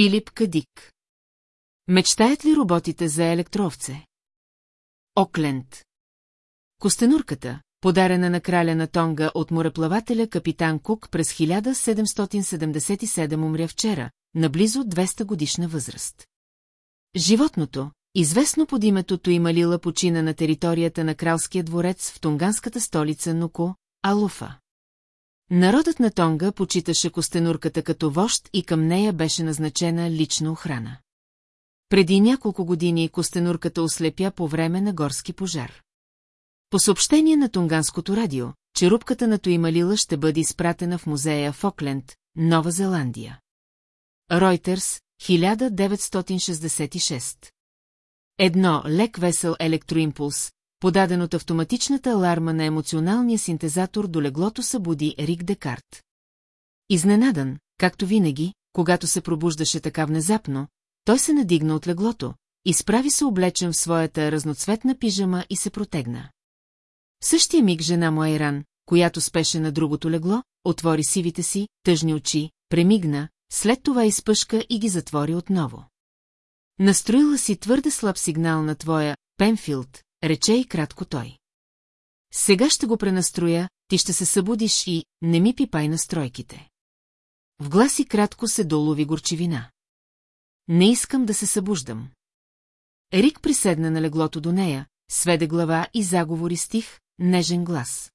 Филип Кадик. Мечтаят ли роботите за електроовце? Окленд. Костенурката, подарена на краля на Тонга от мореплавателя капитан Кук през 1777 умря вчера, на близо 200 годишна възраст. Животното, известно под името Туималила почина на територията на кралския дворец в тунганската столица Нуко, Алуфа. Народът на Тонга почиташе костенурката като вожд и към нея беше назначена лична охрана. Преди няколко години костенурката ослепя по време на горски пожар. По съобщение на Тунганското радио, черупката на Туималила ще бъде изпратена в музея в Окленд, Нова Зеландия. Ройтерс, 1966 Едно лек весел електроимпулс, подаден от автоматичната аларма на емоционалния синтезатор до леглото събуди Рик Декарт. Изненадан, както винаги, когато се пробуждаше така внезапно, той се надигна от леглото, изправи се облечен в своята разноцветна пижама и се протегна. В същия миг жена му Айран, която спеше на другото легло, отвори сивите си, тъжни очи, премигна, след това изпъшка и ги затвори отново. Настроила си твърде слаб сигнал на твоя Пенфилд, рече и кратко той. Сега ще го пренастроя, ти ще се събудиш и не ми пипай настройките. В гласи кратко се долови горчивина. Не искам да се събуждам. Рик приседна на леглото до нея, сведе глава и заговори стих, нежен глас.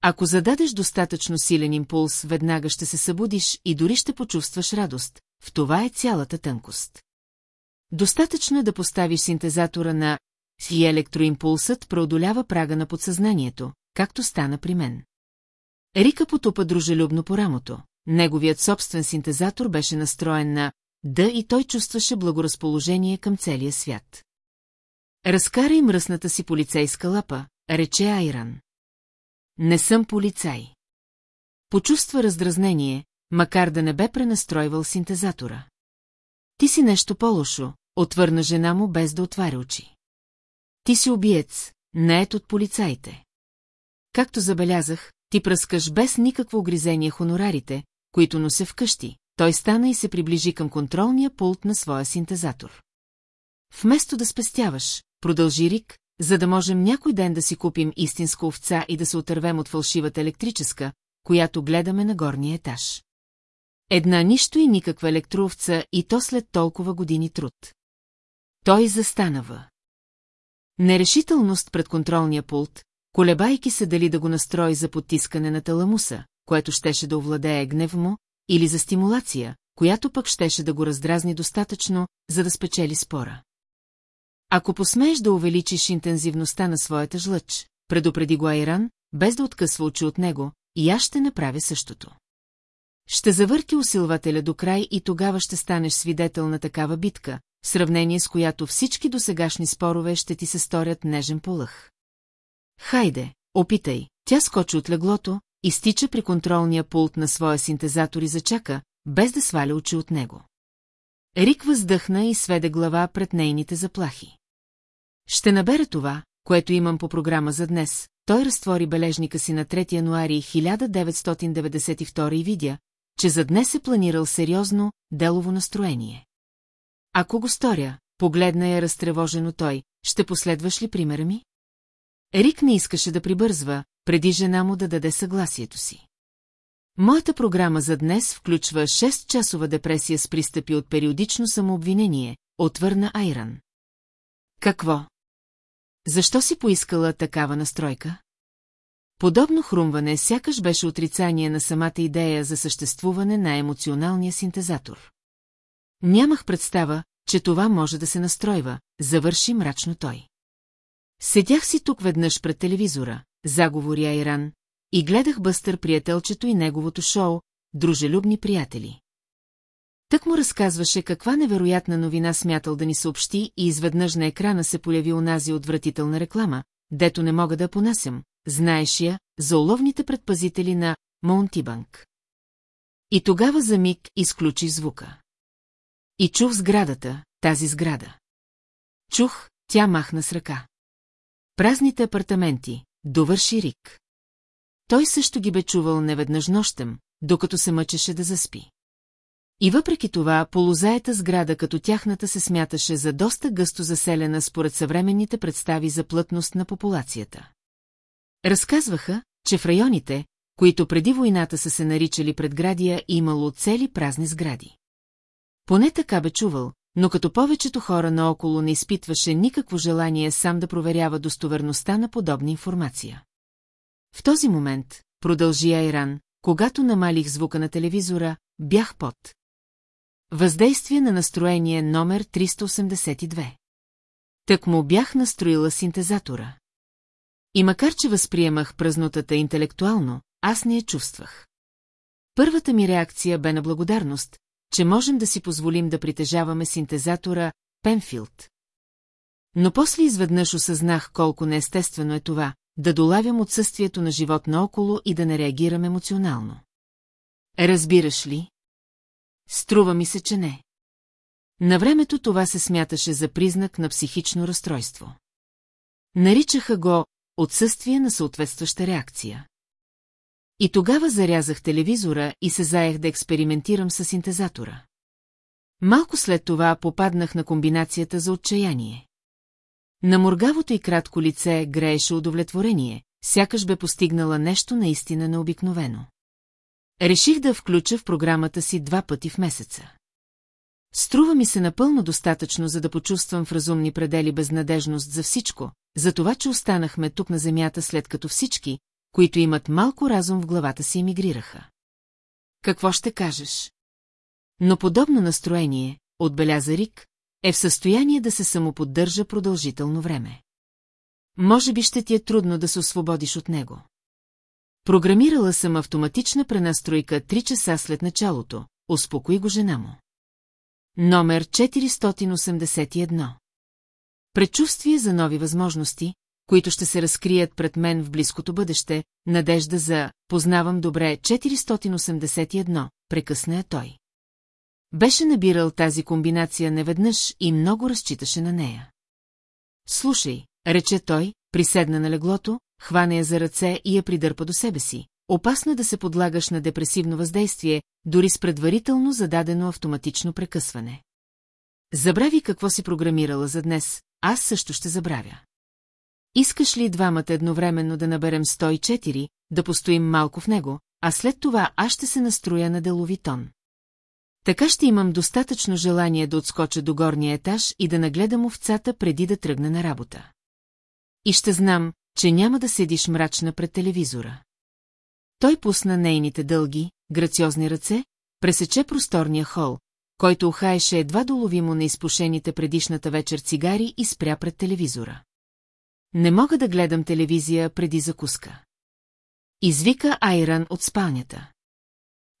Ако зададеш достатъчно силен импулс, веднага ще се събудиш и дори ще почувстваш радост. В това е цялата тънкост. Достатъчно е да поставиш синтезатора на и електроимпулсът преодолява прага на подсъзнанието, както стана при мен. Рика потупа дружелюбно по рамото. Неговият собствен синтезатор беше настроен на да и той чувстваше благоразположение към целия свят. Разкарай мръсната си полицейска лапа, рече Айран. Не съм полицай. Почувства раздразнение, макар да не бе пренастройвал синтезатора. Ти си нещо по-лошо, отвърна жена му без да отваря очи. Ти си убиец, наед от полицаите. Както забелязах, ти пръскаш без никакво огризение хонорарите, които нося вкъщи. Той стана и се приближи към контролния пулт на своя синтезатор. Вместо да спестяваш, продължи Рик, за да можем някой ден да си купим истинска овца и да се отървем от фалшивата електрическа, която гледаме на горния етаж. Една нищо и никаква електроовца и то след толкова години труд. Той застанава. Нерешителност пред контролния пулт, колебайки се дали да го настрои за потискане на таламуса, което щеше да овладее гнев му, или за стимулация, която пък щеше да го раздразни достатъчно, за да спечели спора. Ако посмееш да увеличиш интензивността на своята жлъч, предупреди го Айран, без да откъсва очи от него, и аз ще направя същото. Ще завърти усилвателя до край и тогава ще станеш свидетел на такава битка, сравнение с която всички досегашни спорове ще ти се сторят нежен полъх. Хайде, опитай, тя скочи от леглото, изтича при контролния пулт на своя синтезатор и зачака, без да сваля очи от него. Рик въздъхна и сведе глава пред нейните заплахи. Ще набера това, което имам по програма за днес. Той разтвори бележника си на 3 януари 1992 и видя, че за днес е планирал сериозно, делово настроение. Ако го сторя, погледна я разтревожено той, ще последваш ли примера ми? Рик не искаше да прибързва, преди жена му да даде съгласието си. Моята програма за днес включва 6-часова депресия с пристъпи от периодично самообвинение, отвърна Айран. Какво? Защо си поискала такава настройка? Подобно хрумване сякаш беше отрицание на самата идея за съществуване на емоционалния синтезатор. Нямах представа, че това може да се настройва, завърши мрачно той. Седях си тук веднъж пред телевизора, заговори Айран, и гледах Бъстър приятелчето и неговото шоу «Дружелюбни приятели». Тък му разказваше каква невероятна новина смятал да ни съобщи и изведнъж на екрана се появи онази отвратителна реклама, дето не мога да понасям, знаеш я, за уловните предпазители на Монтибанк. И тогава за миг изключи звука. И чух сградата, тази сграда. Чух, тя махна с ръка. Празните апартаменти, довърши Рик. Той също ги бе чувал неведнъж нощем, докато се мъчеше да заспи. И въпреки това, полузаета сграда като тяхната се смяташе за доста гъсто заселена според съвременните представи за плътност на популацията. Разказваха, че в районите, които преди войната са се наричали предградия, имало цели празни сгради. Поне така бе чувал, но като повечето хора наоколо не изпитваше никакво желание сам да проверява достоверността на подобна информация. В този момент, продължи Айран, когато намалих звука на телевизора, бях под. Въздействие на настроение номер 382. Так му бях настроила синтезатора. И макар, че възприемах празнотата интелектуално, аз не я чувствах. Първата ми реакция бе на благодарност, че можем да си позволим да притежаваме синтезатора Пенфилд. Но после изведнъж осъзнах колко неестествено е това, да долавям отсъствието на живот наоколо и да не реагирам емоционално. Разбираш ли? Струва ми се, че не. На времето това се смяташе за признак на психично разстройство. Наричаха го отсъствие на съответстваща реакция. И тогава зарязах телевизора и се заех да експериментирам с синтезатора. Малко след това попаднах на комбинацията за отчаяние. На моргавото и кратко лице грееше удовлетворение, сякаш бе постигнала нещо наистина необикновено. Реших да включа в програмата си два пъти в месеца. Струва ми се напълно достатъчно, за да почувствам в разумни предели безнадежност за всичко, за това, че останахме тук на земята след като всички, които имат малко разум в главата си, емигрираха. Какво ще кажеш? Но подобно настроение, отбеляза Рик, е в състояние да се самоподдържа продължително време. Може би ще ти е трудно да се освободиш от него. Програмирала съм автоматична пренастройка 3 часа след началото, успокои го жена му. Номер 481 Предчувствие за нови възможности, които ще се разкрият пред мен в близкото бъдеще, надежда за «Познавам добре 481», прекъсна я той. Беше набирал тази комбинация неведнъж и много разчиташе на нея. Слушай, рече той, приседна на леглото, хвана я за ръце и я придърпа до себе си. Опасно е да се подлагаш на депресивно въздействие, дори с предварително зададено автоматично прекъсване. Забрави какво си програмирала за днес, аз също ще забравя. Искаш ли двамата едновременно да наберем 104, да постоим малко в него, а след това аз ще се настроя на делови тон. Така ще имам достатъчно желание да отскоча до горния етаж и да нагледам овцата преди да тръгна на работа. И ще знам, че няма да седиш мрачна пред телевизора. Той пусна нейните дълги, грациозни ръце, пресече просторния хол, който ухаеше едва доловимо на изпушените предишната вечер цигари и спря пред телевизора. Не мога да гледам телевизия преди закуска. Извика Айран от спалнята.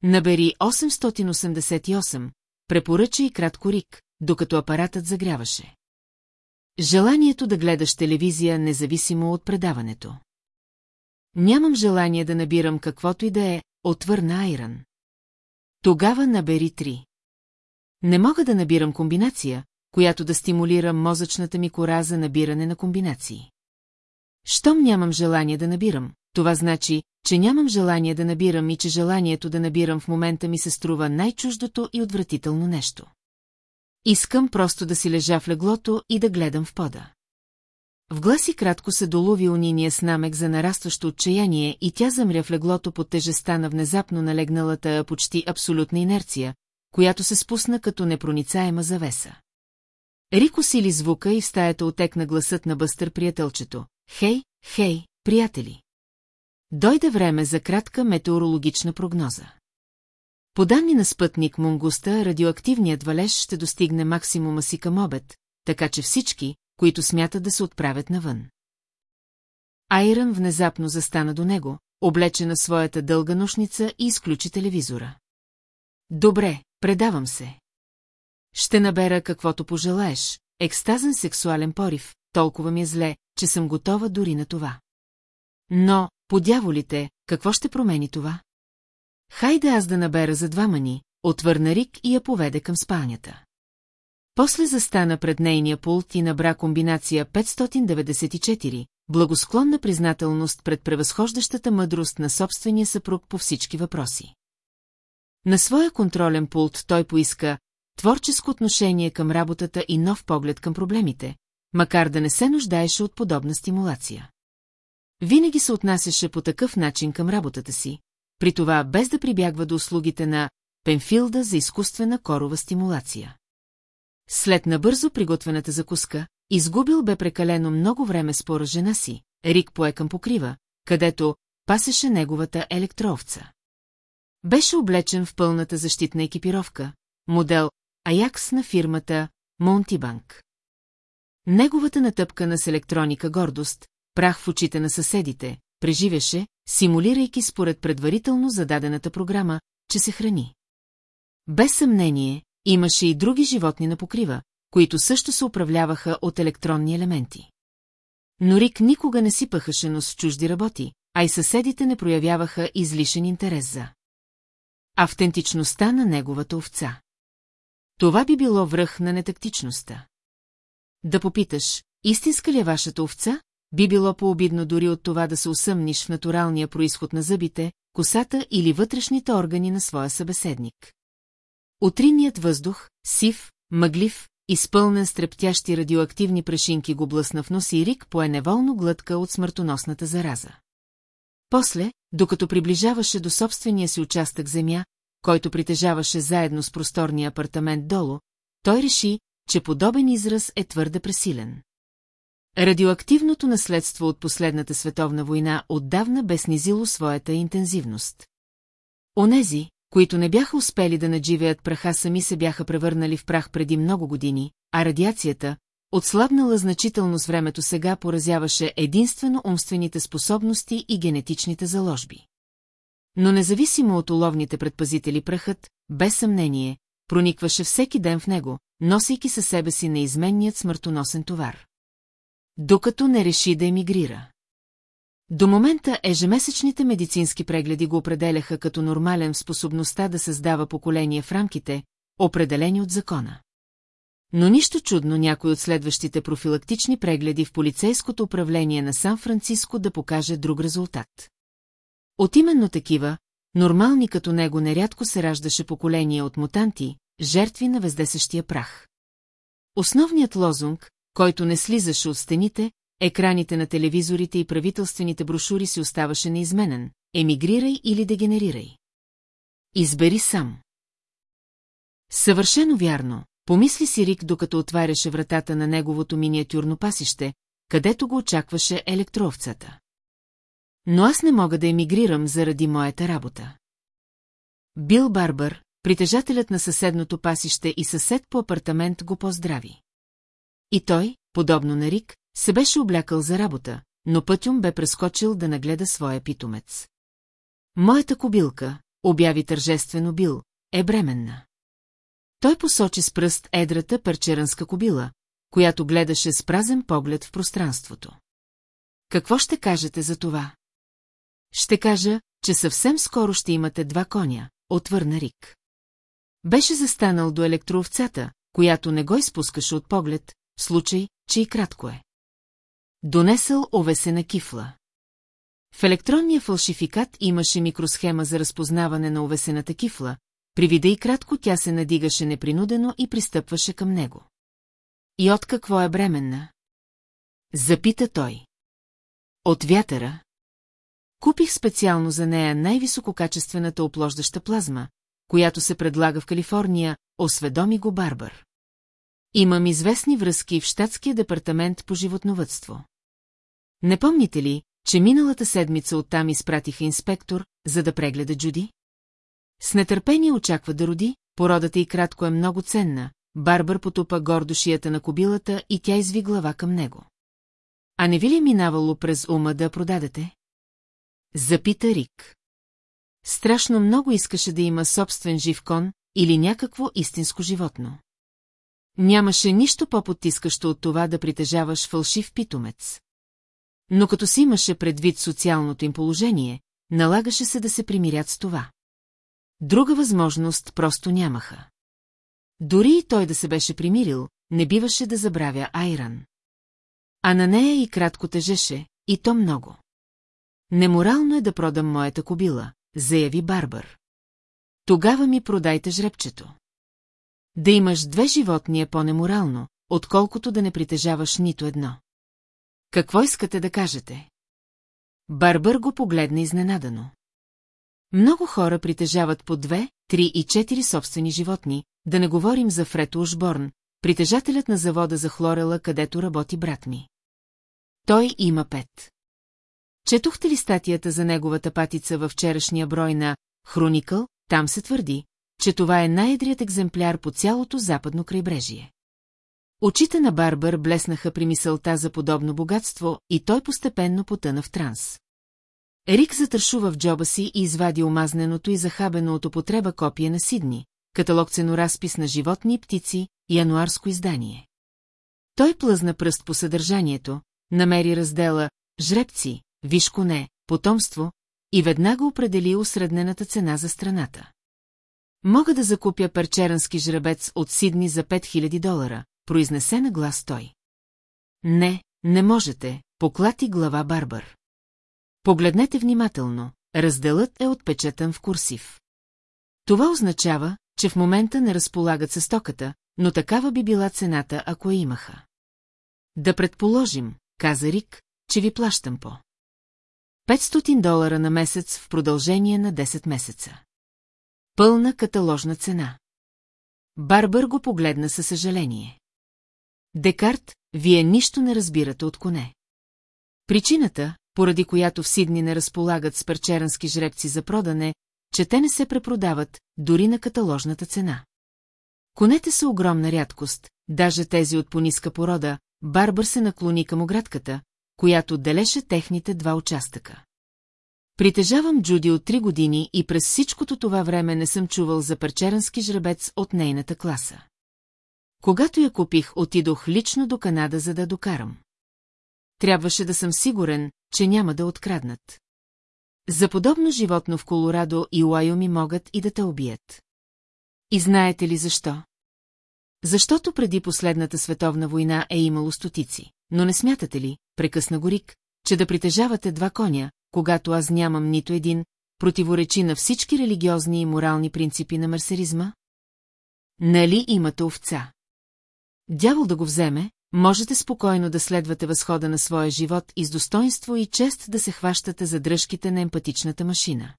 Набери 888, препоръча и кратко Рик, докато апаратът загряваше. Желанието да гледаш телевизия независимо от предаването. Нямам желание да набирам каквото и да е, отвърна Айран. Тогава набери три. Не мога да набирам комбинация, която да стимулира мозъчната ми кора за набиране на комбинации. Щом нямам желание да набирам, това значи, че нямам желание да набирам и че желанието да набирам в момента ми се струва най-чуждото и отвратително нещо. Искам просто да си лежа в леглото и да гледам в пода. В гласи кратко се долови униния с намек за нарастващо отчаяние и тя замря в леглото под тежеста на внезапно налегналата почти абсолютна инерция, която се спусна като непроницаема завеса. Рико сили звука и в стаята отекна гласът на бъстър приятелчето. Хей, хей, приятели! Дойде време за кратка метеорологична прогноза. По данни на спътник Мунгуста, радиоактивният валеж ще достигне максимума си към обед, така че всички, които смятат да се отправят навън. Айран внезапно застана до него, облечена своята дълга нощница и изключи телевизора. Добре, предавам се. Ще набера каквото пожелаеш, екстазен сексуален порив, толкова ми е зле, че съм готова дори на това. Но, по дяволите, какво ще промени това? Хайде аз да набера за двама ни, отвърна Рик и я поведе към спалнята. После застана пред нейния пулт и набра комбинация 594, благосклонна признателност пред превъзхождащата мъдрост на собствения съпруг по всички въпроси. На своя контролен пулт той поиска творческо отношение към работата и нов поглед към проблемите, макар да не се нуждаеше от подобна стимулация. Винаги се отнасяше по такъв начин към работата си, при това без да прибягва до услугите на Пенфилда за изкуствена корова стимулация. След набързо приготвената закуска, изгубил бе прекалено много време спора жена си, Рик пое към покрива, където пасеше неговата електроовца. Беше облечен в пълната защитна екипировка, модел Аякс на фирмата Монтибанк. Неговата натъпкана с електроника гордост, прах в очите на съседите, преживеше, симулирайки според предварително зададената програма, че се храни. Без съмнение, имаше и други животни на покрива, които също се управляваха от електронни елементи. Но Рик никога не си пъхаше нос с чужди работи, а и съседите не проявяваха излишен интерес за автентичността на неговата овца. Това би било връх на нетактичността. Да попиташ, истинска ли е вашата овца? Би било по-обидно дори от това да се усъмниш в натуралния происход на зъбите, косата или вътрешните органи на своя събеседник. Утринният въздух, сив, мъглив, изпълнен с трептящи радиоактивни прешинки го блъсна в нос и Рик пое неволно глътка от смъртоносната зараза. После, докато приближаваше до собствения си участък земя, който притежаваше заедно с просторния апартамент долу, той реши, че подобен израз е твърде пресилен. Радиоактивното наследство от последната световна война отдавна бе снизило своята интензивност. Онези, които не бяха успели да надживеят праха сами се бяха превърнали в прах преди много години, а радиацията, отслабнала значително с времето сега поразяваше единствено умствените способности и генетичните заложби. Но независимо от уловните предпазители прахът, без съмнение, проникваше всеки ден в него, носейки със себе си неизменният смъртоносен товар. Докато не реши да емигрира. До момента ежемесечните медицински прегледи го определяха като нормален в способността да създава поколение в рамките, определени от закона. Но нищо чудно някой от следващите профилактични прегледи в полицейското управление на Сан-Франциско да покаже друг резултат. От именно такива, нормални като него нерядко се раждаше поколение от мутанти, жертви на вездесъщия прах. Основният лозунг, който не слизаше от стените, екраните на телевизорите и правителствените брошури си оставаше неизменен – емигрирай или дегенерирай. Избери сам. Съвършено вярно, помисли си Рик, докато отваряше вратата на неговото миниатюрно пасище, където го очакваше електроовцата. Но аз не мога да емигрирам заради моята работа. Бил Барбър, притежателят на съседното пасище и съсед по апартамент го поздрави. И той, подобно на Рик, се беше облякал за работа, но пътюм бе прескочил да нагледа своя питомец. Моята кобилка, обяви тържествено Бил, е бременна. Той посочи с пръст едрата перчеранска кобила, която гледаше с празен поглед в пространството. Какво ще кажете за това? Ще кажа, че съвсем скоро ще имате два коня, отвърна Рик. Беше застанал до електроовцата, която не го изпускаше от поглед, в случай, че и кратко е. Донесъл овесена кифла. В електронния фалшификат имаше микросхема за разпознаване на овесената кифла, при вида и кратко тя се надигаше непринудено и пристъпваше към него. И от какво е бременна? Запита той. От вятъра. Купих специално за нея най-висококачествената оплождаща плазма, която се предлага в Калифорния, осведоми го Барбър. Имам известни връзки в щатския департамент по животновътство. Не помните ли, че миналата седмица оттам изпратиха инспектор, за да прегледа Джуди? С нетърпение очаква да роди, породата и кратко е много ценна, Барбър потупа гордо шията на кобилата и тя изви глава към него. А не ви ли е минавало през ума да продадете? Запита Рик. Страшно много искаше да има собствен жив кон или някакво истинско животно. Нямаше нищо по-потискащо от това да притежаваш фалшив питомец. Но като си имаше предвид социалното им положение, налагаше се да се примирят с това. Друга възможност просто нямаха. Дори и той да се беше примирил, не биваше да забравя Айран. А на нея и кратко тежеше, и то много. Неморално е да продам моята кобила, заяви Барбър. Тогава ми продайте жребчето. Да имаш две животни е по-неморално, отколкото да не притежаваш нито едно. Какво искате да кажете? Барбър го погледна изненадано. Много хора притежават по две, три и четири собствени животни, да не говорим за Фрето Ошборн, притежателят на завода за хлорела, където работи брат ми. Той има пет. Четохте ли статията за неговата патица във вчерашния брой на Хроникъл, там се твърди, че това е най-едрият екземпляр по цялото западно крайбрежие. Очите на Барбър блеснаха при мисълта за подобно богатство и той постепенно потъна в транс. Рик затършува в джоба си и извади омазненото и захабено от употреба копие на Сидни, каталог ценоразпис на животни и птици, януарско издание. Той плъзна пръст по съдържанието, намери раздела «Жребци», «Виж коне», «Потомство» и веднага определи усреднената цена за страната. Мога да закупя перчерански жребец от Сидни за 5000 долара, произнесе на глас той. Не, не можете, поклати глава Барбар. Погледнете внимателно, разделът е отпечатан в курсив. Това означава, че в момента не разполагат със стоката, но такава би била цената, ако я имаха. Да предположим, каза Рик, че ви плащам по. 500 долара на месец в продължение на 10 месеца. Пълна каталожна цена. Барбър го погледна със съжаление. Декарт, вие нищо не разбирате от коне. Причината, поради която в Сидни не разполагат с перчерански жребци за продане, че те не се препродават, дори на каталожната цена. Конете са огромна рядкост, даже тези от пониска порода, Барбър се наклони към оградката, която делеше техните два участъка. Притежавам Джуди от три години и през всичкото това време не съм чувал за перчерански жребец от нейната класа. Когато я купих, отидох лично до Канада, за да докарам. Трябваше да съм сигурен, че няма да откраднат. За подобно животно в Колорадо и Уайоми могат и да те убият. И знаете ли защо? Защото преди последната световна война е имало стотици. Но не смятате ли, прекъсна Горик, че да притежавате два коня, когато аз нямам нито един, противоречи на всички религиозни и морални принципи на мерсеризма? Нали имате овца? Дявол да го вземе, можете спокойно да следвате възхода на своя живот и с достоинство и чест да се хващате за дръжките на емпатичната машина.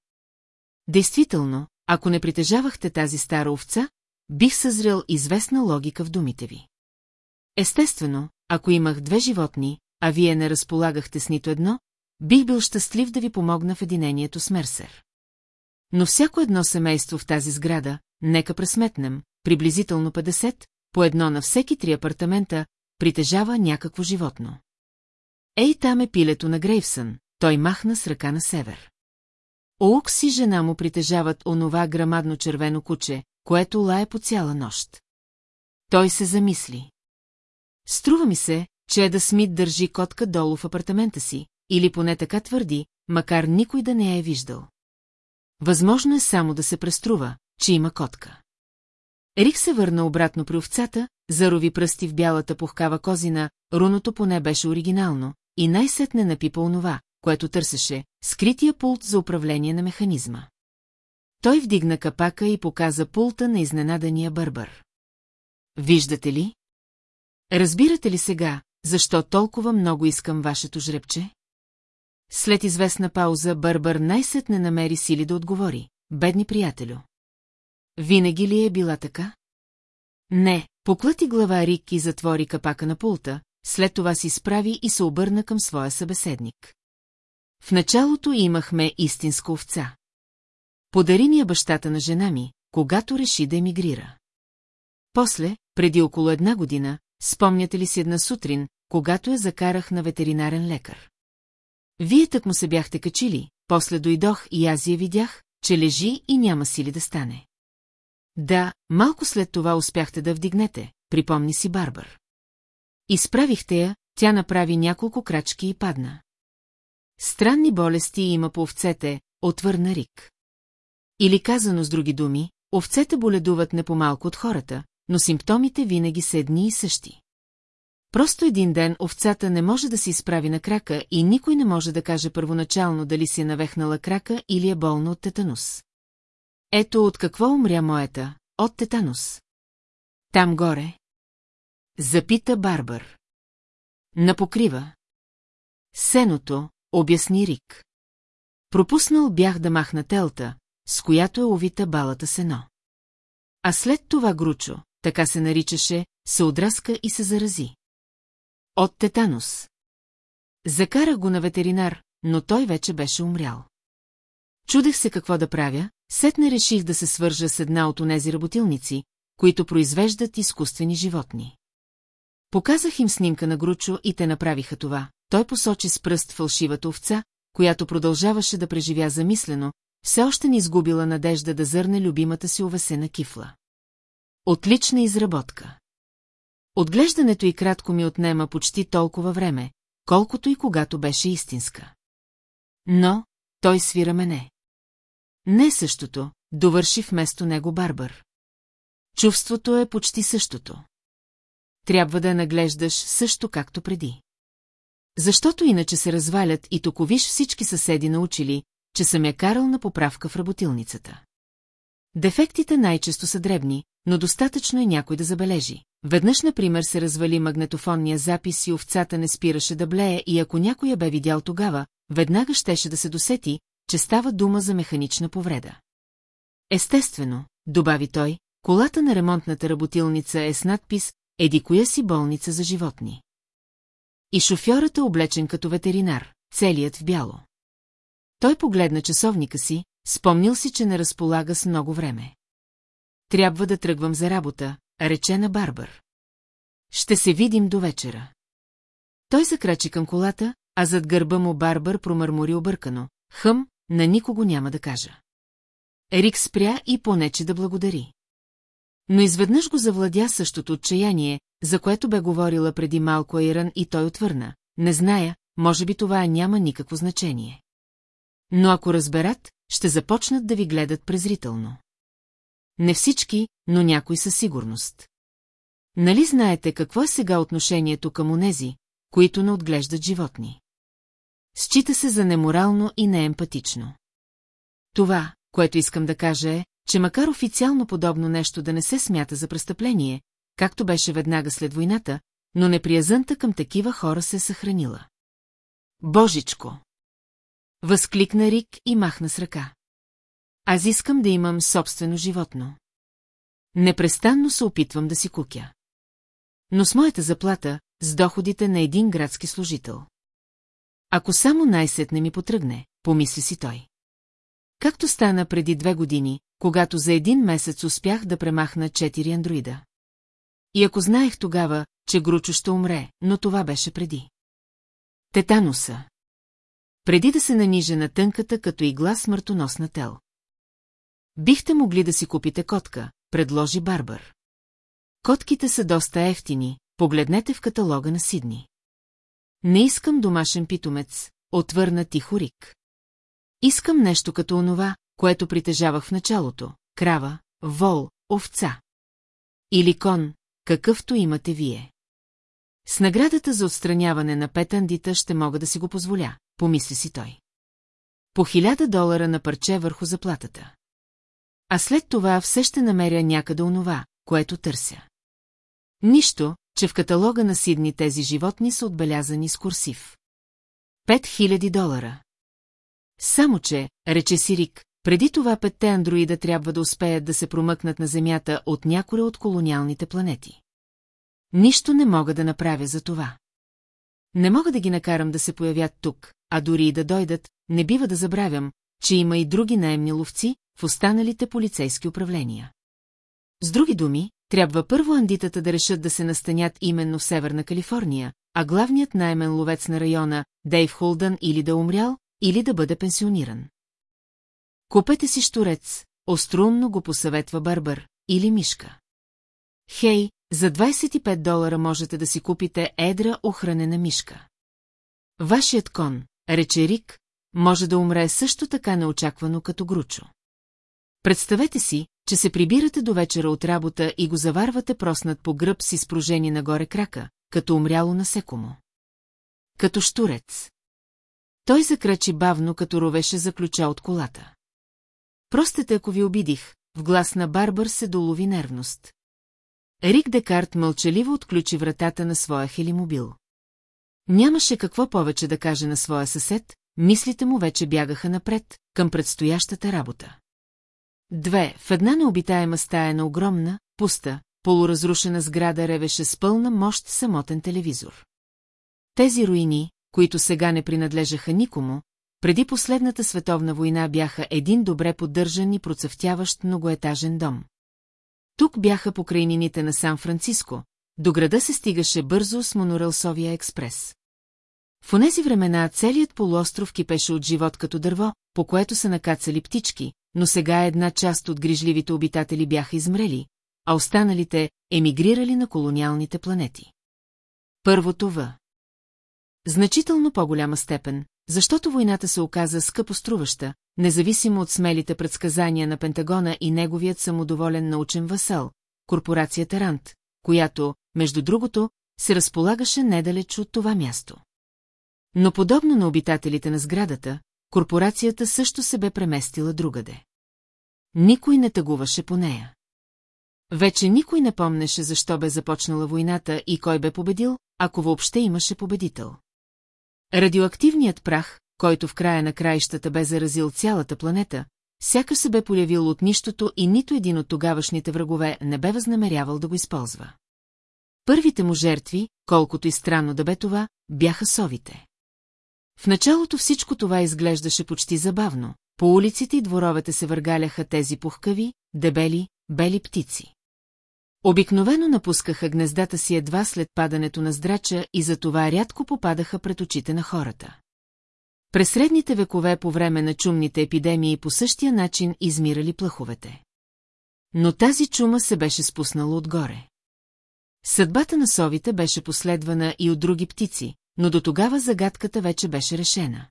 Действително, ако не притежавахте тази стара овца, бих съзрел известна логика в думите ви. Естествено, ако имах две животни, а вие не разполагахте с нито едно, бих бил щастлив да ви помогна в единението с Мерсер. Но всяко едно семейство в тази сграда, нека пресметнем, приблизително 50, по едно на всеки три апартамента, притежава някакво животно. Ей там е пилето на Грейвсън, той махна с ръка на север. Оукс и жена му притежават онова грамадно червено куче, което лае по цяла нощ. Той се замисли. Струва ми се, че Еда Смит държи котка долу в апартамента си, или поне така твърди, макар никой да не я е виждал. Възможно е само да се преструва, че има котка. Рик се върна обратно при овцата, зарови пръсти в бялата пухкава козина, руното поне беше оригинално, и най-сетне напипа онова, което търсеше, скрития пулт за управление на механизма. Той вдигна капака и показа пулта на изненадания бърбър. Виждате ли? Разбирате ли сега, защо толкова много искам вашето жребче? След известна пауза Бърбър най-сетне намери сили да отговори. Бедни приятелю. Винаги ли е била така? Не, поклати глава Рик и затвори капака на пулта, след това си справи и се обърна към своя събеседник. В началото имахме истинска овца. Подари ни я бащата на жена ми, когато реши да емигрира. После, преди около една година, спомняте ли си една сутрин, когато я закарах на ветеринарен лекар? Вие так му се бяхте качили, после дойдох и аз я видях, че лежи и няма сили да стане. Да, малко след това успяхте да вдигнете, припомни си Барбар. Изправихте я, тя направи няколко крачки и падна. Странни болести има по овцете, отвърна Рик. Или казано с други думи, овцете боледуват не по-малко от хората, но симптомите винаги са едни и същи. Просто един ден овцата не може да се изправи на крака и никой не може да каже първоначално дали си е навехнала крака или е болна от тетанус. Ето от какво умря моята, от тетанус. Там горе. Запита Барбър. На покрива. Сеното, обясни Рик. Пропуснал бях да махна телта, с която е овита балата сено. А след това Гручо, така се наричаше, се отраска и се зарази. От тетанус. Закарах го на ветеринар, но той вече беше умрял. Чудех се какво да правя, сетне реших да се свържа с една от онези работилници, които произвеждат изкуствени животни. Показах им снимка на Гручо и те направиха това. Той посочи с пръст фалшивата овца, която продължаваше да преживя замислено, все още не изгубила надежда да зърне любимата си овесена кифла. Отлична изработка. Отглеждането и кратко ми отнема почти толкова време, колкото и когато беше истинска. Но той свира мене. Не същото, довърши вместо него Барбър. Чувството е почти същото. Трябва да наглеждаш също както преди. Защото иначе се развалят и токовиш всички съседи научили, че съм я карал на поправка в работилницата. Дефектите най-често са дребни, но достатъчно е някой да забележи. Веднъж, например, се развали магнетофонния запис и овцата не спираше да блее и ако някой я бе видял тогава, веднага щеше да се досети, че става дума за механична повреда. Естествено, добави той, колата на ремонтната работилница е с надпис «Еди коя си болница за животни». И шофьорът е облечен като ветеринар, целият в бяло. Той погледна часовника си, спомнил си, че не разполага с много време. Трябва да тръгвам за работа, рече на Барбър. Ще се видим до вечера. Той закрачи към колата, а зад гърба му Барбър промърмори объркано. Хъм, на никого няма да кажа. Рик спря и понече да благодари. Но изведнъж го завладя същото отчаяние, за което бе говорила преди малко Айран и той отвърна. Не зная, може би това няма никакво значение. Но ако разберат, ще започнат да ви гледат презрително. Не всички, но някой със сигурност. Нали знаете какво е сега отношението към онези, които не отглеждат животни? Счита се за неморално и неемпатично. Това, което искам да кажа е, че макар официално подобно нещо да не се смята за престъпление, както беше веднага след войната, но неприязънта към такива хора се е съхранила. Божичко! Възкликна Рик и махна с ръка. Аз искам да имам собствено животно. Непрестанно се опитвам да си кукя. Но с моята заплата, с доходите на един градски служител. Ако само най-сетне ми потръгне, помисли си той. Както стана преди две години, когато за един месец успях да премахна четири андроида. И ако знаех тогава, че Гручо ще умре, но това беше преди. Тетануса. Преди да се нанижа на тънката като игла смъртоносна тел. Бихте могли да си купите котка, предложи Барбър. Котките са доста ефтини, погледнете в каталога на Сидни. Не искам домашен питомец, отвърна тихо Рик. Искам нещо като онова, което притежавах в началото – крава, вол, овца. Или кон, какъвто имате вие. С наградата за отстраняване на петандита ще мога да си го позволя, помисли си той. По хиляда долара на парче върху заплатата. А след това все ще намеря някъде онова, което търся. Нищо, че в каталога на Сидни тези животни са отбелязани с курсив. Пет хиляди долара. Само че, рече си Рик, преди това петте андроида трябва да успеят да се промъкнат на Земята от някоя от колониалните планети. Нищо не мога да направя за това. Не мога да ги накарам да се появят тук, а дори и да дойдат, не бива да забравям, че има и други наемни ловци в останалите полицейски управления. С други думи, трябва първо андитата да решат да се настанят именно в Северна Калифорния, а главният наймен ловец на района, Дейв Холдън, или да умрял, или да бъде пенсиониран. Купете си штурец, острунно го посъветва Барбър, или мишка. Хей, за 25 долара можете да си купите едра охранена мишка. Вашият кон, рече Рик, може да умре също така неочаквано като гручо. Представете си, че се прибирате до вечера от работа и го заварвате проснат по гръб си с пружени нагоре крака, като умряло насекомо. Като штурец. Той закрачи бавно, като ровеше за ключа от колата. Простете, ако ви обидих, в глас на Барбър се долови нервност. Рик Декарт мълчаливо отключи вратата на своя хелимобил. Нямаше какво повече да каже на своя съсед, мислите му вече бягаха напред, към предстоящата работа. Две, в една необитаема стая на огромна, пуста, полуразрушена сграда ревеше с пълна мощ самотен телевизор. Тези руини, които сега не принадлежаха никому, преди последната световна война бяха един добре поддържан и процъфтяващ многоетажен дом. Тук бяха покрайнините на Сан-Франциско, до града се стигаше бързо с монорелсовия експрес. В онези времена целият полуостров кипеше от живот като дърво, по което са накацали птички, но сега една част от грижливите обитатели бяха измрели, а останалите емигрирали на колониалните планети. Първото В. Значително по-голяма степен, защото войната се оказа скъпоструваща, независимо от смелите предсказания на Пентагона и неговият самодоволен научен васал, корпорацията Рант, която, между другото, се разполагаше недалеч от това място. Но подобно на обитателите на сградата, корпорацията също се бе преместила другаде. Никой не тъгуваше по нея. Вече никой не помнеше защо бе започнала войната и кой бе победил, ако въобще имаше победител. Радиоактивният прах, който в края на краищата бе заразил цялата планета, сякаш се бе полявил от нищото и нито един от тогавашните врагове не бе възнамерявал да го използва. Първите му жертви, колкото и странно да бе това, бяха совите. В началото всичко това изглеждаше почти забавно. По улиците и дворовете се въргаляха тези пухкави, дебели, бели птици. Обикновено напускаха гнездата си едва след падането на здрача и затова рядко попадаха пред очите на хората. През средните векове по време на чумните епидемии по същия начин измирали плъховете. Но тази чума се беше спуснала отгоре. Съдбата на совите беше последвана и от други птици, но до тогава загадката вече беше решена.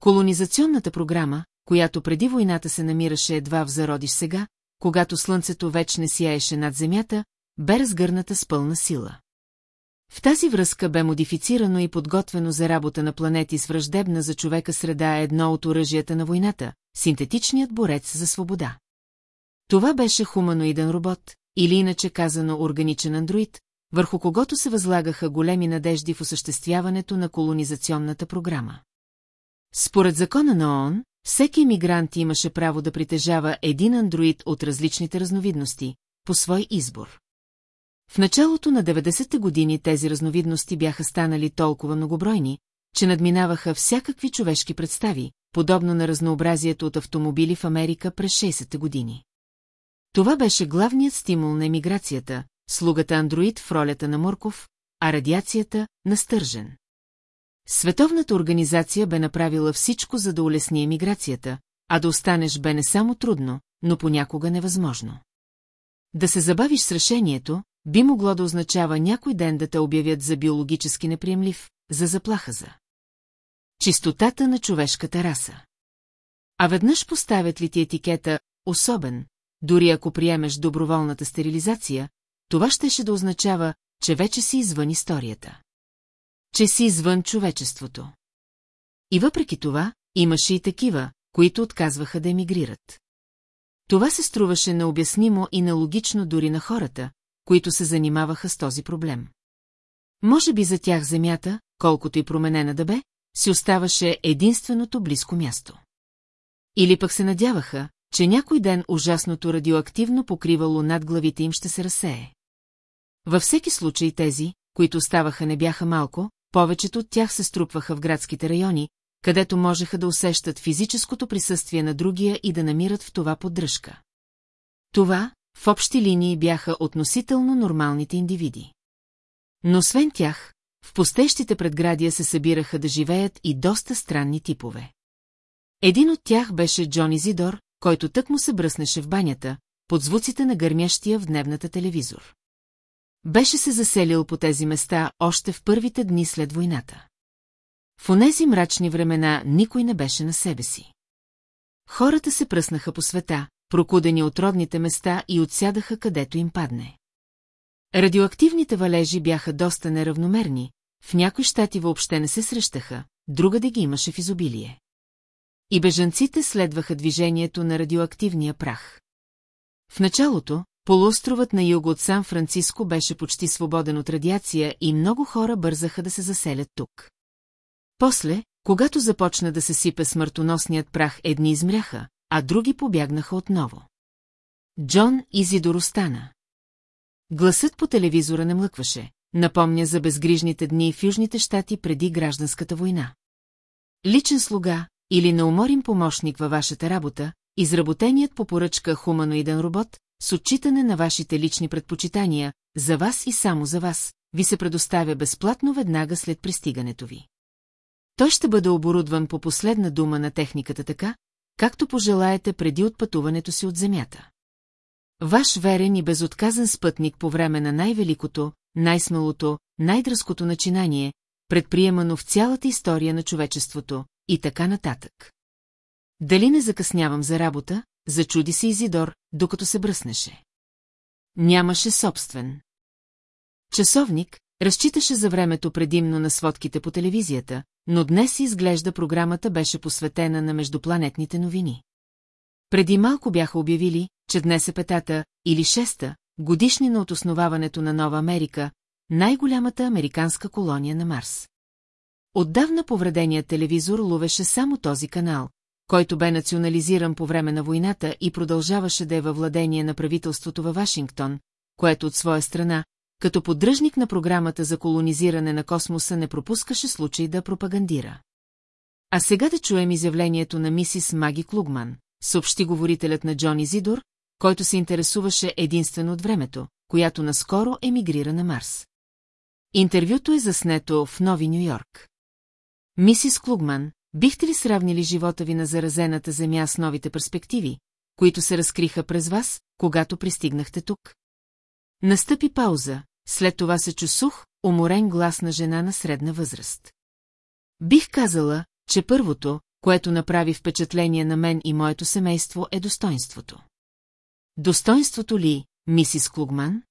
Колонизационната програма, която преди войната се намираше едва в зародиш сега, когато слънцето вече не сияеше над земята, бе разгърната с пълна сила. В тази връзка бе модифицирано и подготвено за работа на планети с враждебна за човека среда едно от оръжията на войната – синтетичният борец за свобода. Това беше хуманоиден робот, или иначе казано органичен андроид, върху когото се възлагаха големи надежди в осъществяването на колонизационната програма. Според закона на ООН, всеки емигрант имаше право да притежава един андроид от различните разновидности, по свой избор. В началото на 90-те години тези разновидности бяха станали толкова многобройни, че надминаваха всякакви човешки представи, подобно на разнообразието от автомобили в Америка през 60-те години. Това беше главният стимул на емиграцията, слугата андроид в ролята на Морков, а радиацията – на Стържен. Световната организация бе направила всичко, за да улесни емиграцията, а да останеш бе не само трудно, но понякога невъзможно. Да се забавиш с решението, би могло да означава някой ден да те обявят за биологически неприемлив, за заплаха за. Чистотата на човешката раса. А веднъж поставят ли ти етикета «особен», дори ако приемеш доброволната стерилизация, това щеше да означава, че вече си извън историята. Че си извън човечеството. И въпреки това, имаше и такива, които отказваха да емигрират. Това се струваше необяснимо и нелогично дори на хората, които се занимаваха с този проблем. Може би за тях земята, колкото и променена да бе, си оставаше единственото близко място. Или пък се надяваха, че някой ден ужасното радиоактивно покривало над главите им ще се разсее. Във всеки случай тези, които оставаха не бяха малко, повечето от тях се струпваха в градските райони, където можеха да усещат физическото присъствие на другия и да намират в това поддръжка. Това, в общи линии, бяха относително нормалните индивиди. Но освен тях, в постещите предградия се събираха да живеят и доста странни типове. Един от тях беше Джон Изидор, който тък му се бръснеше в банята, под звуците на гърмящия в дневната телевизор. Беше се заселил по тези места още в първите дни след войната. В онези мрачни времена никой не беше на себе си. Хората се пръснаха по света, прокудени от родните места и отсядаха където им падне. Радиоактивните валежи бяха доста неравномерни, в някои щати въобще не се срещаха, друга да ги имаше в изобилие. и бежанците следваха движението на радиоактивния прах. В началото, полуостровът на юго от Сан-Франциско беше почти свободен от радиация и много хора бързаха да се заселят тук. После, когато започна да се сипе смъртоносният прах, едни измряха, а други побягнаха отново. Джон Изидор остана. Гласът по телевизора не млъкваше, напомня за безгрижните дни в Южните щати преди гражданската война. Личен слуга или неуморим помощник във вашата работа, изработеният по поръчка хуманоиден робот, с отчитане на вашите лични предпочитания, за вас и само за вас, ви се предоставя безплатно веднага след пристигането ви. Той ще бъде оборудван по последна дума на техниката така, както пожелаете преди отпътуването си от Земята. Ваш верен и безотказен спътник по време на най-великото, най-смелото, най-дръското начинание, предприемано в цялата история на човечеството, и така нататък. Дали не закъснявам за работа, зачуди се Изидор, докато се бръснеше. Нямаше собствен. Часовник разчиташе за времето предимно на сводките по телевизията, но днес изглежда програмата беше посветена на междупланетните новини. Преди малко бяха обявили, че днес е петата или шеста годишнина от основаването на Нова Америка, най-голямата американска колония на Марс. Отдавна повреденият телевизор ловеше само този канал, който бе национализиран по време на войната и продължаваше да е във владение на правителството във Вашингтон, което от своя страна, като поддръжник на програмата за колонизиране на космоса не пропускаше случай да пропагандира. А сега да чуем изявлението на мисис Маги Клугман, съобщи говорителят на Джон Изидор, който се интересуваше единствено от времето, която наскоро емигрира на Марс. Интервюто е заснето в Нови Нью-Йорк. Мисис Клугман, бихте ли сравнили живота ви на заразената земя с новите перспективи, които се разкриха през вас, когато пристигнахте тук? Настъпи пауза, след това се чу сух, уморен глас на жена на средна възраст. Бих казала, че първото, което направи впечатление на мен и моето семейство, е достоинството. Достоинството ли, мисис Клугман?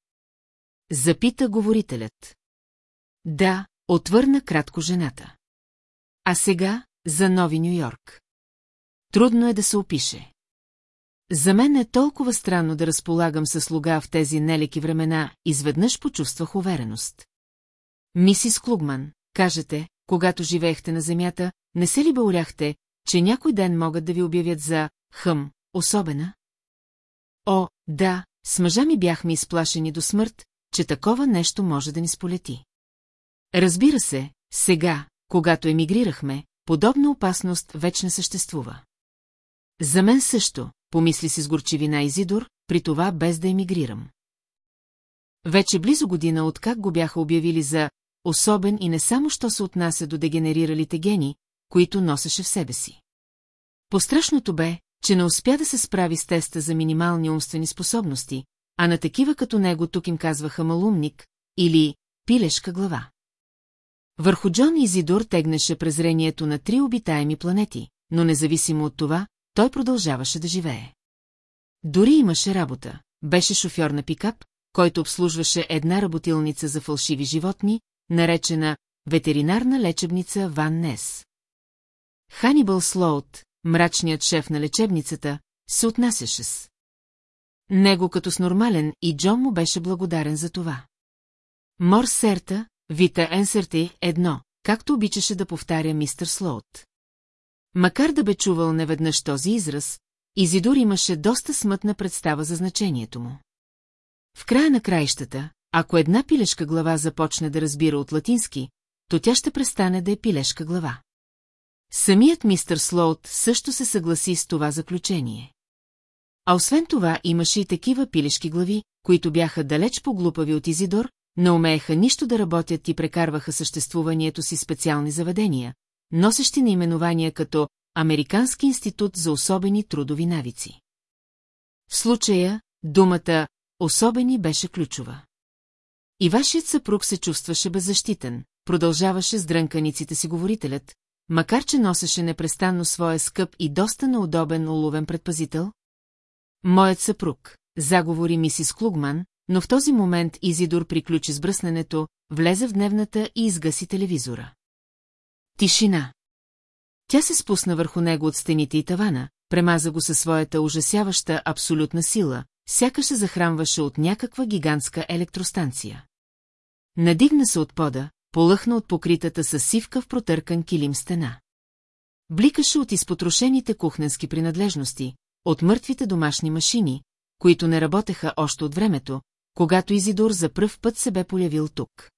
Запита говорителят. Да, отвърна кратко жената. А сега за Нови Нью-Йорк. Трудно е да се опише. За мен е толкова странно да разполагам със слуга в тези нелеки времена, изведнъж почувствах увереност. Мисис Клугман, кажете, когато живеехте на земята, не се ли бауряхте, че някой ден могат да ви обявят за хъм, особена? О, да, с мъжа ми бяхме изплашени до смърт, че такова нещо може да ни сполети. Разбира се, сега, когато емигрирахме, подобна опасност вече не съществува. За мен също, помисли си с горчивина Изидор, при това без да емигрирам. Вече близо година от как го бяха обявили за особен и не само, що се отнася до дегенериралите гени, които носеше в себе си. Пострашното бе, че не успя да се справи с теста за минимални умствени способности, а на такива като него тук им казваха малумник или пилешка глава. Върху Джон Изидор тегнеше презрението на три обитаеми планети, но независимо от това, той продължаваше да живее. Дори имаше работа. Беше шофьор на пикап, който обслужваше една работилница за фалшиви животни, наречена ветеринарна лечебница Ван Нес. Ханибал Слоут, мрачният шеф на лечебницата, се отнасяше с. Него като с нормален и Джон му беше благодарен за това. Мор Серта, Вита Енсерти, едно, както обичаше да повтаря мистер Слоут. Макар да бе чувал неведнъж този израз, Изидор имаше доста смътна представа за значението му. В края на краищата, ако една пилешка глава започне да разбира от латински, то тя ще престане да е пилешка глава. Самият мистер Слоут също се съгласи с това заключение. А освен това имаше и такива пилешки глави, които бяха далеч по-глупави от Изидор, не умееха нищо да работят и прекарваха съществуванието си специални заведения, носещи наименования като Американски институт за особени трудови навици. В случая, думата «особени» беше ключова. И вашият съпруг се чувстваше беззащитен, продължаваше с дрънканиците си говорителят, макар че носеше непрестанно своя скъп и доста неудобен уловен предпазител? Моят съпруг, заговори мисис Клугман, но в този момент Изидор приключи с бръсненето, влезе в дневната и изгаси телевизора. Тишина. Тя се спусна върху него от стените и тавана, премаза го със своята ужасяваща абсолютна сила, сякаш се захранваше от някаква гигантска електростанция. Надигна се от пода, полъхна от покритата с сивка в протъркан килим стена. Бликаше от изпотрошените кухненски принадлежности, от мъртвите домашни машини, които не работеха още от времето, когато Изидор за пръв път се бе полявил тук.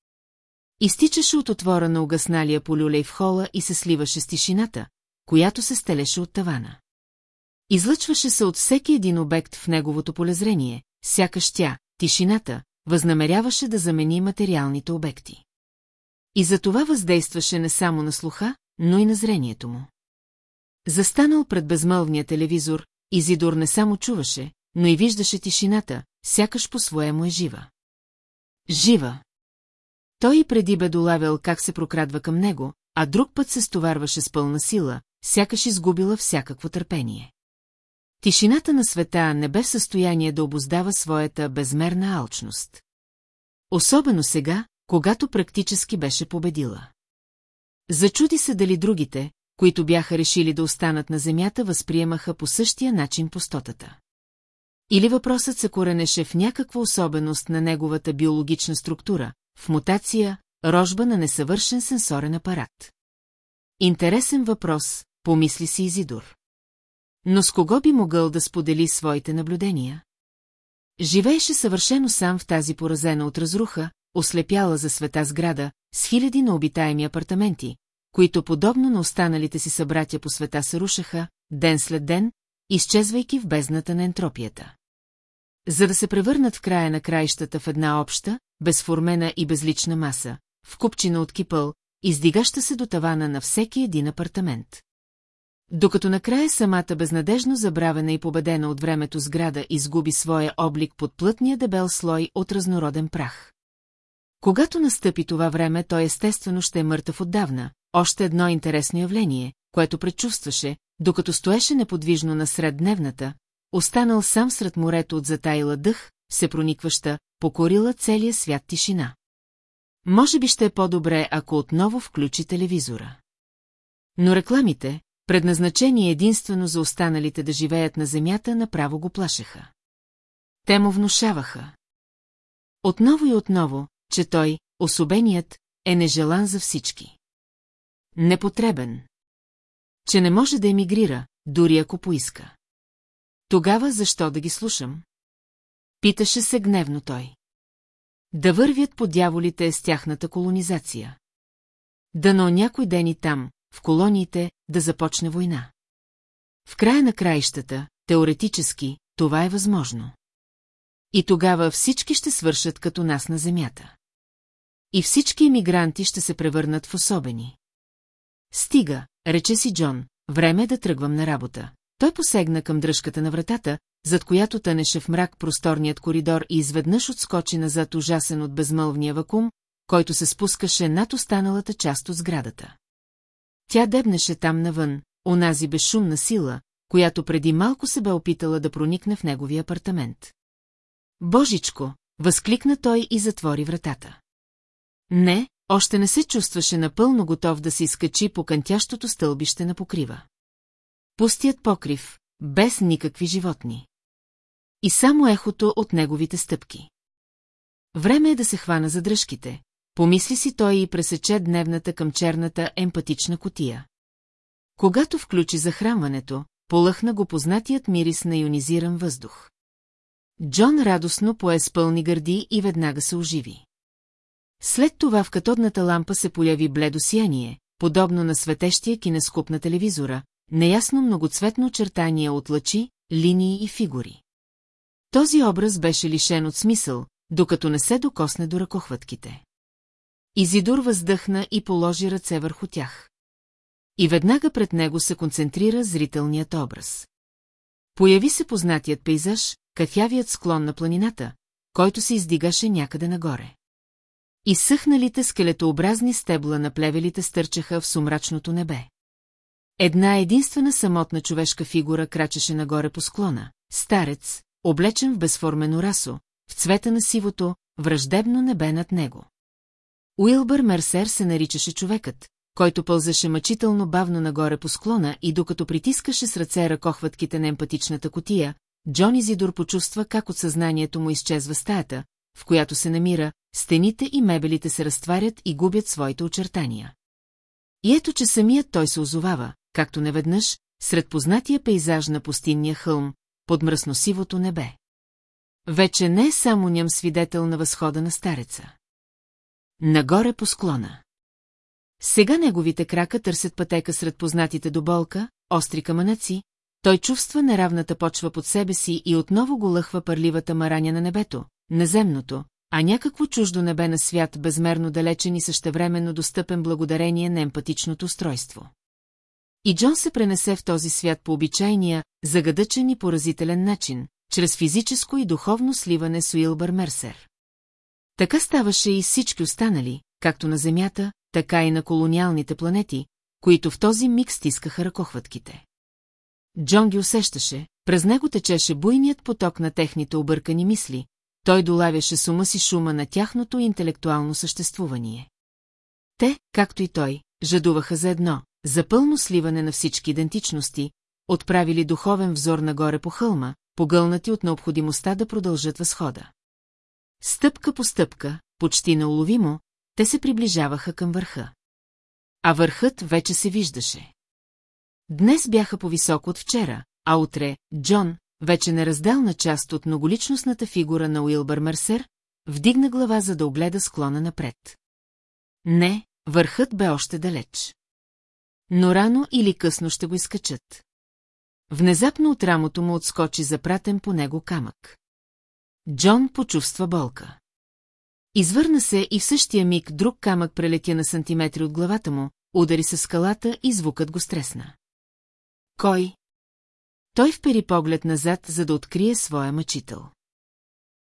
Изтичаше от отвора на угасналия полюлей в хола и се сливаше с тишината, която се стелеше от тавана. Излъчваше се от всеки един обект в неговото полезрение, сякаш тя, тишината, възнамеряваше да замени материалните обекти. И за това въздействаше не само на слуха, но и на зрението му. Застанал пред безмълвния телевизор, Изидор не само чуваше, но и виждаше тишината, сякаш по-своему е жива. Жива! Той и преди бе долавял как се прокрадва към него, а друг път се стоварваше с пълна сила, сякаш изгубила всякакво търпение. Тишината на света не бе в състояние да обоздава своята безмерна алчност. Особено сега, когато практически беше победила. Зачуди се дали другите, които бяха решили да останат на земята, възприемаха по същия начин пустотата. Или въпросът се коренеше в някаква особеност на неговата биологична структура, в мутация, рожба на несъвършен сенсорен апарат. Интересен въпрос, помисли си Изидор. Но с кого би могъл да сподели своите наблюдения? Живееше съвършено сам в тази поразена от разруха, ослепяла за света сграда, с хиляди на обитаеми апартаменти, които подобно на останалите си събратя по света се рушаха, ден след ден, изчезвайки в бездната на ентропията. За да се превърнат в края на краищата в една обща, безформена и безлична маса, в купчина от кипъл, издигаща се до тавана на всеки един апартамент. Докато накрая самата безнадежно забравена и победена от времето сграда изгуби своя облик под плътния дебел слой от разнороден прах. Когато настъпи това време, той естествено ще е мъртъв отдавна, още едно интересно явление, което предчувстваше, докато стоеше неподвижно насред дневната, останал сам сред морето от затайла дъх, се проникваща, покорила целия свят тишина. Може би ще е по-добре, ако отново включи телевизора. Но рекламите, предназначени единствено за останалите да живеят на земята, направо го плашеха. Те му внушаваха. Отново и отново, че той, особеният, е нежелан за всички. Непотребен. Че не може да емигрира, дори ако поиска. Тогава защо да ги слушам? Питаше се гневно той. Да вървят по дяволите с тяхната колонизация. Дано някой ден и там, в колониите, да започне война. В края на краищата, теоретически, това е възможно. И тогава всички ще свършат като нас на земята. И всички емигранти ще се превърнат в особени. Стига, рече си Джон, време е да тръгвам на работа. Той посегна към дръжката на вратата, зад която тънеше в мрак просторният коридор и изведнъж отскочи назад ужасен от безмълвния вакуум, който се спускаше над останалата част от сградата. Тя дебнеше там навън, онази безшумна сила, която преди малко се бе опитала да проникне в неговия апартамент. Божичко! възкликна той и затвори вратата. Не, още не се чувстваше напълно готов да се изкачи по кънтящото стълбище на покрива. Пустият покрив, без никакви животни. И само ехото от неговите стъпки. Време е да се хвана за дръжките, помисли си той и пресече дневната към черната емпатична котия. Когато включи захранването, полъхна го познатият мирис на ионизиран въздух. Джон радостно пое с пълни гърди и веднага се оживи. След това в катодната лампа се появи бледо сияние, подобно на светещия кинескоп на телевизора, неясно многоцветно очертание от лъчи, линии и фигури. Този образ беше лишен от смисъл, докато не се докосне до ръкохватките. Изидор въздъхна и положи ръце върху тях. И веднага пред него се концентрира зрителният образ. Появи се познатият пейзаж, кафявият склон на планината, който се издигаше някъде нагоре. И съхналите скелетообразни стебла на плевелите стърчаха в сумрачното небе. Една единствена самотна човешка фигура крачеше нагоре по склона, старец, облечен в безформено расо, в цвета на сивото, враждебно небе над него. Уилбър Мерсер се наричаше човекът, който пълзеше мъчително бавно нагоре по склона и докато притискаше с ръце ръкохватките на емпатичната котия, Джон Изидор почувства как от съзнанието му изчезва стаята, в която се намира, стените и мебелите се разтварят и губят своите очертания. И ето, че самият той се озовава, както неведнъж, сред познатия пейзаж на пустинния хълм, под мръсно-сивото небе. Вече не е само ням свидетел на възхода на стареца. Нагоре по склона. Сега неговите крака търсят пътека сред познатите до болка, остри камънаци, той чувства неравната почва под себе си и отново го лъхва пърливата мараня на небето, наземното, а някакво чуждо небе на свят безмерно далечен и същевременно достъпен благодарение на емпатичното устройство. И Джон се пренесе в този свят по обичайния, загадъчен и поразителен начин, чрез физическо и духовно сливане с Уилбър Мерсер. Така ставаше и всички останали, както на Земята, така и на колониалните планети, които в този миг стискаха ръкохватките. Джон ги усещаше, през него течеше буйният поток на техните объркани мисли, той долавяше с ума си шума на тяхното интелектуално съществувание. Те, както и той, жадуваха за едно, за пълно сливане на всички идентичности, отправили духовен взор нагоре по хълма, погълнати от необходимостта да продължат възхода. Стъпка по стъпка, почти неуловимо, те се приближаваха към върха. А върхът вече се виждаше. Днес бяха по-високо от вчера, а утре Джон, вече неразделна част от многоличностната фигура на Уилбър Мерсер, вдигна глава, за да огледа склона напред. Не, върхът бе още далеч. Но рано или късно ще го изкачат. Внезапно от рамото му отскочи запратен по него камък. Джон почувства болка. Извърна се и в същия миг друг камък прелетя на сантиметри от главата му, удари се скалата и звукът го стресна. Кой? Той впери поглед назад, за да открие своя мъчител.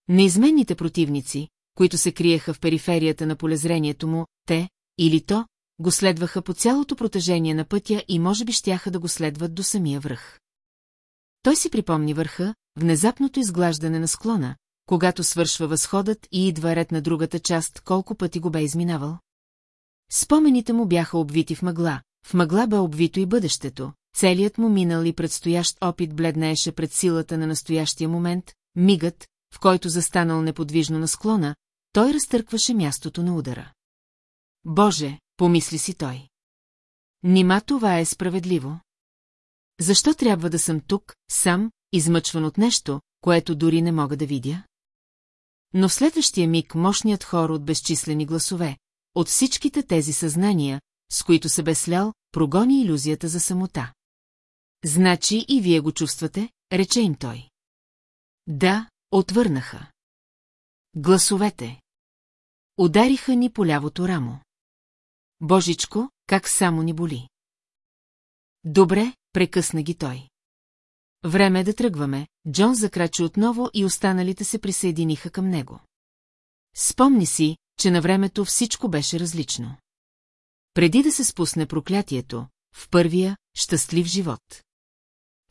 Неизменните противници, които се криеха в периферията на полезрението му, те, или то, го следваха по цялото протежение на пътя и може би щяха да го следват до самия връх. Той си припомни върха, внезапното изглаждане на склона, когато свършва възходът и идва ред на другата част, колко пъти го бе изминавал. Спомените му бяха обвити в мъгла, в мъгла бе обвито и бъдещето, целият му минал и предстоящ опит бледнееше пред силата на настоящия момент, мигът, в който застанал неподвижно на склона, той разтъркваше мястото на удара. Боже, помисли си той. Нима това е справедливо? Защо трябва да съм тук, сам, измъчван от нещо, което дори не мога да видя? Но в следващия миг мощният хор от безчислени гласове, от всичките тези съзнания, с които се бе слял, прогони иллюзията за самота. Значи и вие го чувствате, рече им той. Да, отвърнаха. Гласовете. Удариха ни по лявото рамо. Божичко, как само ни боли. Добре, прекъсна ги той. Време е да тръгваме, Джон закрачи отново и останалите се присъединиха към него. Спомни си, че на времето всичко беше различно. Преди да се спусне проклятието, в първия, щастлив живот.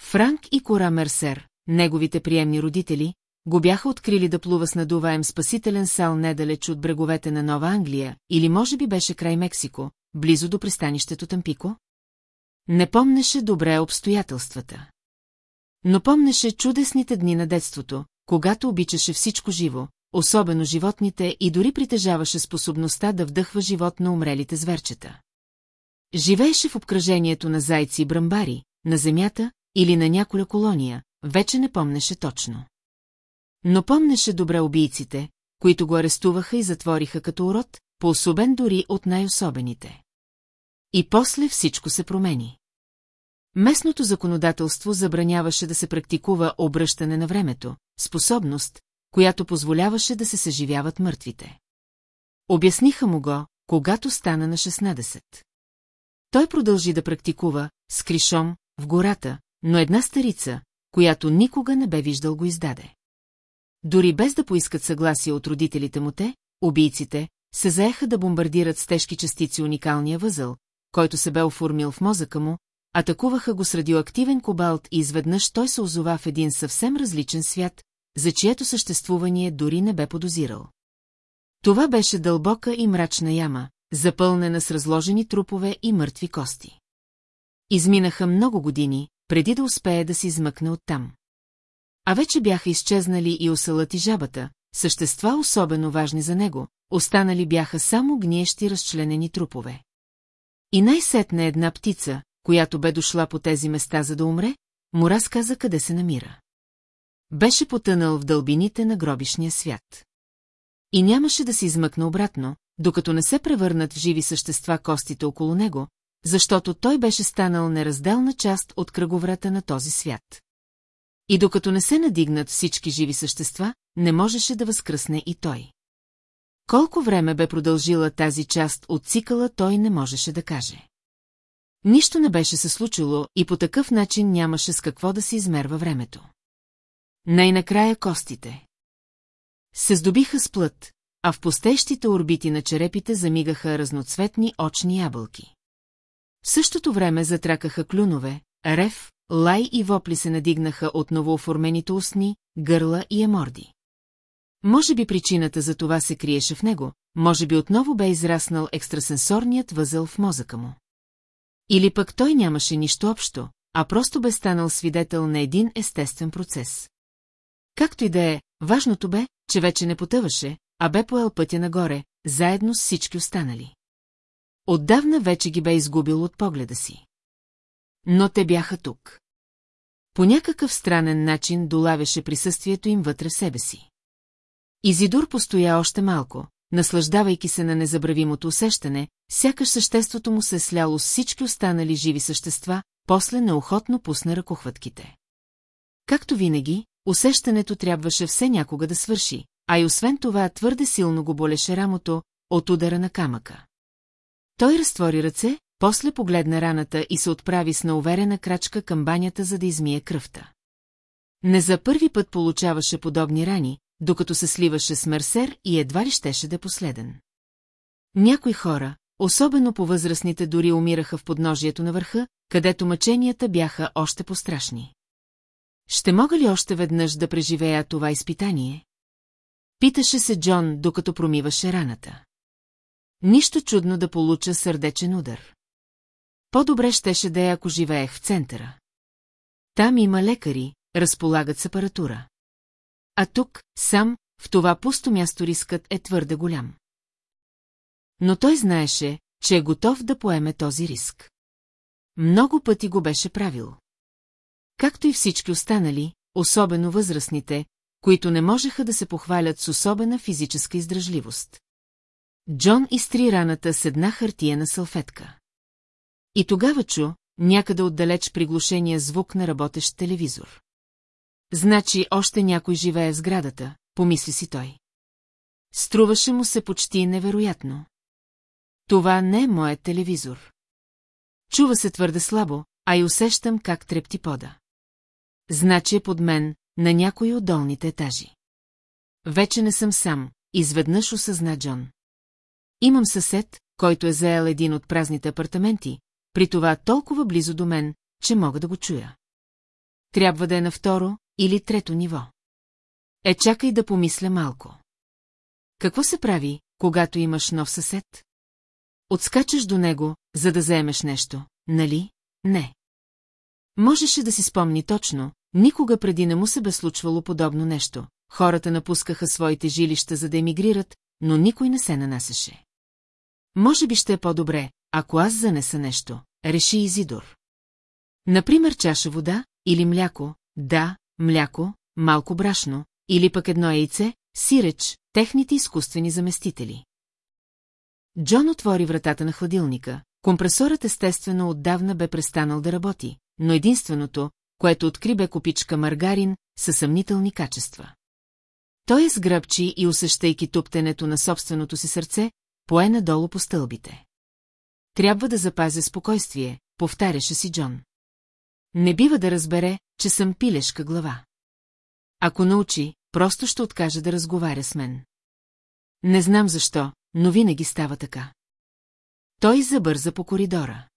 Франк и Кора Мерсер, неговите приемни родители, го бяха открили да плува с надуваем спасителен сал недалеч от бреговете на Нова Англия, или може би беше край Мексико, близо до пристанището Тампико? Не помнеше добре обстоятелствата. Но помнеше чудесните дни на детството, когато обичаше всичко живо, особено животните и дори притежаваше способността да вдъхва живот на умрелите зверчета. Живееше в обкръжението на зайци и брамбари, на земята или на няколя колония, вече не помнеше точно. Но помнеше добре убийците, които го арестуваха и затвориха като урод, по-особен дори от най-особените. И после всичко се промени. Местното законодателство забраняваше да се практикува обръщане на времето, способност, която позволяваше да се съживяват мъртвите. Обясниха му го, когато стана на 16. Той продължи да практикува, с кришом, в гората, но една старица, която никога не бе виждал го издаде. Дори без да поискат съгласие от родителите му те, убийците, се заеха да бомбардират с тежки частици уникалния възъл, който се бе оформил в мозъка му, атакуваха го с радиоактивен кобалт и изведнъж той се озова в един съвсем различен свят, за чието съществуване дори не бе подозирал. Това беше дълбока и мрачна яма, запълнена с разложени трупове и мъртви кости. Изминаха много години, преди да успее да се измъкне оттам. А вече бяха изчезнали и осълът и жабата, същества особено важни за него, останали бяха само гниещи разчленени трупове. И най-сетне една птица, която бе дошла по тези места за да умре, му разказа къде се намира. Беше потънал в дълбините на гробишния свят. И нямаше да се измъкне обратно, докато не се превърнат в живи същества костите около него, защото той беше станал неразделна част от кръговрата на този свят. И докато не се надигнат всички живи същества, не можеше да възкръсне и той. Колко време бе продължила тази част от цикъла, той не можеше да каже. Нищо не беше се случило и по такъв начин нямаше с какво да се измерва времето. Най-накрая костите. Се здобиха с плът, а в постещите орбити на черепите замигаха разноцветни очни ябълки. В същото време затракаха клюнове, рев, лай и вопли се надигнаха от новооформените устни, гърла и еморди. Може би причината за това се криеше в него, може би отново бе израснал екстрасенсорният възел в мозъка му. Или пък той нямаше нищо общо, а просто бе станал свидетел на един естествен процес. Както и да е, важното бе, че вече не потъваше, а бе поел пътя нагоре, заедно с всички останали. Отдавна вече ги бе изгубил от погледа си. Но те бяха тук. По някакъв странен начин долавяше присъствието им вътре в себе си. Изидор постоя още малко, наслаждавайки се на незабравимото усещане, сякаш съществото му се е сляло с всички останали живи същества, после неохотно пусна ръкохватките. Както винаги, усещането трябваше все някога да свърши, а и освен това твърде силно го болеше рамото от удара на камъка. Той разтвори ръце, после погледна раната и се отправи с науверена крачка към банята, за да измие кръвта. Не за първи път получаваше подобни рани, докато се сливаше с Мерсер и едва ли щеше да е последен. Някои хора, особено по-възрастните, дори умираха в подножието на върха, където мъченията бяха още пострашни. Ще мога ли още веднъж да преживея това изпитание? Питаше се Джон, докато промиваше раната. Нищо чудно да получа сърдечен удар. По-добре щеше да е, ако живеех в центъра. Там има лекари, разполагат с апаратура. А тук, сам, в това пусто място рискът е твърде голям. Но той знаеше, че е готов да поеме този риск. Много пъти го беше правил. Както и всички останали, особено възрастните, които не можеха да се похвалят с особена физическа издръжливост. Джон изтри раната с една хартия салфетка. И тогава чу, някъде отдалеч приглушения звук на работещ телевизор. Значи още някой живее в сградата, помисли си той. Струваше му се почти невероятно. Това не е моят телевизор. Чува се твърде слабо, а и усещам как трепти пода. Значи е под мен, на някои от долните етажи. Вече не съм сам, изведнъж осъзна Джон. Имам съсед, който е заел един от празните апартаменти, при това толкова близо до мен, че мога да го чуя. Трябва да е на второ или трето ниво. Е, чакай да помисля малко. Какво се прави, когато имаш нов съсед? Отскачаш до него, за да заемеш нещо, нали? Не. Можеше да си спомни точно, никога преди не му се бе случвало подобно нещо. Хората напускаха своите жилища, за да емигрират, но никой не се нанасеше. Може би ще е по-добре, ако аз занеса нещо, реши Изидор. Например, чаша вода или мляко, да, мляко, малко брашно, или пък едно яйце, сиреч, техните изкуствени заместители. Джон отвори вратата на хладилника. Компресорът естествено отдавна бе престанал да работи, но единственото, което откри бе купичка маргарин със съмнителни качества. Той сгръбчи и усещайки туптенето на собственото си сърце, пое надолу по стълбите. Трябва да запазя спокойствие, повтаряше си Джон. Не бива да разбере, че съм пилешка глава. Ако научи, просто ще откаже да разговаря с мен. Не знам защо, но винаги става така. Той забърза по коридора.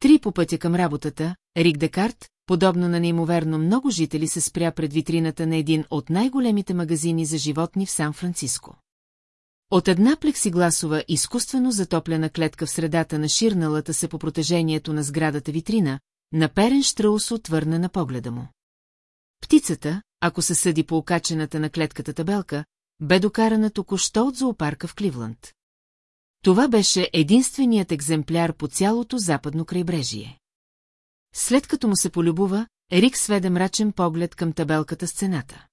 Три по пътя към работата, Рик Декарт, подобно на неимоверно много жители се спря пред витрината на един от най-големите магазини за животни в Сан-Франциско. От една плексигласова, изкуствено затоплена клетка в средата на ширналата се по протежението на сградата витрина, наперен штраус отвърна на погледа му. Птицата, ако се съди по окачената на клетката табелка, бе докарана току-що от зоопарка в Кливланд. Това беше единственият екземпляр по цялото западно крайбрежие. След като му се полюбува, Рик сведе мрачен поглед към табелката с цената.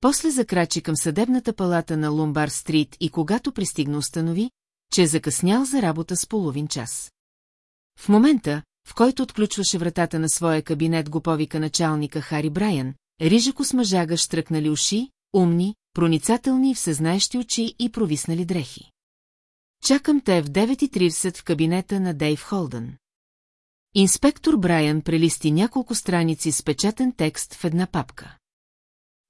После закрачи към съдебната палата на Лумбар Стрит и когато пристигна установи, че е закъснял за работа с половин час. В момента, в който отключваше вратата на своя кабинет го повика началника Хари Брайан, рижако с мъжага штръкнали уши, умни, проницателни и всезнаещи очи и провиснали дрехи. Чакам те в 9.30 в кабинета на Дейв Холдън. Инспектор Брайан прелисти няколко страници с печатен текст в една папка.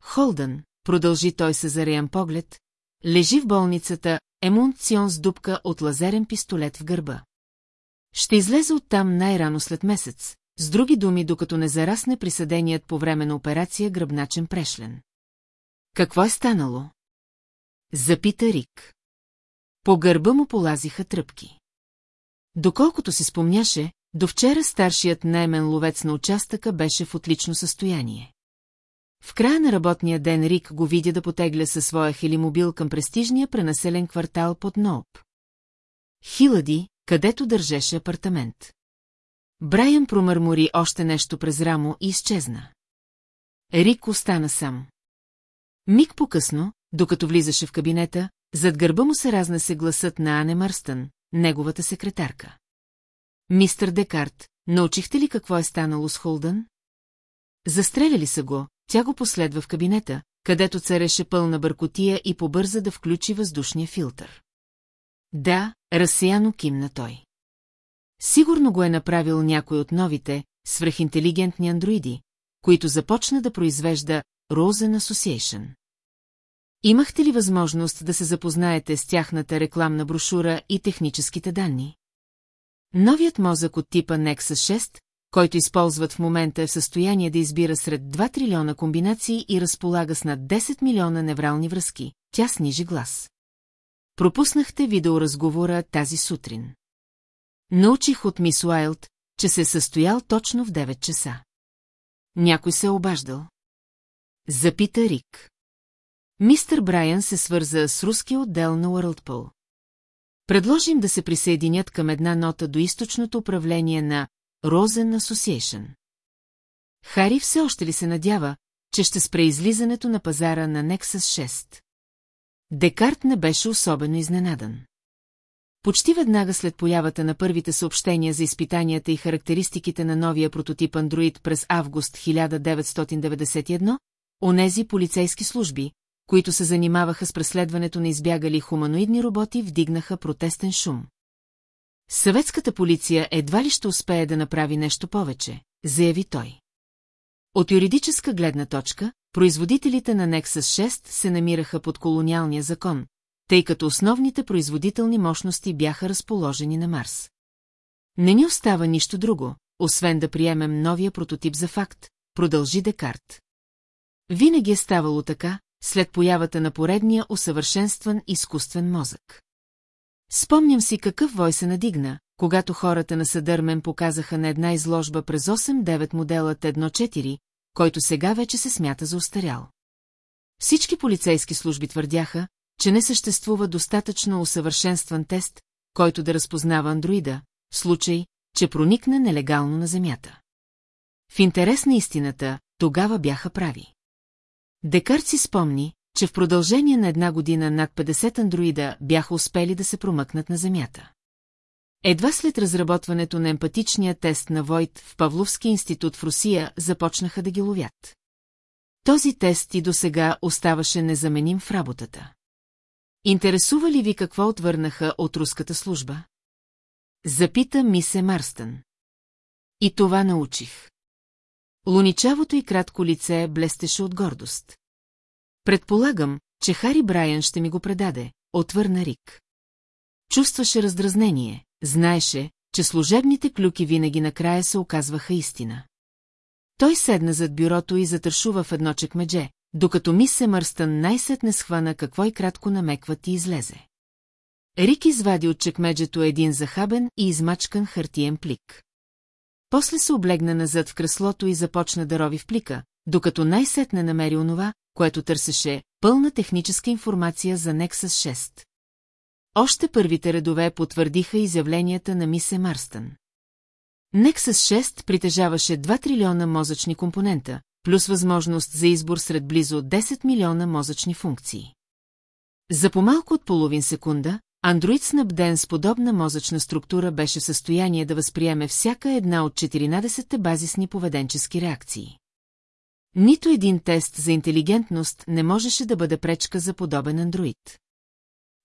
Холдън, продължи той се зареян поглед, лежи в болницата Емунцион с дупка от лазерен пистолет в гърба. Ще излезе оттам най-рано след месец, с други думи, докато не зарасне присъденият по време на операция гръбначен прешлен. Какво е станало? Запита Рик. По гърба му полазиха тръпки. Доколкото си спомняше, до вчера старшият наймен ловец на участъка беше в отлично състояние. В края на работния ден Рик го видя да потегля със своя хелимобил към престижния пренаселен квартал под Ноуп. Хилади, където държеше апартамент. Брайан промърмори още нещо през рамо и изчезна. Рик остана сам. Миг по-късно, докато влизаше в кабинета, зад гърба му се разнесе гласът на Ане Мърстън, неговата секретарка. Мистър Декарт, научихте ли какво е станало с Холдън? Застреляли са го, тя го последва в кабинета, където цареше пълна бъркотия и побърза да включи въздушния филтър. Да, разсеяно кимна той. Сигурно го е направил някой от новите, свръхинтелигентни андроиди, които започна да произвежда Rosen Association. Имахте ли възможност да се запознаете с тяхната рекламна брошура и техническите данни? Новият мозък от типа Nexus 6, който използват в момента е в състояние да избира сред 2 трилиона комбинации и разполага с над 10 милиона неврални връзки, тя снижи глас. Пропуснахте видеоразговора тази сутрин. Научих от мис Уайлд, че се е състоял точно в 9 часа. Някой се е обаждал. Запита Рик. Мистър Брайан се свърза с руския отдел на Уърлдпъл. Предложим да се присъединят към една нота до източното управление на Розен Association. Хари все още ли се надява, че ще спре излизането на пазара на Nexus 6? Декарт не беше особено изненадан. Почти веднага след появата на първите съобщения за изпитанията и характеристиките на новия прототип Android през август 1991, онези полицейски служби, които се занимаваха с преследването на избягали хуманоидни роботи, вдигнаха протестен шум. Съветската полиция едва ли ще успее да направи нещо повече, заяви той. От юридическа гледна точка, производителите на Nexus 6 се намираха под колониалния закон, тъй като основните производителни мощности бяха разположени на Марс. Не ни остава нищо друго, освен да приемем новия прототип за факт, продължи Декарт. Винаги е ставало така, след появата на поредния усъвършенстван изкуствен мозък. Спомням си какъв вой се надигна, когато хората на Съдърмен показаха на една изложба през 8-9 моделът 1-4, който сега вече се смята за устарял. Всички полицейски служби твърдяха, че не съществува достатъчно усъвършенстван тест, който да разпознава андроида, в случай, че проникне нелегално на Земята. В интерес на истината, тогава бяха прави. Декарт си спомни, че в продължение на една година над 50 андроида бяха успели да се промъкнат на Земята. Едва след разработването на емпатичния тест на Войт в Павловски институт в Русия започнаха да ги ловят. Този тест и досега оставаше незаменим в работата. Интересува ли ви какво отвърнаха от руската служба? Запита Мисе Марстън. И това научих. Луничавото и кратко лице блестеше от гордост. Предполагам, че Хари Брайан ще ми го предаде, отвърна Рик. Чувстваше раздразнение, знаеше, че служебните клюки винаги накрая се оказваха истина. Той седна зад бюрото и затършува в едно чекмедже, докато мис Мърстън най-сетне схвана какво и кратко намекват и излезе. Рик извади от чекмеджето един захабен и измачкан хартиен плик. После се облегна назад в креслото и започна да рови в плика, докато най-сетне намери онова, което търсеше пълна техническа информация за Nexus 6. Още първите редове потвърдиха изявленията на Мисе Марстън. Nexus 6 притежаваше 2 трилиона мозъчни компонента, плюс възможност за избор сред близо 10 милиона мозъчни функции. За по-малко от половин секунда, андроид снабден с подобна мозъчна структура беше в състояние да възприеме всяка една от 14-те базисни поведенчески реакции. Нито един тест за интелигентност не можеше да бъде пречка за подобен андроид.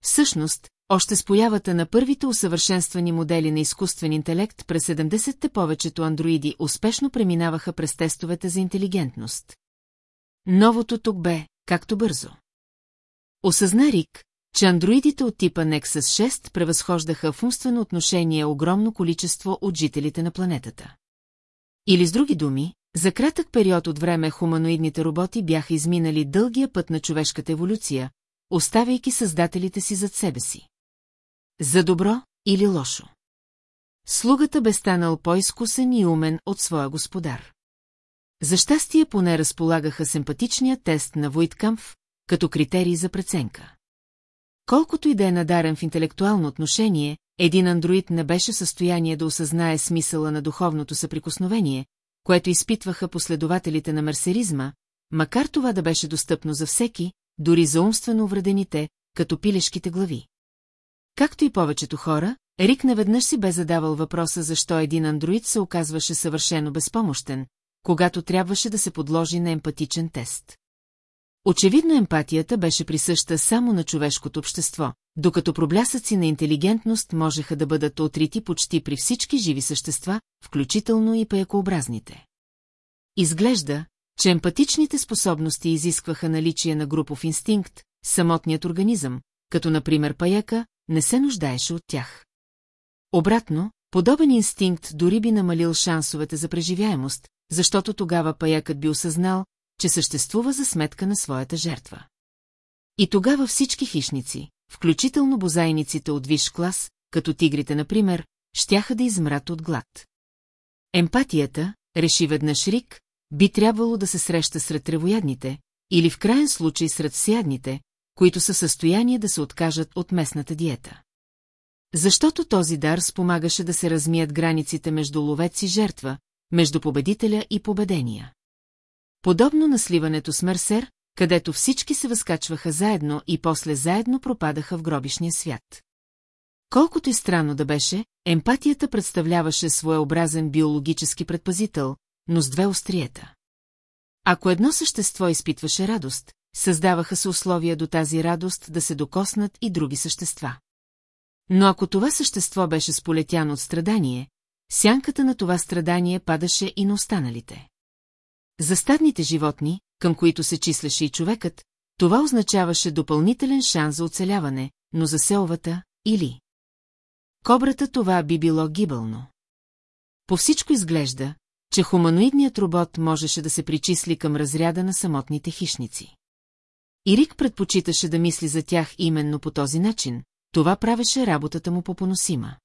Всъщност, още с появата на първите усъвършенствани модели на изкуствен интелект през 70-те повечето андроиди успешно преминаваха през тестовете за интелигентност. Новото тук бе, както бързо. Осъзна Рик, че андроидите от типа Nexus 6 превъзхождаха в умствено отношение огромно количество от жителите на планетата. Или с други думи, за кратък период от време хуманоидните роботи бяха изминали дългия път на човешката еволюция, оставяйки създателите си зад себе си. За добро или лошо. Слугата бе станал по-изкусен и умен от своя господар. За щастие поне разполагаха с емпатичния тест на Войткамф като критерий за преценка. Колкото и да е надарен в интелектуално отношение, един андроид не беше в състояние да осъзнае смисъла на духовното съприкосновение, което изпитваха последователите на мерсеризма, макар това да беше достъпно за всеки, дори за умствено увредените, като пилешките глави. Както и повечето хора, Рик наведнъж си бе задавал въпроса защо един андроид се оказваше съвършено безпомощен, когато трябваше да се подложи на емпатичен тест. Очевидно емпатията беше присъща само на човешкото общество, докато проблясъци на интелигентност можеха да бъдат отрити почти при всички живи същества, включително и паякообразните. Изглежда, че емпатичните способности изискваха наличие на групов инстинкт, самотният организъм, като например паяка, не се нуждаеше от тях. Обратно, подобен инстинкт дори би намалил шансовете за преживяемост, защото тогава паякът би осъзнал, че съществува за сметка на своята жертва. И тогава всички хищници, включително бозайниците от виш клас, като тигрите, например, щяха да измрат от глад. Емпатията, реши веднъж Рик, би трябвало да се среща сред тревоядните, или в крайен случай сред всеядните, които са в състояние да се откажат от местната диета. Защото този дар спомагаше да се размият границите между ловец и жертва, между победителя и победения. Подобно на сливането с Мерсер, където всички се възкачваха заедно и после заедно пропадаха в гробишния свят. Колкото и странно да беше, емпатията представляваше своеобразен биологически предпазител, но с две остриета. Ако едно същество изпитваше радост, създаваха се условия до тази радост да се докоснат и други същества. Но ако това същество беше сполетяно от страдание, сянката на това страдание падаше и на останалите. За стадните животни, към които се числеше и човекът, това означаваше допълнителен шанс за оцеляване, но за селвата или... Кобрата това би било гибелно. По всичко изглежда, че хуманоидният робот можеше да се причисли към разряда на самотните хищници. Ирик предпочиташе да мисли за тях именно по този начин, това правеше работата му попоносима.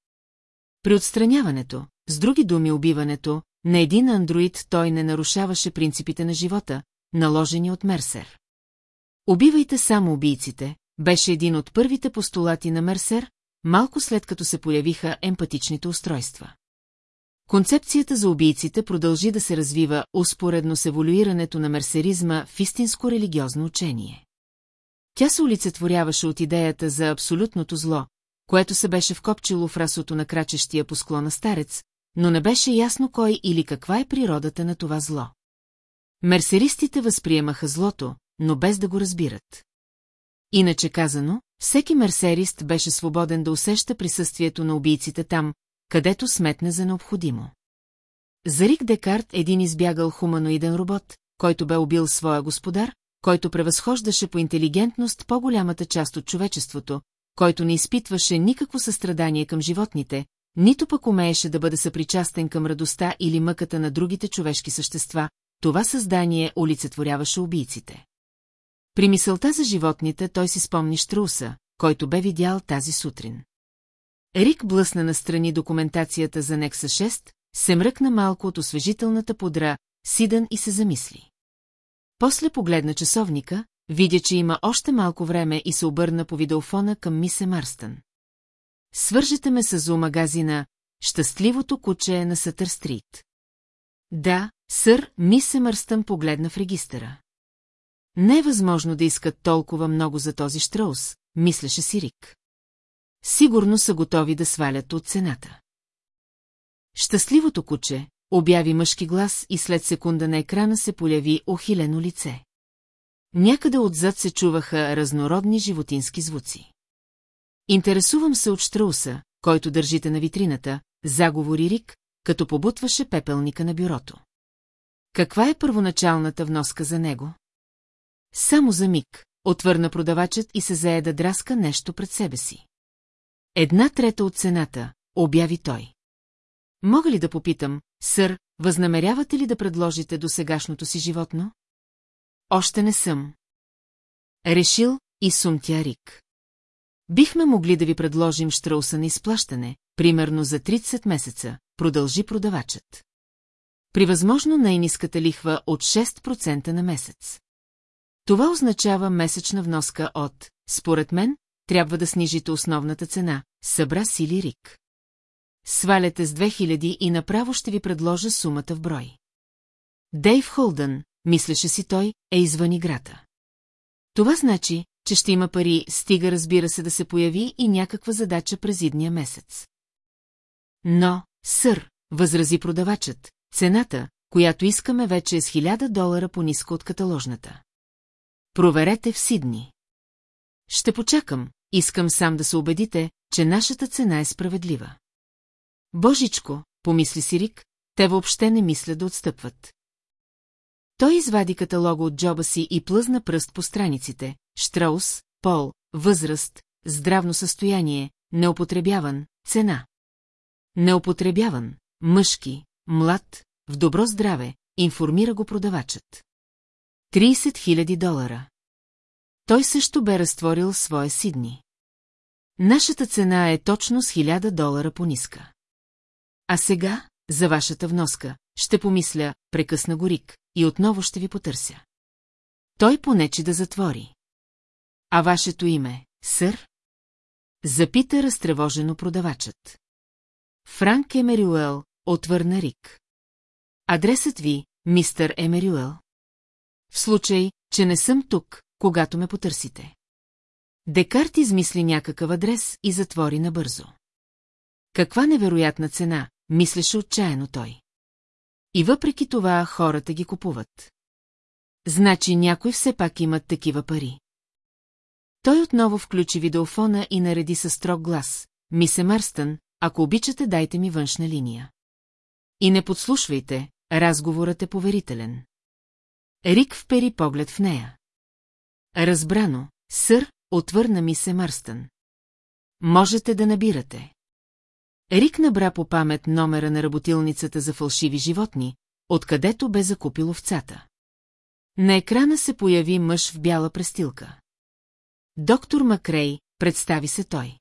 При отстраняването, с други думи убиването, на един андроид той не нарушаваше принципите на живота, наложени от Мерсер. Убивайте само убийците, беше един от първите постулати на Мерсер, малко след като се появиха емпатичните устройства. Концепцията за убийците продължи да се развива успоредно с еволюирането на мерсеризма в истинско религиозно учение. Тя се олицетворяваше от идеята за абсолютното зло, което се беше вкопчило в расото на крачещия по склона старец, но не беше ясно кой или каква е природата на това зло. Мерсеристите възприемаха злото, но без да го разбират. Иначе казано, всеки мерсерист беше свободен да усеща присъствието на убийците там, където сметне за необходимо. За Рик Декарт един избягал хуманоиден робот, който бе убил своя господар, който превъзхождаше по интелигентност по-голямата част от човечеството, който не изпитваше никакво състрадание към животните, нито пък умееше да бъде съпричастен към радостта или мъката на другите човешки същества, това създание олицетворяваше убийците. При мисълта за животните той си спомни Штруса, който бе видял тази сутрин. Рик блъсна настрани документацията за Некса 6, се мръкна малко от освежителната подра, сидън и се замисли. После погледна часовника, видя, че има още малко време и се обърна по видеофона към мисе Марстън. Свържете ме с зоомагазина «Щастливото куче на Сътър Стрит». Да, сър, мисе Мърстън погледна в регистъра. Не е възможно да искат толкова много за този штраус, мислеше си Рик. Сигурно са готови да свалят от цената. Щастливото куче, обяви мъжки глас и след секунда на екрана се поляви охилено лице. Някъде отзад се чуваха разнородни животински звуци. Интересувам се от Штрауса, който държите на витрината, заговори Рик, като побутваше пепелника на бюрото. Каква е първоначалната вноска за него? Само за миг, отвърна продавачът и се зае да драска нещо пред себе си. Една трета от цената, обяви той. Мога ли да попитам, сър, възнамерявате ли да предложите до сегашното си животно? Още не съм. Решил и сумтя Рик. Бихме могли да ви предложим штрауса на изплащане, примерно за 30 месеца, продължи продавачът. При възможно най-ниската лихва от 6% на месец. Това означава месечна вноска от, според мен, трябва да снижите основната цена, събра сили Рик. Сваляте с 2000 и направо ще ви предложа сумата в брой. Дейв Холдън, мислеше си той, е извън играта. Това значи, че ще има пари, стига разбира се да се появи и някаква задача през идния месец. Но, сър, възрази продавачът, цената, която искаме вече е с 1000 долара по-ниска от каталожната. Проверете в Сидни. Ще почакам, искам сам да се убедите, че нашата цена е справедлива. Божичко, помисли си Рик, те въобще не мислят да отстъпват. Той извади каталога от джоба си и плъзна пръст по страниците. Штраус, пол, възраст, здравно състояние, неупотребяван, цена. Неупотребяван, мъжки, млад, в добро здраве, информира го продавачът. 30 000 долара. Той също бе разтворил своя Сидни. Нашата цена е точно с 1000 долара по-ниска. А сега, за вашата вноска, ще помисля, прекъсна Горик, и отново ще ви потърся. Той понече да затвори. А вашето име, сър? Запита разтревожено продавачът. Франк Емерюел, отвърна Рик. Адресът ви, мистър Емерюел. В случай, че не съм тук, когато ме потърсите. Декарт измисли някакъв адрес и затвори набързо. Каква невероятна цена, мислеше отчаяно той. И въпреки това хората ги купуват. Значи някой все пак имат такива пари. Той отново включи видеофона и нареди със строг глас. Мисе Марстън, ако обичате, дайте ми външна линия. И не подслушвайте, разговорът е поверителен. Рик впери поглед в нея. Разбрано, сър, отвърна ми се Марстън. Можете да набирате. Рик набра по памет номера на работилницата за фалшиви животни, откъдето бе закупил овцата. На екрана се появи мъж в бяла престилка. Доктор Макрей, представи се той.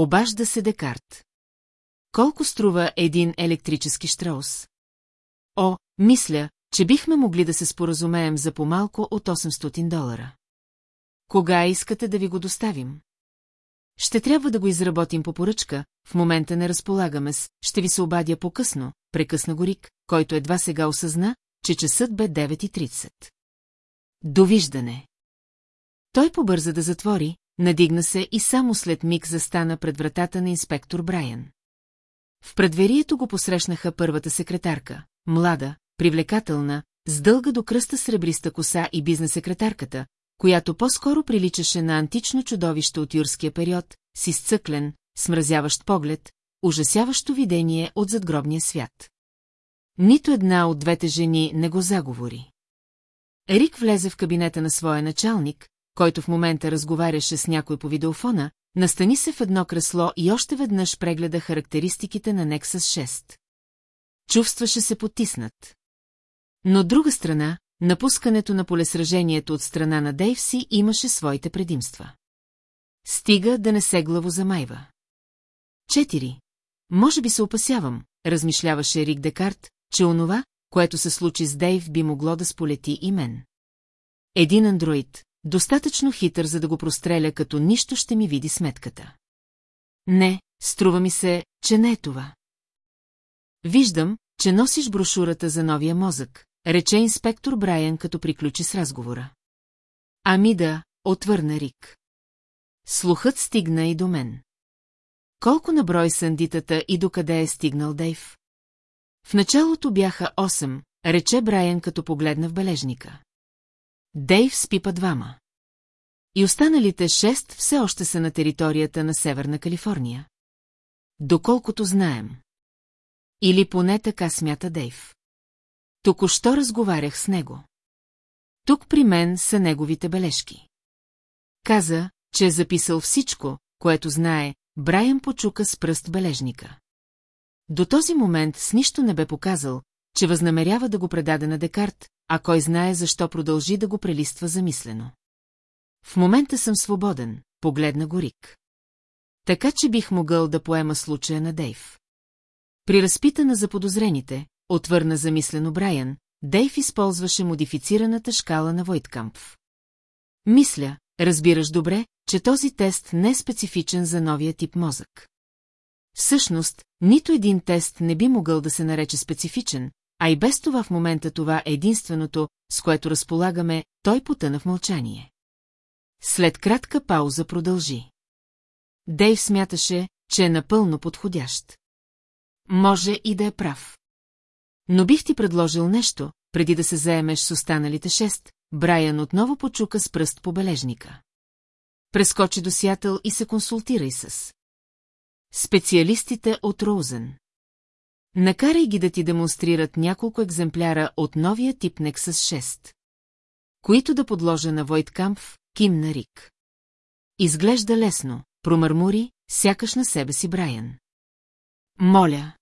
Обажда се Декарт. Колко струва един електрически штраус? О, мисля, че бихме могли да се споразумеем за по-малко от 800 долара. Кога искате да ви го доставим? Ще трябва да го изработим по поръчка, в момента не разполагаме с, ще ви се обадя по-късно, прекъсна Горик, който едва сега осъзна, че часът бе 9.30. Довиждане. Той побърза да затвори, надигна се и само след миг застана пред вратата на инспектор Брайан. В предверието го посрещнаха първата секретарка, млада, привлекателна, с дълга до кръста сребриста коса и бизнес-секретарката, която по-скоро приличаше на антично чудовище от юрския период, с изцъклен, смразяващ поглед, ужасяващо видение от задгробния свят. Нито една от двете жени не го заговори. Рик влезе в кабинета на своя началник, който в момента разговаряше с някой по видеофона, настани се в едно кресло и още веднъж прегледа характеристиките на Nexus 6. Чувстваше се потиснат. Но от друга страна, напускането на полесражението от страна на Дейвси имаше своите предимства. Стига да не се главозамайва. Четири. Може би се опасявам, размишляваше Рик Декарт, че онова, което се случи с Дейв, би могло да сполети и мен. Един андроид, достатъчно хитър, за да го простреля, като нищо ще ми види сметката. Не, струва ми се, че не е това. Виждам, че носиш брошурата за новия мозък, рече инспектор Брайан, като приключи с разговора. Ами да, отвърна Рик. Слухът стигна и до мен. Колко наброй сандитата и докъде е стигнал Дейв? В началото бяха 8, рече Брайан, като погледна в бележника. Дейв спипа двама. И останалите шест все още са на територията на Северна Калифорния. Доколкото знаем. Или поне така смята Дейв. Току-що разговарях с него. Тук при мен са неговите бележки. Каза, че е записал всичко, което знае, Брайан почука с пръст бележника. До този момент с нищо не бе показал, че възнамерява да го предаде на Декарт, а кой знае защо продължи да го прелиства замислено. В момента съм свободен, погледна го Рик. Така че бих могъл да поема случая на Дейв. При разпитана за подозрените, отвърна замислено Брайан, Дейв използваше модифицираната шкала на Войткампф. Мисля, разбираш добре, че този тест не е специфичен за новия тип мозък. Всъщност, нито един тест не би могъл да се нарече специфичен, а и без това в момента това е единственото, с което разполагаме, той потъна в мълчание. След кратка пауза продължи. Дейв смяташе, че е напълно подходящ. Може и да е прав. Но бих ти предложил нещо, преди да се заемеш с останалите шест, Брайан отново почука с пръст по бележника. Прескочи до Сятъл и се консултирай с. Специалистите от Роузен. Накарай ги да ти демонстрират няколко екземпляра от новия тип Nexus 6. Които да подложа на Войт Кампф, Ким на Рик. Изглежда лесно, промърмури, сякаш на себе си Брайан. Моля.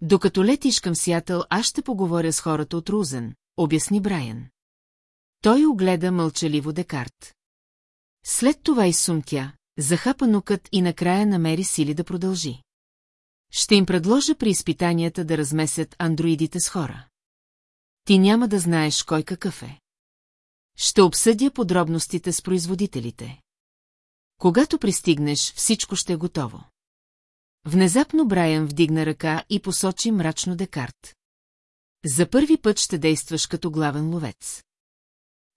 Докато летиш към Сиатъл, аз ще поговоря с хората от Рузен, обясни Брайан. Той огледа мълчаливо Декарт. След това изсумтя, захапа нукът и накрая намери сили да продължи. Ще им предложа при изпитанията да размесят андроидите с хора. Ти няма да знаеш кой какъв е. Ще обсъдя подробностите с производителите. Когато пристигнеш, всичко ще е готово. Внезапно Брайан вдигна ръка и посочи мрачно Декарт. За първи път ще действаш като главен ловец.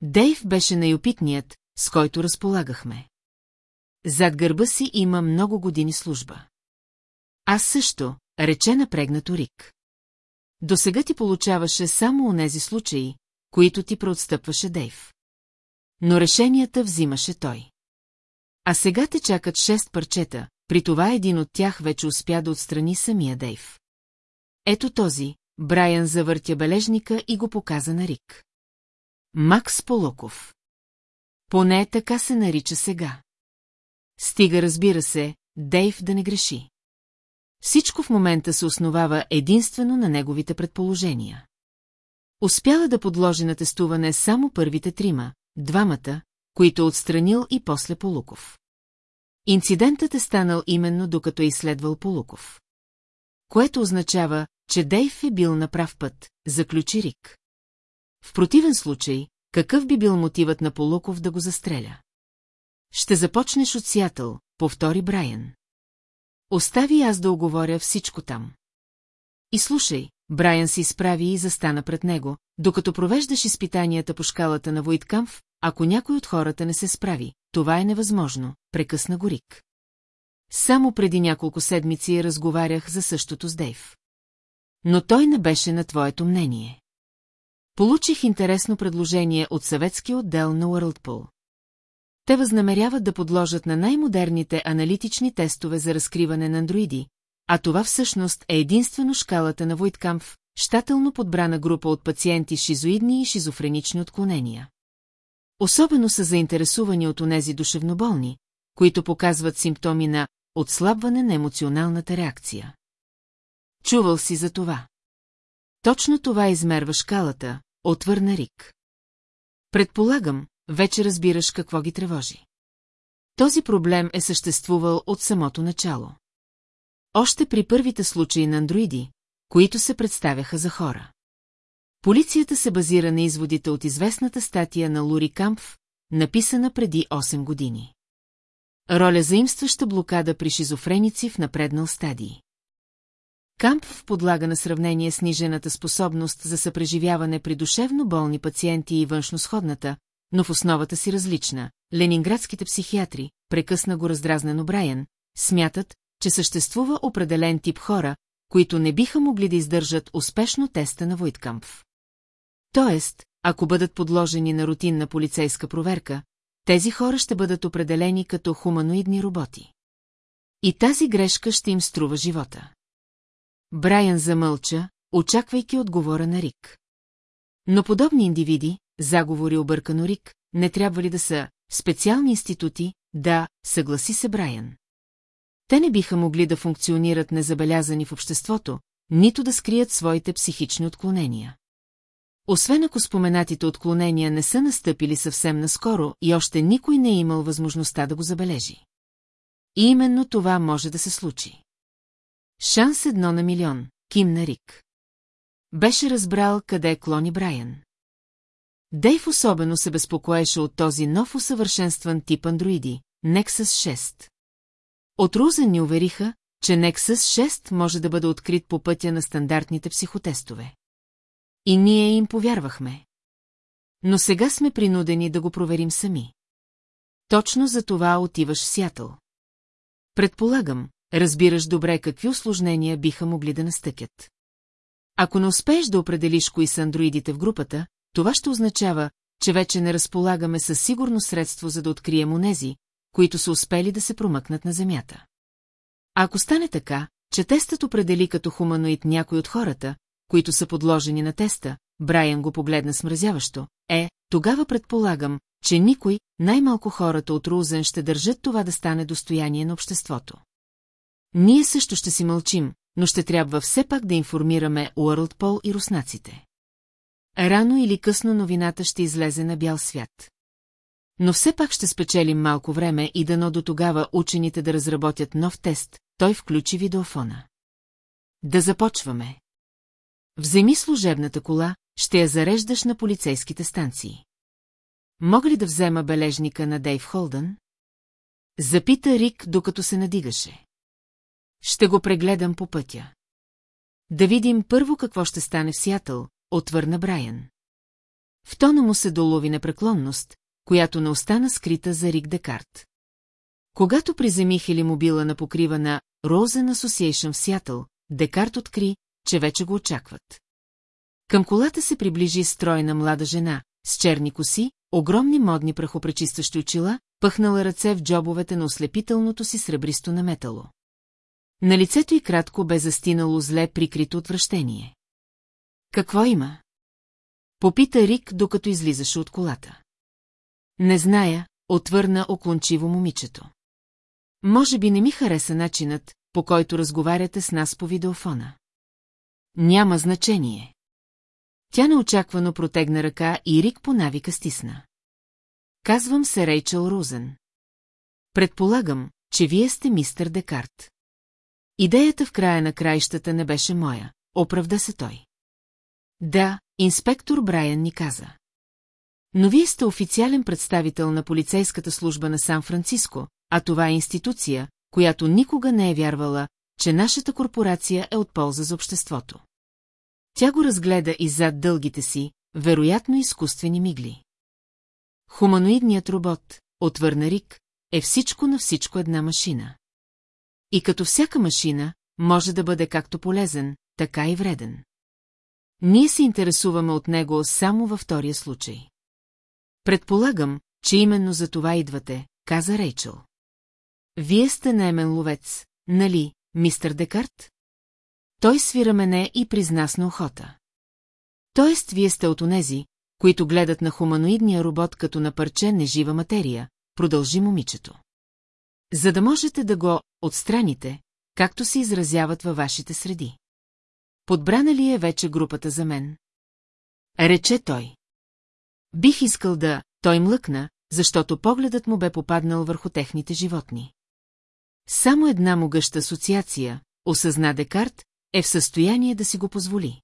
Дейв беше най-опитният, с който разполагахме. Зад гърба си има много години служба. Аз също, рече напрегнато Рик. До сега ти получаваше само онези случаи, които ти преотстъпваше Дейв. Но решенията взимаше той. А сега те чакат шест парчета, при това един от тях вече успя да отстрани самия Дейв. Ето този, Брайан завъртя бележника и го показа на Рик. Макс Полоков. Поне така се нарича сега. Стига, разбира се, Дейв да не греши. Всичко в момента се основава единствено на неговите предположения. Успяла да подложи на тестуване само първите трима, двамата, които е отстранил и после Полуков. Инцидентът е станал именно докато е изследвал Полуков. Което означава, че Дейв е бил на прав път, заключи Рик. В противен случай, какъв би бил мотивът на Полуков да го застреля? Ще започнеш от Сиатъл, повтори Брайан. Остави аз да оговоря всичко там. И слушай, Брайан се изправи и застана пред него, докато провеждаш изпитанията по шкалата на Войткамф, ако някой от хората не се справи, това е невъзможно, прекъсна Горик. Само преди няколко седмици разговарях за същото с Дейв. Но той не беше на твоето мнение. Получих интересно предложение от съветския отдел на Уърлдпул. Те възнамеряват да подложат на най-модерните аналитични тестове за разкриване на андроиди, а това всъщност е единствено шкалата на Войткамф, щателно подбрана група от пациенти с шизоидни и шизофренични отклонения. Особено са заинтересувани от онези душевноболни, които показват симптоми на отслабване на емоционалната реакция. Чувал си за това. Точно това измерва шкалата, отвърна Рик. Предполагам, вече разбираш какво ги тревожи. Този проблем е съществувал от самото начало. Още при първите случаи на андроиди, които се представяха за хора. Полицията се базира на изводите от известната статия на Лури Кампф, написана преди 8 години. Роля заимстваща блокада при шизофреници в напреднал стадии. Кампф подлага на сравнение снижената способност за съпреживяване при душевно болни пациенти и външносходната, но в основата си различна. Ленинградските психиатри, прекъсна го раздразнено Брайан, смятат, че съществува определен тип хора, които не биха могли да издържат успешно теста на Войткампф. Тоест, ако бъдат подложени на рутинна полицейска проверка, тези хора ще бъдат определени като хуманоидни роботи. И тази грешка ще им струва живота. Брайан замълча, очаквайки отговора на Рик. Но подобни индивиди, заговори объркано Рик, не трябва ли да са специални институти, да, съгласи се Брайан. Те не биха могли да функционират незабелязани в обществото, нито да скрият своите психични отклонения. Освен ако споменатите отклонения не са настъпили съвсем наскоро и още никой не е имал възможността да го забележи. И именно това може да се случи. Шанс едно на милион, кимна Рик. Беше разбрал къде е клони Брайан. Дейв особено се безпокоеше от този нов усъвършенстван тип андроиди, Nexus 6. От Рузен ни увериха, че Nexus 6 може да бъде открит по пътя на стандартните психотестове. И ние им повярвахме. Но сега сме принудени да го проверим сами. Точно за това отиваш в Сиатъл. Предполагам, разбираш добре какви осложнения биха могли да настъкят. Ако не успееш да определиш кои са андроидите в групата, това ще означава, че вече не разполагаме със сигурно средство за да открием онези, които са успели да се промъкнат на Земята. А ако стане така, че тестът определи като хуманоид някой от хората, които са подложени на теста, Брайан го погледна смразяващо, е, тогава предполагам, че никой, най-малко хората от Рузен ще държат това да стане достояние на обществото. Ние също ще си мълчим, но ще трябва все пак да информираме Уърлдпол и руснаците. Рано или късно новината ще излезе на бял свят. Но все пак ще спечелим малко време и дано до тогава учените да разработят нов тест, той включи видеофона. Да започваме. Вземи служебната кола, ще я зареждаш на полицейските станции. Мога ли да взема бележника на Дейв Холдън? Запита Рик, докато се надигаше. Ще го прегледам по пътя. Да видим първо какво ще стане в Сиатъл, отвърна Брайан. В тона му се долови непреклонност, която не остана скрита за Рик Декарт. Когато приземи хелимобила на покрива на Rosen Association в Сиатъл, Декарт откри, че вече го очакват. Към колата се приближи стройна млада жена, с черни коси, огромни модни прахопречистващи очила, пъхнала ръце в джобовете на ослепителното си сребристо наметало. На лицето й кратко бе застинало зле прикрито отвращение. Какво има? Попита Рик, докато излизаше от колата. Не зная, отвърна оклончиво момичето. Може би не ми хареса начинът, по който разговаряте с нас по видеофона. Няма значение. Тя неочаквано протегна ръка и Рик по навика стисна. Казвам се Рейчел Рузен. Предполагам, че вие сте мистер Декарт. Идеята в края на краищата не беше моя, оправда се той. Да, инспектор Брайан ни каза. Но вие сте официален представител на полицейската служба на Сан-Франциско, а това е институция, която никога не е вярвала, че нашата корпорация е от полза за обществото. Тя го разгледа и зад дългите си, вероятно изкуствени мигли. Хуманоидният робот, отвърна Рик, е всичко на всичко една машина. И като всяка машина, може да бъде както полезен, така и вреден. Ние се интересуваме от него само във втория случай. Предполагам, че именно за това идвате, каза Рейчел. Вие сте наемен ловец, нали, мистер Декарт? Той свира мене и призна с на охота. Тоест, вие сте от онези, които гледат на хуманоидния робот като на парче нежива материя, продължи момичето. За да можете да го отстраните, както се изразяват във вашите среди. Подбрана ли е вече групата за мен? Рече той. Бих искал да, той млъкна, защото погледът му бе попаднал върху техните животни. Само една могъща асоциация, осъзна Декарт, е в състояние да си го позволи.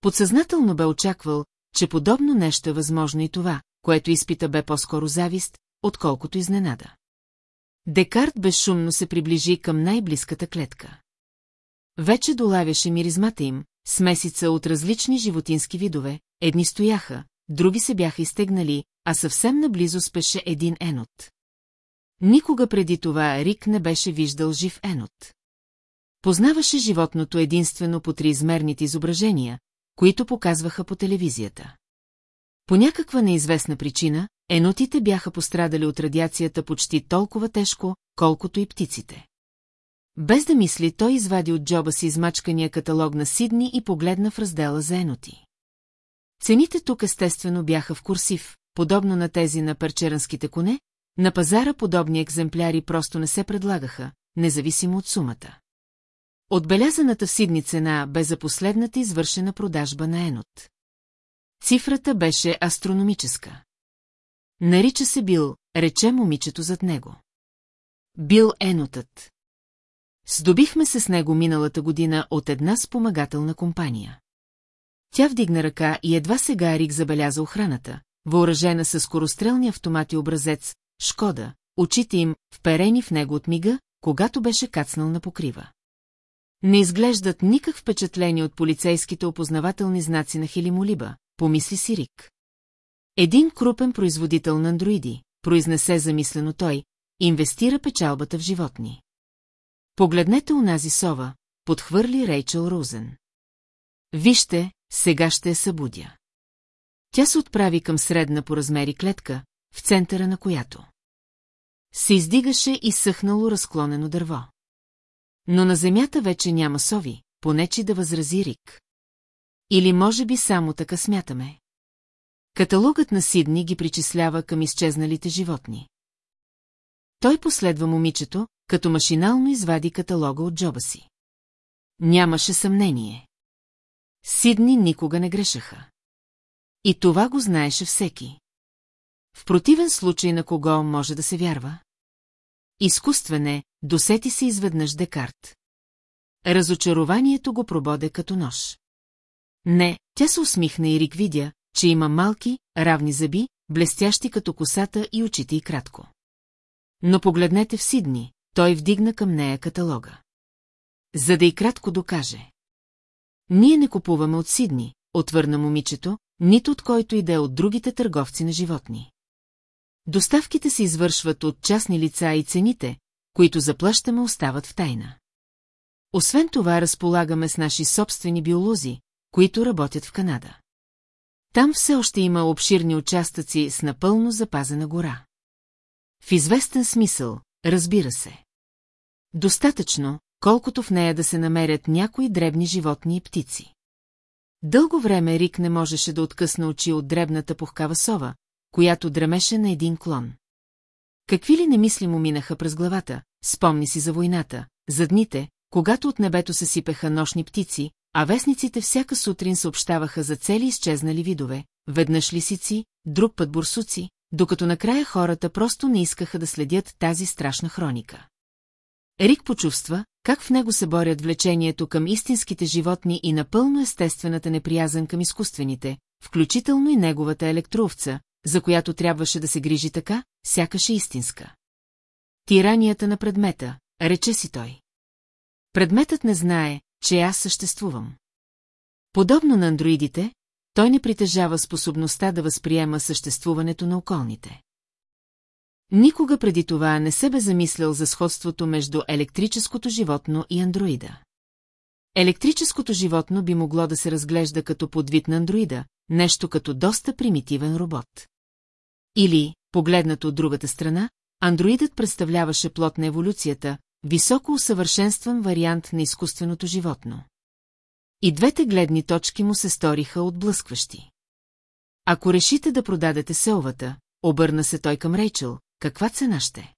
Подсъзнателно бе очаквал, че подобно нещо е възможно и това, което изпита бе по-скоро завист, отколкото изненада. Декарт безшумно се приближи към най-близката клетка. Вече долавяше миризмата им, смесица от различни животински видове, едни стояха, други се бяха изтегнали, а съвсем наблизо спеше един енот. Никога преди това Рик не беше виждал жив енот. Познаваше животното единствено по триизмерните изображения, които показваха по телевизията. По някаква неизвестна причина, енотите бяха пострадали от радиацията почти толкова тежко, колкото и птиците. Без да мисли, той извади от джоба си измачкания каталог на Сидни и погледна в раздела за еноти. Цените тук естествено бяха в курсив, подобно на тези на перчеранските коне, на пазара подобни екземпляри просто не се предлагаха, независимо от сумата. Отбелязаната в Сидни цена бе за последната извършена продажба на Енот. Цифрата беше астрономическа. Нарича се Бил, рече момичето зад него. Бил Енотът. Здобихме се с него миналата година от една спомагателна компания. Тя вдигна ръка и едва сега Рик забеляза охраната, въоръжена с скорострелни автомати образец, Шкода, очите им, вперени в него от мига, когато беше кацнал на покрива. Не изглеждат никак впечатлени от полицейските опознавателни знаци на Хелимолиба, помисли си Рик. Един крупен производител на андроиди, произнесе замислено той, инвестира печалбата в животни. Погледнете унази сова, подхвърли Рейчел Розен. Вижте, сега ще я събудя. Тя се отправи към средна по размери клетка, в центъра на която се издигаше и съхнало разклонено дърво. Но на земята вече няма сови, понечи да възрази Рик. Или може би само така смятаме. Каталогът на Сидни ги причислява към изчезналите животни. Той последва момичето, като машинално извади каталога от джоба си. Нямаше съмнение. Сидни никога не грешаха. И това го знаеше всеки. В противен случай на кого може да се вярва? Изкуствене, досети се изведнъж Декарт. Разочарованието го прободе като нож. Не, тя се усмихна и Рик видя, че има малки, равни зъби, блестящи като косата и очите и кратко. Но погледнете в Сидни, той вдигна към нея каталога. За да и кратко докаже. Ние не купуваме от Сидни, отвърна момичето, нито от който и да е от другите търговци на животни. Доставките се извършват от частни лица и цените, които заплащаме остават в тайна. Освен това разполагаме с наши собствени биолози, които работят в Канада. Там все още има обширни участъци с напълно запазена гора. В известен смисъл, разбира се. Достатъчно, колкото в нея да се намерят някои дребни животни и птици. Дълго време Рик не можеше да откъсна очи от дребната пухкава сова, която дремеше на един клон. Какви ли немисли му минаха през главата, спомни си за войната, за дните, когато от небето се сипеха нощни птици, а вестниците всяка сутрин съобщаваха за цели изчезнали видове, веднъж лисици, друг път бурсуци, докато накрая хората просто не искаха да следят тази страшна хроника. Рик почувства, как в него се борят влечението към истинските животни и напълно естествената неприязан към изкуствените, включително и неговата електроовца, за която трябваше да се грижи така, сякаше истинска. Тиранията на предмета, рече си той. Предметът не знае, че аз съществувам. Подобно на андроидите, той не притежава способността да възприема съществуването на околните. Никога преди това не се бе замислял за сходството между електрическото животно и андроида. Електрическото животно би могло да се разглежда като подвид на андроида, нещо като доста примитивен робот. Или, погледнато от другата страна, андроидът представляваше плод на еволюцията, високо усъвършенстван вариант на изкуственото животно. И двете гледни точки му се сториха отблъскващи. Ако решите да продадете селвата, обърна се той към Рейчел, каква цена ще?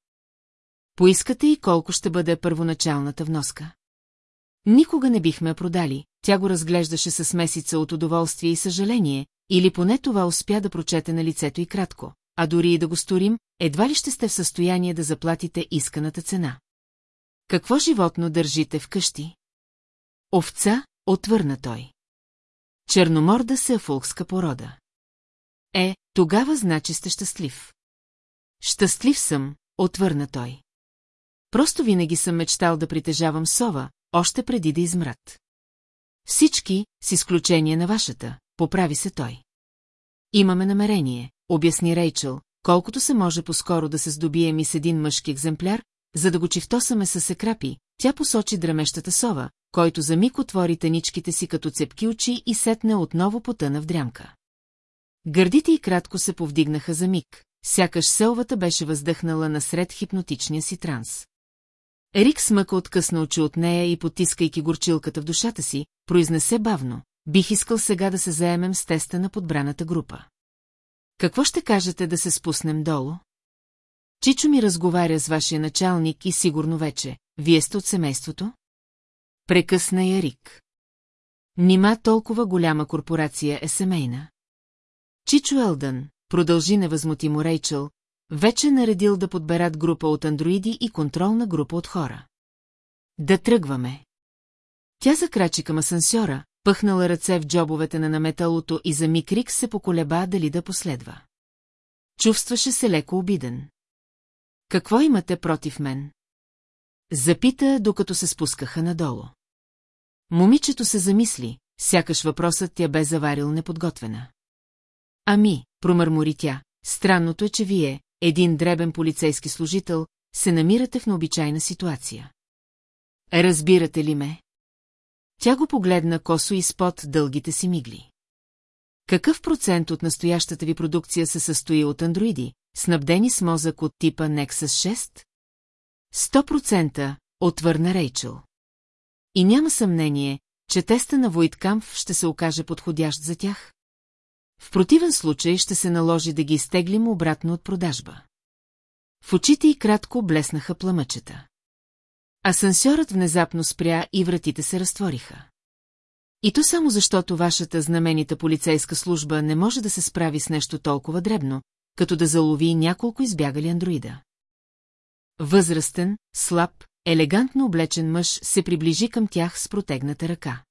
Поискате и колко ще бъде първоначалната вноска? Никога не бихме продали, тя го разглеждаше с месица от удоволствие и съжаление, или поне това успя да прочете на лицето и кратко, а дори и да го сторим, едва ли ще сте в състояние да заплатите исканата цена. Какво животно държите в къщи? Овца, отвърна той. Черноморда се фулкска порода. Е, тогава значи сте щастлив. Щастлив съм, отвърна той. Просто винаги съм мечтал да притежавам сова, още преди да измрат. Всички, с изключение на вашата, поправи се той. Имаме намерение, обясни Рейчел, колкото се може по-скоро да се здобием и с един мъжки екземпляр, за да го чифтосаме с екрапи, тя посочи дремещата сова, който за миг отвори теничките си като цепки очи и сетне отново потъна в дрямка. Гърдите и кратко се повдигнаха за миг, сякаш селвата беше въздъхнала насред хипнотичния си транс. Рик смъка откъсна очи от нея и потискайки горчилката в душата си, произнесе бавно. Бих искал сега да се заемем с теста на подбраната група. Какво ще кажете да се спуснем долу? Чичо ми разговаря с вашия началник и сигурно вече. Вие сте от семейството? Прекъсна я Рик. Нима толкова голяма корпорация е семейна. Чичо Елдън, продължи невъзмутимо Рейчел, вече наредил да подберат група от андроиди и контролна група от хора. Да тръгваме. Тя закрачи към асансьора, пъхнала ръце в джобовете на наметалото и за миг Рик се поколеба дали да последва. Чувстваше се леко обиден. Какво имате против мен? Запита, докато се спускаха надолу. Момичето се замисли, сякаш въпросът тя бе заварил неподготвена. Ами, промърмори тя, странното е, че вие, един дребен полицейски служител, се намирате в необичайна ситуация. Разбирате ли ме? Тя го погледна косо изпод дългите си мигли. Какъв процент от настоящата ви продукция се състои от андроиди, снабдени с мозък от типа Nexus 6? Сто процента, отвърна Рейчел. И няма съмнение, че теста на Войткамп ще се окаже подходящ за тях. В противен случай ще се наложи да ги изтеглим обратно от продажба. В очите й кратко блеснаха пламъчета. Асансьорът внезапно спря и вратите се разтвориха. И то само защото вашата знаменита полицейска служба не може да се справи с нещо толкова дребно, като да залови няколко избягали андроида. Възрастен, слаб, елегантно облечен мъж се приближи към тях с протегната ръка.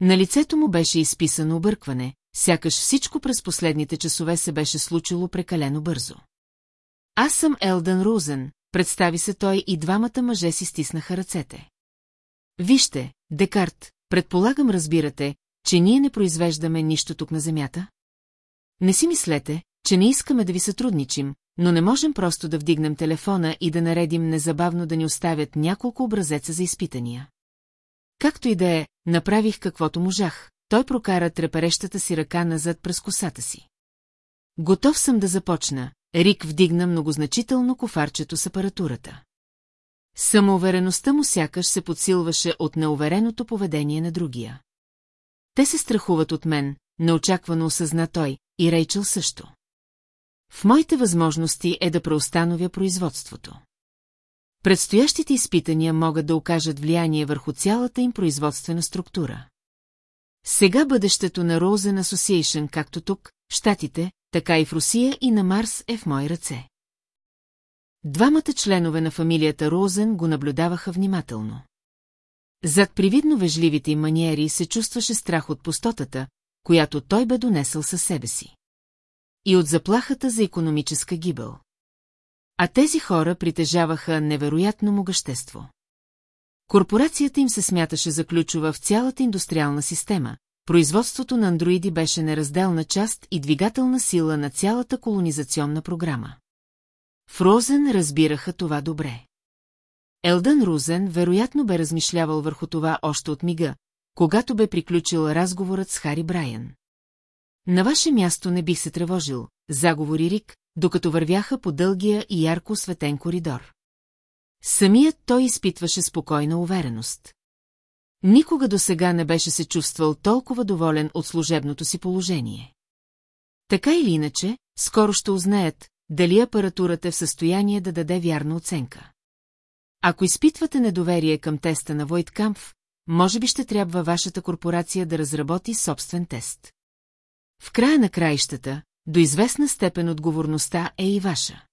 На лицето му беше изписано объркване, сякаш всичко през последните часове се беше случило прекалено бързо. Аз съм Елдън Рузен, представи се той и двамата мъже си стиснаха ръцете. Вижте, Декарт, предполагам разбирате, че ние не произвеждаме нищо тук на Земята? Не си мислете, че не искаме да ви сътрудничим, но не можем просто да вдигнем телефона и да наредим незабавно да ни оставят няколко образеца за изпитания. Както и да е, направих каквото можах, той прокара треперещата си ръка назад през косата си. Готов съм да започна, Рик вдигна многозначително кофарчето с апаратурата. Самоувереността му сякаш се подсилваше от неувереното поведение на другия. Те се страхуват от мен, неочаквано осъзна той, и Рейчел също. В моите възможности е да преустановя производството. Предстоящите изпитания могат да окажат влияние върху цялата им производствена структура. Сега бъдещето на Rosen Association, както тук, в Штатите, така и в Русия и на Марс е в мои ръце. Двамата членове на фамилията Розен го наблюдаваха внимателно. Зад привидно вежливите им маниери се чувстваше страх от пустотата, която той бе донесъл със себе си. И от заплахата за економическа гибел. А тези хора притежаваха невероятно могъщество. Корпорацията им се смяташе за ключова в цялата индустриална система, производството на андроиди беше неразделна част и двигателна сила на цялата колонизационна програма. В Розен разбираха това добре. Елдън Рузен вероятно бе размишлявал върху това още от мига, когато бе приключил разговорът с Хари Брайан. На ваше място не бих се тревожил, заговори Рик, докато вървяха по дългия и ярко светен коридор. Самият той изпитваше спокойна увереност. Никога до сега не беше се чувствал толкова доволен от служебното си положение. Така или иначе, скоро ще узнаят, дали апаратурата е в състояние да даде вярна оценка. Ако изпитвате недоверие към теста на Войткамф, може би ще трябва вашата корпорация да разработи собствен тест. В края на краищата, до известна степен отговорността е и ваша.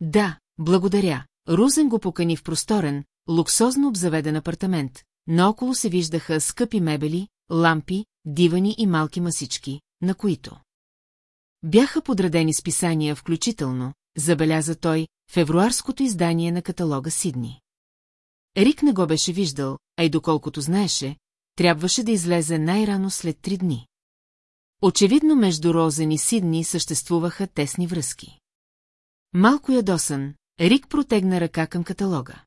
Да, благодаря. Рузен го покани в просторен, луксозно обзаведен апартамент, наоколо се виждаха скъпи мебели, лампи, дивани и малки масички, на които бяха подредени списания включително, забеляза той, февруарското издание на каталога Сидни. Рик не го беше виждал, а и доколкото знаеше, трябваше да излезе най-рано след три дни. Очевидно между Розен и Сидни съществуваха тесни връзки. Малко ядосан, Рик протегна ръка към каталога.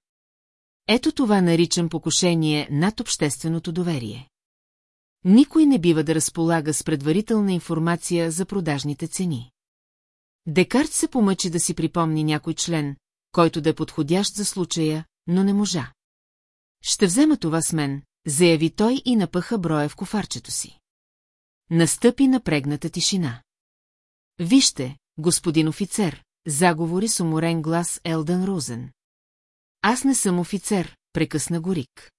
Ето това наричам покушение над общественото доверие. Никой не бива да разполага с предварителна информация за продажните цени. Декарт се помъчи да си припомни някой член, който да е подходящ за случая, но не можа. Ще взема това с мен, заяви той и напъха броя в кофарчето си. Настъпи напрегната тишина. Вижте, господин офицер, заговори с уморен глас Елдън Рузен. Аз не съм офицер, прекъсна Горик.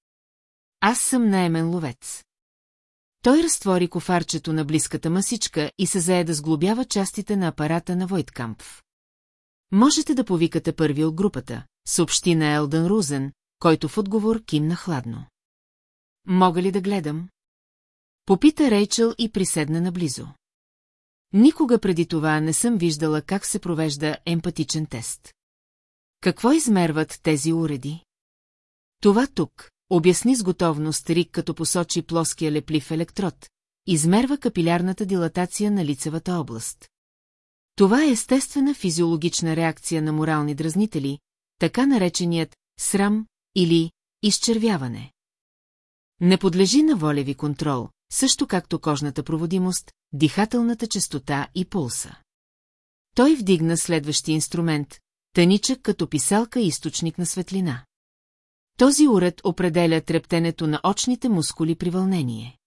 Аз съм наемен ловец. Той разтвори кофарчето на близката масичка и се зае да сглобява частите на апарата на Войткампф. Можете да повикате първи от групата, съобщи на Елдън Рузен, който в отговор кимна хладно. Мога ли да гледам? Попита Рейчел и приседна наблизо. Никога преди това не съм виждала как се провежда емпатичен тест. Какво измерват тези уреди? Това тук, обясни с готовност Рик, като посочи плоския леплив електрод, измерва капилярната дилатация на лицевата област. Това е естествена физиологична реакция на морални дразнители, така нареченият срам или изчервяване. Не подлежи на волеви контрол, също както кожната проводимост, дихателната частота и пулса. Той вдигна следващия инструмент, тъничък като писалка и източник на светлина. Този уред определя трептенето на очните мускули при вълнение.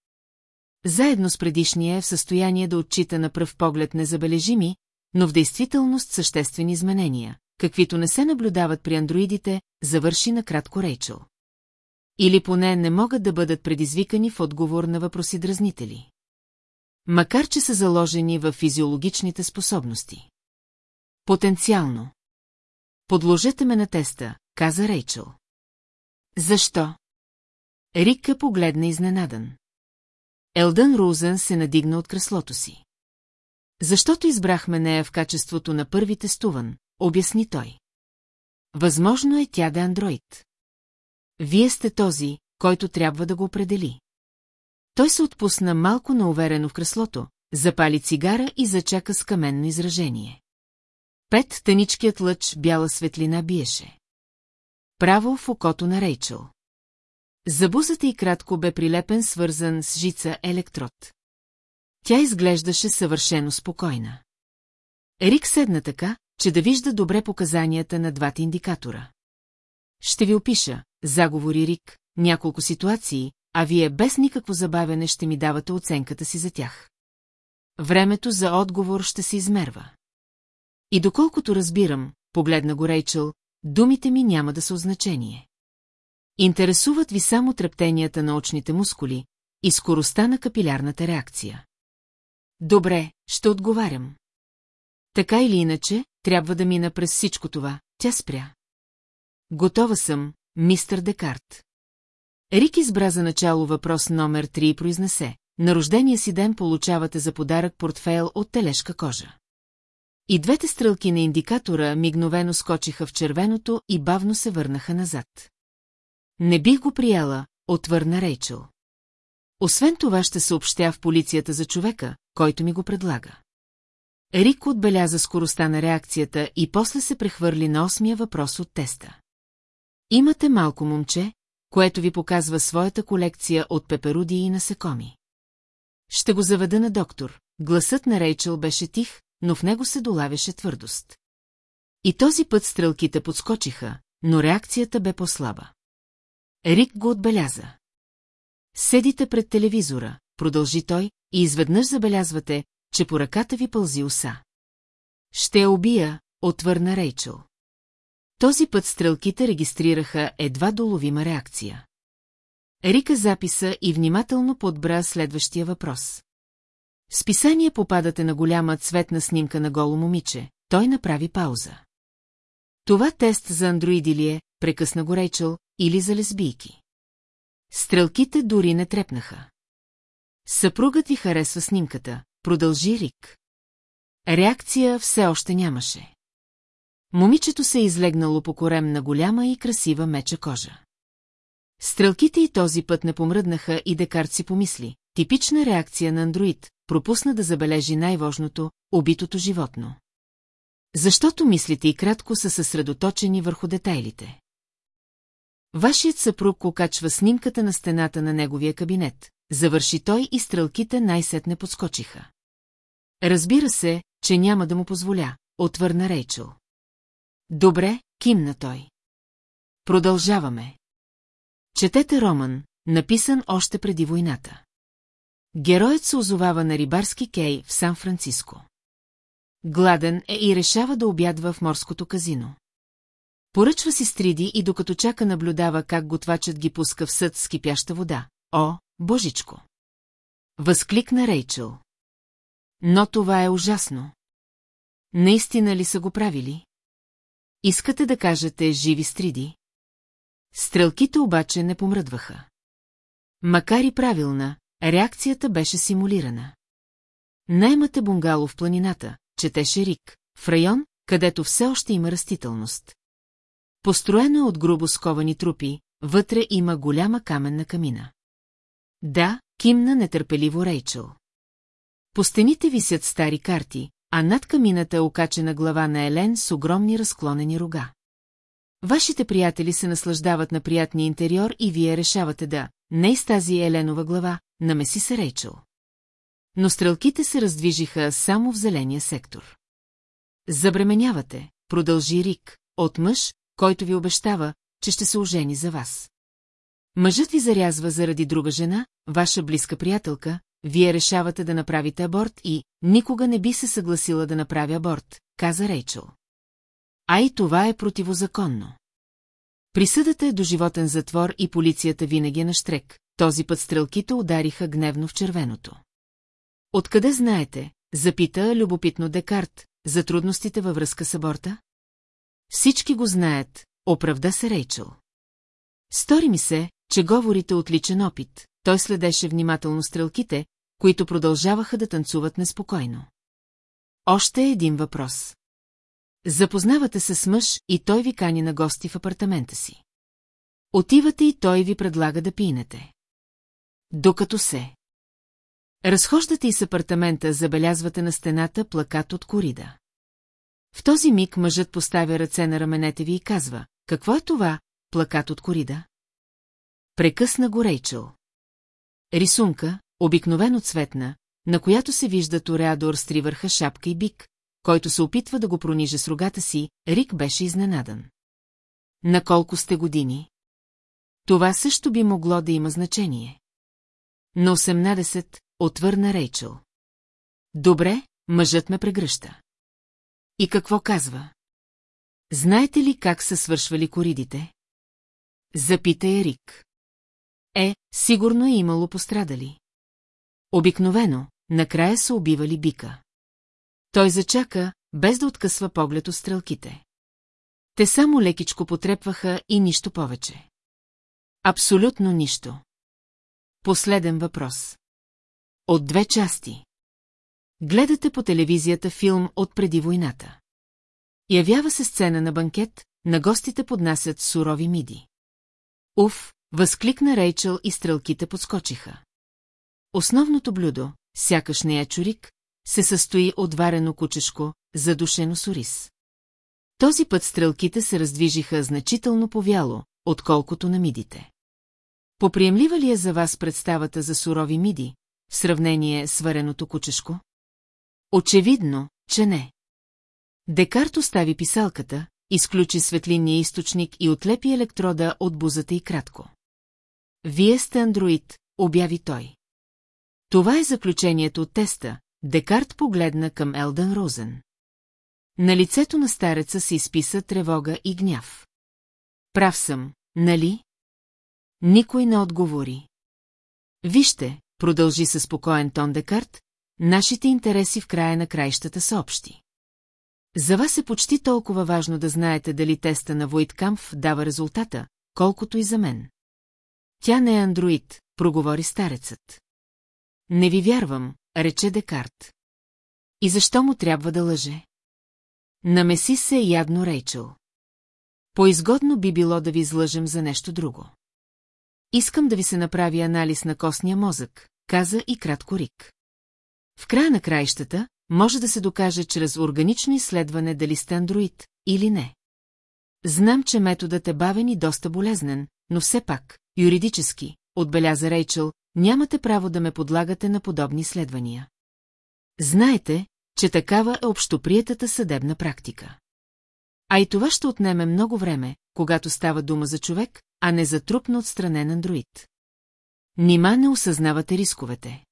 Заедно с предишния е в състояние да отчита на пръв поглед незабележими, но в действителност съществени изменения, каквито не се наблюдават при андроидите, завърши на кратко Рейчел. Или поне не могат да бъдат предизвикани в отговор на въпроси дразнители. Макар, че са заложени в физиологичните способности. Потенциално. Подложете ме на теста, каза Рейчел. Защо? Рика погледна изненадан. Елдън Рузен се надигна от креслото си. Защото избрахме нея в качеството на първи тестуван, обясни той. Възможно е тя да е андроид. Вие сте този, който трябва да го определи. Той се отпусна малко науверено в креслото, запали цигара и зачака с каменно изражение. Пет тъничкият лъч бяла светлина биеше. Право в окото на Рейчел. Забузата и кратко бе прилепен свързан с жица електрод. Тя изглеждаше съвършено спокойна. Рик седна така, че да вижда добре показанията на двата индикатора. Ще ви опиша, заговори Рик, няколко ситуации, а вие без никакво забавяне ще ми давате оценката си за тях. Времето за отговор ще се измерва. И доколкото разбирам, погледна го Рейчел, думите ми няма да са значение. Интересуват ви само трептенията на очните мускули и скоростта на капилярната реакция. Добре, ще отговарям. Така или иначе, трябва да мина през всичко това, тя спря. Готова съм, мистър Декарт. Рик избра за начало въпрос номер 3 и произнесе. На рождения си ден получавате за подарък портфейл от телешка кожа. И двете стрелки на индикатора мигновено скочиха в червеното и бавно се върнаха назад. Не бих го прияла, отвърна Рейчел. Освен това ще съобщя в полицията за човека, който ми го предлага. Рик отбеляза скоростта на реакцията и после се прехвърли на осмия въпрос от теста. Имате малко момче, което ви показва своята колекция от пеперуди и насекоми. Ще го заведа на доктор. Гласът на Рейчел беше тих, но в него се долавяше твърдост. И този път стрелките подскочиха, но реакцията бе по-слаба. Рик го отбеляза. Седите пред телевизора, продължи той, и изведнъж забелязвате, че по ръката ви пълзи уса. Ще убия, отвърна Рейчел. Този път стрелките регистрираха едва доловима реакция. Рика записа и внимателно подбра следващия въпрос. Списание попадате на голяма цветна снимка на голо момиче. Той направи пауза. Това тест за андроиди ли е, прекъсна го Рейчел, или за лесбийки? Стрелките дори не трепнаха. Съпругът ви харесва снимката, продължи Рик. Реакция все още нямаше. Момичето се е излегнало по корем на голяма и красива меча кожа. Стрелките и този път не помръднаха и Декарт си помисли. Типична реакция на андроид, пропусна да забележи най-важното – убитото животно. Защото мислите и кратко са съсредоточени върху детайлите. Вашият съпруг окачва снимката на стената на неговия кабинет. Завърши той и стрелките най-сетне подскочиха. Разбира се, че няма да му позволя, отвърна Рейчел. Добре, кимна той. Продължаваме. Четете роман, написан още преди войната. Героят се озовава на рибарски кей в Сан-Франциско. Гладен е и решава да обядва в морското казино. Поръчва си стриди и докато чака наблюдава как готвачът ги пуска в съд с кипяща вода. О, божичко! Възкликна Рейчел. Но това е ужасно. Наистина ли са го правили? Искате да кажете живи стриди? Стрелките обаче не помръдваха. Макар и правилна, реакцията беше симулирана. Наймате бунгало в планината, четеше Рик, в район, където все още има растителност. Построено е от грубо сковани трупи, вътре има голяма каменна камина. Да, кимна нетърпеливо Рейчел. По стените висят стари карти, а над камината е окачена глава на Елен с огромни разклонени рога. Вашите приятели се наслаждават на приятния интериор и вие решавате да, не с тази Еленова глава, намеси се Рейчел. Но стрелките се раздвижиха само в зеления сектор. Забременявате, продължи Рик, от мъж, който ви обещава, че ще се ожени за вас. Мъжът ви зарязва заради друга жена, ваша близка приятелка, вие решавате да направите аборт и никога не би се съгласила да направи аборт, каза Рейчел. А и това е противозаконно. Присъдата е до животен затвор и полицията винаги е на штрек. Този път стрелките удариха гневно в червеното. Откъде знаете, запита любопитно Декарт, за трудностите във връзка с аборта? Всички го знаят, оправда се Рейчел. Стори ми се, че говорите отличен опит. Той следеше внимателно стрелките, които продължаваха да танцуват неспокойно. Още един въпрос. Запознавате се с мъж и той ви кани на гости в апартамента си. Отивате и той ви предлага да пинете. Докато се. Разхождате и с апартамента, забелязвате на стената плакат от корида. В този миг мъжът поставя ръце на раменете ви и казва, какво е това, плакат от корида? Прекъсна го Рейчел. Рисунка, обикновено цветна, на която се вижда Тореадор с три върха шапка и бик, който се опитва да го прониже с рогата си, Рик беше изненадан. На колко сте години? Това също би могло да има значение. На 18 отвърна Рейчел. Добре, мъжът ме прегръща. И какво казва? Знаете ли как са свършвали коридите? Запита Ерик. Е, сигурно е имало пострадали. Обикновено, накрая са убивали бика. Той зачака, без да откъсва поглед от стрелките. Те само лекичко потрепваха и нищо повече. Абсолютно нищо. Последен въпрос. От две части. Гледате по телевизията филм от преди войната. Явява се сцена на банкет, на гостите поднасят сурови миди. Уф, възкликна Рейчел и стрелките подскочиха. Основното блюдо, сякаш не е чурик, се състои от варено кучешко, задушено с ориз. Този път стрелките се раздвижиха значително повяло, отколкото на мидите. Поприемлива ли е за вас представата за сурови миди, в сравнение с вареното кучешко? Очевидно, че не. Декарт остави писалката, изключи светлинния източник и отлепи електрода от бузата и кратко. Вие сте андроид, обяви той. Това е заключението от теста, Декарт погледна към Елдън Розен. На лицето на стареца се изписа тревога и гняв. Прав съм, нали? Никой не отговори. Вижте, продължи със спокоен тон Декарт, нашите интереси в края на краищата са общи. За вас е почти толкова важно да знаете дали теста на Войткамф дава резултата, колкото и за мен. Тя не е андроид, проговори старецът. Не ви вярвам, рече Декарт. И защо му трябва да лъже? Намеси се ядно Рейчел. Поизгодно би било да ви излъжем за нещо друго. Искам да ви се направи анализ на костния мозък, каза и кратко Рик. В края на краищата може да се докаже чрез органично изследване дали сте андроид или не. Знам, че методът е бавен и доста болезнен, но все пак, юридически, отбеляза Рейчел, нямате право да ме подлагате на подобни изследвания. Знаете, че такава е общоприетата съдебна практика. А и това ще отнеме много време, когато става дума за човек, а не за трупно отстранен андроид. Нима не осъзнавате рисковете.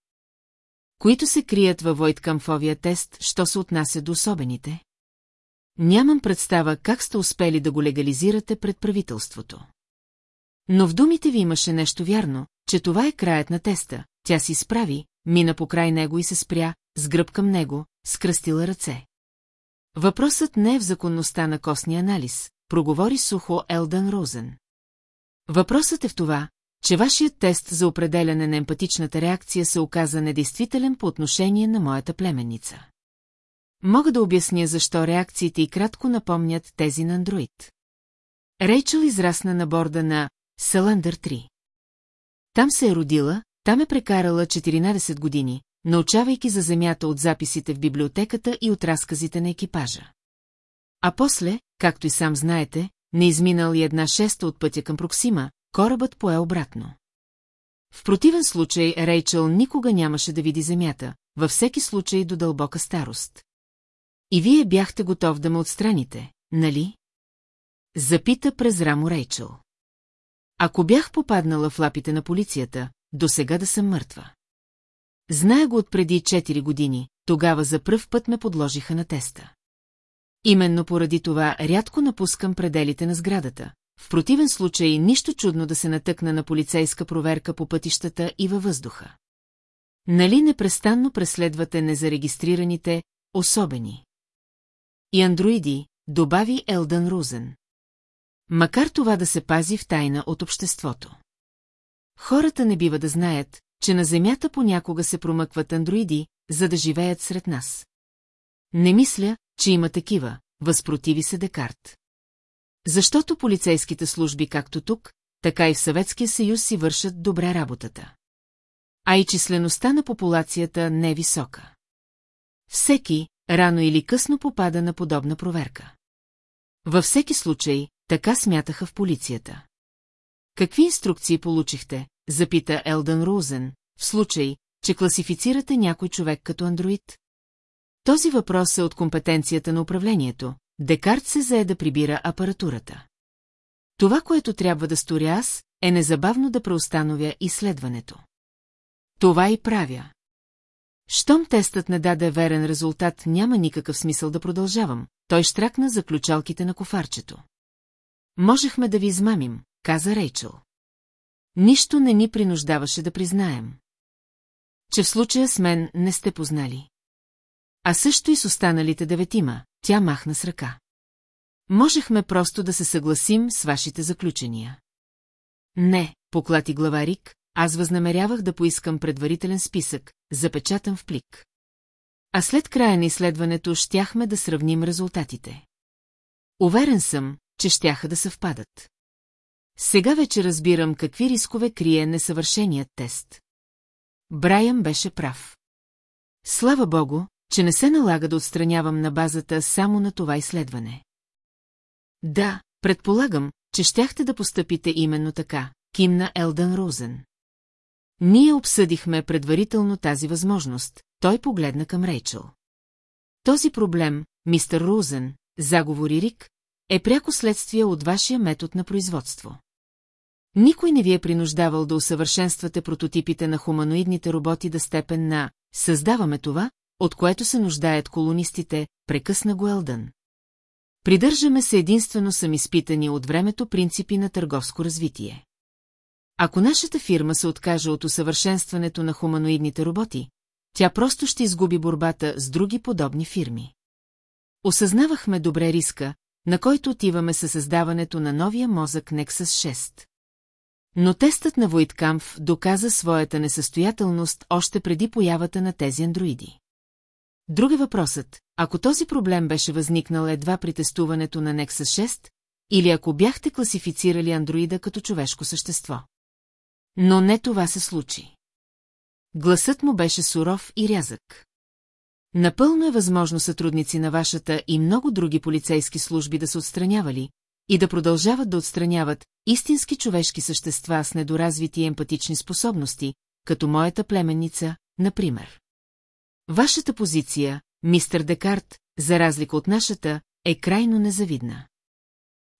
Които се крият във Войткамфовия тест, що се отнася до особените? Нямам представа как сте успели да го легализирате пред правителството. Но в думите ви имаше нещо вярно, че това е краят на теста. Тя си справи, мина по край него и се спря, с гръб към него, скръстила ръце. Въпросът не е в законността на костния анализ, проговори сухо Елдън Розен. Въпросът е в това, че вашият тест за определяне на емпатичната реакция се оказа недействителен по отношение на моята племенница. Мога да обясня защо реакциите и кратко напомнят тези на андроид. Рейчел израсна на борда на Саландър 3. Там се е родила, там е прекарала 14 години, научавайки за земята от записите в библиотеката и от разказите на екипажа. А после, както и сам знаете, не изминал и една шеста от пътя към Проксима, корабът пое обратно. В противен случай Рейчел никога нямаше да види земята, във всеки случай до дълбока старост. И вие бяхте готов да ме отстраните, нали? Запита през рамо Рейчел. Ако бях попаднала в лапите на полицията, до сега да съм мъртва. Зная го от преди 4 години, тогава за пръв път ме подложиха на теста. Именно поради това рядко напускам пределите на сградата. В противен случай нищо чудно да се натъкна на полицейска проверка по пътищата и във въздуха. Нали непрестанно преследвате незарегистрираните, особени? И андроиди, добави Елдън Рузен. Макар това да се пази в тайна от обществото. Хората не бива да знаят, че на Земята понякога се промъкват андроиди, за да живеят сред нас. Не мисля, че има такива, възпротиви се Декарт. Защото полицейските служби както тук, така и в Съветския съюз си вършат добре работата. А и числеността на популацията не е висока. Всеки, рано или късно попада на подобна проверка. Във всеки случай, така смятаха в полицията. Какви инструкции получихте, запита Елдън Рузен, в случай, че класифицирате някой човек като андроид? Този въпрос е от компетенцията на управлението. Декарт се зае да прибира апаратурата. Това, което трябва да сторя аз, е незабавно да преустановя изследването. Това и правя. Щом тестът не даде верен резултат, няма никакъв смисъл да продължавам. Той штракна за ключалките на кофарчето. Можехме да ви измамим, каза Рейчел. Нищо не ни принуждаваше да признаем. Че в случая с мен не сте познали. А също и с останалите деветима, тя махна с ръка. Можехме просто да се съгласим с вашите заключения. Не, поклати глава Рик, аз възнамерявах да поискам предварителен списък, запечатан в плик. А след края на изследването щяхме да сравним резултатите. Уверен съм, че щяха да съвпадат. Сега вече разбирам какви рискове крие несъвършеният тест. Брайан беше прав. Слава богу, че не се налага да отстранявам на базата само на това изследване. Да, предполагам, че щяхте да постъпите именно така, кимна Елдън Розен. Ние обсъдихме предварително тази възможност, той погледна към Рейчел. Този проблем, мистер Розен, заговори Рик, е пряко следствие от вашия метод на производство. Никой не ви е принуждавал да усъвършенствате прототипите на хуманоидните роботи да степен на «създаваме това», от което се нуждаят колонистите, прекъсна го Елдън. Придържаме се единствено съм изпитани от времето принципи на търговско развитие. Ако нашата фирма се откаже от усъвършенстването на хуманоидните роботи, тя просто ще изгуби борбата с други подобни фирми. Осъзнавахме добре риска, на който отиваме със създаването на новия мозък Nexus 6. Но тестът на Войткамф доказа своята несъстоятелност още преди появата на тези андроиди. Друг е въпросът, ако този проблем беше възникнал едва при тестуването на Nexus 6, или ако бяхте класифицирали андроида като човешко същество. Но не това се случи. Гласът му беше суров и рязък. Напълно е възможно сътрудници на вашата и много други полицейски служби да се отстранявали и да продължават да отстраняват истински човешки същества с недоразвити емпатични способности, като моята племенница, например. Вашата позиция, мистер Декарт, за разлика от нашата, е крайно незавидна.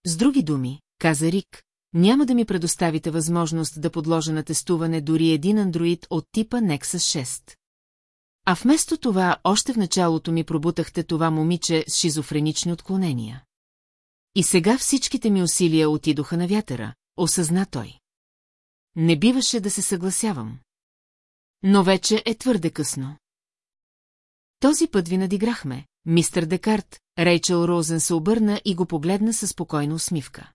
С други думи, каза Рик, няма да ми предоставите възможност да подложа на тестуване дори един андроид от типа Nexus 6. А вместо това, още в началото ми пробутахте това момиче с шизофренични отклонения. И сега всичките ми усилия отидоха на вятъра, осъзна той. Не биваше да се съгласявам. Но вече е твърде късно. Този път ви надиграхме, мистер Декарт, Рейчел Розен се обърна и го погледна със спокойна усмивка.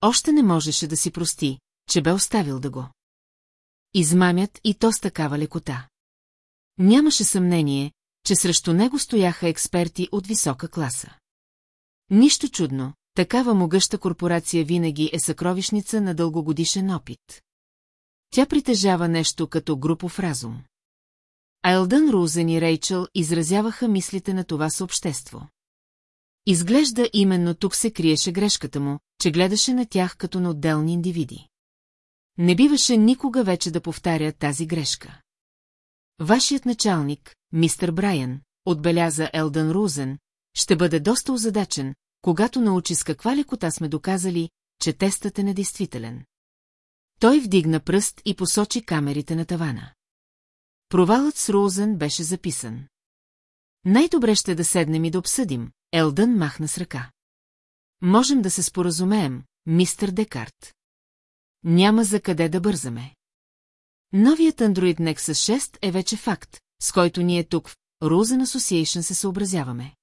Още не можеше да си прости, че бе оставил да го. Измамят и то с такава лекота. Нямаше съмнение, че срещу него стояха експерти от висока класа. Нищо чудно, такава могъща корпорация винаги е съкровищница на дългогодишен опит. Тя притежава нещо като групов разум. Елдън Рузен и Рейчел изразяваха мислите на това съобщество. Изглежда именно тук се криеше грешката му, че гледаше на тях като на отделни индивиди. Не биваше никога вече да повтаря тази грешка. Вашият началник, мистер Брайан, отбеляза Елдън Рузен, ще бъде доста озадачен, когато научи с каква лекота сме доказали, че тестът е недействителен. Той вдигна пръст и посочи камерите на тавана. Провалът с Рузен беше записан. Най-добре ще да седнем и да обсъдим, Елдън махна с ръка. Можем да се споразумеем, мистер Декарт. Няма за къде да бързаме. Новият Android Nexus 6 е вече факт, с който ние тук в Rosen Association се съобразяваме.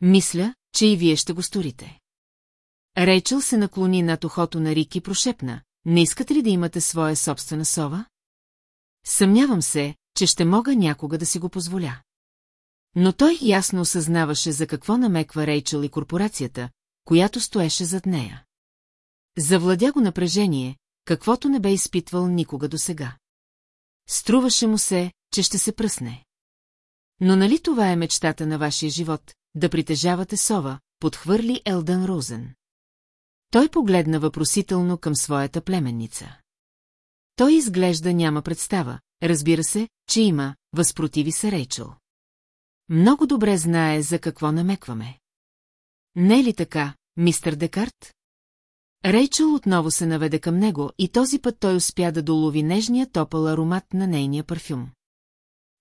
Мисля, че и вие ще го сторите. Рейчел се наклони над ухото на Рик и прошепна. Не искате ли да имате своя собствена сова? Съмнявам се, че ще мога някога да си го позволя. Но той ясно осъзнаваше за какво намеква Рейчел и корпорацията, която стоеше зад нея. Завладя го напрежение, каквото не бе изпитвал никога досега. Струваше му се, че ще се пръсне. Но нали това е мечтата на вашия живот, да притежавате сова, подхвърли Елдън Розен. Той погледна въпросително към своята племенница. Той изглежда няма представа, разбира се, че има, възпротиви се Рейчел. Много добре знае за какво намекваме. Не е ли така, мистер Декарт? Рейчел отново се наведе към него и този път той успя да долови нежния топъл аромат на нейния парфюм.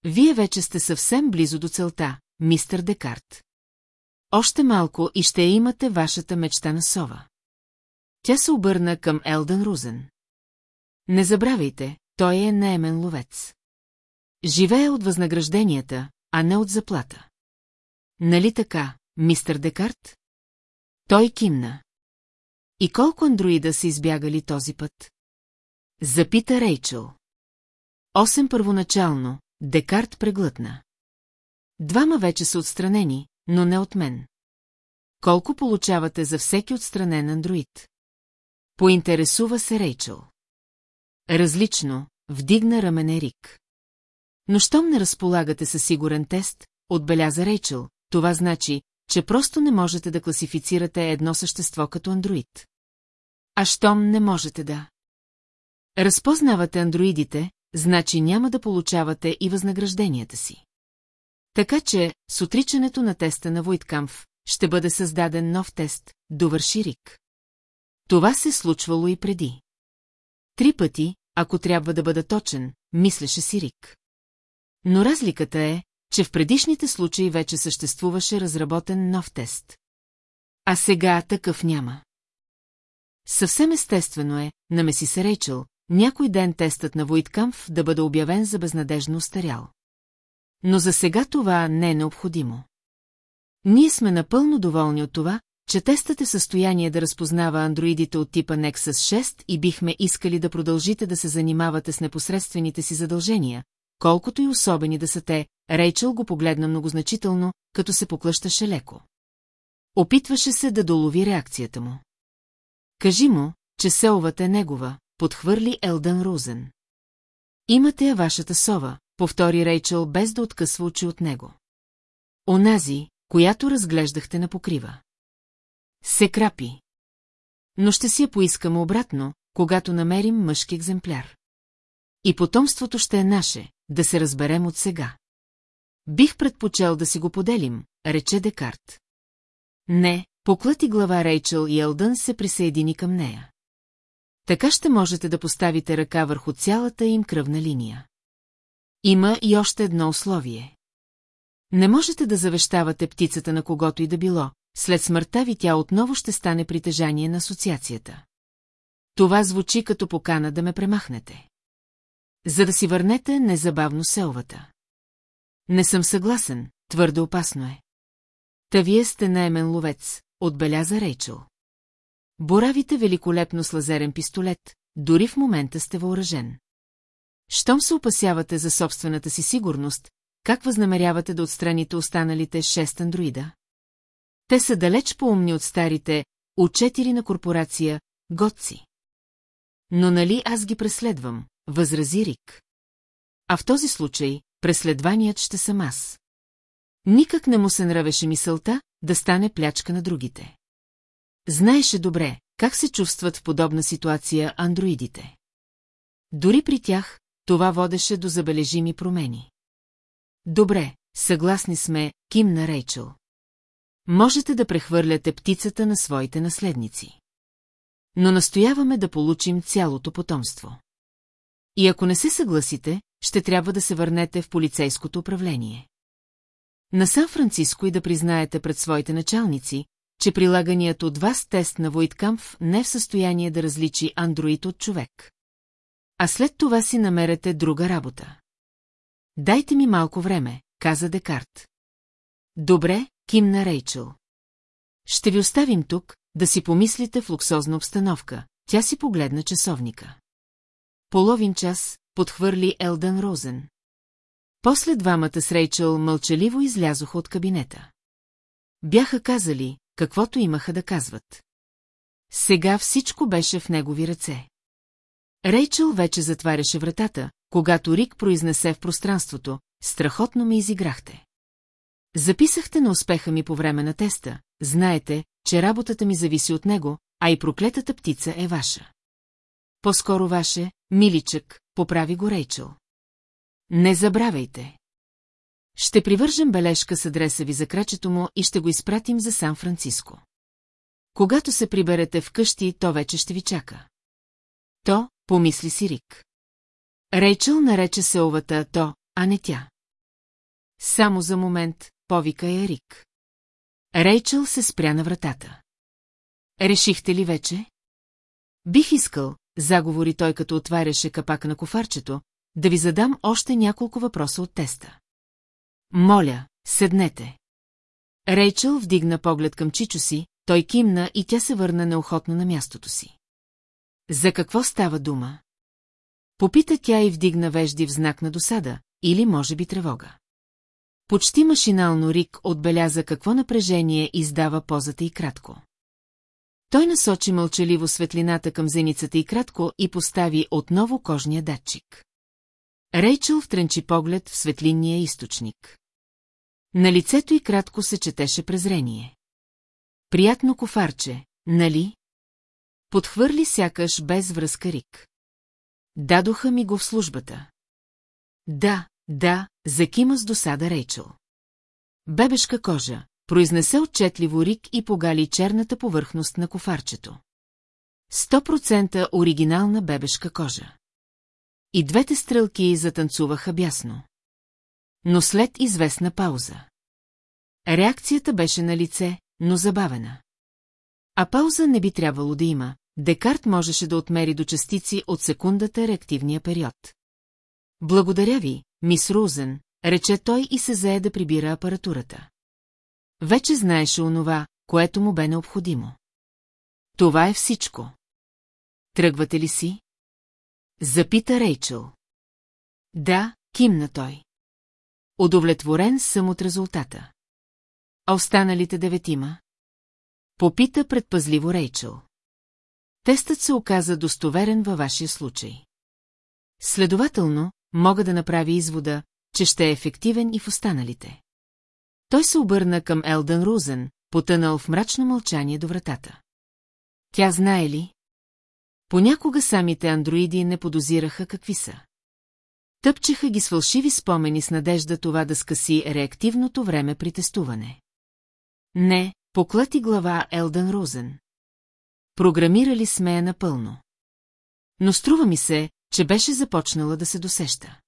Вие вече сте съвсем близо до целта, мистер Декарт. Още малко и ще имате вашата мечта на сова. Тя се обърна към Елдън Рузен. Не забравяйте, той е наемен ловец. Живее от възнагражденията, а не от заплата. Нали така, мистер Декарт? Той кимна. И колко андроида са избягали този път? Запита Рейчел. Осем първоначално, Декарт преглътна. Двама вече са отстранени, но не от мен. Колко получавате за всеки отстранен андроид? Поинтересува се Рейчел. Различно, вдигна рамене Рик. Но щом не разполагате със сигурен тест, отбеляза Рейчел, това значи, че просто не можете да класифицирате едно същество като андроид. А щом не можете да. Разпознавате андроидите, значи няма да получавате и възнагражденията си. Така че, с отричането на теста на Войткамф, ще бъде създаден нов тест, довърши Рик. Това се случвало и преди. Три пъти, ако трябва да бъда точен, мислеше си Рик. Но разликата е, че в предишните случаи вече съществуваше разработен нов тест. А сега такъв няма. Съвсем естествено е, намеси се Рейчел, някой ден тестът на Войткамф да бъде обявен за безнадежно устарял. Но за сега това не е необходимо. Ние сме напълно доволни от това, че тестът е състояние да разпознава андроидите от типа Nexus 6 и бихме искали да продължите да се занимавате с непосредствените си задължения, колкото и особени да са те, Рейчел го погледна многозначително, като се поклъщаше леко. Опитваше се да долови реакцията му. Кажи му, че селвата е негова, подхвърли Елдън Рузен. Имате я вашата сова, повтори Рейчел без да откъсва очи от него. Онази, която разглеждахте на покрива. Се крапи. Но ще си я поискаме обратно, когато намерим мъжки екземпляр. И потомството ще е наше, да се разберем от сега. Бих предпочел да си го поделим, рече Декарт. Не, поклати глава Рейчел и Елдън се присъедини към нея. Така ще можете да поставите ръка върху цялата им кръвна линия. Има и още едно условие. Не можете да завещавате птицата на когото и да било, след смъртта ви тя отново ще стане притежание на асоциацията. Това звучи като покана да ме премахнете. За да си върнете незабавно селвата. Не съм съгласен, твърде опасно е. Та вие сте наемен ловец, отбеляза Рейчел. Боравите великолепно с лазерен пистолет, дори в момента сте въоръжен. Щом се опасявате за собствената си сигурност, как възнамерявате да отстраните останалите шест андроида? Те са далеч по-умни от старите, от четири на корпорация, готци. Но нали аз ги преследвам, възрази Рик. А в този случай, преследваният ще съм аз. Никак не му се нравеше мисълта да стане плячка на другите. Знаеше добре, как се чувстват в подобна ситуация андроидите. Дори при тях, това водеше до забележими промени. Добре, съгласни сме, Ким на Рейчел. Можете да прехвърляте птицата на своите наследници. Но настояваме да получим цялото потомство. И ако не се съгласите, ще трябва да се върнете в полицейското управление. На Сан-Франциско и да признаете пред своите началници, че прилаганият от вас тест на Войткамф не е в състояние да различи андроид от човек. А след това си намерете друга работа. Дайте ми малко време, каза Декарт. Добре, кимна Рейчел. Ще ви оставим тук, да си помислите в луксозна обстановка. Тя си погледна часовника. Половин час подхвърли Елдън Розен. После двамата с Рейчел мълчаливо излязоха от кабинета. Бяха казали, каквото имаха да казват. Сега всичко беше в негови ръце. Рейчел вече затваряше вратата, когато Рик произнесе в пространството, страхотно ме изиграхте. Записахте на успеха ми по време на теста, знаете, че работата ми зависи от него, а и проклетата птица е ваша. По-скоро ваше, миличък, поправи го Рейчел. Не забравяйте. Ще привържем бележка с адреса ви за крачето му и ще го изпратим за Сан-Франциско. Когато се приберете вкъщи, то вече ще ви чака. То, помисли си Рик. Рейчел нарече селвата то, а не тя. Само за момент, повика я Рик. Рейчел се спря на вратата. Решихте ли вече? Бих искал, заговори той като отваряше капака на кофарчето, да ви задам още няколко въпроса от теста. Моля, седнете. Рейчел вдигна поглед към Чичо си, той кимна и тя се върна неохотно на мястото си. За какво става дума? Попита тя и вдигна вежди в знак на досада, или може би тревога. Почти машинално Рик отбеляза какво напрежение издава позата и кратко. Той насочи мълчаливо светлината към зеницата и кратко и постави отново кожния датчик. Рейчел втренчи поглед в светлинния източник. На лицето и кратко се четеше презрение. Приятно кофарче, нали? Подхвърли сякаш без връзка Рик. Дадоха ми го в службата. Да, да, закима с досада Рейчел. Бебешка кожа, произнесе отчетливо Рик и погали черната повърхност на кофарчето. Сто процента оригинална бебешка кожа. И двете стрелки затанцуваха бясно. Но след известна пауза. Реакцията беше на лице, но забавена. А пауза не би трябвало да има, Декарт можеше да отмери до частици от секундата реактивния период. Благодаря ви, мис Рузен, рече той и се зае да прибира апаратурата. Вече знаеше онова, което му бе необходимо. Това е всичко. Тръгвате ли си? Запита Рейчел. Да, кимна той. Удовлетворен съм от резултата. А останалите деветима? Попита предпазливо Рейчел. Тестът се оказа достоверен във вашия случай. Следователно, мога да направя извода, че ще е ефективен и в останалите. Той се обърна към Елдън Рузен, потънал в мрачно мълчание до вратата. Тя знае ли? Понякога самите андроиди не подозираха какви са. Тъпчеха ги с фалшиви спомени с надежда това да скъси реактивното време при тестуване. Не, поклати глава Елдън Рузен. Програмирали сме я напълно. Но струва ми се, че беше започнала да се досеща.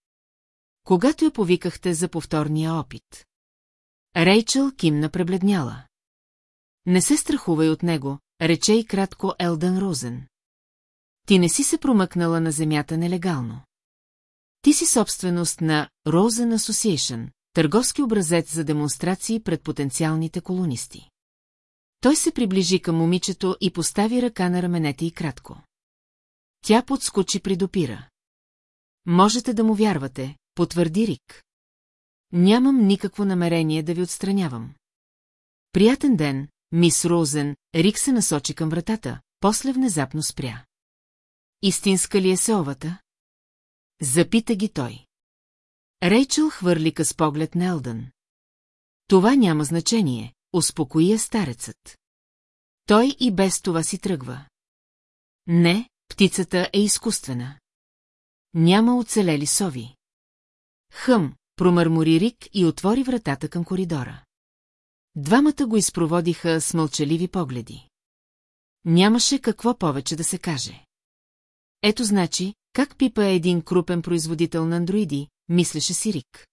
Когато я повикахте за повторния опит. Рейчел кимна пребледняла. Не се страхувай от него, рече и кратко Елдън Розен. Ти не си се промъкнала на земята нелегално. Ти си собственост на Rosen Association, търговски образец за демонстрации пред потенциалните колонисти. Той се приближи към момичето и постави ръка на раменете и кратко. Тя подскочи при допира. Можете да му вярвате, потвърди Рик. Нямам никакво намерение да ви отстранявам. Приятен ден, мис Розен, Рик се насочи към вратата, после внезапно спря. Истинска ли е сеовата? Запита ги той. Рейчел хвърли къс поглед на Елдън. Това няма значение, успокои я старецът. Той и без това си тръгва. Не, птицата е изкуствена. Няма оцелели сови. Хъм, промърмори Рик и отвори вратата към коридора. Двамата го изпроводиха с мълчаливи погледи. Нямаше какво повече да се каже. Ето значи, как пипа е един крупен производител на андроиди, мислеше си Рик.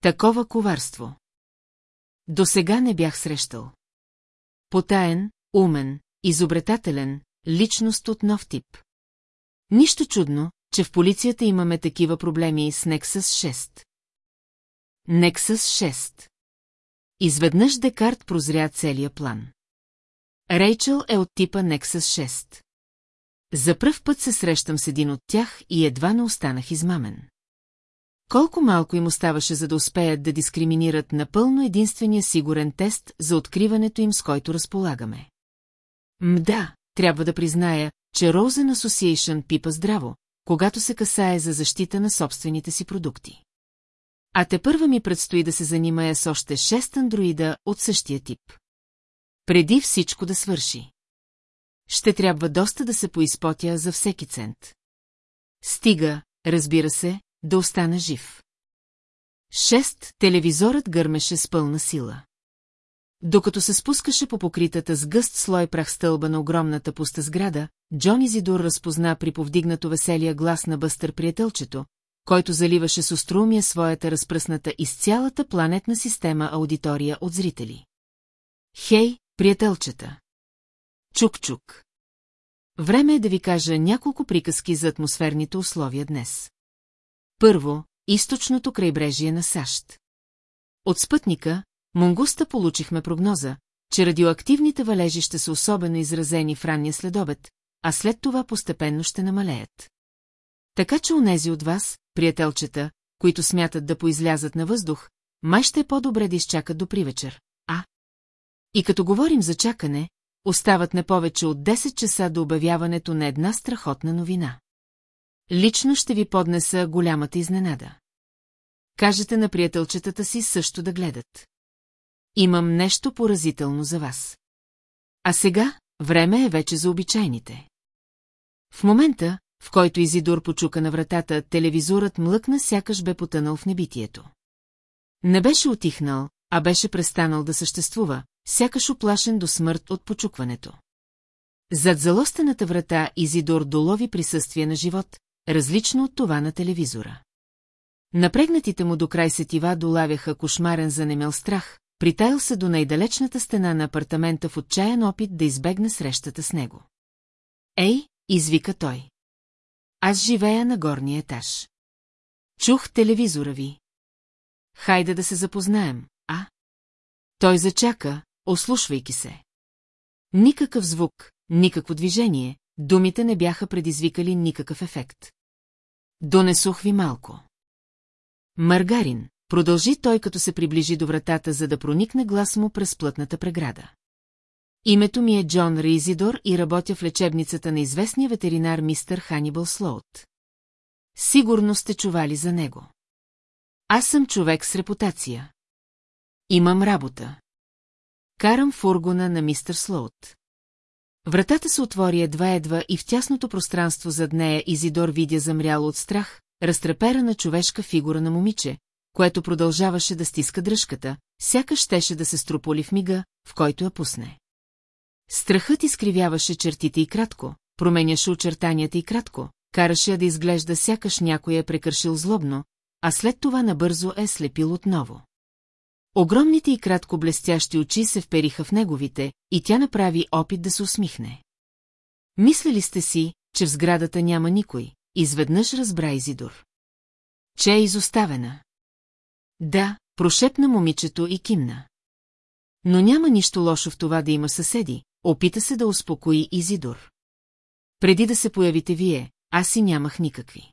Такова коварство. До сега не бях срещал. Потаен, умен, изобретателен, личност от нов тип. Нищо чудно, че в полицията имаме такива проблеми с Nexus 6. Nexus 6 Изведнъж Декарт прозря целия план. Рейчел е от типа Nexus 6. За пръв път се срещам с един от тях и едва не останах измамен. Колко малко им оставаше, за да успеят да дискриминират напълно единствения сигурен тест за откриването им, с който разполагаме. Мда, трябва да призная, че Rosen Association пипа здраво, когато се касае за защита на собствените си продукти. А те първа ми предстои да се занимая с още шест андроида от същия тип. Преди всичко да свърши. Ще трябва доста да се поизпотя за всеки цент. Стига, разбира се, да остана жив. Шест, телевизорът гърмеше с пълна сила. Докато се спускаше по покритата с гъст слой прах стълба на огромната пуста сграда, Джон Изидор разпозна при повдигнато веселия глас на бъстър приятелчето, който заливаше с острумия своята разпръсната из цялата планетна система аудитория от зрители. Хей, приятелчета! Чук-чук! Време е да ви кажа няколко приказки за атмосферните условия днес. Първо, източното крайбрежие на САЩ. От спътника, Монгуста получихме прогноза, че радиоактивните валежи ще са особено изразени в ранния следобед, а след това постепенно ще намалеят. Така че унези от вас, приятелчета, които смятат да поизлязат на въздух, май ще е по-добре да изчакат до привечер, а? И като говорим за чакане, остават не повече от 10 часа до обявяването на една страхотна новина. Лично ще ви поднеса голямата изненада. Кажете на приятелчетата си също да гледат. Имам нещо поразително за вас. А сега, време е вече за обичайните. В момента, в който Изидор почука на вратата, телевизорът млъкна, сякаш бе потънал в небитието. Не беше отихнал, а беше престанал да съществува, сякаш оплашен до смърт от почукването. Зад залостената врата Изидор долови присъствие на живот, различно от това на телевизора. Напрегнатите му до край сетива долавяха кошмарен занемел страх, притаял се до най-далечната стена на апартамента в отчаян опит да избегне срещата с него. Ей, извика той. Аз живея на горния етаж. Чух телевизора ви. Хайде да се запознаем? Той зачака, ослушвайки се. Никакъв звук, никакво движение, думите не бяха предизвикали никакъв ефект. Донесох ви малко. Маргарин, продължи той като се приближи до вратата, за да проникне глас му през плътната преграда. Името ми е Джон Ризидор и работя в лечебницата на известния ветеринар мистер Ханибал Слоут. Сигурно сте чували за него. Аз съм човек с репутация. Имам работа. Карам фургона на мистер Слоут. Вратата се отвори едва-едва и в тясното пространство зад нея Изидор видя замряло от страх, разтреперана човешка фигура на момиче, което продължаваше да стиска дръжката, сякаш щеше да се струполи в мига, в който я пусне. Страхът изкривяваше чертите и кратко, променяше очертанията и кратко, караше я да изглежда сякаш някой е прекършил злобно, а след това набързо е слепил отново. Огромните и кратко блестящи очи се впериха в неговите, и тя направи опит да се усмихне. Мислили сте си, че в сградата няма никой, изведнъж разбра Изидор. Че е изоставена. Да, прошепна момичето и кимна. Но няма нищо лошо в това да има съседи, опита се да успокои Изидор. Преди да се появите вие, аз си нямах никакви.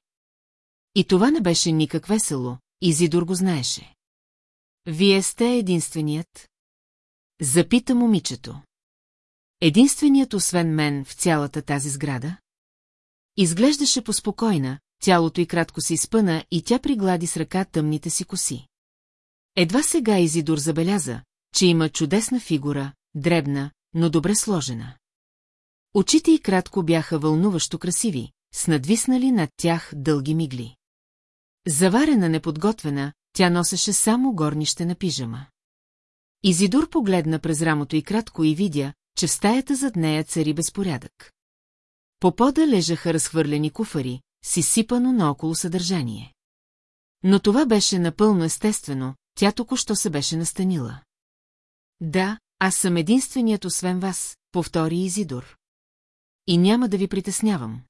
И това не беше никак весело, Изидор го знаеше. Вие сте единственият? Запита момичето. Единственият освен мен в цялата тази сграда? Изглеждаше поспокойна, тялото й кратко се изпъна и тя приглади с ръка тъмните си коси. Едва сега Изидор забеляза, че има чудесна фигура, дребна, но добре сложена. Очите й кратко бяха вълнуващо красиви, с надвиснали над тях дълги мигли. Заварена неподготвена, тя носеше само горнище на пижама. Изидор погледна през рамото и кратко и видя, че в стаята зад нея цари безпорядък. По пода лежаха разхвърлени куфари, си сипано наоколо съдържание. Но това беше напълно естествено, тя току-що се беше настанила. Да, аз съм единственият освен вас, повтори Изидор. И няма да ви притеснявам.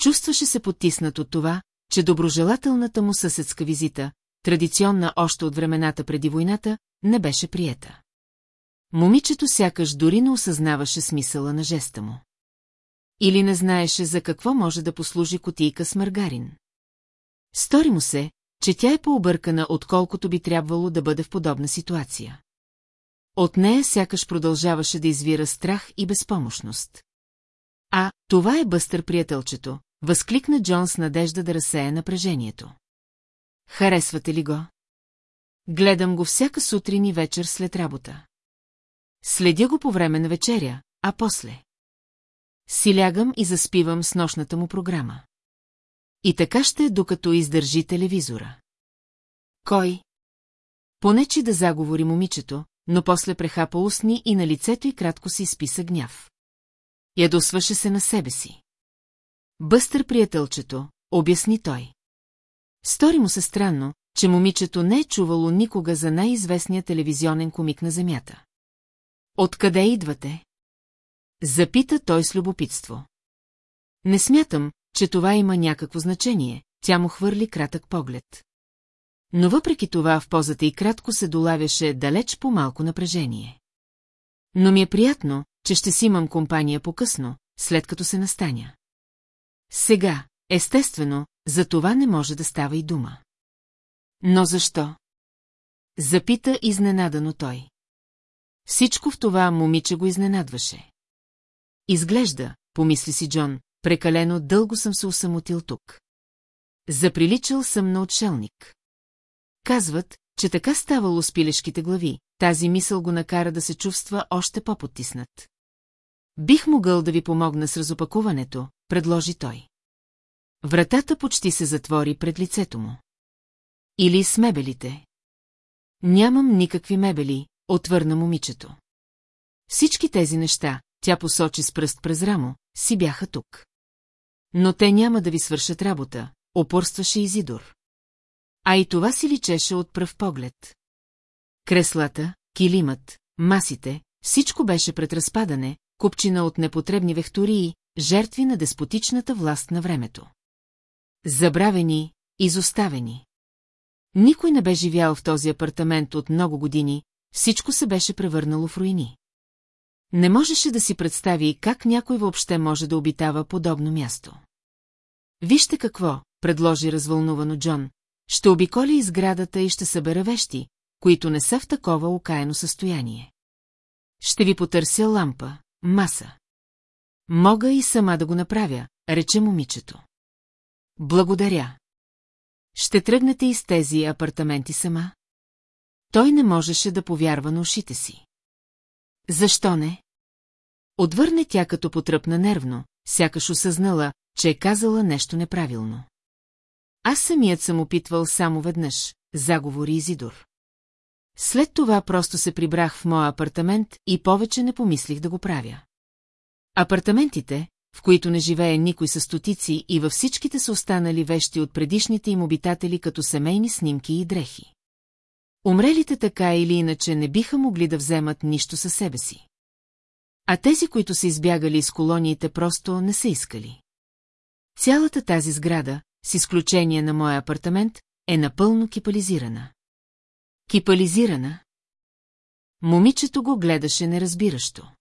Чувстваше се потиснат от това, че доброжелателната му съседска визита, традиционна още от времената преди войната, не беше приета. Момичето сякаш дори не осъзнаваше смисъла на жеста му. Или не знаеше за какво може да послужи котийка с маргарин. Стори му се, че тя е пообъркана, отколкото би трябвало да бъде в подобна ситуация. От нея сякаш продължаваше да извира страх и безпомощност. А, това е бъстър приятелчето, възкликна Джон с надежда да разсея напрежението. Харесвате ли го? Гледам го всяка сутрин и вечер след работа. Следя го по време на вечеря, а после. Си лягам и заспивам с нощната му програма. И така ще, докато издържи телевизора. Кой? Понечи да заговори момичето, но после прехапа устни и на лицето й кратко си изписа гняв. Ядосваше се на себе си. Бъстър приятелчето, обясни той. Стори му се странно, че момичето не е чувало никога за най-известния телевизионен комик на Земята. Откъде идвате? Запита той с любопитство. Не смятам, че това има някакво значение, тя му хвърли кратък поглед. Но въпреки това в позата и кратко се долавяше далеч по-малко напрежение. Но ми е приятно, че ще си имам компания по-късно, след като се настаня. Сега, естествено, за това не може да става и дума. Но защо? Запита изненадано той. Всичко в това момиче го изненадваше. Изглежда, помисли си Джон, прекалено дълго съм се усамотил тук. Заприличал съм на отшелник. Казват, че така ставало с пилешките глави, тази мисъл го накара да се чувства още по-потиснат. Бих могъл да ви помогна с разопакуването, предложи той. Вратата почти се затвори пред лицето му. Или с мебелите. Нямам никакви мебели, отвърна момичето. Всички тези неща, тя посочи с пръст през рамо, си бяха тук. Но те няма да ви свършат работа, опорстваше Изидор. А и това си личеше от пръв поглед. Креслата, килимът, масите, всичко беше пред разпадане, купчина от непотребни вехтории, жертви на деспотичната власт на времето. Забравени, изоставени. Никой не бе живял в този апартамент от много години, всичко се беше превърнало в руини. Не можеше да си представи как някой въобще може да обитава подобно място. Вижте какво, предложи развълнувано Джон, ще обиколи изградата и ще събера вещи, които не са в такова окаяно състояние. Ще ви потърся лампа, маса. Мога и сама да го направя, рече момичето. Благодаря. Ще тръгнете из тези апартаменти сама? Той не можеше да повярва на ушите си. Защо не? Отвърне тя като потръпна нервно, сякаш осъзнала, че е казала нещо неправилно. Аз самият съм опитвал само веднъж, заговори Изидор. След това просто се прибрах в моя апартамент и повече не помислих да го правя. Апартаментите, в които не живее никой с стотици и във всичките са останали вещи от предишните им обитатели като семейни снимки и дрехи. Умрелите така или иначе не биха могли да вземат нищо със себе си. А тези, които са избягали из колониите, просто не са искали. Цялата тази сграда, с изключение на моя апартамент, е напълно кипализирана. Кипализирана? Момичето го гледаше неразбиращо.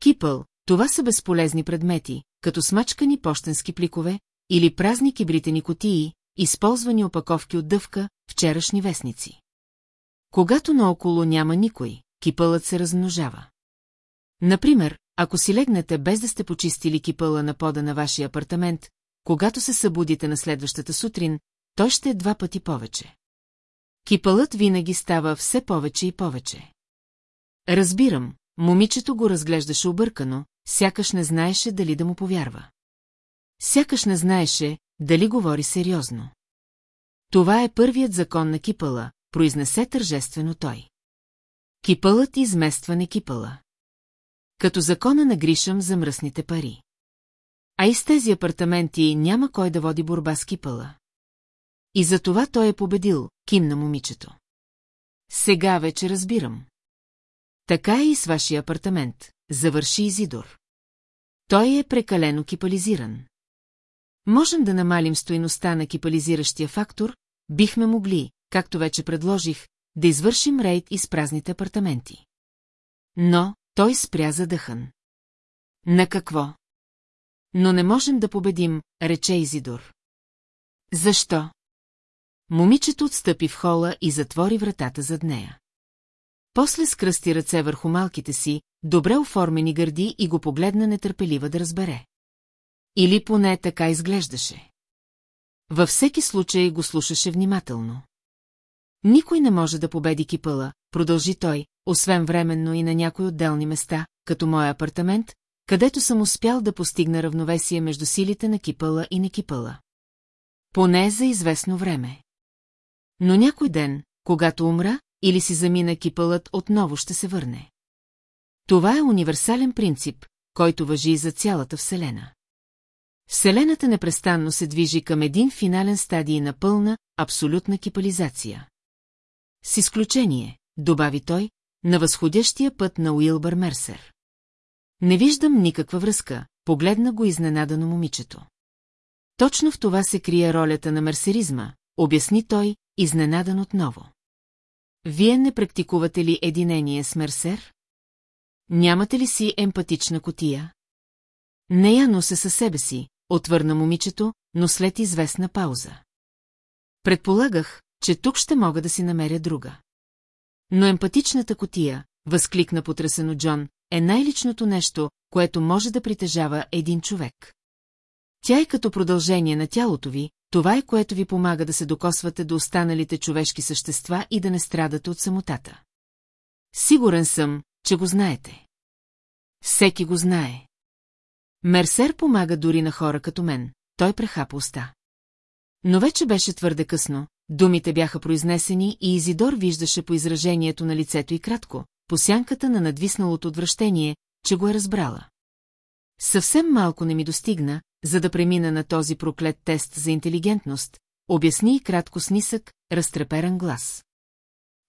Кипъл, това са безполезни предмети, като смачкани почтенски пликове или празни кибритени котии, използвани опаковки от дъвка, вчерашни вестници. Когато наоколо няма никой, кипълът се размножава. Например, ако си легнете без да сте почистили кипъла на пода на вашия апартамент, когато се събудите на следващата сутрин, той ще е два пъти повече. Кипълът винаги става все повече и повече. Разбирам, момичето го разглеждаше объркано, сякаш не знаеше дали да му повярва. Сякаш не знаеше, дали говори сериозно. Това е първият закон на кипъла, произнесе тържествено той. Кипълът измества не кипъла. Като закона на Гришам за мръсните пари. А и с тези апартаменти няма кой да води борба с кипъла. И за това той е победил, кимна момичето. Сега вече разбирам. Така е и с вашия апартамент, завърши Изидор. Той е прекалено кипализиран. Можем да намалим стоиността на кипализиращия фактор, бихме могли, както вече предложих, да извършим рейд из празните апартаменти. Но той спря задъхан. На какво? Но не можем да победим, рече Изидор. Защо? Момичето отстъпи в хола и затвори вратата зад нея. После скръсти ръце върху малките си, добре оформени гърди и го погледна нетърпелива да разбере. Или поне така изглеждаше. Във всеки случай го слушаше внимателно. Никой не може да победи кипъла, продължи той, освен временно и на някои отделни места, като моя апартамент, където съм успял да постигна равновесие между силите на кипъла и некипъла. Поне за известно време. Но някой ден, когато умра, или си замина кипълът, отново ще се върне. Това е универсален принцип, който въжи и за цялата Вселена. Вселената непрестанно се движи към един финален стадий на пълна, абсолютна кипализация. С изключение, добави той, на възходящия път на Уилбър Мерсер. Не виждам никаква връзка, погледна го изненадано момичето. Точно в това се крие ролята на мерсеризма, обясни той, изненадан отново. Вие не практикувате ли единение с Мерсер? Нямате ли си емпатична котия? Не я нося със себе си, отвърна момичето, но след известна пауза. Предполагах, че тук ще мога да си намеря друга. Но емпатичната котия, възкликна потресено Джон, е най-личното нещо, което може да притежава един човек. Тя е като продължение на тялото ви, това е което ви помага да се докосвате до останалите човешки същества и да не страдате от самотата. Сигурен съм, че го знаете. Всеки го знае. Мерсер помага дори на хора като мен, той прехапа уста. Но вече беше твърде късно, думите бяха произнесени и Изидор виждаше по изражението на лицето и кратко, по сянката на надвисналото отвращение, че го е разбрала. Съвсем малко не ми достигна, за да премина на този проклет тест за интелигентност, обясни и кратко с нисък, разтреперан глас.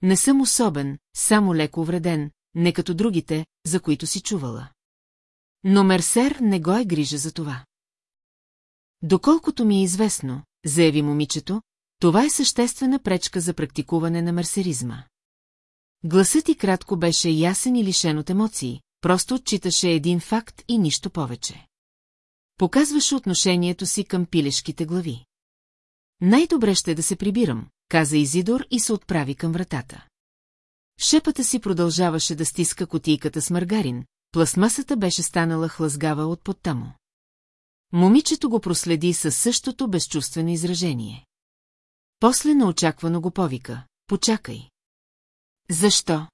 Не съм особен, само леко увреден, не като другите, за които си чувала. Но Мерсер не го е грижа за това. Доколкото ми е известно, заяви момичето, това е съществена пречка за практикуване на мерсеризма. Гласът и кратко беше ясен и лишен от емоции, просто отчиташе един факт и нищо повече. Показваше отношението си към пилешките глави. Най-добре ще е да се прибирам, каза Изидор и се отправи към вратата. Шепата си продължаваше да стиска котийката с маргарин, пластмасата беше станала хлъзгава от подта му. Момичето го проследи със същото безчувствено изражение. После неочаквано го повика. Почакай. Защо?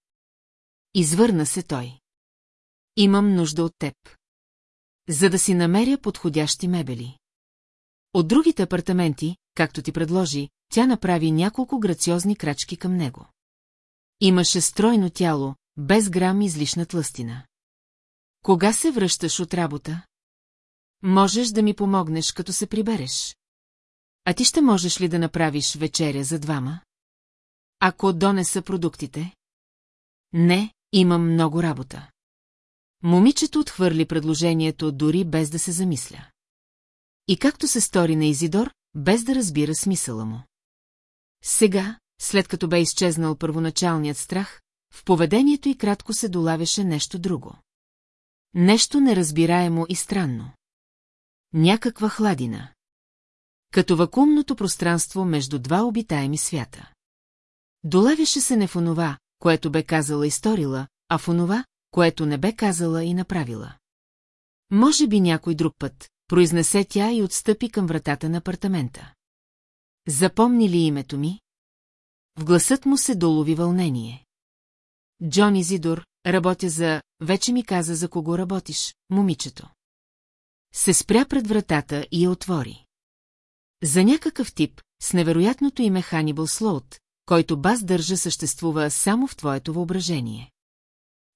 Извърна се той. Имам нужда от теб. За да си намеря подходящи мебели. От другите апартаменти, както ти предложи, тя направи няколко грациозни крачки към него. Имаше стройно тяло, без грам излишна тлъстина. Кога се връщаш от работа? Можеш да ми помогнеш, като се прибереш. А ти ще можеш ли да направиш вечеря за двама? Ако донеса продуктите? Не, имам много работа. Момичето отхвърли предложението дори без да се замисля. И както се стори на Изидор, без да разбира смисъла му. Сега, след като бе изчезнал първоначалният страх, в поведението й кратко се долавяше нещо друго. Нещо неразбираемо и странно. Някаква хладина. Като вакуумното пространство между два обитаеми свята. Долавяше се не в онова, което бе казала и сторила, а в онова, което не бе казала и направила. Може би някой друг път, произнесе тя и отстъпи към вратата на апартамента. Запомни ли името ми? В гласът му се долови вълнение. Джон Изидор, работя за... Вече ми каза за кого работиш, момичето. Се спря пред вратата и я отвори. За някакъв тип, с невероятното име Ханибал Слоут, който баз държа съществува само в твоето въображение.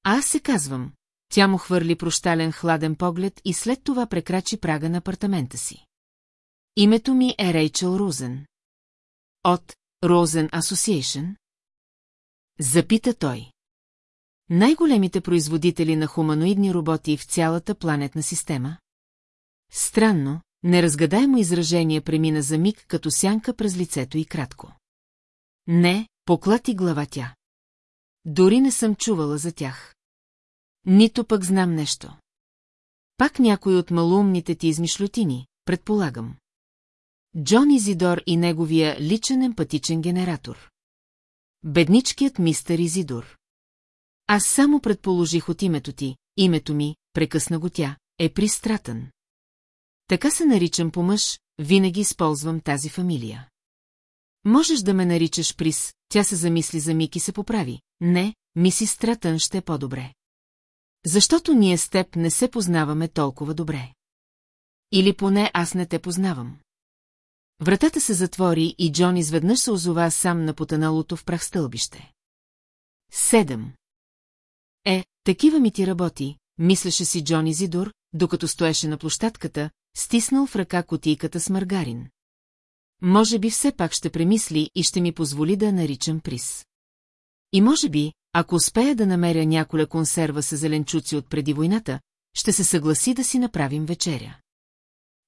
Аз се казвам, тя му хвърли прощален хладен поглед и след това прекрачи прага на апартамента си. Името ми е Рейчел Розен. От Розен Association? Запита той. Най-големите производители на хуманоидни роботи в цялата планетна система? Странно, неразгадаемо изражение премина за миг като сянка през лицето и кратко. Не, поклати глава тя. Дори не съм чувала за тях. Нито пък знам нещо. Пак някой от малумните ти измишлютини, предполагам. Джон Изидор и неговия личен емпатичен генератор. Бедничкият мистер Изидор. Аз само предположих от името ти, името ми, прекъсна го тя, е пристратън. Така се наричам по мъж, винаги използвам тази фамилия. Можеш да ме наричаш Прис, тя се замисли за миг и се поправи. Не, миси Стратън ще е по-добре. Защото ние с теб не се познаваме толкова добре. Или поне аз не те познавам. Вратата се затвори и Джон изведнъж се озова сам на потаналото в прах стълбище. Седем. Е, такива ми ти работи, мислеше си Джон Изидор, докато стоеше на площадката, стиснал в ръка котийката с маргарин. Може би все пак ще премисли и ще ми позволи да наричам приз. И може би, ако успея да намеря няколя консерва с зеленчуци от преди войната, ще се съгласи да си направим вечеря.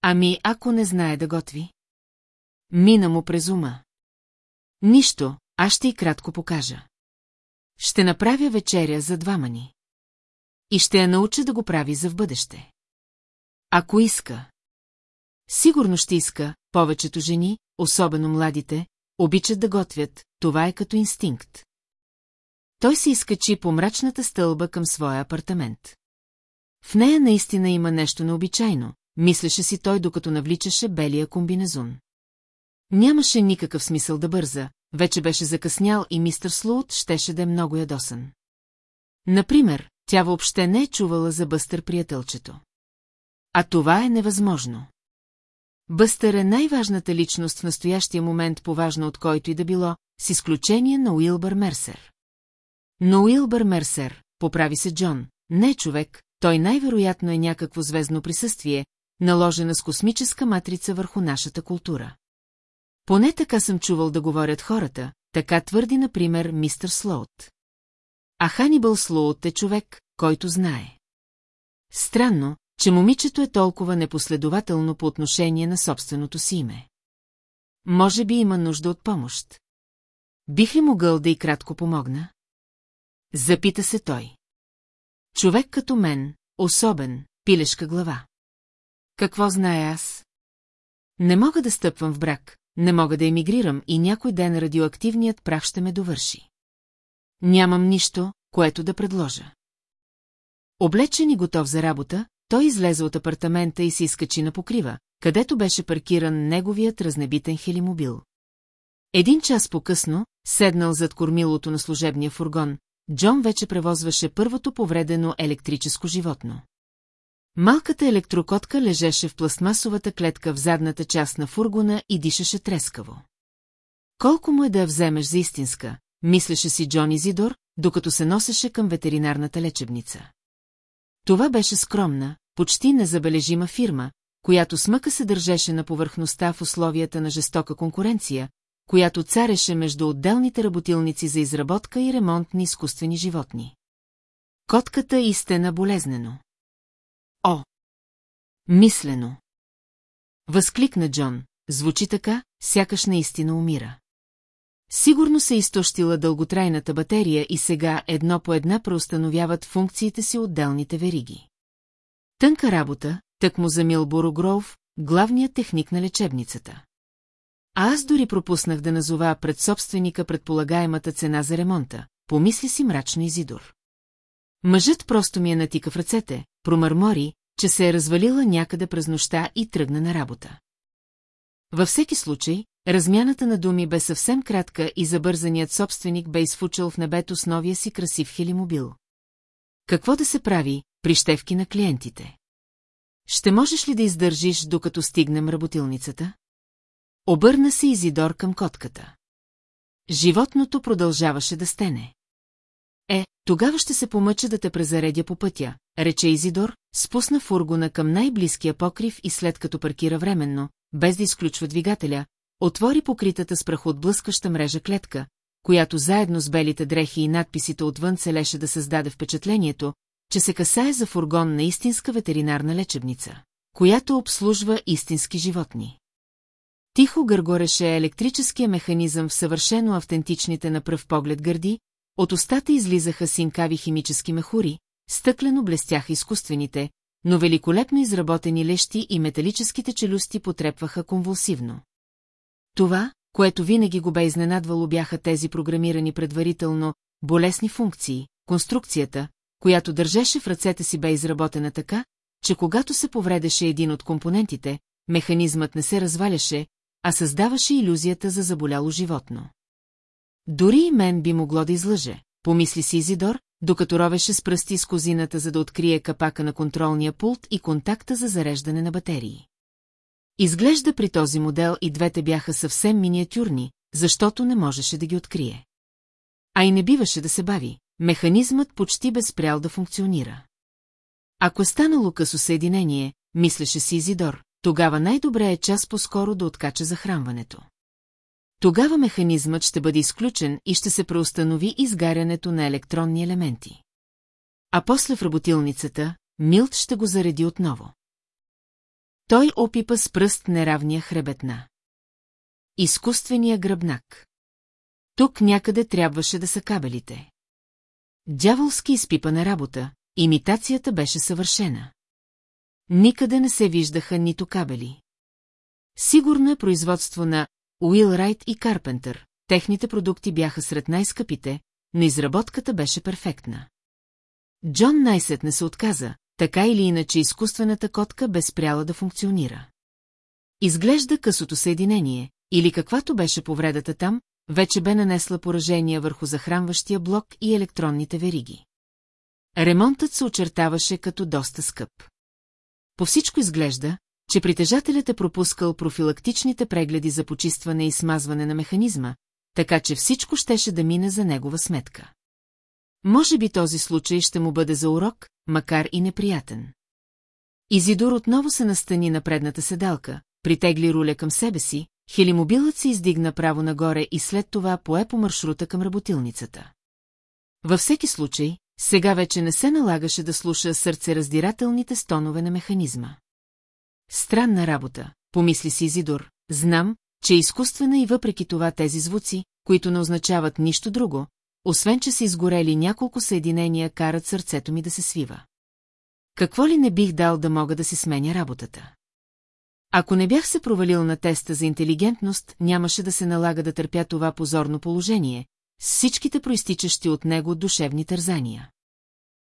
Ами, ако не знае да готви? Мина му през ума. Нищо, аз ще и кратко покажа. Ще направя вечеря за двама ни. И ще я науча да го прави за в бъдеще. Ако иска. Сигурно ще иска, повечето жени, особено младите, обичат да готвят, това е като инстинкт. Той се изкачи по мрачната стълба към своя апартамент. В нея наистина има нещо необичайно, мислеше си той, докато навличаше белия комбинезон. Нямаше никакъв смисъл да бърза, вече беше закъснял и мистер Слоут щеше да е много ядосан. Например, тя въобще не е чувала за Бъстър приятелчето. А това е невъзможно. Бъстър е най-важната личност в настоящия момент, поважна от който и да било, с изключение на Уилбър Мерсер. Но Уилбър Мерсер, поправи се Джон, не човек, той най-вероятно е някакво звездно присъствие, наложена с космическа матрица върху нашата култура. Поне така съм чувал да говорят хората, така твърди, например, мистер Слоут. А Ханибал Слоут е човек, който знае. Странно, че момичето е толкова непоследователно по отношение на собственото си име. Може би има нужда от помощ. Бих ли могъл да и кратко помогна? Запита се той. Човек като мен, особен, пилешка глава. Какво знае аз? Не мога да стъпвам в брак, не мога да емигрирам и някой ден радиоактивният прах ще ме довърши. Нямам нищо, което да предложа. Облечен и готов за работа, той излезе от апартамента и се изкачи на покрива, където беше паркиран неговият разнебитен хелимобил. Един час по-късно, седнал зад кормилото на служебния фургон, Джон вече превозваше първото повредено електрическо животно. Малката електрокотка лежеше в пластмасовата клетка в задната част на фургона и дишаше трескаво. Колко му е да я вземеш за истинска, мислеше си Джон Изидор, докато се носеше към ветеринарната лечебница. Това беше скромна, почти незабележима фирма, която смъка се държеше на повърхността в условията на жестока конкуренция, която цареше между отделните работилници за изработка и ремонт на изкуствени животни. Котката истина болезнено. О! Мислено. Възкликна Джон. Звучи така, сякаш наистина умира. Сигурно се изтощила дълготрайната батерия и сега едно по една преустановяват функциите си отделните вериги. Тънка работа, тък му за Милборо главният техник на лечебницата. А аз дори пропуснах да назова пред собственика предполагаемата цена за ремонта, помисли си мрачно Изидор. Мъжът просто ми е натика в ръцете, промърмори, че се е развалила някъде през нощта и тръгна на работа. Във всеки случай, размяната на думи бе съвсем кратка и забързаният собственик бе изфучал в небето с новия си красив хелимобил. Какво да се прави, прищевки на клиентите? Ще можеш ли да издържиш, докато стигнем работилницата? Обърна се Изидор към котката. Животното продължаваше да стене. Е, тогава ще се помъча да те презаредя по пътя, рече Изидор, спусна фургона към най-близкия покрив и след като паркира временно, без да изключва двигателя, отвори покритата с прах от блъскаща мрежа клетка, която заедно с белите дрехи и надписите отвън целеше да създаде впечатлението, че се касае за фургон на истинска ветеринарна лечебница, която обслужва истински животни. Тихо гъргореше електрическия механизъм в съвършено автентичните на пръв поглед гърди, от устата излизаха синкави химически мехури, стъклено блестяха изкуствените, но великолепно изработени лещи и металическите челюсти потрепваха конвулсивно. Това, което винаги го бе изненадвало бяха тези програмирани предварително, болесни функции, конструкцията, която държеше в ръцете си бе изработена така, че когато се повредеше един от компонентите, механизмът не се разваляше, а създаваше иллюзията за заболяло животно. Дори и мен би могло да излъже, помисли си Изидор, докато ровеше с пръсти с козината, за да открие капака на контролния пулт и контакта за зареждане на батерии. Изглежда при този модел и двете бяха съвсем миниатюрни, защото не можеше да ги открие. А и не биваше да се бави, механизмът почти безпрял да функционира. Ако е станало късо съединение, мислеше си Изидор, тогава най-добре е час по-скоро да откача захранването. Тогава механизмът ще бъде изключен и ще се преустанови изгарянето на електронни елементи. А после в работилницата, Милт ще го зареди отново. Той опипа с пръст неравния хребетна. Изкуствения гръбнак. Тук някъде трябваше да са кабелите. Дяволски изпипана работа, имитацията беше съвършена. Никъде не се виждаха нито кабели. Сигурно е производство на Уилрайт и Карпентър. Техните продукти бяха сред най-скъпите, но изработката беше перфектна. Джон Найсет не се отказа, така или иначе изкуствената котка бе спряла да функционира. Изглежда късото съединение, или каквато беше повредата там, вече бе нанесла поражение върху захранващия блок и електронните вериги. Ремонтът се очертаваше като доста скъп. По всичко изглежда, че притежателят е пропускал профилактичните прегледи за почистване и смазване на механизма, така че всичко щеше да мине за негова сметка. Може би този случай ще му бъде за урок, макар и неприятен. Изидор отново се настани на предната седалка, притегли руля към себе си, хелимобилът се издигна право нагоре и след това пое по маршрута към работилницата. Във всеки случай, сега вече не се налагаше да слуша сърцераздирателните стонове на механизма. Странна работа, помисли си Изидор, знам, че е изкуствена и въпреки това тези звуци, които не означават нищо друго, освен че са изгорели няколко съединения, карат сърцето ми да се свива. Какво ли не бих дал да мога да си сменя работата? Ако не бях се провалил на теста за интелигентност, нямаше да се налага да търпя това позорно положение, всичките проистичащи от него душевни тързания.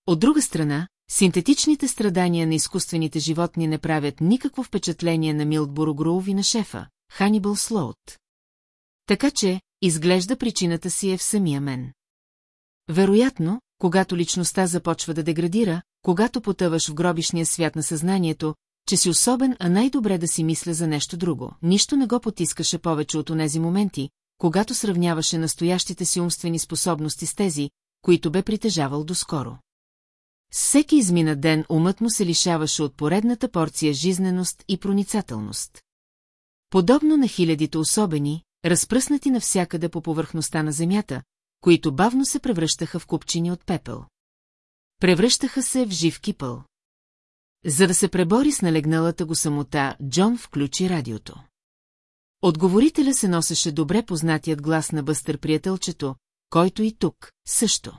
От друга страна, синтетичните страдания на изкуствените животни не правят никакво впечатление на Милт Борогроув и на шефа, Ханибал Слоут. Така че, изглежда причината си е в самия мен. Вероятно, когато личността започва да деградира, когато потъваш в гробишния свят на съзнанието, че си особен, а най-добре да си мисля за нещо друго. Нищо не го потискаше повече от онези моменти, когато сравняваше настоящите си умствени способности с тези, които бе притежавал доскоро. Всеки измина ден умът му се лишаваше от поредната порция жизненост и проницателност. Подобно на хилядите особени, разпръснати навсякъде по повърхността на земята, които бавно се превръщаха в купчини от пепел. Превръщаха се в жив кипъл. За да се пребори с налегналата го самота, Джон включи радиото. Отговорителя се носеше добре познатият глас на бъстър приятелчето, който и тук също.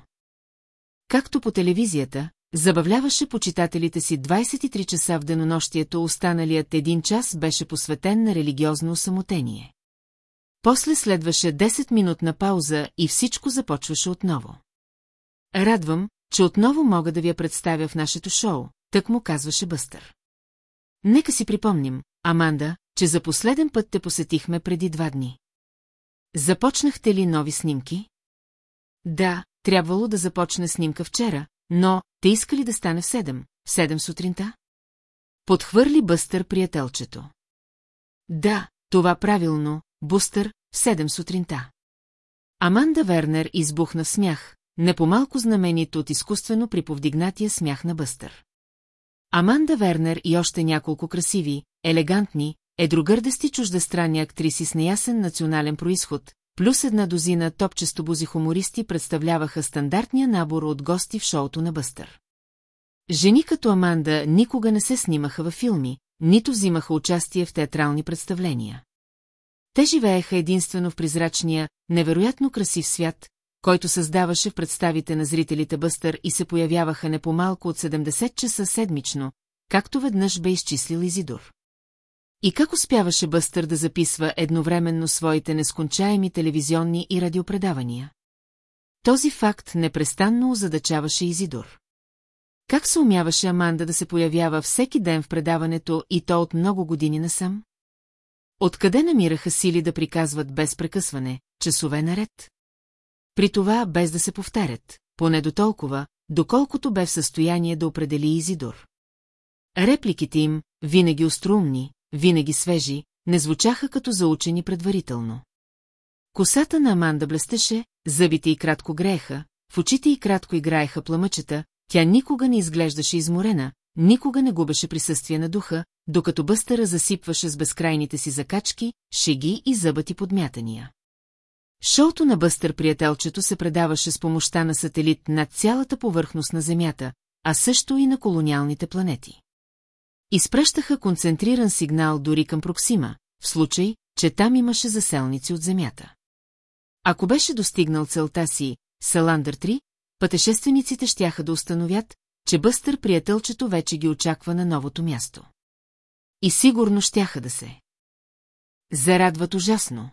Както по телевизията, забавляваше почитателите си 23 часа в денонощието, останалият един час беше посветен на религиозно осамотение. После следваше 10-минутна пауза и всичко започваше отново. Радвам, че отново мога да ви я представя в нашето шоу, так му казваше Бъстър. Нека си припомним, Аманда, че за последен път те посетихме преди два дни. Започнахте ли нови снимки? Да, трябвало да започне снимка вчера, но те искали да стане в седем, в седем сутринта? Подхвърли Бъстър приятелчето. Да, това правилно, Бустър, в седем сутринта. Аманда Вернер избухна в смях, не по-малко от изкуствено приповдигнатия смях на Бъстър. Аманда Вернер и още няколко красиви, елегантни, едрогърдести чуждестранни актриси с неясен национален происход, плюс една дозина топчестобузи хумористи представляваха стандартния набор от гости в шоуто на Бъстър. Жени като Аманда никога не се снимаха във филми, нито взимаха участие в театрални представления. Те живееха единствено в призрачния, невероятно красив свят, който създаваше в представите на зрителите Бъстър и се появяваха не по-малко от 70 часа седмично, както веднъж бе изчислил Изидор. И как успяваше Бъстър да записва едновременно своите нескончаеми телевизионни и радиопредавания? Този факт непрестанно озадачаваше Изидор. Как се умяваше Аманда да се появява всеки ден в предаването и то от много години насам? Откъде намираха сили да приказват без прекъсване, часове наред? При това без да се повтарят, поне до толкова, доколкото бе в състояние да определи Изидор. Репликите им, винаги острумни, винаги свежи, не звучаха като заучени предварително. Косата на Аманда блестеше, зъбите й кратко грееха, в очите й кратко играеха пламъчета, тя никога не изглеждаше изморена, никога не губеше присъствие на духа, докато бъстъра засипваше с безкрайните си закачки, шеги и зъбати подмятания. Шоуто на Бъстър приятелчето се предаваше с помощта на сателит над цялата повърхност на Земята, а също и на колониалните планети. Изпращаха концентриран сигнал дори към Проксима, в случай, че там имаше заселници от Земята. Ако беше достигнал целта си, Саландър 3, пътешествениците щяха да установят, че Бъстър приятелчето вече ги очаква на новото място. И сигурно щяха да се. Зарадват ужасно.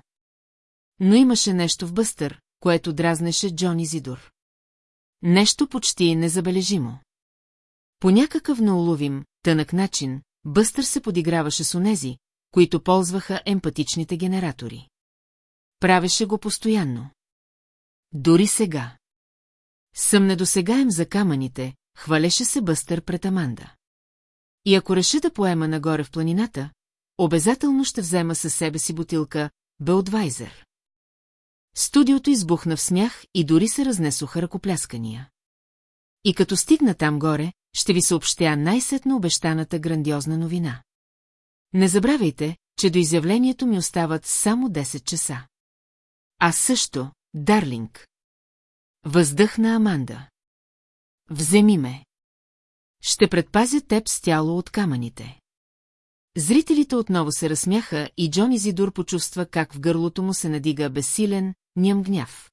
Но имаше нещо в Бъстър, което дразнеше Джони Зидор. Нещо почти незабележимо. По някакъв неуловим, тънък начин, Бъстър се подиграваше с онези, които ползваха емпатичните генератори. Правеше го постоянно. Дори сега. Съм недосегаем за камъните, хвалеше се Бъстър пред Аманда. И ако реша да поема нагоре в планината, обязателно ще взема със себе си бутилка Белдвайзер. Студиото избухна в смях и дори се разнесоха ръкопляскания. И като стигна там горе, ще ви съобщя най-сетно обещаната грандиозна новина. Не забравяйте, че до изявлението ми остават само 10 часа. А също, Дарлинг. Въздъхна Аманда. Вземи ме. Ще предпазя теб с тяло от камъните. Зрителите отново се разсмяха и Джон Изидор почувства как в гърлото му се надига безсилен, ням гняв.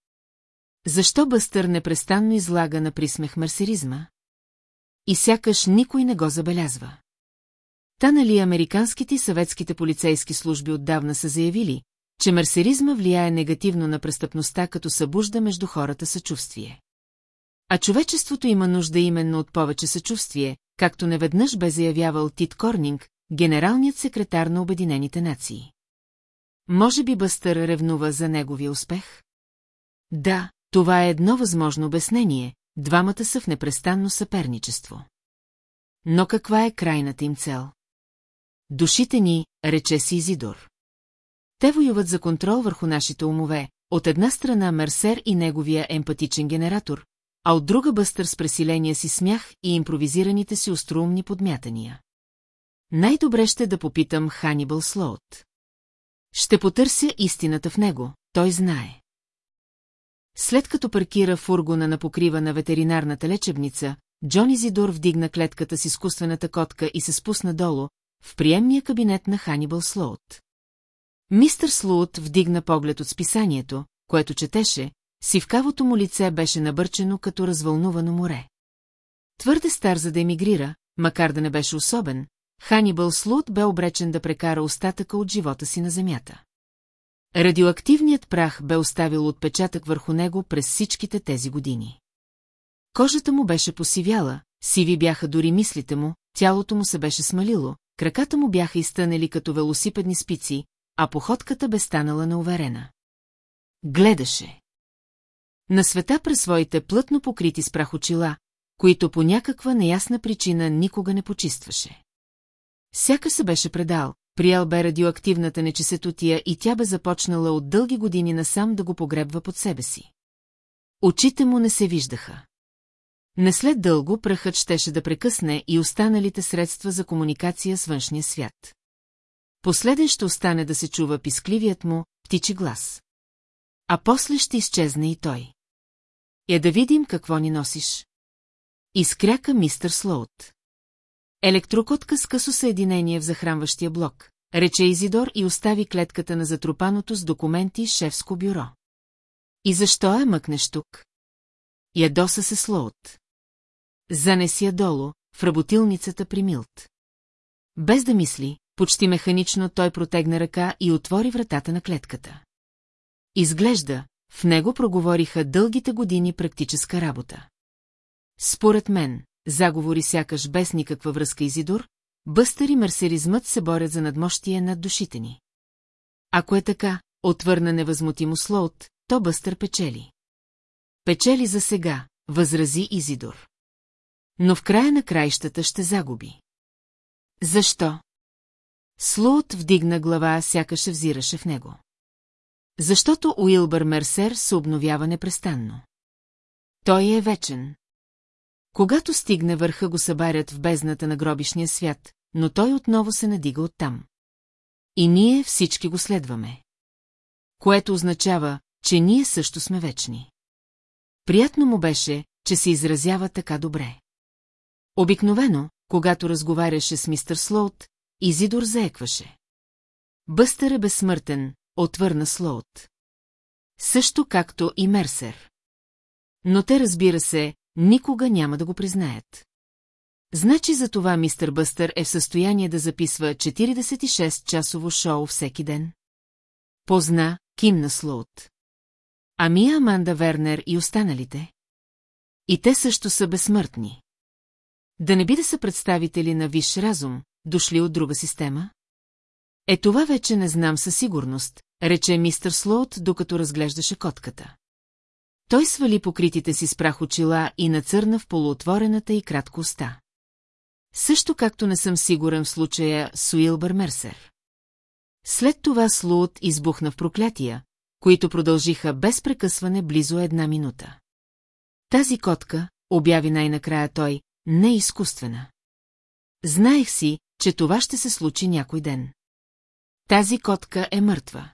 Защо Бъстър непрестанно излага на присмех мерсеризма? И сякаш никой не го забелязва. Та нали американските и съветските полицейски служби отдавна са заявили, че мерсеризма влияе негативно на престъпността, като събужда между хората съчувствие. А човечеството има нужда именно от повече съчувствие, както неведнъж бе заявявал Тит Корнинг, генералният секретар на Обединените нации. Може би Бъстър ревнува за неговия успех? Да, това е едно възможно обяснение, двамата са в непрестанно съперничество. Но каква е крайната им цел? Душите ни, рече си Изидор. Те воюват за контрол върху нашите умове, от една страна Мерсер и неговия емпатичен генератор, а от друга бъстър с пресиления си смях и импровизираните си остроумни подмятания. Най-добре ще да попитам Ханибал Слоут. Ще потърся истината в него, той знае. След като паркира фургона на покрива на ветеринарната лечебница, Джон Изидор вдигна клетката с изкуствената котка и се спусна долу, в приемния кабинет на Ханибал Слоут. Мистър Слоут вдигна поглед от списанието, което четеше, сивкавото му лице беше набърчено като развълнувано море. Твърде стар за да емигрира, макар да не беше особен, Ханибал Слут бе обречен да прекара остатъка от живота си на земята. Радиоактивният прах бе оставил отпечатък върху него през всичките тези години. Кожата му беше посивяла, сиви бяха дори мислите му, тялото му се беше смалило, краката му бяха изтънели като велосипедни спици, а походката бе станала неуверена. Гледаше. На света през своите плътно покрити с прах очила, които по някаква неясна причина никога не почистваше. Сяка се беше предал, приял бе радиоактивната нечисетотия и тя бе започнала от дълги години насам да го погребва под себе си. Очите му не се виждаха. Не след дълго прахът щеше да прекъсне и останалите средства за комуникация с външния свят. Последен ще остане да се чува пискливият му, птичи глас. А после ще изчезне и той. Е да видим какво ни носиш. Изкряка мистър Слоут. Електрокотка с късо съединение в захранващия блок, рече Изидор и остави клетката на затрупаното с документи шефско бюро. И защо я мъкнеш тук? Ядоса се Слоут. Занеси я долу, в работилницата при Милт. Без да мисли, почти механично той протегна ръка и отвори вратата на клетката. Изглежда, в него проговориха дългите години практическа работа. Според мен, заговори сякаш без никаква връзка Изидор, Бъстър и мерсеризмът се борят за надмощие над душите ни. Ако е така, отвърна невъзмутимо Слоут, то Бъстър печели. Печели за сега, възрази Изидор. Но в края на краищата ще загуби. Защо? Слоут вдигна глава, сякаш взираше в него. Защото Уилбър Мерсер се обновява непрестанно. Той е вечен. Когато стигне върха го събарят в бездната на гробишния свят, но той отново се надига оттам. И ние всички го следваме. Което означава, че ние също сме вечни. Приятно му беше, че се изразява така добре. Обикновено, когато разговаряше с мистер Слоут, Изидор заекваше. Бъстър е безсмъртен, отвърна Слоут. Също както и Мерсер. Но те, разбира се, никога няма да го признаят. Значи за това мистер Бъстър е в състояние да записва 46-часово шоу всеки ден? Позна, кимна Слоут. Ами Аманда Вернер и останалите? И те също са безсмъртни. Да не би да са представители на висш разум, дошли от друга система? Е това вече не знам със сигурност, рече мистер Слоут, докато разглеждаше котката. Той свали покритите си с прах очила и нацърна в полуотворената и кратко уста. Също както не съм сигурен в случая с Уилбър Мерсер. След това Слоут избухна в проклятия, които продължиха без прекъсване близо една минута. Тази котка, обяви най-накрая той, не е изкуствена. Знаех си, че това ще се случи някой ден. Тази котка е мъртва.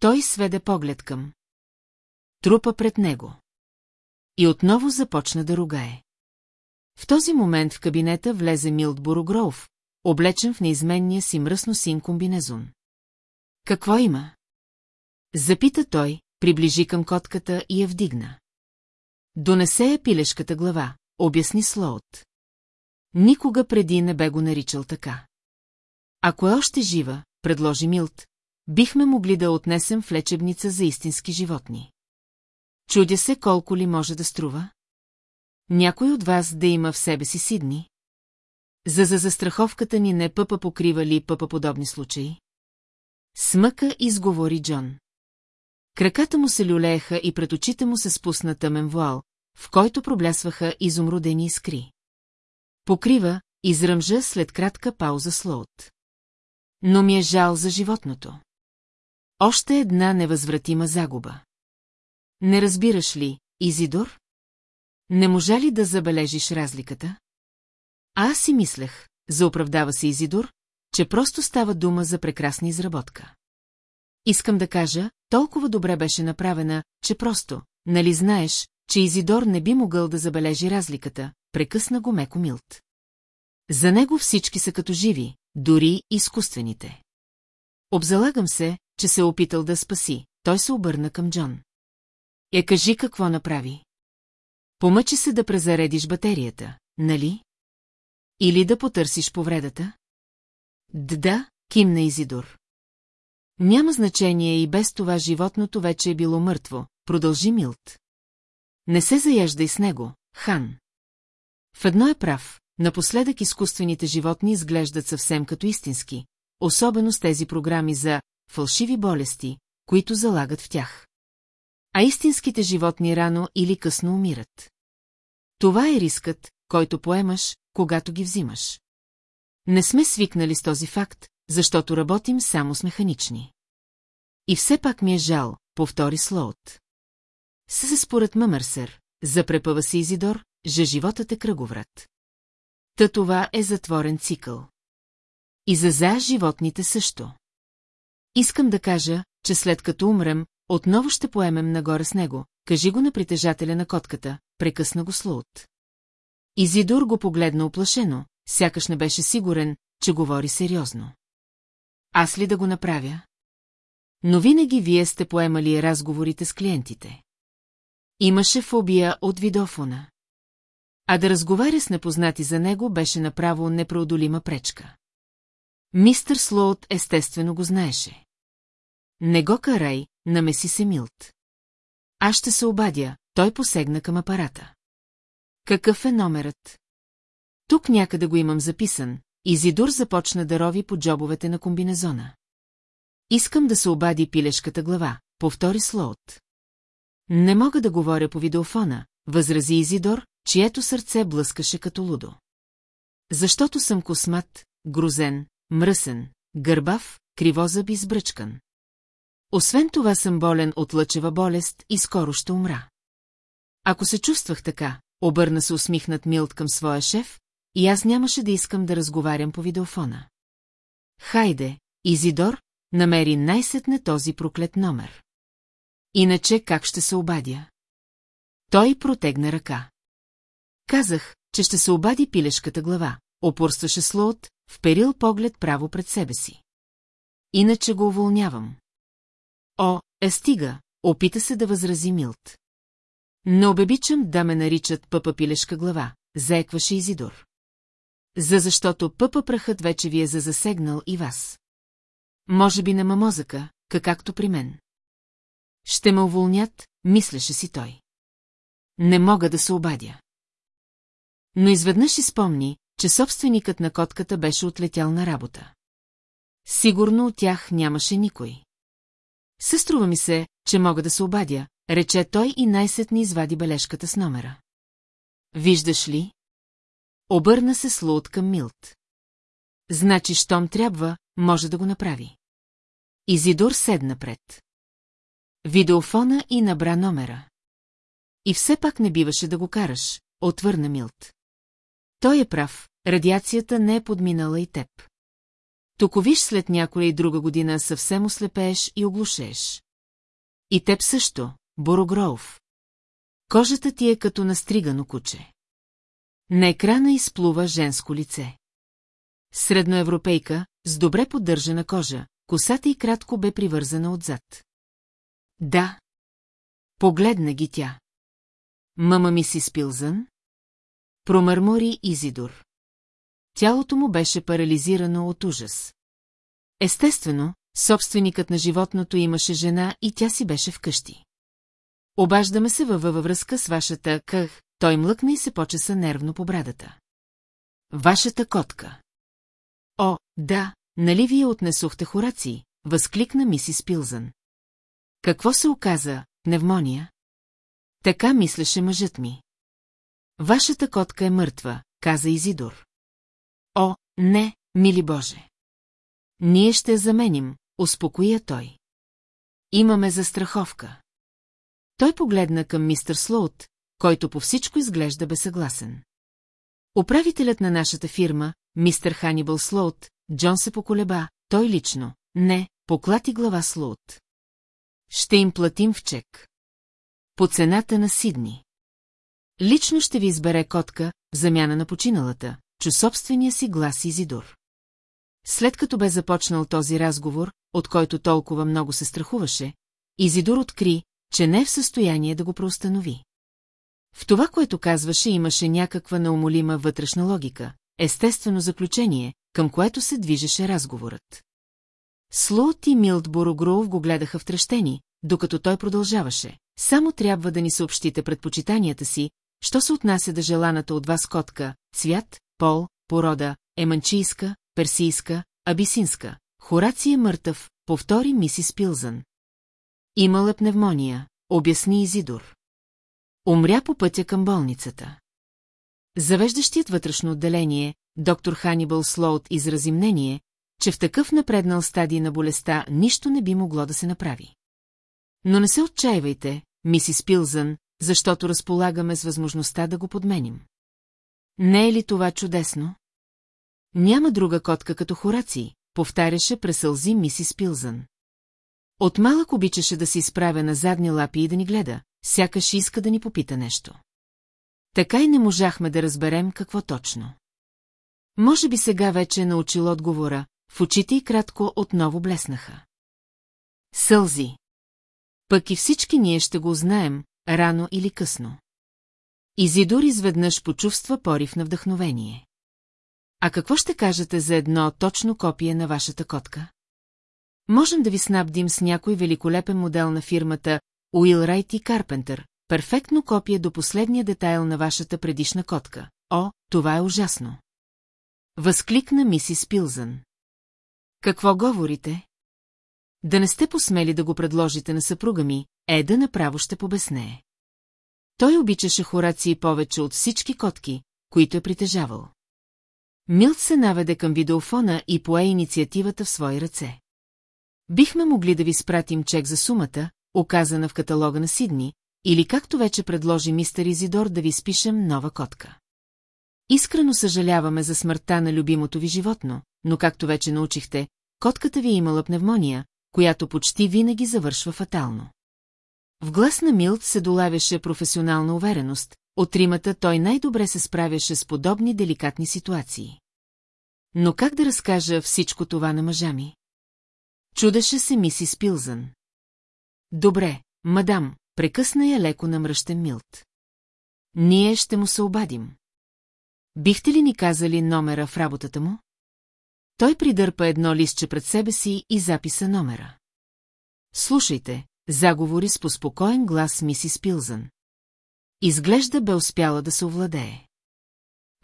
Той сведе поглед към. Трупа пред него. И отново започна да ругае. В този момент в кабинета влезе Милт Борогров, облечен в неизменния си мръсно син комбинезон. Какво има? Запита той, приближи към котката и я вдигна. Донесе я пилешката глава, обясни Слоут. Никога преди не бе го наричал така. Ако е още жива, предложи Милт, бихме могли да отнесем в лечебница за истински животни. Чудя се колко ли може да струва? Някой от вас да има в себе си Сидни? За за застраховката ни не пъпа покрива ли пъпа подобни случаи? Смъка изговори Джон. Краката му се люлееха и пред очите му се спусна тъмен вуал, в който проблясваха изумрудени искри. Покрива, изръмжа след кратка пауза Слоут. Но ми е жал за животното. Още една невъзвратима загуба. Не разбираш ли, Изидор? Не можа ли да забележиш разликата? А аз си мислех, заоправдава се Изидор, че просто става дума за прекрасна изработка. Искам да кажа, толкова добре беше направена, че просто, нали знаеш, че Изидор не би могъл да забележи разликата, прекъсна го меко Милт. За него всички са като живи, дори изкуствените. Обзалагам се, че се е опитал да спаси, той се обърна към Джон. Е, кажи какво направи. Помъчи се да презаредиш батерията, нали? Или да потърсиш повредата? Да, кимна Изидор. Няма значение и без това животното вече е било мъртво, продължи Милт. Не се заяждай с него, хан. В едно е прав, напоследък изкуствените животни изглеждат съвсем като истински, особено с тези програми за фалшиви болести, които залагат в тях. А истинските животни рано или късно умират. Това е рискът, който поемаш, когато ги взимаш. Не сме свикнали с този факт, защото работим само с механични. И все пак ми е жал, повтори Слоут. Се според Мъмърсър, запрепъва се Изидор, же животът е кръговрат. Та това е затворен цикъл. И за за животните също. Искам да кажа, че след като умрем, отново ще поемем нагоре с него, кажи го на притежателя на котката, прекъсна го Слоут. Изидор го погледна оплашено, сякаш не беше сигурен, че говори сериозно. Аз ли да го направя? Но винаги вие сте поемали разговорите с клиентите. Имаше фобия от видофона. А да разговаря с непознати за него беше направо непреодолима пречка. Мистър Слоут естествено го знаеше. Не го карай, намеси се Милт. Аз ще се обадя, той посегна към апарата. Какъв е номерът? Тук някъде го имам записан. Изидор започна да рови по джобовете на комбинезона. Искам да се обади пилешката глава, повтори Слоут. Не мога да говоря по видеофона, възрази Изидор, чието сърце блъскаше като лудо. Защото съм космат, грузен, мръсен, гърбав, кривозъб и сбръчкан. Освен това съм болен от лъчева болест и скоро ще умра. Ако се чувствах така, обърна се усмихнат Милт към своя шеф, и аз нямаше да искам да разговарям по видеофона. Хайде, Изидор, намери най-сетне този проклет номер. Иначе как ще се обадя? Той протегна ръка. Казах, че ще се обади пилешката глава, опорстваше Слоут, вперил поглед право пред себе си. Иначе го уволнявам. О, е стига, опита се да възрази Милт. Не обебичам да ме наричат пъпа пилешка глава, заекваше Изидор. За защото пъпа прахът вече ви е за засегнал и вас. Може би нема мозъка, както при мен. Ще ме уволнят, мислеше си той. Не мога да се обадя. Но изведнъж си спомни, че собственикът на котката беше отлетял на работа. Сигурно от тях нямаше никой. Съструва ми се, че мога да се обадя, рече той и най-сетни извади бележката с номера. Виждаш ли? Обърна се Слоут към Милт. Значи, щом трябва, може да го направи. Изидор седна пред. Видеофона и набра номера. И все пак не биваше да го караш, отвърна Милт. Той е прав, радиацията не е подминала и теб. Токовиш след някоя и друга година съвсем ослепееш и оглушееш. И теб също, Борогров. Кожата ти е като настригано куче. На екрана изплува женско лице. Средноевропейка, с добре поддържана кожа, косата и кратко бе привързана отзад. Да. Погледна ги тя. Мама ми си спилзън? Промърмори Изидор. Тялото му беше парализирано от ужас. Естествено, собственикът на животното имаше жена и тя си беше вкъщи. Обаждаме се във връзка с вашата къх, той млъкна и се почеса нервно по брадата. Вашата котка. О, да, нали вие отнесохте хораци, възкликна мисис Пилзън. Какво се оказа, пневмония? Така мислеше мъжът ми. Вашата котка е мъртва, каза Изидор. О, не, мили Боже. Ние ще я заменим, успокоя той. Имаме застраховка. Той погледна към мистер Слоут, който по всичко изглежда безсъгласен. Управителят на нашата фирма, мистер Ханибал Слоут, Джон се поколеба, той лично. Не, поклати глава Слоут. Ще им платим в чек. По цената на Сидни. Лично ще ви избере котка, замяна на починалата, чу собствения си глас Изидор. След като бе започнал този разговор, от който толкова много се страхуваше, Изидор откри, че не е в състояние да го проустанови. В това, което казваше, имаше някаква неумолима вътрешна логика, естествено заключение, към което се движеше разговорът. Слоут и Милт Борогров го гледаха втрещени, докато той продължаваше. Само трябва да ни съобщите предпочитанията си, що се отнася да желаната от вас котка, цвят, пол, порода, еманчийска, персийска, абисинска. Хораци е мъртъв, повтори мисис Пилзън. Имала пневмония, обясни Изидор. Умря по пътя към болницата. Завеждащият вътрешно отделение, доктор Ханибал Слоут изрази мнение, че в такъв напреднал стадий на болестта нищо не би могло да се направи. Но не се отчаивайте, мисис Пилзън, защото разполагаме с възможността да го подменим. Не е ли това чудесно? Няма друга котка като Хораци, повтаряше през сълзи мисис Пилзън. От малък обичаше да се изправя на задни лапи и да ни гледа, сякаш иска да ни попита нещо. Така и не можахме да разберем какво точно. Може би сега вече е научил отговора, в очите и кратко отново блеснаха. Сълзи. Пък и всички ние ще го узнаем, рано или късно. Изидор изведнъж почувства порив на вдъхновение. А какво ще кажете за едно точно копие на вашата котка? Можем да ви снабдим с някой великолепен модел на фирмата Уилрайт и Карпентър, перфектно копие до последния детайл на вашата предишна котка. О, това е ужасно! Възкликна мисис Пилзън. Какво говорите? Да не сте посмели да го предложите на съпруга ми, Еда направо ще побеснее. Той обичаше Хораци повече от всички котки, които е притежавал. Милт се наведе към видеофона и пое инициативата в свои ръце. Бихме могли да ви спратим чек за сумата, оказана в каталога на Сидни, или както вече предложи мистер Изидор да ви спишем нова котка. Искрено съжаляваме за смъртта на любимото ви животно, но както вече научихте, котката ви е имала пневмония, която почти винаги завършва фатално. В глас на Милт се долавяше професионална увереност, от тримата той най-добре се справяше с подобни деликатни ситуации. Но как да разкажа всичко това на мъжа ми? Чудеше се мисис Пилзън. Добре, мадам, прекъсна я леко на мръщен Милт. Ние ще му се обадим. Бихте ли ни казали номера в работата му? Той придърпа едно листче пред себе си и записа номера. Слушайте, заговори с поспокоен глас мисис Пилзън. Изглежда бе успяла да се овладее.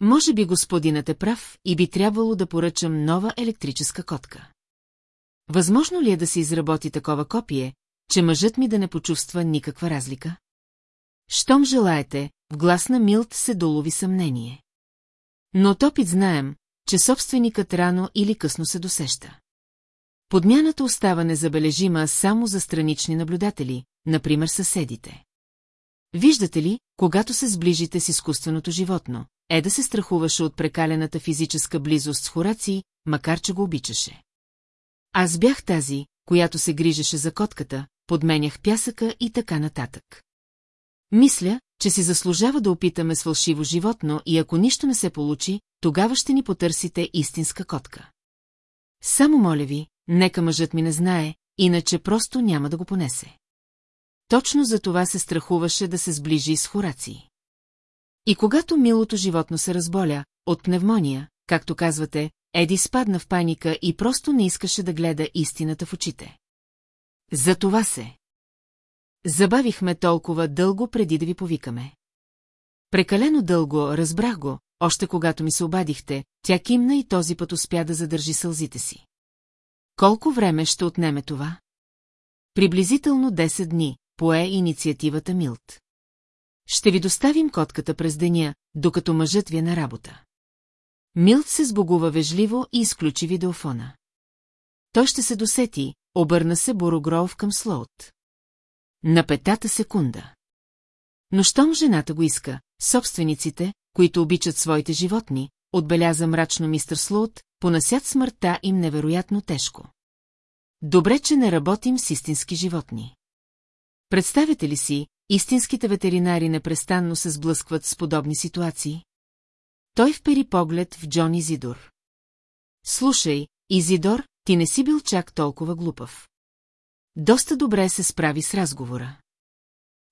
Може би господинът е прав и би трябвало да поръчам нова електрическа котка. Възможно ли е да се изработи такова копие, че мъжът ми да не почувства никаква разлика? Щом желаете, в глас на Милт се долови съмнение. Но от опит знаем, че собственикът рано или късно се досеща. Подмяната остава незабележима само за странични наблюдатели, например съседите. Виждате ли, когато се сближите с изкуственото животно, е да се страхуваше от прекалената физическа близост с Хораци, макар че го обичаше. Аз бях тази, която се грижеше за котката, подменях пясъка и така нататък. Мисля, че си заслужава да опитаме с фалшиво животно и ако нищо не се получи, тогава ще ни потърсите истинска котка. Само моля ви, нека мъжът ми не знае, иначе просто няма да го понесе. Точно за това се страхуваше да се сближи с Хораци. И когато милото животно се разболя, от пневмония, както казвате, Еди спадна в паника и просто не искаше да гледа истината в очите. За това се. Забавихме толкова дълго преди да ви повикаме. Прекалено дълго, разбрах го, още когато ми се обадихте, тя кимна и този път успя да задържи сълзите си. Колко време ще отнеме това? Приблизително 10 дни, пое инициативата Милт. Ще ви доставим котката през деня, докато мъжът ви е на работа. Милт се сбогува вежливо и изключи видеофона. Той ще се досети, обърна се Борогров към Слоут. На петата секунда. Но щом жената го иска, собствениците, които обичат своите животни, отбеляза мрачно мистер Слоут, понасят смъртта им невероятно тежко. Добре, че не работим с истински животни. Представете ли си, истинските ветеринари непрестанно се сблъскват с подобни ситуации? Той впери поглед в Джон Изидор. Слушай, Изидор, ти не си бил чак толкова глупав. Доста добре се справи с разговора.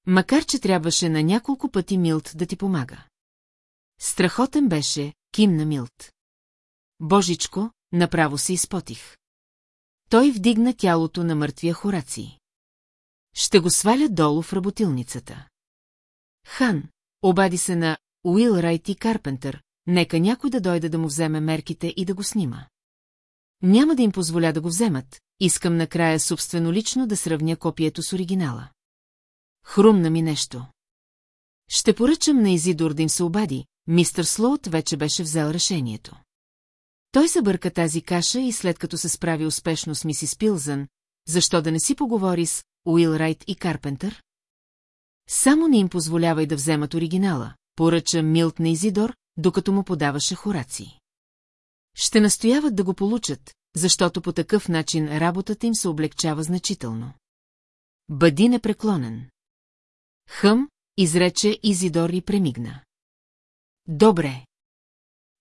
Макар, че трябваше на няколко пъти Милт да ти помага. Страхотен беше, кимна Милт. Божичко, направо се изпотих. Той вдигна тялото на мъртвия Хораци. Ще го сваля долу в работилницата. Хан, обади се на Уил Райт и Карпентър, нека някой да дойде да му вземе мерките и да го снима. Няма да им позволя да го вземат, искам накрая собственолично да сравня копието с оригинала. Хрумна ми нещо. Ще поръчам на Изидор да им се обади, мистър Слоут вече беше взел решението. Той събърка тази каша и след като се справи успешно с мисис Пилзън, защо да не си поговори с Уил Райт и Карпентър? Само не им позволявай да вземат оригинала, поръча Милт на Изидор, докато му подаваше хораци. Ще настояват да го получат, защото по такъв начин работата им се облегчава значително. Бъди непреклонен. Хъм, изрече Изидор и премигна. Добре.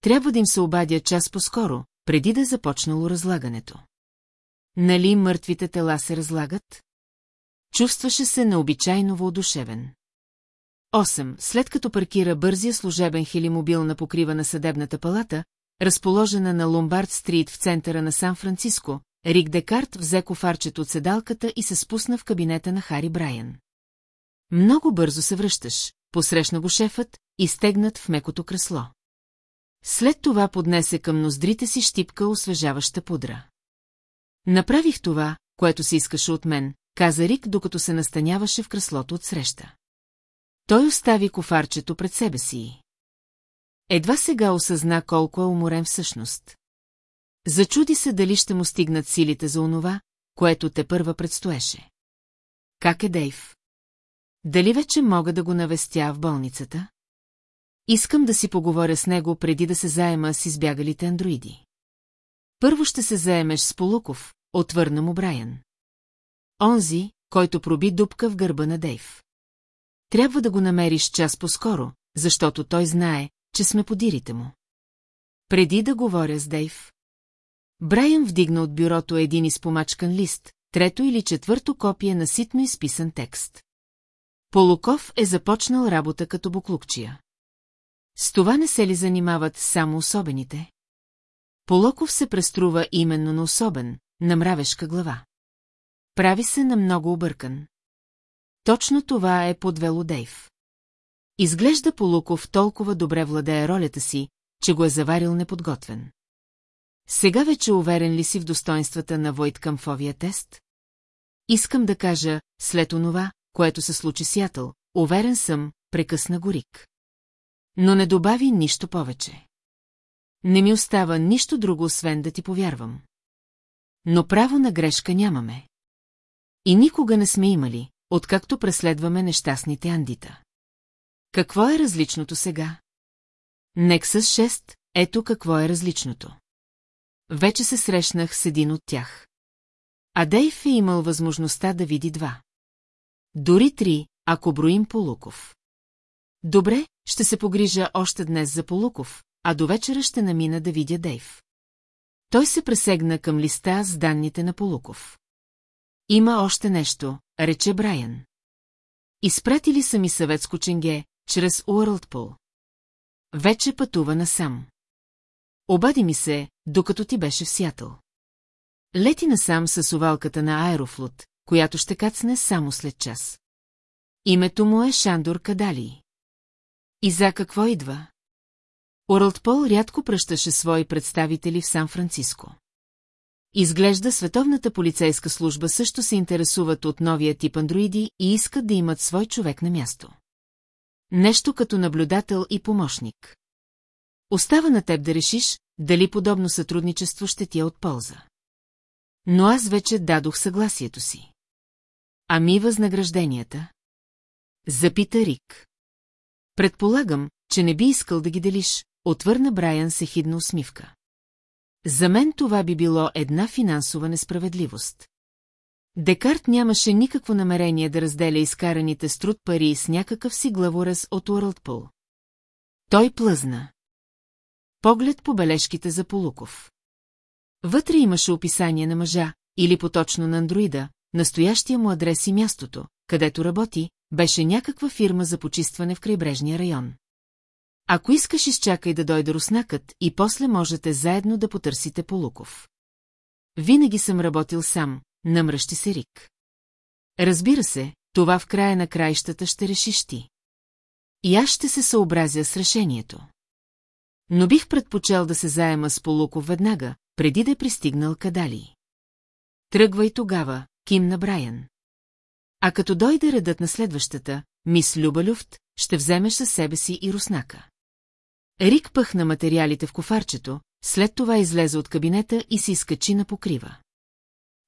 Трябва да им се обадя час по-скоро, преди да е започнало разлагането. Нали мъртвите тела се разлагат? Чувстваше се необичайно воодушевен. 8. След като паркира бързия служебен хелимобил на покрива на съдебната палата, разположена на Ломбард Стрит в центъра на Сан-Франциско, Рик Декарт взе кофарчето от седалката и се спусна в кабинета на Хари Брайан. Много бързо се връщаш, посрещна го шефът, изтегнат в мекото кресло. След това поднесе към ноздрите си щипка освежаваща пудра. Направих това, което се искаше от мен, каза Рик, докато се настаняваше в креслото от среща. Той остави кофарчето пред себе си. Едва сега осъзна колко е уморен всъщност. Зачуди се дали ще му стигнат силите за онова, което те първа предстоеше. Как е Дейв? Дали вече мога да го навестя в болницата? Искам да си поговоря с него преди да се заема с избягалите андроиди. Първо ще се заемеш с Полуков, отвърна му Брайан. Онзи, който проби дупка в гърба на Дейв. Трябва да го намериш час по-скоро, защото той знае, че сме подирите му. Преди да говоря с Дейв. Брайан вдигна от бюрото един изпомачкан лист, трето или четвърто копие на ситно изписан текст. Полуков е започнал работа като буклукчия. С това не се ли занимават само особените? Полоков се преструва именно на особен, на мравешка глава. Прави се на много объркан. Точно това е подвело Дейв. Изглежда Полуков толкова добре владее ролята си, че го е заварил неподготвен. Сега вече уверен ли си в достоинствата на Войт Камфовия тест? Искам да кажа, след онова, което се случи с Ятъл, уверен съм, прекъсна Горик. Но не добави нищо повече. Не ми остава нищо друго, освен да ти повярвам. Но право на грешка нямаме. И никога не сме имали, откакто преследваме нещастните андита. Какво е различното сега? Нексъс 6, ето какво е различното. Вече се срещнах с един от тях. А Дейв е имал възможността да види два. Дори три, ако броим по Луков. Добре, ще се погрижа още днес за Полуков, а до вечера ще намина да видя Дейв. Той се пресегна към листа с данните на Полуков. Има още нещо, рече Брайан. Изпратили са ми съветско ченге, чрез Уърлдпол. Вече пътува насам. Обади ми се, докато ти беше в Сиатъл. Лети насам с овалката на Аерофлот, която ще кацне само след час. Името му е Шандор Кадали. И за какво идва? Орълдпол рядко пръщаше свои представители в Сан-Франциско. Изглежда световната полицейска служба също се интересуват от новия тип андроиди и искат да имат свой човек на място. Нещо като наблюдател и помощник. Остава на теб да решиш, дали подобно сътрудничество ще ти е от полза. Но аз вече дадох съгласието си. Ами възнагражденията? Запита Рик. Предполагам, че не би искал да ги делиш, отвърна Брайан се хидна усмивка. За мен това би било една финансова несправедливост. Декарт нямаше никакво намерение да разделя изкараните с труд пари с някакъв си главорез от Уорлдпул. Той плъзна. Поглед по бележките за Полуков. Вътре имаше описание на мъжа, или поточно на андроида, настоящия му адрес и мястото, където работи, беше някаква фирма за почистване в крайбрежния район. Ако искаш, изчакай да дойде руснакът и после можете заедно да потърсите Полуков. Винаги съм работил сам, намръщи се Рик. Разбира се, това в края на краищата ще решиш ти. И аз ще се съобразя с решението. Но бих предпочел да се заема с Полуков веднага, преди да е пристигнал Кадали. Тръгвай тогава, кимна Брайан. А като дойде редът на следващата, мис Любалюфт, ще вземеш със себе си и руснака. Рик пъхна материалите в кофарчето, след това излезе от кабинета и се изкачи на покрива.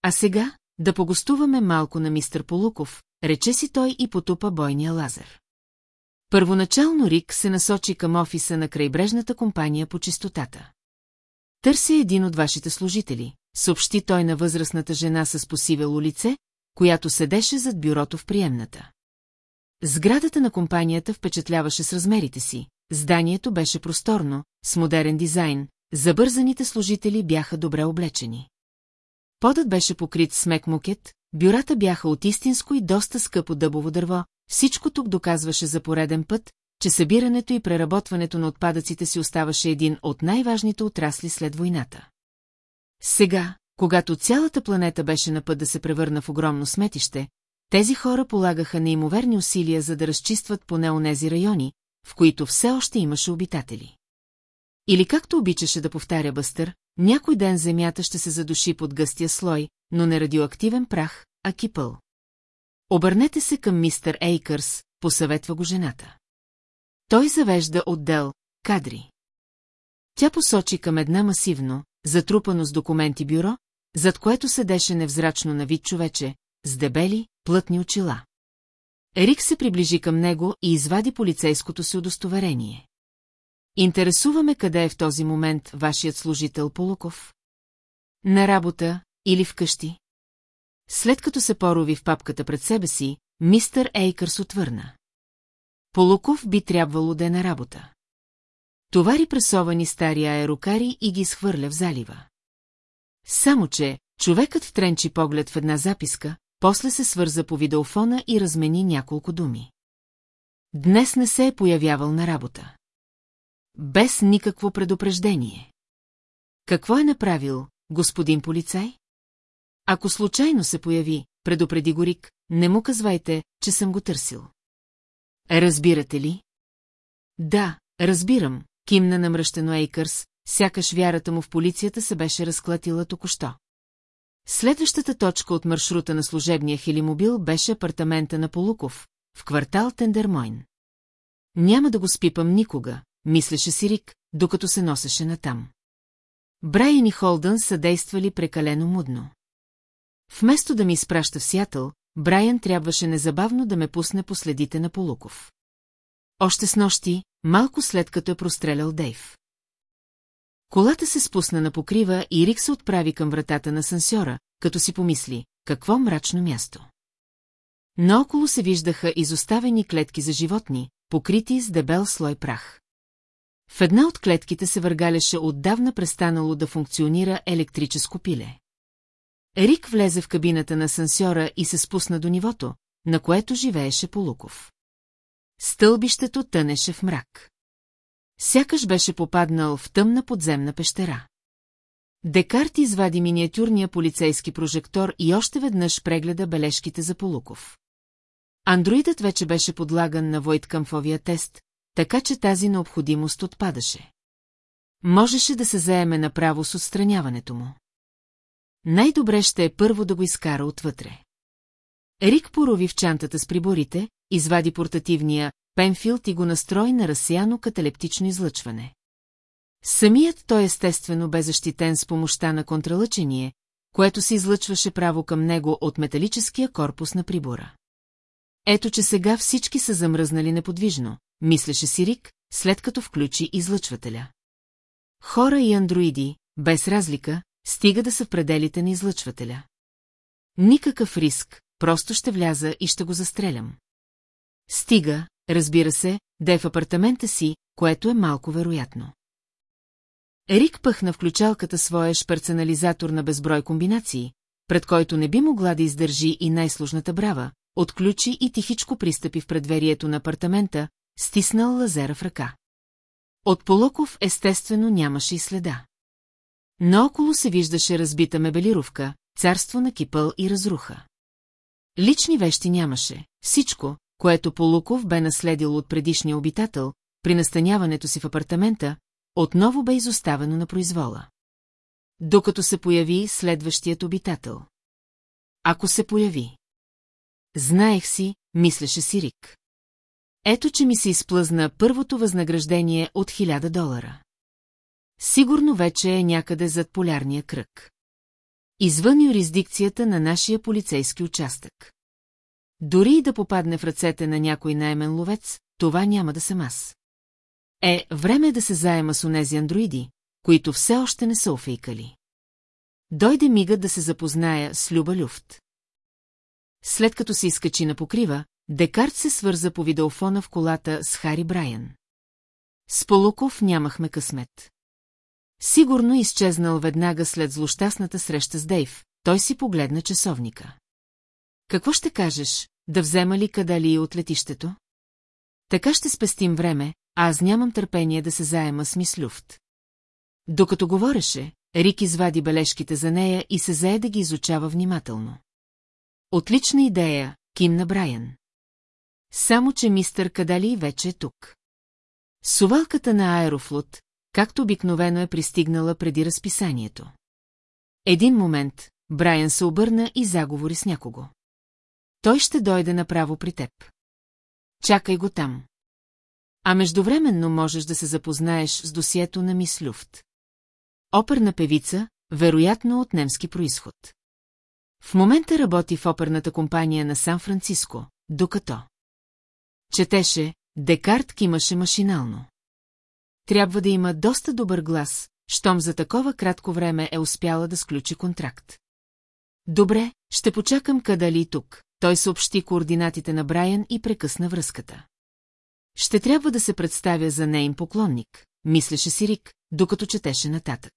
А сега, да погостуваме малко на мистер Полуков, рече си той и потупа бойния лазер. Първоначално Рик се насочи към офиса на крайбрежната компания по чистотата. Търся един от вашите служители, съобщи той на възрастната жена с посивело лице, която седеше зад бюрото в приемната. Сградата на компанията впечатляваше с размерите си, зданието беше просторно, с модерен дизайн, забързаните служители бяха добре облечени. Подът беше покрит с мек мукет, бюрата бяха от истинско и доста скъпо дъбово дърво, всичко тук доказваше за пореден път, че събирането и преработването на отпадъците си оставаше един от най-важните отрасли след войната. Сега, когато цялата планета беше на път да се превърна в огромно сметище, тези хора полагаха неимоверни усилия за да разчистват поне онези райони, в които все още имаше обитатели. Или както обичаше да повтаря Бъстър, някой ден земята ще се задуши под гъстия слой, но не радиоактивен прах, а кипъл. Обърнете се към мистер Ейкърс, посъветва го жената. Той завежда отдел «Кадри». Тя посочи към една масивно, затрупано с документи бюро, зад което седеше невзрачно на вид човече, с дебели, плътни очила. Рик се приближи към него и извади полицейското си удостоверение. Интересуваме къде е в този момент вашият служител Полуков. На работа или вкъщи? След като се порови в папката пред себе си, мистър Ейкърс отвърна. Полуков би трябвало да е на работа. Товари пресовани стари аерокари и ги изхвърля в залива. Само, че човекът втренчи поглед в една записка, после се свърза по видеофона и размени няколко думи. Днес не се е появявал на работа. Без никакво предупреждение. Какво е направил, господин полицай? Ако случайно се появи, предупреди го Рик, не му казвайте, че съм го търсил. Разбирате ли? Да, разбирам, кимна намръщено Ейкърс, сякаш вярата му в полицията се беше разклатила току-що. Следващата точка от маршрута на служебния хелимобил беше апартамента на Полуков, в квартал Тендермойн. Няма да го спипам никога, мислеше си Рик, докато се носеше натам. Брайан и Холдън са действали прекалено мудно. Вместо да ми изпраща в Сиатъл, Брайан трябваше незабавно да ме пусне по следите на Полуков. Още с нощи, малко след като е прострелял Дейв. Колата се спусна на покрива и Рик се отправи към вратата на сансьора, като си помисли, какво мрачно място. Наоколо се виждаха изоставени клетки за животни, покрити с дебел слой прах. В една от клетките се въргаляше отдавна престанало да функционира електрическо пиле. Рик влезе в кабината на сансьора и се спусна до нивото, на което живееше Полуков. Стълбището тънеше в мрак. Сякаш беше попаднал в тъмна подземна пещера. Декарт извади миниатюрния полицейски прожектор и още веднъж прегледа бележките за Полуков. Андроидът вече беше подлаган на Войткамфовия тест, така че тази необходимост отпадаше. Можеше да се заеме направо с отстраняването му. Най-добре ще е първо да го изкара отвътре. Рик порови в чантата с приборите, извади портативния Пенфилд и го настрои на разсеяно каталептично излъчване. Самият той естествено бе защитен с помощта на контралъчение, което се излъчваше право към него от металическия корпус на прибора. Ето, че сега всички са замръзнали неподвижно, мислеше си Рик, след като включи излъчвателя. Хора и андроиди, без разлика, стига да са в пределите на излъчвателя. Никакъв риск, просто ще вляза и ще го застрелям. Стига, разбира се, да е в апартамента си, което е малко вероятно. Рик пъхна включалката своя шперсонализатор на безброй комбинации, пред който не би могла да издържи и най-сложната брава, отключи и тихичко пристъпи в предверието на апартамента, стиснал лазера в ръка. От Полоков естествено нямаше и следа. Наоколо се виждаше разбита мебелировка, царство на кипъл и разруха. Лични вещи нямаше, всичко, което Полуков бе наследил от предишния обитател, при настаняването си в апартамента, отново бе изоставено на произвола. Докато се появи следващият обитател. Ако се появи. Знаех си, мислеше си Рик. Ето, че ми се изплъзна първото възнаграждение от хиляда долара. Сигурно вече е някъде зад полярния кръг. Извън юрисдикцията на нашия полицейски участък. Дори и да попадне в ръцете на някой наймен ловец, това няма да съм аз. Е, време е да се заема с онези андроиди, които все още не са офейкали. Дойде мигът да се запозная с Люба Люфт. След като се изкачи на покрива, Декарт се свърза по видеофона в колата с Хари Брайан. С Полуков нямахме късмет. Сигурно изчезнал веднага след злощастната среща с Дейв, той си погледна часовника. Какво ще кажеш, да взема ли кадали от летището? Така ще спестим време, а аз нямам търпение да се заема с мис Люфт. Докато говореше, Рик извади бележките за нея и се зае да ги изучава внимателно. Отлична идея, кимна Брайан. Само, че мистър Кадали вече е тук. Сувалката на Аерофлот, както обикновено е пристигнала преди разписанието. Един момент, Брайан се обърна и заговори с някого. Той ще дойде направо при теб. Чакай го там. А междувременно можеш да се запознаеш с досието на мис Люфт. Оперна певица, вероятно от немски происход. В момента работи в оперната компания на Сан-Франциско, докато... Четеше, Декарт кимаше машинално. Трябва да има доста добър глас, щом за такова кратко време е успяла да сключи контракт. Добре, ще почакам къда ли тук. Той съобщи координатите на Брайан и прекъсна връзката. Ще трябва да се представя за нейн поклонник, мислеше си Рик, докато четеше нататък.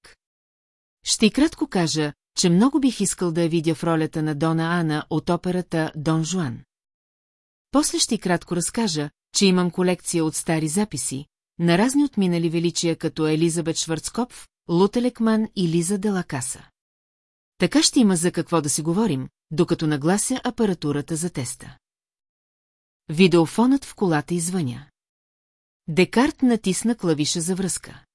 Ще и кратко кажа, че много бих искал да я видя в ролята на Дона Ана от операта Дон Жуан. После ще и кратко разкажа, че имам колекция от стари записи, на разни отминали величия като Елизабет Шварцкопф, Лутелекман и Лиза Делакаса. Така ще има за какво да си говорим, докато наглася апаратурата за теста. Видеофонът в колата извъня. Декарт натисна клавиша за връзка.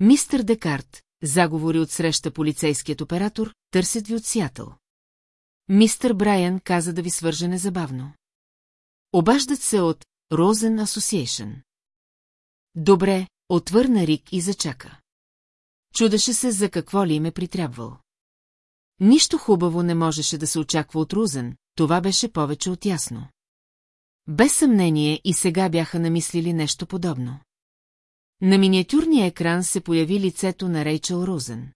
Мистер Декарт, заговори от среща полицейският оператор, търсят ви от Сиатъл. Мистер Брайан каза да ви свърже незабавно. Обаждат се от Розен Association. Добре, отвърна Рик и зачака. Чудеше се за какво ли им е притрябвал. Нищо хубаво не можеше да се очаква от Рузен, това беше повече от ясно. Без съмнение и сега бяха намислили нещо подобно. На миниатюрния екран се появи лицето на Рейчел Рузен.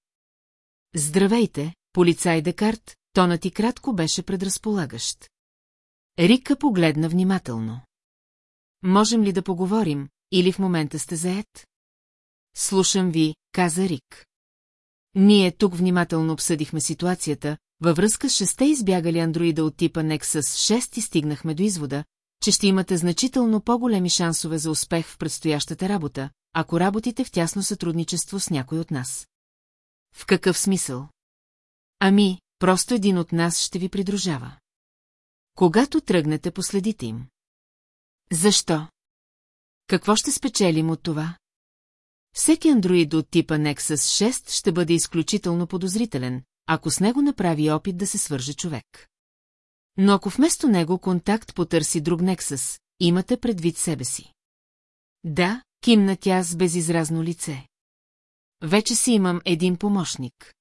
Здравейте, полицай Декарт, тонът и кратко беше предразполагащ. Рика погледна внимателно. Можем ли да поговорим, или в момента сте заед? Слушам ви, каза Рик. Ние тук внимателно обсъдихме ситуацията, във връзка с шесте избягали андроида от типа Nexus 6 и стигнахме до извода, че ще имате значително по-големи шансове за успех в предстоящата работа, ако работите в тясно сътрудничество с някой от нас. В какъв смисъл? Ами, просто един от нас ще ви придружава. Когато тръгнете, последите им. Защо? Какво ще спечелим от това? Всеки андроид от типа Nexus 6 ще бъде изключително подозрителен, ако с него направи опит да се свърже човек. Но ако вместо него контакт потърси друг Nexus, имате предвид себе си. Да, кимна тя с безизразно лице. Вече си имам един помощник.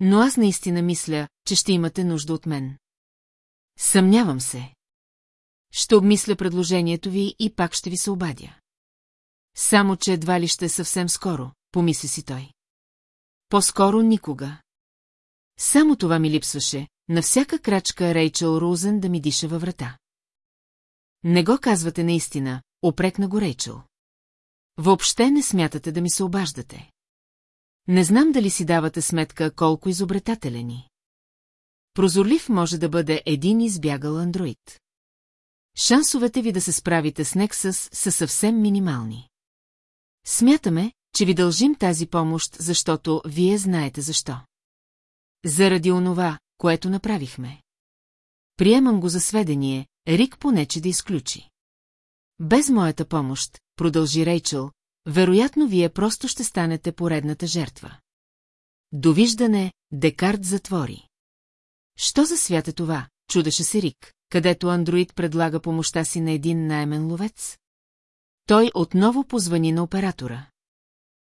Но аз наистина мисля, че ще имате нужда от мен. Съмнявам се. Ще обмисля предложението ви и пак ще ви се обадя. Само, че едва ли ще е съвсем скоро, помисли си той. По-скоро никога. Само това ми липсваше, на всяка крачка Рейчел Рузен да ми диша във врата. Не го казвате наистина, опрекна го Рейчел. Въобще не смятате да ми се обаждате. Не знам дали си давате сметка колко изобретателени. Прозорлив може да бъде един избягал андроид. Шансовете ви да се справите с Нексъс са съвсем минимални. Смятаме, че ви дължим тази помощ, защото вие знаете защо. Заради онова, което направихме. Приемам го за сведение, Рик понече да изключи. Без моята помощ, продължи Рейчел, вероятно вие просто ще станете поредната жертва. Довиждане, Декарт затвори. Що за свят е това, чудеше се Рик, където андроид предлага помощта си на един наймен ловец? Той отново позвани на оператора.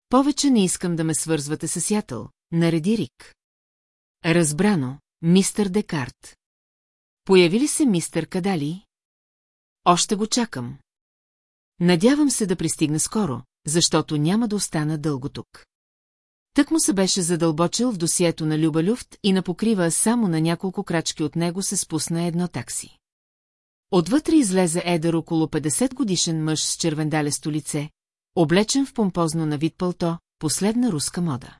Повече не искам да ме свързвате с Ятъл, нареди Рик. Разбрано, мистър Декарт. Появи ли се мистър Кадали? Още го чакам. Надявам се да пристигне скоро, защото няма да остана дълго тук. Тък му се беше задълбочил в досието на Люба Люфт и на покрива само на няколко крачки от него се спусна едно такси. Отвътре излезе едър около 50 годишен мъж с червендалесто лице, облечен в помпозно на вид пълто, последна руска мода.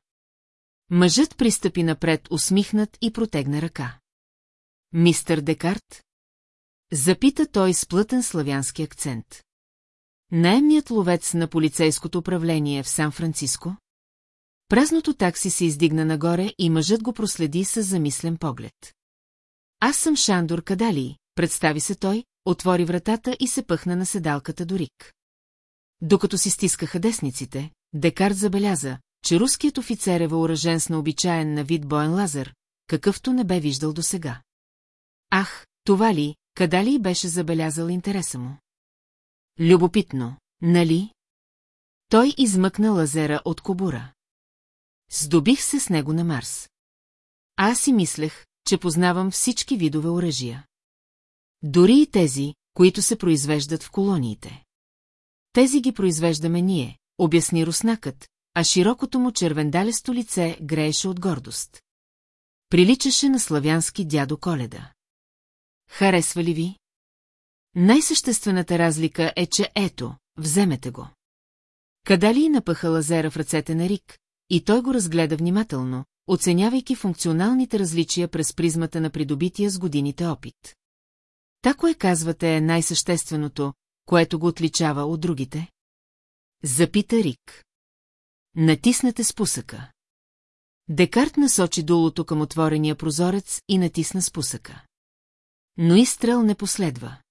Мъжът пристъпи напред усмихнат и протегна ръка. Мистър Декарт? Запита той с плътен славянски акцент. Наемният ловец на полицейското управление в Сан-Франциско? Празното такси се издигна нагоре и мъжът го проследи с замислен поглед. Аз съм Шандор Кадали, представи се той, отвори вратата и се пъхна на седалката до Рик. Докато си стискаха десниците, Декарт забеляза, че руският офицер е въоръжен с необичаен на вид боен лазер, какъвто не бе виждал досега. Ах, това ли, къда ли беше забелязал интереса му? Любопитно, нали? Той измъкна лазера от кобура. Здобих се с него на Марс. Аз си мислех, че познавам всички видове оръжия. Дори и тези, които се произвеждат в колониите. Тези ги произвеждаме ние, обясни руснакът, а широкото му червендалесто лице грееше от гордост. Приличаше на славянски дядо Коледа. Харесва ли ви? Най-съществената разлика е, че ето, вземете го. Кадали напъха лазера в ръцете на Рик, и той го разгледа внимателно, оценявайки функционалните различия през призмата на придобития с годините опит. Тако е казвате е най-същественото, което го отличава от другите? Запита Рик. Натиснете спусъка. Декарт насочи дулото към отворения прозорец и натисна спусъка. Но изстрел не последва.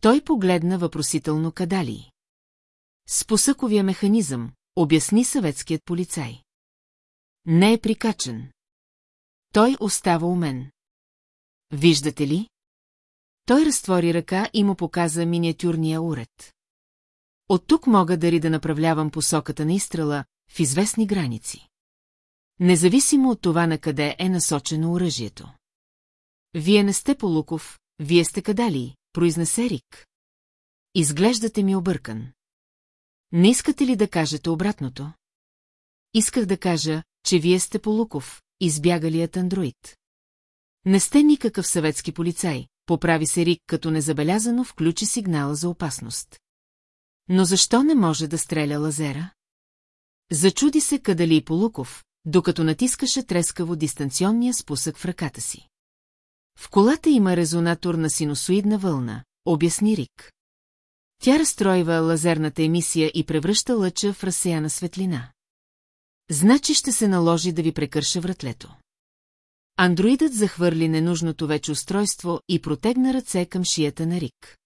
Той погледна въпросително Кадали. Спусъковия механизъм, обясни съветският полицай. Не е прикачен. Той остава у мен. Виждате ли? Той разтвори ръка и му показа миниатюрния уред. От тук мога дари да направлявам посоката на изстрела в известни граници. Независимо от това на къде е насочено оръжието. Вие не сте Полуков, вие сте Кадали, произнесе Рик. Изглеждате ми объркан. Не искате ли да кажете обратното? Исках да кажа, че вие сте Полуков, избягалият андроид. Не сте никакъв съветски полицай, поправи се Рик, като незабелязано включи сигнала за опасност. Но защо не може да стреля лазера? Зачуди се Кадали и Полуков, докато натискаше трескаво дистанционния спусък в ръката си. В колата има резонатор на синусоидна вълна, обясни Рик. Тя разстройва лазерната емисия и превръща лъча в разсеяна светлина. Значи ще се наложи да ви прекърша вратлето. Андроидът захвърли ненужното вече устройство и протегна ръце към шията на Рик.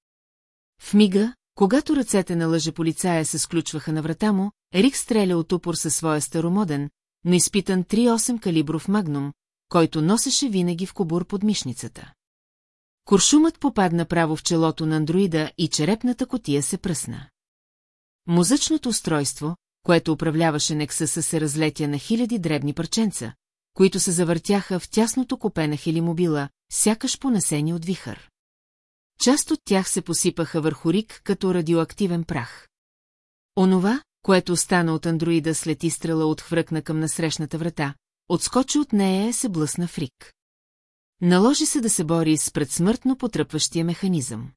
В мига, когато ръцете на лъже полицая се сключваха на врата му, Рик стреля от упор със своя старомоден, но изпитан 3-8 калибров магнум, който носеше винаги в кобур под мишницата. Куршумът попадна право в челото на андроида и черепната котия се пръсна. Музъчното устройство, което управляваше Нексъса се разлетя на хиляди дребни парченца, които се завъртяха в тясното копе на хелимобила, сякаш понесени от вихър. Част от тях се посипаха върху Рик като радиоактивен прах. Онова, което остана от андроида след изстрела отхвръкна към насрещната врата, отскочи от нея и се блъсна в Рик. Наложи се да се бори с предсмъртно потръпващия механизъм.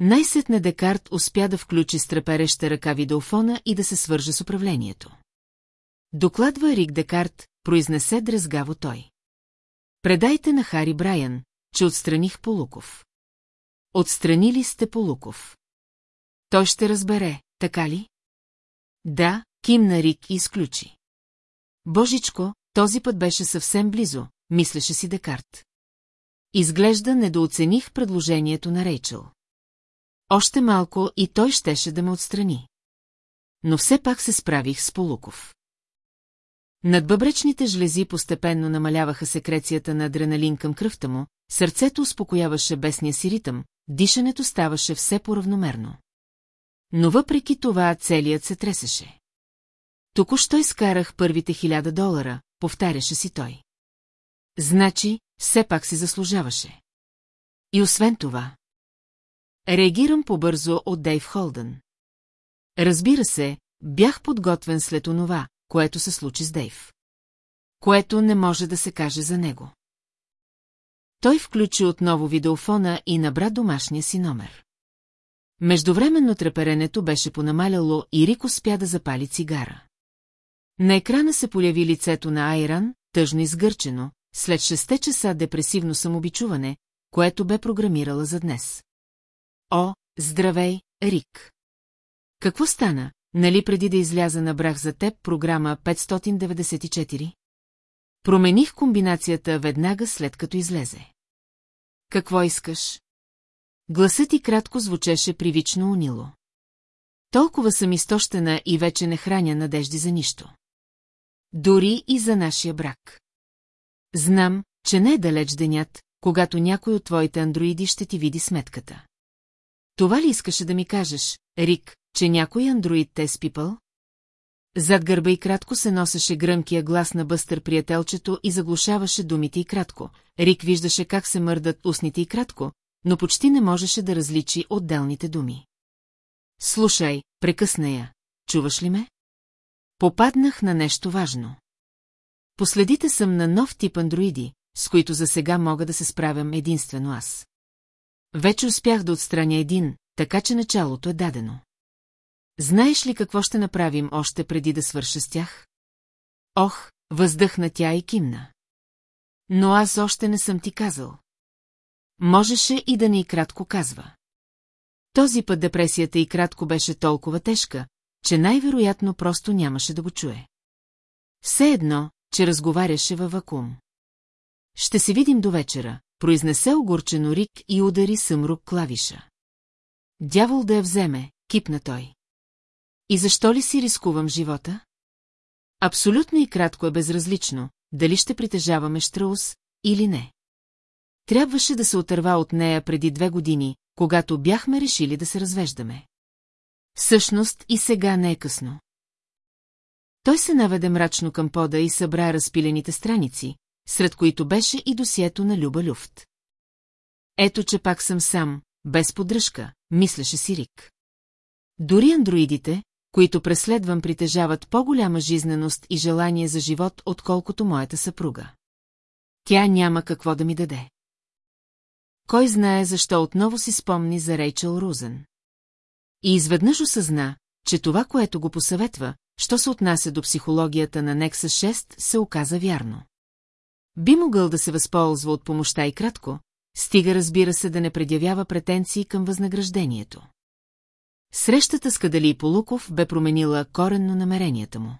Най-сетне Декарт успя да включи с трепереща ръка видеофона и да се свърже с управлението. Докладва Рик Декарт, произнесе дрезгаво той. Предайте на Хари Брайан, че отстраних Полуков. Отстранили сте Полуков. Той ще разбере, така ли? Да, кимна Рик и изключи. Божичко, този път беше съвсем близо, мислеше си Декарт. Изглежда недооцених предложението на Рейчел. Още малко и той щеше да ме отстрани. Но все пак се справих с Полуков. Над бъбречните жлези постепенно намаляваха секрецията на адреналин към кръвта му, сърцето успокояваше бесния си ритъм, дишането ставаше все по-равномерно. Но въпреки това целият се тресеше. Току-що изкарах първите хиляда долара, повтаряше си той. Значи, все пак си заслужаваше. И освен това... Реагирам побързо от Дейв Холдън. Разбира се, бях подготвен след онова, което се случи с Дейв. Което не може да се каже за него. Той включи отново видеофона и набра домашния си номер. Междувременно треперенето беше понамаляло и Рик успя да запали цигара. На екрана се появи лицето на Айран, тъжно изгърчено, след 6 часа депресивно самобичуване, което бе програмирала за днес. О, здравей, Рик! Какво стана, нали преди да изляза на брах за теб програма 594? Промених комбинацията веднага след като излезе. Какво искаш? Гласът ти кратко звучеше привично унило. Толкова съм изтощена и вече не храня надежди за нищо. Дори и за нашия брак. Знам, че не е далеч денят, когато някой от твоите андроиди ще ти види сметката. Това ли искаше да ми кажеш, Рик, че някой андроид те е спипал? Зад гърба и кратко се носеше гръмкия глас на бъстър приятелчето и заглушаваше думите и кратко. Рик виждаше как се мърдат устните и кратко, но почти не можеше да различи отделните думи. Слушай, прекъсна я. Чуваш ли ме? Попаднах на нещо важно. Последите съм на нов тип андроиди, с които за сега мога да се справям единствено аз. Вече успях да отстраня един, така че началото е дадено. Знаеш ли какво ще направим още преди да свърша с тях? Ох, въздъхна тя и кимна. Но аз още не съм ти казал. Можеше и да не и кратко казва. Този път депресията и кратко беше толкова тежка, че най-вероятно просто нямаше да го чуе. Все едно, че разговаряше във вакуум. Ще се видим до вечера, произнесе огорчено Рик и удари съмрук клавиша. Дявол да я вземе, кипна той. И защо ли си рискувам живота? Абсолютно и кратко е безразлично, дали ще притежаваме Штраус или не. Трябваше да се отърва от нея преди две години, когато бяхме решили да се развеждаме. Всъщност и сега не е късно. Той се наведе мрачно към пода и събра разпилените страници, сред които беше и досието на Люба Люфт. Ето, че пак съм сам, без поддръжка, мислеше си Рик. Дори андроидите, които преследвам, притежават по-голяма жизненост и желание за живот, отколкото моята съпруга. Тя няма какво да ми даде. кой знае защо отново си спомни за Рейчел Рузен. И изведнъж осъзна, че това, което го посъветва, що се отнася до психологията на Некса 6, се оказа вярно. Би могъл да се възползва от помощта и кратко, стига разбира се да не предявява претенции към възнаграждението. Срещата с Кадали и Полуков бе променила коренно намеренията му.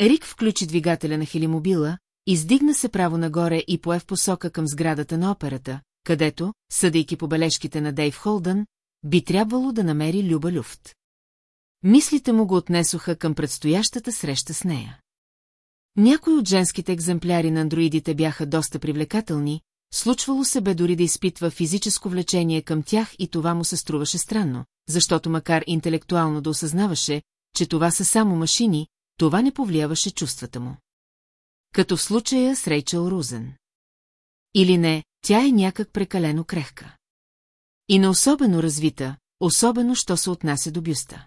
Рик включи двигателя на хелимобила, издигна се право нагоре и пое в посока към сградата на операта, където, съдейки по бележките на Дейв Холдън, би трябвало да намери Люба Люфт. Мислите му го отнесоха към предстоящата среща с нея. Някои от женските екземпляри на андроидите бяха доста привлекателни, случвало се бе дори да изпитва физическо влечение към тях и това му се струваше странно, защото макар интелектуално да осъзнаваше, че това са само машини, това не повлияваше чувствата му. Като в случая с Рейчел Рузен. Или не, тя е някак прекалено крехка. И не особено развита, особено, що се отнася до бюста.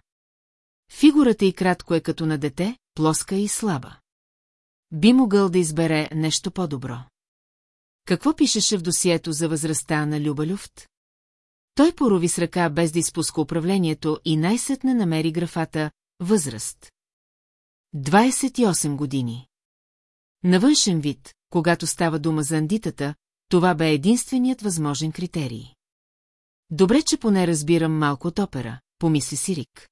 Фигурата й кратко е като на дете, плоска и слаба. Би могъл да избере нещо по-добро. Какво пишеше в досието за възрастта на Люба Люфт? Той порови с ръка без да изпуска управлението и най-сетне намери графата «Възраст». 28 години. На външен вид, когато става дума за андитата, това бе единственият възможен критерий. Добре, че поне разбирам малко от опера, помисли си Рик.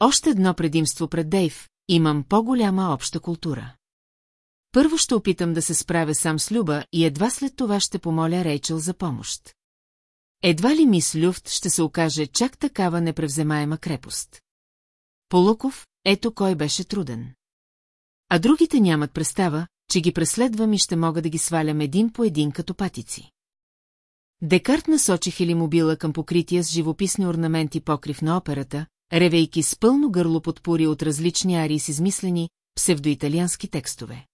Още едно предимство пред Дейв, имам по-голяма обща култура. Първо ще опитам да се справя сам с Люба и едва след това ще помоля Рейчел за помощ. Едва ли мис Люфт ще се окаже чак такава непревземаема крепост. Полуков, ето кой беше труден. А другите нямат представа, че ги преследвам и ще мога да ги свалям един по един като патици. Декарт насочи хелимобила към покрития с живописни орнаменти покрив на операта, ревейки с пълно гърло подпори от различни арии с измислени, псевдоиталиански текстове.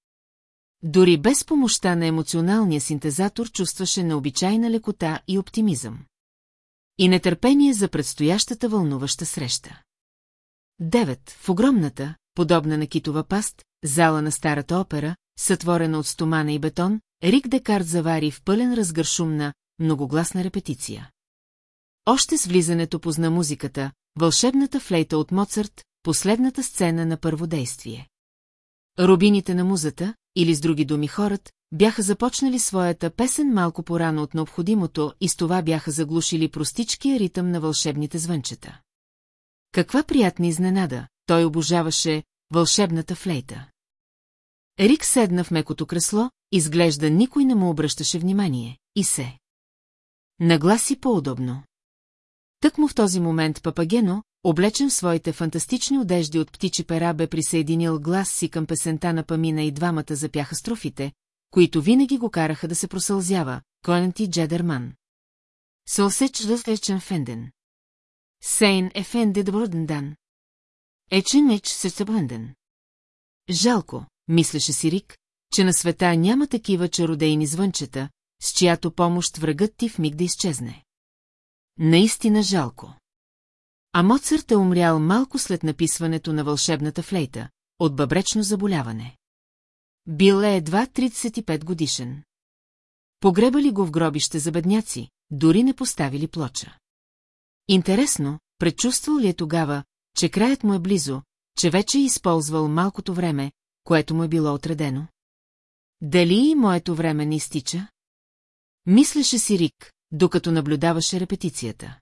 Дори без помощта на емоционалния синтезатор чувстваше необичайна лекота и оптимизъм. И нетърпение за предстоящата вълнуваща среща. Девет, в огромната, подобна на китова паст, зала на старата опера, сътворена от стомана и бетон, Рик Декарт завари в пълен разгършум на многогласна репетиция. Още с влизането позна музиката, вълшебната флейта от Моцарт, последната сцена на първодействие. Рубините на музата, или с други думи хорът, бяха започнали своята песен малко порано от необходимото и с това бяха заглушили простичкия ритъм на вълшебните звънчета. Каква приятна изненада, той обожаваше вълшебната флейта. Рик седна в мекото кресло, изглежда никой не му обръщаше внимание, и се. Нагласи по-удобно. Тък му в този момент Папагено, облечен в своите фантастични одежди от птичи пера, бе присъединил глас си към песента на Памина и двамата запяха строфите, които винаги го караха да се просълзява, Коенти Джедерман. Сълсеч Ръстечен Фенден. Сейн Ефенде Дбродендан. Ечен Еч Сърцебрънден. Жалко, мислеше си Рик, че на света няма такива чародейни звънчета, с чиято помощ врагът ти в миг да изчезне. Наистина жалко. А Моцарт е умрял малко след написването на вълшебната флейта, от бъбречно заболяване. Бил е едва 35 годишен. Погребали го в гробище за бедняци, дори не поставили плоча. Интересно, предчувствал ли е тогава, че краят му е близо, че вече е използвал малкото време, което му е било отредено? Дали и моето време не изтича? Мислеше си Рик, докато наблюдаваше репетицията.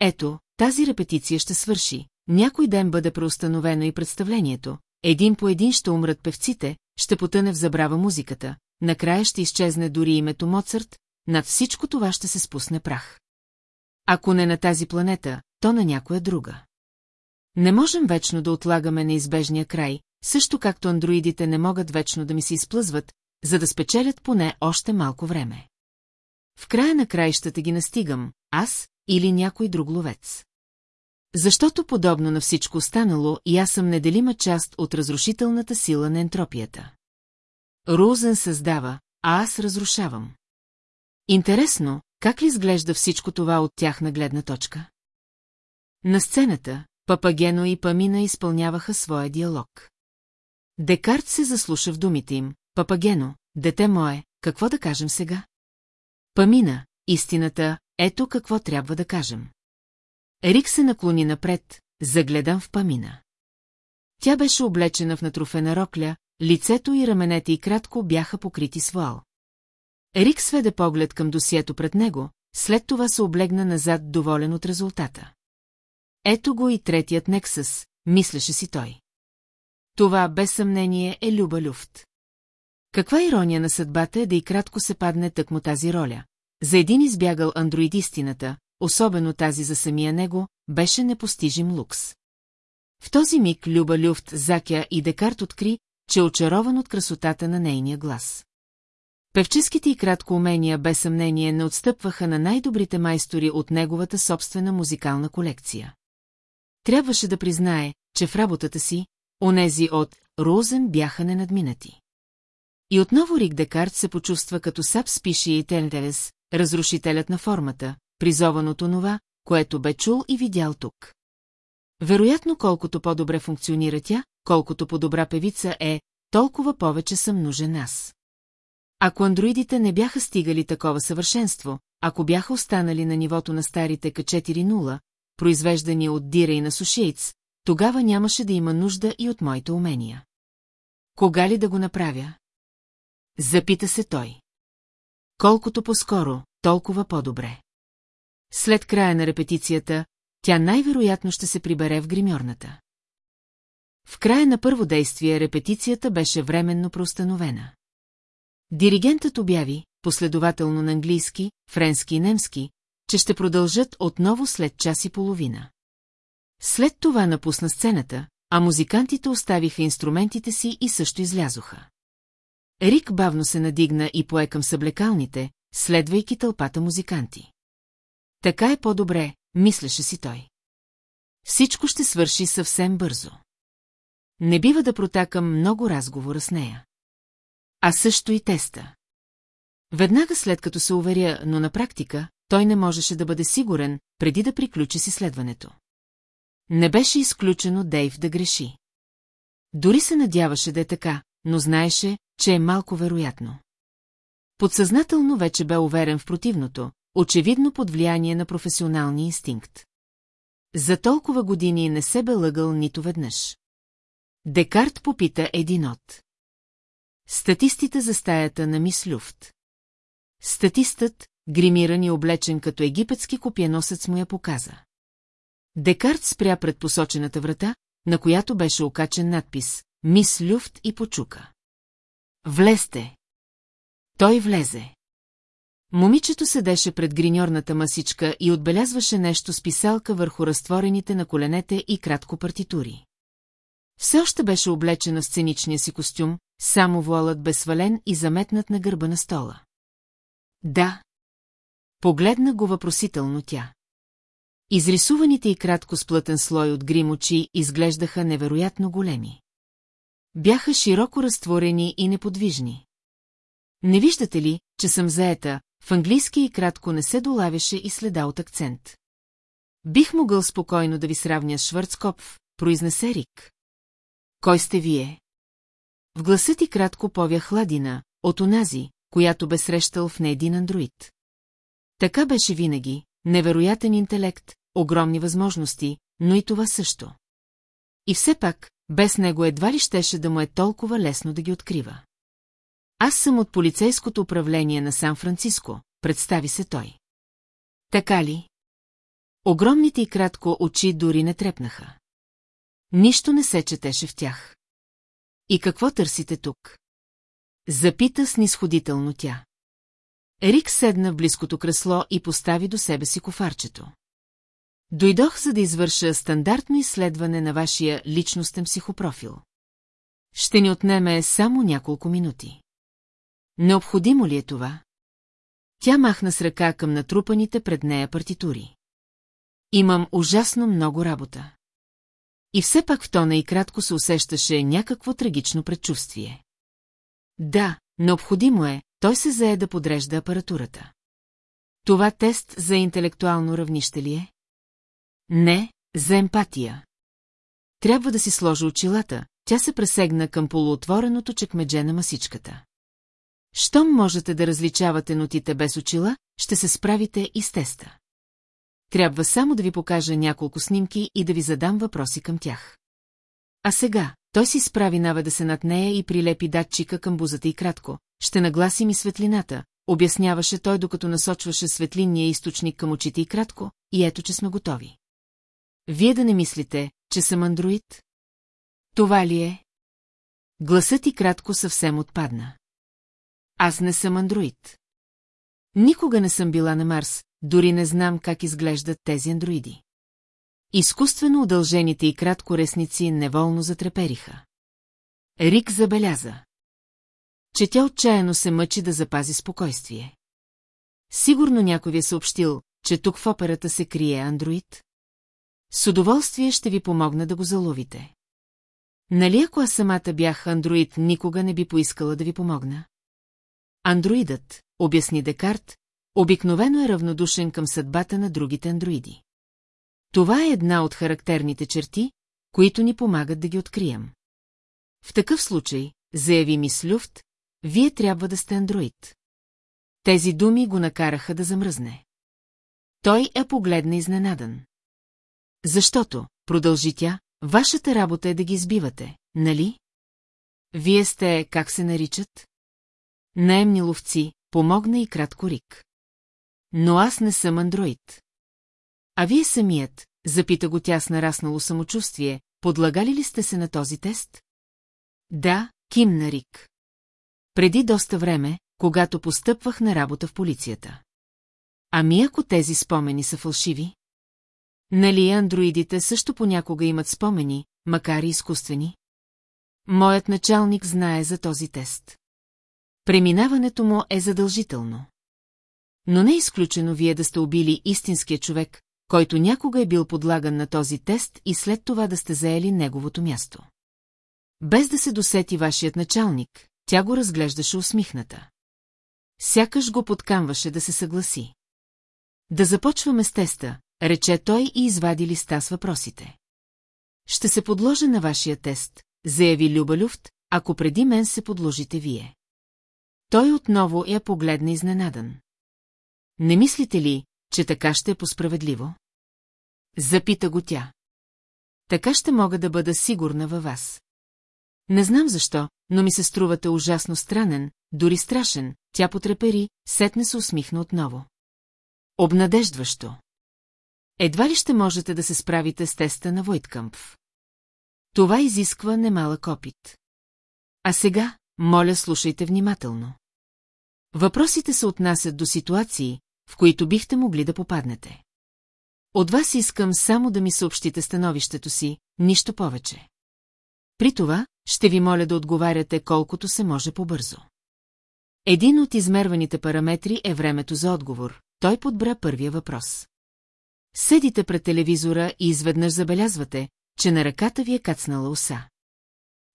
Ето, тази репетиция ще свърши, някой ден бъде преустановено и представлението, един по един ще умрат певците, ще потъне в забрава музиката, накрая ще изчезне дори името Моцарт, над всичко това ще се спусне прах. Ако не на тази планета, то на някоя друга. Не можем вечно да отлагаме неизбежния край, също както андроидите не могат вечно да ми се изплъзват, за да спечелят поне още малко време. В края на краищата ги настигам, аз или някой друг ловец. Защото подобно на всичко останало и аз съм неделима част от разрушителната сила на ентропията. Рузен създава, а аз разрушавам. Интересно, как ли изглежда всичко това от тяхна гледна точка? На сцената, Папагено и Памина изпълняваха своя диалог. Декарт се заслуша в думите им. Папагено, дете мое, какво да кажем сега? Памина, истината, ето какво трябва да кажем. Рик се наклони напред, загледан в памина. Тя беше облечена в натруфена рокля, лицето и раменете и кратко бяха покрити с вуал. Рик сведе поглед към досието пред него, след това се облегна назад, доволен от резултата. Ето го и третият Нексъс, мислеше си той. Това без съмнение е Люба Люфт. Каква ирония на съдбата е да и кратко се падне тъкмо тази роля. За един избягал андроид истината, особено тази за самия него, беше непостижим лукс. В този миг Люба Люфт, Закя и Декарт откри, че е очарован от красотата на нейния глас. Певческите и кратко умения без съмнение не отстъпваха на най-добрите майстори от неговата собствена музикална колекция. Трябваше да признае, че в работата си, онези от Розен бяха ненадминати. И отново Рик Декарт се почувства като Сап Спиши и Тентерес, разрушителят на формата, призован от онова, което бе чул и видял тук. Вероятно, колкото по-добре функционира тя, колкото по-добра певица е, толкова повече съм нужен аз. Ако андроидите не бяха стигали такова съвършенство, ако бяха останали на нивото на старите К4.0, произвеждани от Дира и на Сушейц, тогава нямаше да има нужда и от моите умения. Кога ли да го направя? Запита се той. Колкото по-скоро, толкова по-добре. След края на репетицията, тя най-вероятно ще се прибере в гримьорната. В края на първо действие репетицията беше временно проустановена. Диригентът обяви, последователно на английски, френски и немски, че ще продължат отново след час и половина. След това напусна сцената, а музикантите оставиха инструментите си и също излязоха. Рик бавно се надигна и пое към съблекалните, следвайки тълпата музиканти. Така е по-добре, мислеше си той. Всичко ще свърши съвсем бързо. Не бива да протакам много разговора с нея. А също и теста. Веднага след като се уверя, но на практика, той не можеше да бъде сигурен, преди да приключи с изследването. Не беше изключено Дейв да греши. Дори се надяваше да е така, но знаеше, че е малко вероятно. Подсъзнателно вече бе уверен в противното, очевидно под влияние на професионалния инстинкт. За толкова години не се бе лъгал нито веднъж. Декарт попита един от. Статистите за стаята на мис Люфт. Статистът, гримиран и облечен като египетски копиеносец му я показа. Декарт спря пред посочената врата, на която беше окачен надпис «Мис Люфт» и почука. Влезте! Той влезе. Момичето седеше пред гриньорната масичка и отбелязваше нещо с писалка върху разтворените на коленете и кратко партитури. Все още беше облечена в сценичния си костюм, само вуалът бе свален и заметнат на гърба на стола. Да. Погледна го въпросително тя. Изрисуваните и кратко сплътен слой от грим очи изглеждаха невероятно големи. Бяха широко разтворени и неподвижни. Не виждате ли, че съм заета, в английски и кратко не се долавяше и следа от акцент. Бих могъл спокойно да ви сравня с Швърцкопф, произнесе Рик. Кой сте вие? В гласа ти кратко повя хладина, от онази, която бе срещал в не един андроид. Така беше винаги, невероятен интелект, огромни възможности, но и това също. И все пак, без него едва ли щеше да му е толкова лесно да ги открива. Аз съм от полицейското управление на Сан-Франциско, представи се той. Така ли? Огромните и кратко очи дори не трепнаха. Нищо не се четеше в тях. И какво търсите тук? Запита снисходително тя. Рик седна в близкото кресло и постави до себе си кофарчето. Дойдох, за да извърша стандартно изследване на вашия личностен психопрофил. Ще ни отнеме само няколко минути. Необходимо ли е това? Тя махна с ръка към натрупаните пред нея партитури. Имам ужасно много работа. И все пак в тона и кратко се усещаше някакво трагично предчувствие. Да, необходимо е, той се зае да подрежда апаратурата. Това тест за интелектуално равнище ли е? Не, за емпатия. Трябва да си сложи очилата, тя се пресегна към полуотвореното чекмедже на масичката. Щом можете да различавате нотите без очила, ще се справите и с теста. Трябва само да ви покажа няколко снимки и да ви задам въпроси към тях. А сега, той си справи наведа се над нея и прилепи датчика към бузата и кратко. Ще нагласим и светлината, обясняваше той, докато насочваше светлинния източник към очите и кратко, и ето, че сме готови. Вие да не мислите, че съм андроид? Това ли е? Гласът и кратко съвсем отпадна. Аз не съм андроид. Никога не съм била на Марс, дори не знам как изглеждат тези андроиди. Изкуствено удължените и кратко ресници неволно затрепериха. Рик забеляза. Че тя отчаяно се мъчи да запази спокойствие. Сигурно някой ви е съобщил, че тук в операта се крие андроид? С удоволствие ще ви помогна да го заловите. Нали ако аз самата бях андроид, никога не би поискала да ви помогна? Андроидът, обясни Декарт, обикновено е равнодушен към съдбата на другите андроиди. Това е една от характерните черти, които ни помагат да ги открием. В такъв случай, заяви мис Люфт, вие трябва да сте андроид. Тези думи го накараха да замръзне. Той е погледна изненадан. Защото, продължи тя, вашата работа е да ги избивате, нали? Вие сте, как се наричат? Наемни ловци, помогна и кратко Рик. Но аз не съм андроид. А вие самият, запита го тя с нараснало самочувствие, подлагали ли сте се на този тест? Да, кимна Рик. Преди доста време, когато постъпвах на работа в полицията. Ами ако тези спомени са фалшиви? Нали андроидите също понякога имат спомени, макар и изкуствени? Моят началник знае за този тест. Преминаването му е задължително. Но не е изключено вие да сте убили истинския човек, който някога е бил подлаган на този тест и след това да сте заели неговото място. Без да се досети вашият началник, тя го разглеждаше усмихната. Сякаш го подкамваше да се съгласи. Да започваме с теста, рече той и извади листа с въпросите. Ще се подложа на вашия тест, заяви Люба Люфт, ако преди мен се подложите вие. Той отново я погледна изненадан. Не мислите ли, че така ще е посправедливо? Запита го тя. Така ще мога да бъда сигурна във вас. Не знам защо, но ми се струвате ужасно странен, дори страшен, тя потрепери, сетне се усмихна отново. Обнадеждващо. Едва ли ще можете да се справите с теста на Войткъмпф. Това изисква немалък опит. А сега, моля, слушайте внимателно. Въпросите се отнасят до ситуации, в които бихте могли да попаднете. От вас искам само да ми съобщите становището си, нищо повече. При това, ще ви моля да отговаряте колкото се може по-бързо. Един от измерваните параметри е времето за отговор. Той подбра първия въпрос. Седите пред телевизора и изведнъж забелязвате, че на ръката ви е кацнала уса.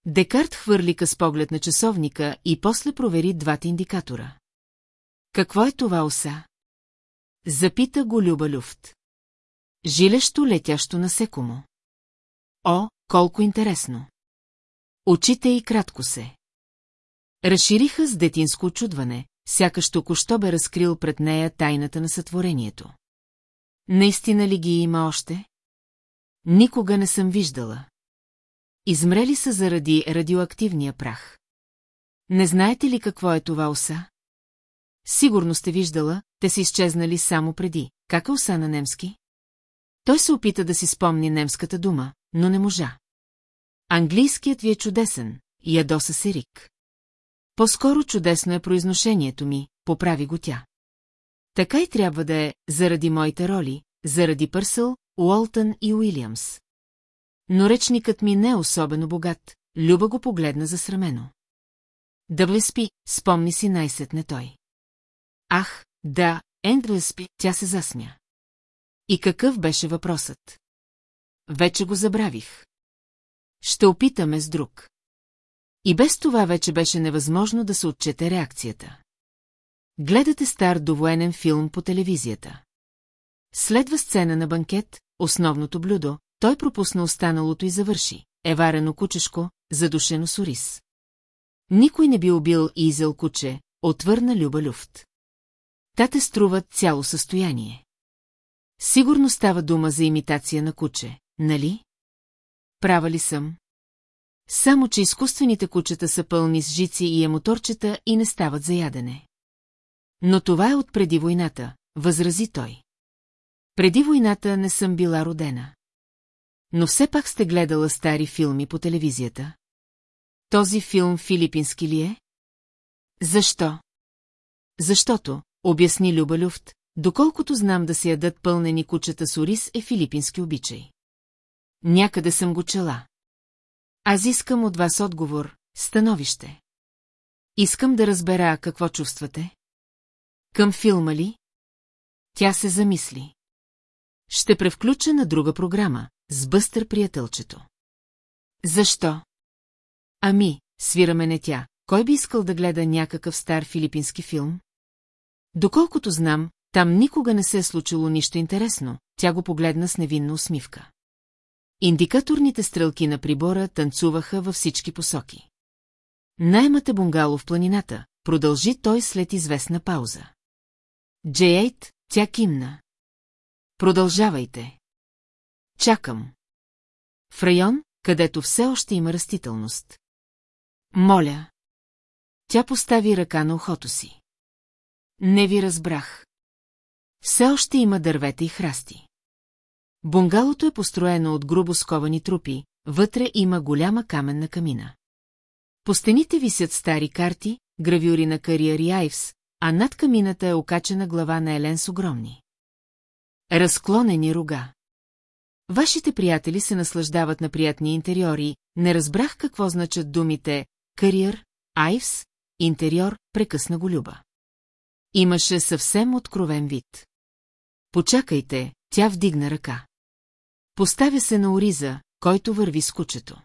Декарт хвърли къс поглед на часовника и после провери двата индикатора. Какво е това уса? Запита го Люба Люфт. Жилещо летящо насекомо. О, колко интересно! Очите и кратко се. Разшириха с детинско очудване, сякаш току-що бе разкрил пред нея тайната на сътворението. Наистина ли ги има още? Никога не съм виждала. Измрели са заради радиоактивния прах. Не знаете ли какво е това оса? Сигурно сте виждала, те са изчезнали само преди. Как е оса на немски? Той се опита да си спомни немската дума, но не можа. Английският ви е чудесен, ядоса се Рик. По-скоро чудесно е произношението ми, поправи го тя. Така и трябва да е, заради моите роли, заради Пърсъл, Уолтън и Уилямс. Но речникът ми не е особено богат, Люба го погледна засрамено. Да блеспи, спомни си най-сетне той. Ах, да, Ендлеспи, тя се засмя. И какъв беше въпросът? Вече го забравих. Ще опитаме с друг. И без това вече беше невъзможно да се отчете реакцията. Гледате стар довоенен филм по телевизията. Следва сцена на банкет, основното блюдо, той пропусна останалото и завърши. Еварено кучешко, задушено с орис. Никой не би убил и изел куче, отвърна Люба Люфт. Та те струват цяло състояние. Сигурно става дума за имитация на куче, нали? Права ли съм? Само, че изкуствените кучета са пълни с жици и емоторчета и не стават за ядене. Но това е от преди войната, възрази той. Преди войната не съм била родена. Но все пак сте гледала стари филми по телевизията. Този филм филипински ли е? Защо? Защото, обясни Люба Люфт, доколкото знам да се ядат пълнени кучета с ориз е филипински обичай. Някъде съм го чела. Аз искам от вас отговор, становище. Искам да разбера какво чувствате. Към филма ли? Тя се замисли. Ще превключа на друга програма, с бъстър приятелчето. Защо? Ами, свираме не тя. Кой би искал да гледа някакъв стар филипински филм? Доколкото знам, там никога не се е случило нищо интересно, тя го погледна с невинна усмивка. Индикаторните стрелки на прибора танцуваха във всички посоки. Наймате бунгало в планината, продължи той след известна пауза. Джейт, тя кимна. Продължавайте. Чакам. В район, където все още има растителност. Моля. Тя постави ръка на ухото си. Не ви разбрах. Все още има дървета и храсти. Бунгалото е построено от грубо сковани трупи, вътре има голяма каменна камина. По стените висят стари карти, гравюри на кариери Айвс, а над камината е окачена глава на Елен с огромни. Разклонени рога. Вашите приятели се наслаждават на приятни интериори, не разбрах какво значат думите «кариер», «айвс», «интериор», прекъсна го Люба. Имаше съвсем откровен вид. Почакайте, тя вдигна ръка. Поставя се на ориза, който върви с кучето.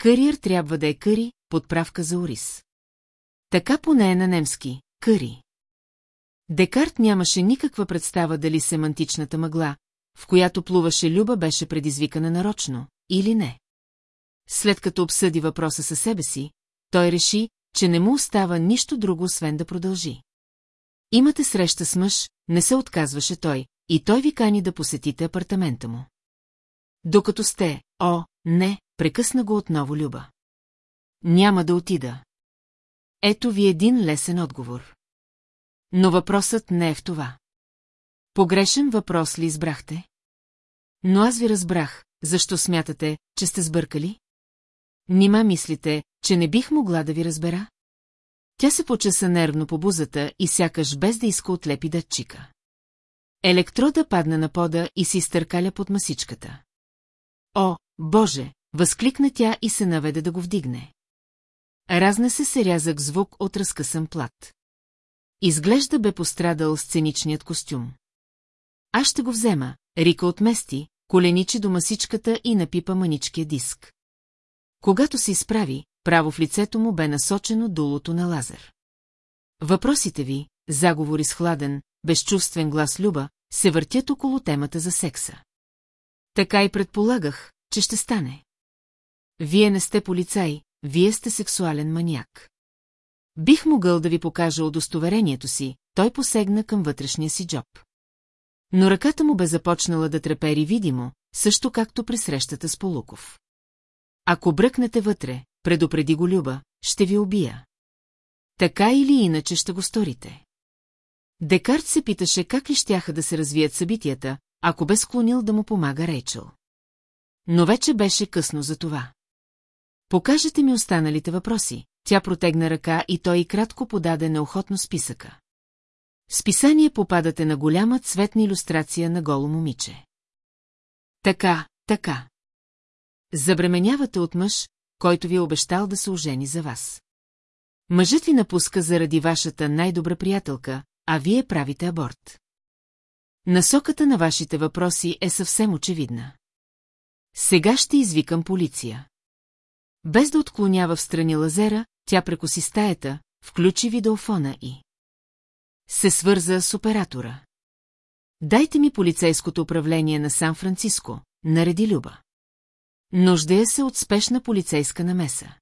Кариер трябва да е къри, подправка за ориз. Така поне е на немски – къри. Декарт нямаше никаква представа дали семантичната мъгла, в която плуваше Люба беше предизвикана нарочно, или не. След като обсъди въпроса със себе си, той реши, че не му остава нищо друго, освен да продължи. Имате среща с мъж, не се отказваше той, и той ви кани да посетите апартамента му. Докато сте, о, не, прекъсна го отново Люба. Няма да отида. Ето ви един лесен отговор. Но въпросът не е в това. Погрешен въпрос ли избрахте? Но аз ви разбрах, защо смятате, че сте сбъркали? Нима мислите, че не бих могла да ви разбера? Тя се почеса нервно по бузата и сякаш без да иска отлепи датчика. Електрода падна на пода и си стъркаля под масичката. О, Боже! Възкликна тя и се наведе да го вдигне. Разнесе се рязък звук от разкъсан плат. Изглежда бе пострадал сценичният костюм. Аз ще го взема, Рика отмести, коленичи до масичката и напипа маничкия диск. Когато се изправи, право в лицето му бе насочено дулото на лазер. Въпросите ви, заговори с хладен, безчувствен глас Люба, се въртят около темата за секса. Така и предполагах, че ще стане. Вие не сте полицай, вие сте сексуален маняк. Бих могъл да ви покажа удостоверението си, той посегна към вътрешния си джоб. Но ръката му бе започнала да трепери видимо, също както при срещата с Полуков. Ако бръкнете вътре, предупреди го Люба, ще ви убия. Така или иначе ще го сторите. Декарт се питаше как ли щяха да се развият събитията, ако бе склонил да му помага Рейчел. Но вече беше късно за това. Покажете ми останалите въпроси. Тя протегна ръка и той и кратко подаде неохотно списъка. Списание попадате на голяма цветна иллюстрация на голо момиче. Така, така. Забременявате от мъж, който ви е обещал да се ожени за вас. Мъжът ви напуска заради вашата най-добра приятелка, а вие правите аборт. Насоката на вашите въпроси е съвсем очевидна. Сега ще извикам полиция. Без да отклонява в страни лазера, тя прекоси стаята, включи видеофона и... Се свърза с оператора. Дайте ми полицейското управление на Сан-Франциско, нареди Люба. Нуждая се от спешна полицейска намеса.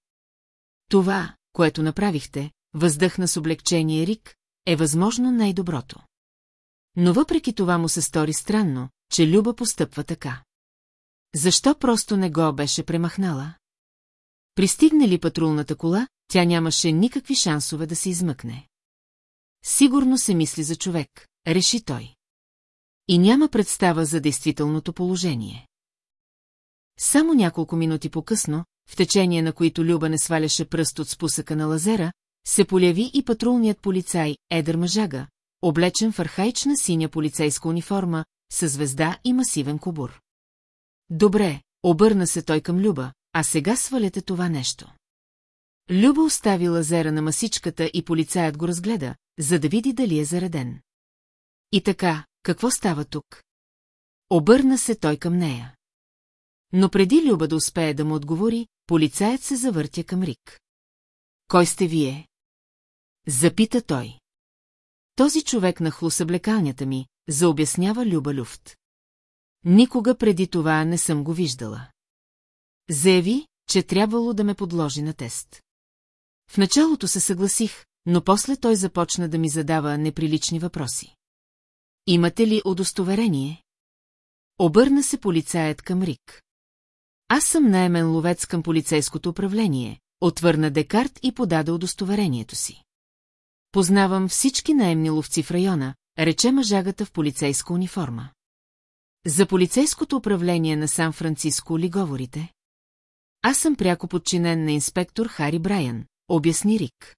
Това, което направихте, въздъхна с облегчение Рик, е възможно най-доброто. Но въпреки това му се стори странно, че Люба постъпва така. Защо просто не го беше премахнала? Пристигне ли патрулната кола, тя нямаше никакви шансове да се измъкне. Сигурно се мисли за човек, реши той. И няма представа за действителното положение. Само няколко минути по-късно, в течение на които Люба не сваляше пръст от спусъка на лазера, се поляви и патрулният полицай Едър Мажага, облечен в архаична синя полицейска униформа, със звезда и масивен кобур. Добре, обърна се той към Люба, а сега свалете това нещо. Люба остави лазера на масичката и полицаят го разгледа, за да види дали е зареден. И така, какво става тук? Обърна се той към нея. Но преди Люба да успее да му отговори, полицаят се завъртя към Рик. Кой сте вие? Запита той. Този човек нахлу съблекалнята ми, заобяснява Люба Люфт. Никога преди това не съм го виждала. Заяви, че трябвало да ме подложи на тест. В началото се съгласих, но после той започна да ми задава неприлични въпроси. Имате ли удостоверение? Обърна се полицаят към Рик. Аз съм наемен ловец към полицейското управление, отвърна Декарт и подаде удостоверението си. Познавам всички наемни ловци в района, рече мъжагата в полицейска униформа. За полицейското управление на Сан-Франциско ли говорите? Аз съм пряко подчинен на инспектор Хари Брайан, обясни Рик.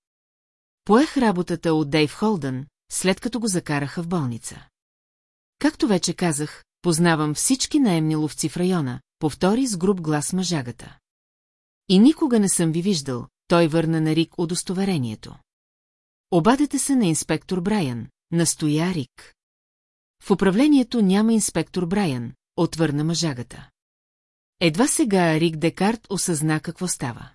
Поех работата от Дейв Холдън, след като го закараха в болница. Както вече казах, познавам всички наемни ловци в района, повтори с груб глас мъжагата. И никога не съм ви виждал, той върна на Рик удостоверението. Обадете се на инспектор Брайан, настоя Рик. В управлението няма инспектор Брайан, отвърна мъжагата. Едва сега Рик Декарт осъзна какво става.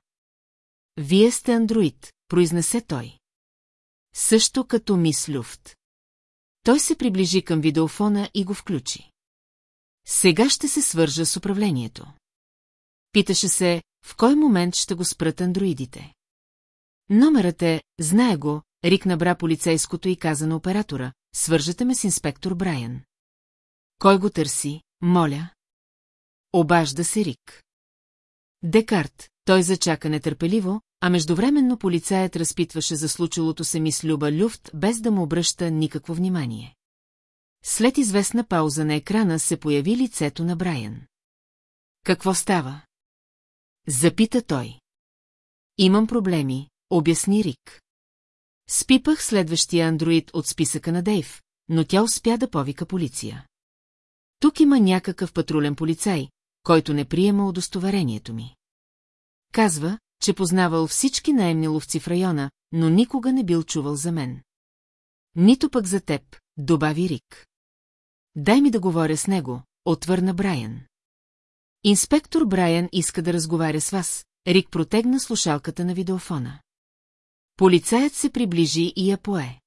Вие сте андроид, произнесе той. Също като мис Люфт. Той се приближи към видеофона и го включи. Сега ще се свържа с управлението. Питаше се, в кой момент ще го спрат андроидите. Номерът е, знае го, Рик набра полицейското и каза на оператора, свържете ме с инспектор Брайан. Кой го търси, моля? Обажда се Рик. Декарт, той зачака нетърпеливо, а междувременно полицаят разпитваше за случилото се мис Люба Люфт, без да му обръща никакво внимание. След известна пауза на екрана се появи лицето на Брайан. Какво става? Запита той. Имам проблеми, обясни Рик. Спипах следващия андроид от списъка на Дейв, но тя успя да повика полиция. Тук има някакъв патрулен полицай, който не приема удостоверението ми. Казва, че познавал всички наемни ловци в района, но никога не бил чувал за мен. Нито пък за теб, добави Рик. Дай ми да говоря с него, отвърна Брайан. Инспектор Брайан иска да разговаря с вас. Рик протегна слушалката на видеофона. Полицаят се приближи и я пое.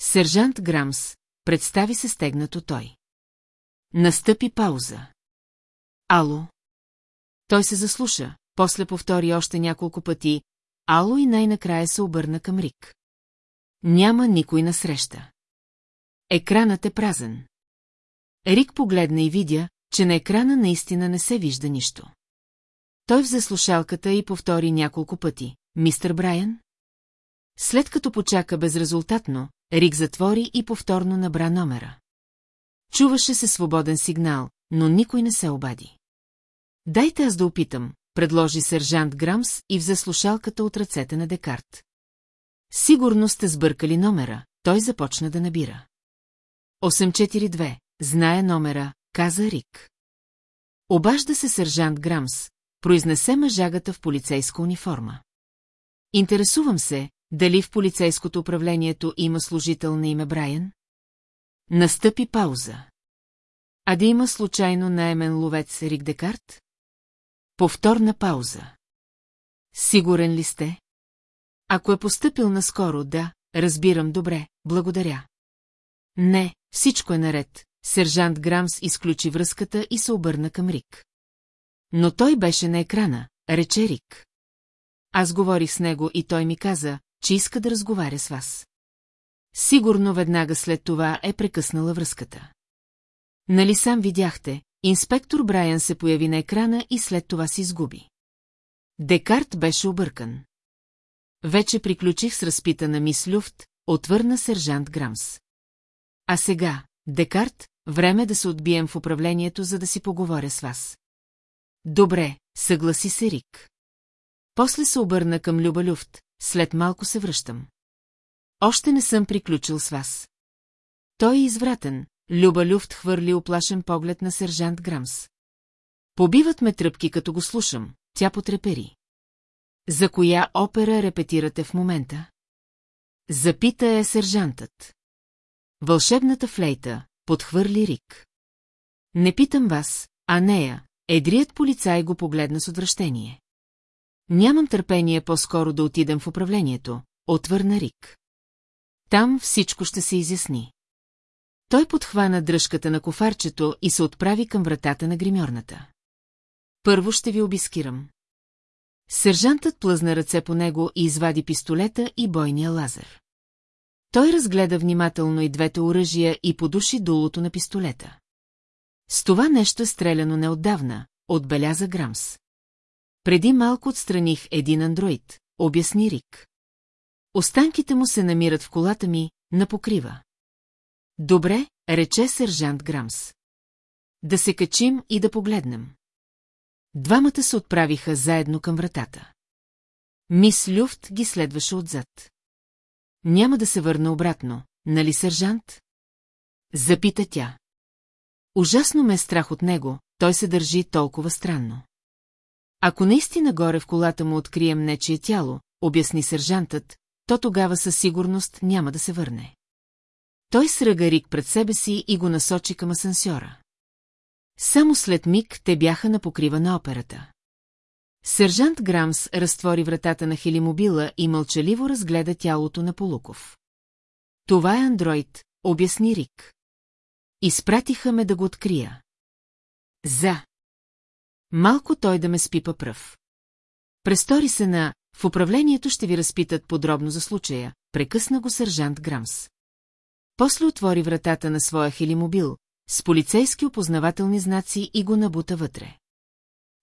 Сержант Грамс, представи се стегнато той. Настъпи пауза. Ало. Той се заслуша, после повтори още няколко пъти. Ало и най-накрая се обърна към Рик. Няма никой насреща. Екранът е празен. Рик погледна и видя, че на екрана наистина не се вижда нищо. Той взе слушалката и повтори няколко пъти. Мистер Брайан? След като почака безрезултатно, Рик затвори и повторно набра номера. Чуваше се свободен сигнал, но никой не се обади. Дайте аз да опитам, предложи сержант Грамс и взе слушалката от ръцете на Декарт. Сигурно сте сбъркали номера, той започна да набира. 842, знае номера, каза Рик. Обажда се сержант Грамс, произнесе мъжагата в полицейска униформа. Интересувам се, дали в полицейското управлението има служител на име Брайан? Настъпи пауза. А да има случайно наемен ловец Рик Декарт? Повторна пауза. Сигурен ли сте? Ако е поступил наскоро, да, разбирам добре, благодаря. Не, всичко е наред. Сержант Грамс изключи връзката и се обърна към Рик. Но той беше на екрана, рече Рик. Аз говорих с него и той ми каза, че иска да разговаря с вас. Сигурно веднага след това е прекъснала връзката. Нали сам видяхте, инспектор Брайан се появи на екрана и след това се изгуби. Декарт беше объркан. Вече приключих с разпита на мис Люфт, отвърна сержант Грамс. А сега, Декарт, време да се отбием в управлението, за да си поговоря с вас. Добре, съгласи се Рик. После се обърна към Люба Люфт, след малко се връщам. Още не съм приключил с вас. Той е извратен, Люба Люфт хвърли оплашен поглед на сержант Грамс. Побиват ме тръпки, като го слушам, тя потрепери. За коя опера репетирате в момента? Запита е сержантът. Вълшебната флейта, подхвърли Рик. Не питам вас, а нея, едрият полицай го погледна с отвращение. Нямам търпение по-скоро да отидем в управлението, отвърна Рик. Там всичко ще се изясни. Той подхвана дръжката на кофарчето и се отправи към вратата на гримьорната. Първо ще ви обискирам. Сержантът плъзна ръце по него и извади пистолета и бойния лазер. Той разгледа внимателно и двете оръжия и подуши дулото на пистолета. С това нещо е стреляно неотдавна, отбеляза Грамс. Преди малко отстраних един андроид, обясни Рик. Останките му се намират в колата ми, на покрива. Добре, рече сержант Грамс. Да се качим и да погледнем. Двамата се отправиха заедно към вратата. Мис Люфт ги следваше отзад. Няма да се върна обратно, нали, сержант? Запита тя. Ужасно ме е страх от него, той се държи толкова странно. Ако наистина горе в колата му открием нечие тяло, обясни сержантът, то тогава със сигурност няма да се върне. Той сръга Рик пред себе си и го насочи към асансьора. Само след миг те бяха на покрива на операта. Сержант Грамс разтвори вратата на хелимобила и мълчаливо разгледа тялото на Полуков. Това е андроид, обясни Рик. Изпратиха ме да го открия. За. Малко той да ме спипа пръв. Престори се на «В управлението ще ви разпитат подробно за случая», прекъсна го сержант Грамс. После отвори вратата на своя хелимобил, с полицейски опознавателни знаци и го набута вътре.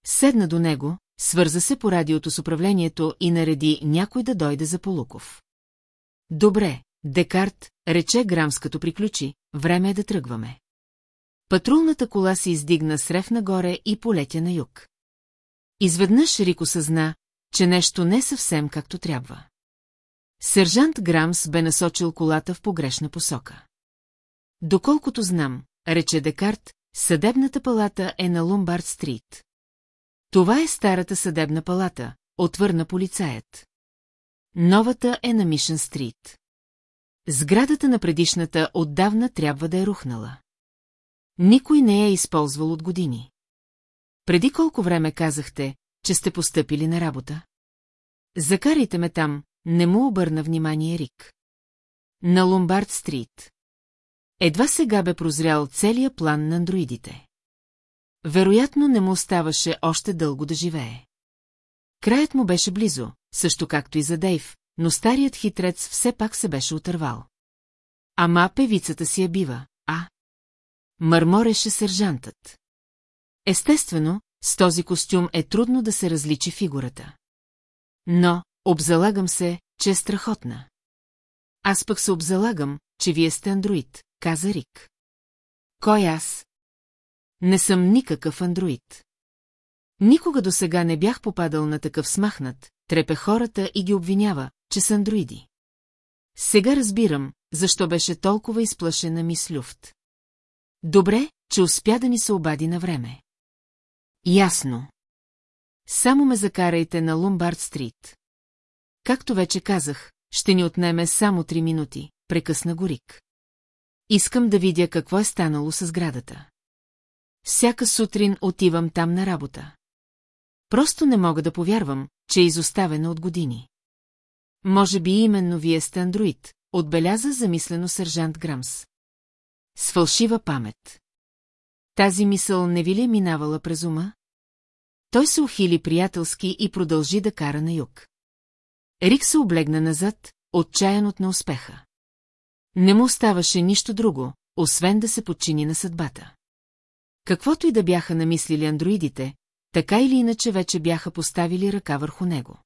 Седна до него, свърза се по радиото с управлението и нареди някой да дойде за Полуков. Добре, Декарт, рече Грамс като приключи, време е да тръгваме. Патрулната кола се издигна с рев нагоре и полетя на юг. Изведнъж Рико съзна, че нещо не съвсем както трябва. Сержант Грамс бе насочил колата в погрешна посока. Доколкото знам, рече Декарт, съдебната палата е на Ломбард Стрит. Това е старата съдебна палата, отвърна полицаят. Новата е на Мишен Стрит. Сградата на предишната отдавна трябва да е рухнала. Никой не е използвал от години. Преди колко време казахте, че сте постъпили на работа? Закарайте ме там, не му обърна внимание Рик. На Ломбард Стрит. Едва сега бе прозрял целия план на андроидите. Вероятно не му оставаше още дълго да живее. Краят му беше близо, също както и за Дейв, но старият хитрец все пак се беше отървал. Ама певицата си я бива, а? Мърмореше сержантът. Естествено, с този костюм е трудно да се различи фигурата. Но, обзалагам се, че е страхотна. Аз пък се обзалагам, че вие сте андроид, каза Рик. Кой аз? Не съм никакъв андроид. Никога до сега не бях попадал на такъв смахнат, трепе хората и ги обвинява, че са андроиди. Сега разбирам, защо беше толкова изплашена мис Люфт. Добре, че успя да ни се обади на време. Ясно. Само ме закарайте на Ломбард Стрит. Както вече казах, ще ни отнеме само три минути, прекъсна Горик. Искам да видя какво е станало с градата. Всяка сутрин отивам там на работа. Просто не мога да повярвам, че е изоставена от години. Може би именно вие сте андроид, отбеляза замислено сержант Грамс. С фалшива памет. Тази мисъл не ви ли е минавала през ума? Той се ухили приятелски и продължи да кара на юг. Рик се облегна назад, отчаян от неуспеха. Не му оставаше нищо друго, освен да се подчини на съдбата. Каквото и да бяха намислили андроидите, така или иначе вече бяха поставили ръка върху него.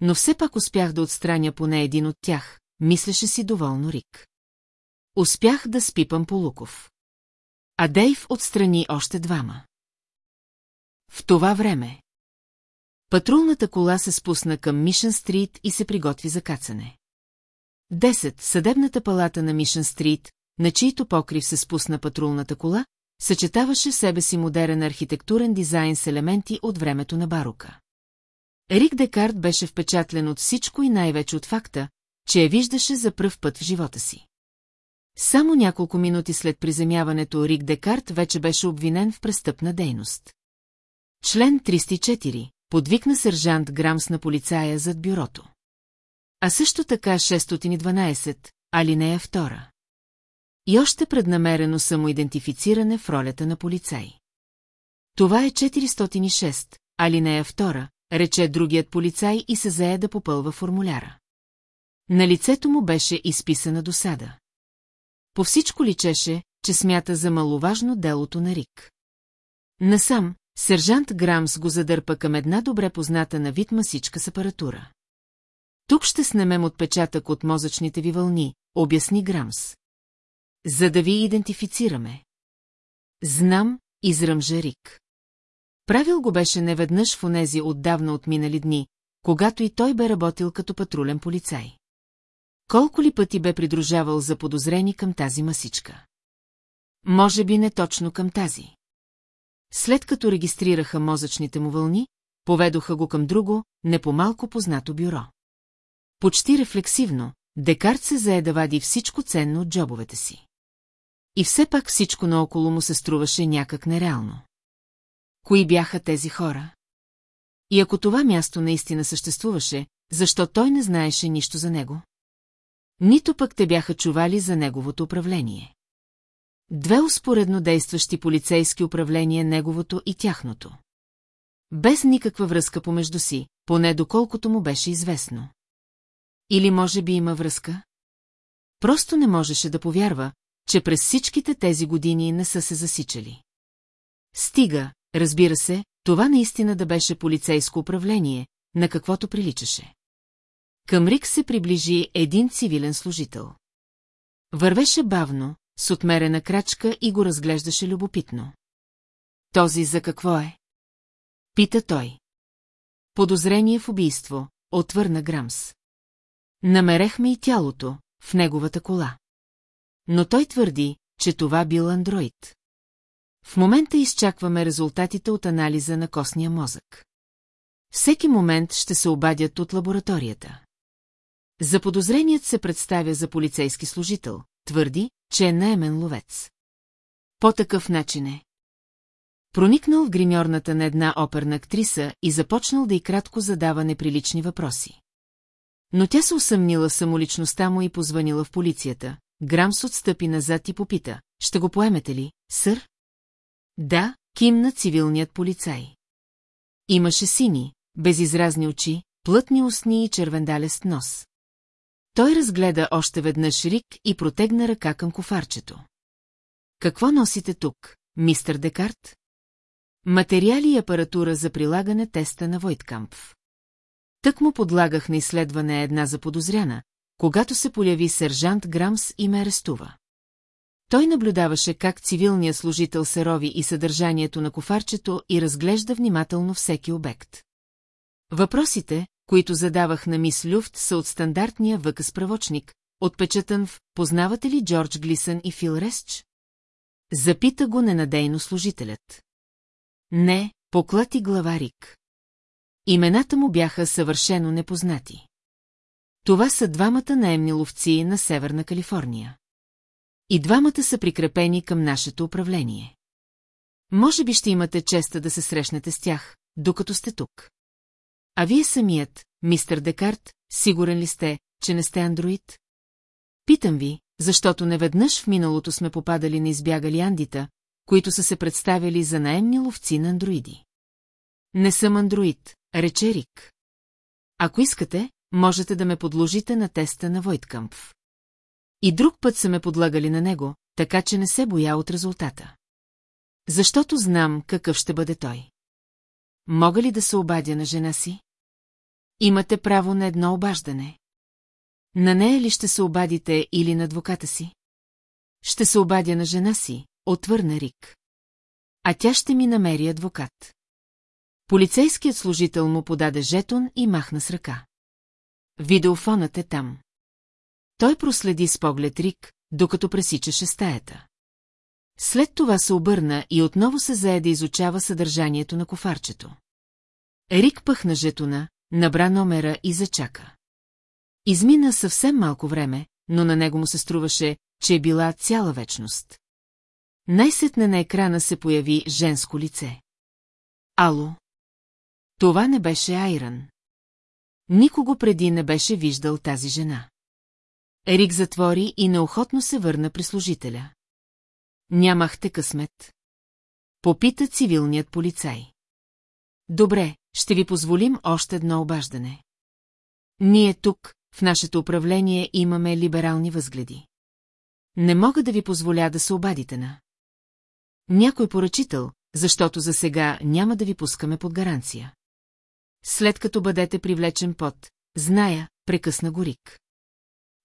Но все пак успях да отстраня поне един от тях, мислеше си доволно Рик. Успях да спипам по Луков. А Дейв отстрани още двама. В това време. Патрулната кола се спусна към Мишен Стрит и се приготви за кацане. Десет. Съдебната палата на Мишен Стрит, на чийто покрив се спусна патрулната кола, съчетаваше в себе си модерен архитектурен дизайн с елементи от времето на барока. Рик Декарт беше впечатлен от всичко и най-вече от факта, че я виждаше за пръв път в живота си. Само няколко минути след приземяването Рик Декарт вече беше обвинен в престъпна дейност. Член 304. Подвикна сержант Грамс на полицая зад бюрото. А също така 612, алинея 2. И още преднамерено самоидентифициране в ролята на полицай. Това е 406, алинея 2, рече другият полицай и се зае да попълва формуляра. На лицето му беше изписана досада. По всичко личеше, че смята за маловажно делото на Рик. Насам, сержант Грамс го задърпа към една добре позната на вид масичка с апаратура. Тук ще снемем отпечатък от мозъчните ви вълни, обясни Грамс. За да ви идентифицираме. Знам, изръмжа Рик. Правил го беше неведнъж в онези отдавна отминали дни, когато и той бе работил като патрулен полицай. Колко ли пъти бе придружавал за подозрени към тази масичка? Може би не точно към тази. След като регистрираха мозъчните му вълни, поведоха го към друго, не по-малко познато бюро. Почти рефлексивно, Декарт се зае да вади всичко ценно от джобовете си. И все пак всичко наоколо му се струваше някак нереално. Кои бяха тези хора? И ако това място наистина съществуваше, защо той не знаеше нищо за него? Нито пък те бяха чували за неговото управление. Две успоредно действащи полицейски управления неговото и тяхното. Без никаква връзка помежду си, поне доколкото му беше известно. Или може би има връзка? Просто не можеше да повярва, че през всичките тези години не са се засичали. Стига, разбира се, това наистина да беше полицейско управление, на каквото приличаше. Към Рик се приближи един цивилен служител. Вървеше бавно, с отмерена крачка и го разглеждаше любопитно. Този за какво е? Пита той. Подозрение в убийство, отвърна Грамс. Намерехме и тялото, в неговата кола. Но той твърди, че това бил андроид. В момента изчакваме резултатите от анализа на костния мозък. Всеки момент ще се обадят от лабораторията. Заподозреният се представя за полицейски служител, твърди, че е наемен ловец. По такъв начин е. Проникнал в гримьорната на една оперна актриса и започнал да и кратко задава неприлични въпроси. Но тя се усъмнила самоличността му и позванила в полицията. Грамс отстъпи назад и попита, ще го поемете ли, сър? Да, кимна цивилният полицай. Имаше сини, безизразни очи, плътни устни и червендалест нос. Той разгледа още веднъж Рик и протегна ръка към кофарчето. Какво носите тук, мистер Декарт? Материали и апаратура за прилагане теста на Войткампф. Тък му подлагах на изследване една заподозряна, когато се появи сержант Грамс и ме арестува. Той наблюдаваше как цивилният служител се рови и съдържанието на кофарчето и разглежда внимателно всеки обект. Въпросите, които задавах на мис Люфт, са от стандартния въкъс-правочник, отпечатан в «Познавате ли Джордж Глисън и Фил Ресч?» Запита го ненадейно служителят. Не, поклати глава Рик. Имената му бяха съвършено непознати. Това са двамата наемни ловци на Северна Калифорния. И двамата са прикрепени към нашето управление. Може би ще имате честа да се срещнете с тях, докато сте тук. А вие самият, мистер Декарт, сигурен ли сте, че не сте андроид? Питам ви, защото неведнъж в миналото сме попадали на избягали андита, които са се представили за наемни ловци на андроиди. Не съм андроид, рече Рик. Ако искате, можете да ме подложите на теста на Войткампф. И друг път са ме подлагали на него, така че не се боя от резултата. Защото знам какъв ще бъде той. Мога ли да се обадя на жена си? Имате право на едно обаждане. На нея ли ще се обадите или на адвоката си? Ще се обадя на жена си, отвърна Рик. А тя ще ми намери адвокат. Полицейският служител му подаде жетон и махна с ръка. Видеофонът е там. Той проследи с поглед Рик, докато пресичаше стаята. След това се обърна и отново се зае да изучава съдържанието на кофарчето. Рик пъхна жетона, набра номера и зачака. Измина съвсем малко време, но на него му се струваше, че е била цяла вечност. Най-сетне на екрана се появи женско лице. Ало? Това не беше Айран. Никого преди не беше виждал тази жена. Ерик затвори и неохотно се върна при служителя. Нямахте късмет. Попита цивилният полицай. Добре, ще ви позволим още едно обаждане. Ние тук, в нашето управление, имаме либерални възгледи. Не мога да ви позволя да се обадите на. Някой поръчител, защото за сега няма да ви пускаме под гаранция. След като бъдете привлечен под, зная, прекъсна Горик.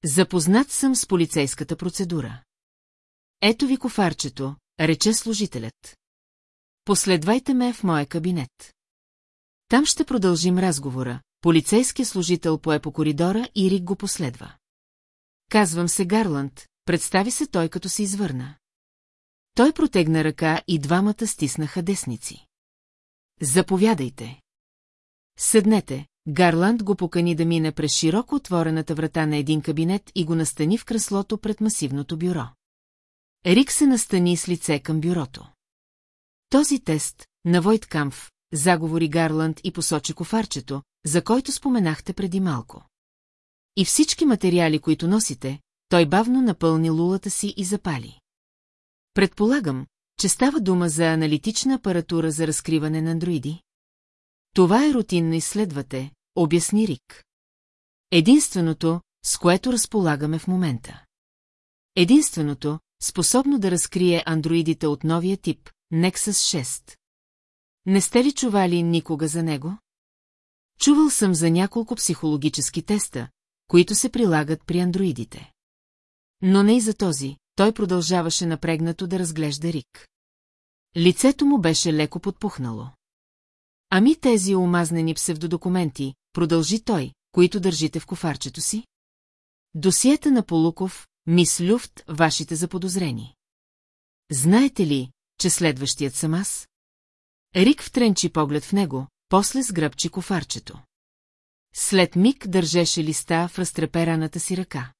Запознат съм с полицейската процедура. Ето ви кофарчето, рече служителят. Последвайте ме в моя кабинет. Там ще продължим разговора. Полицейският служител пое по коридора и Рик го последва. Казвам се Гарланд, представи се той като се извърна. Той протегна ръка и двамата стиснаха десници. Заповядайте. Седнете, Гарланд го покани да мине през широко отворената врата на един кабинет и го настани в креслото пред масивното бюро. Рик се настани с лице към бюрото. Този тест, на Войт Камф, заговори Гарланд и посочи кофарчето, за който споменахте преди малко. И всички материали, които носите, той бавно напълни лулата си и запали. Предполагам, че става дума за аналитична апаратура за разкриване на андроиди. Това е рутинно изследвате, обясни Рик. Единственото, с което разполагаме в момента. Единственото, способно да разкрие андроидите от новия тип, Nexus 6. Не сте ли чували никога за него? Чувал съм за няколко психологически теста, които се прилагат при андроидите. Но не и за този, той продължаваше напрегнато да разглежда Рик. Лицето му беше леко подпухнало. Ами тези омазнени псевдодокументи, продължи той, които държите в кофарчето си? Досиета на Полуков, мис Люфт, вашите заподозрени. Знаете ли, че следващият съм аз? Рик втренчи поглед в него, после сгръбчи кофарчето. След миг държеше листа в разтрепераната си ръка.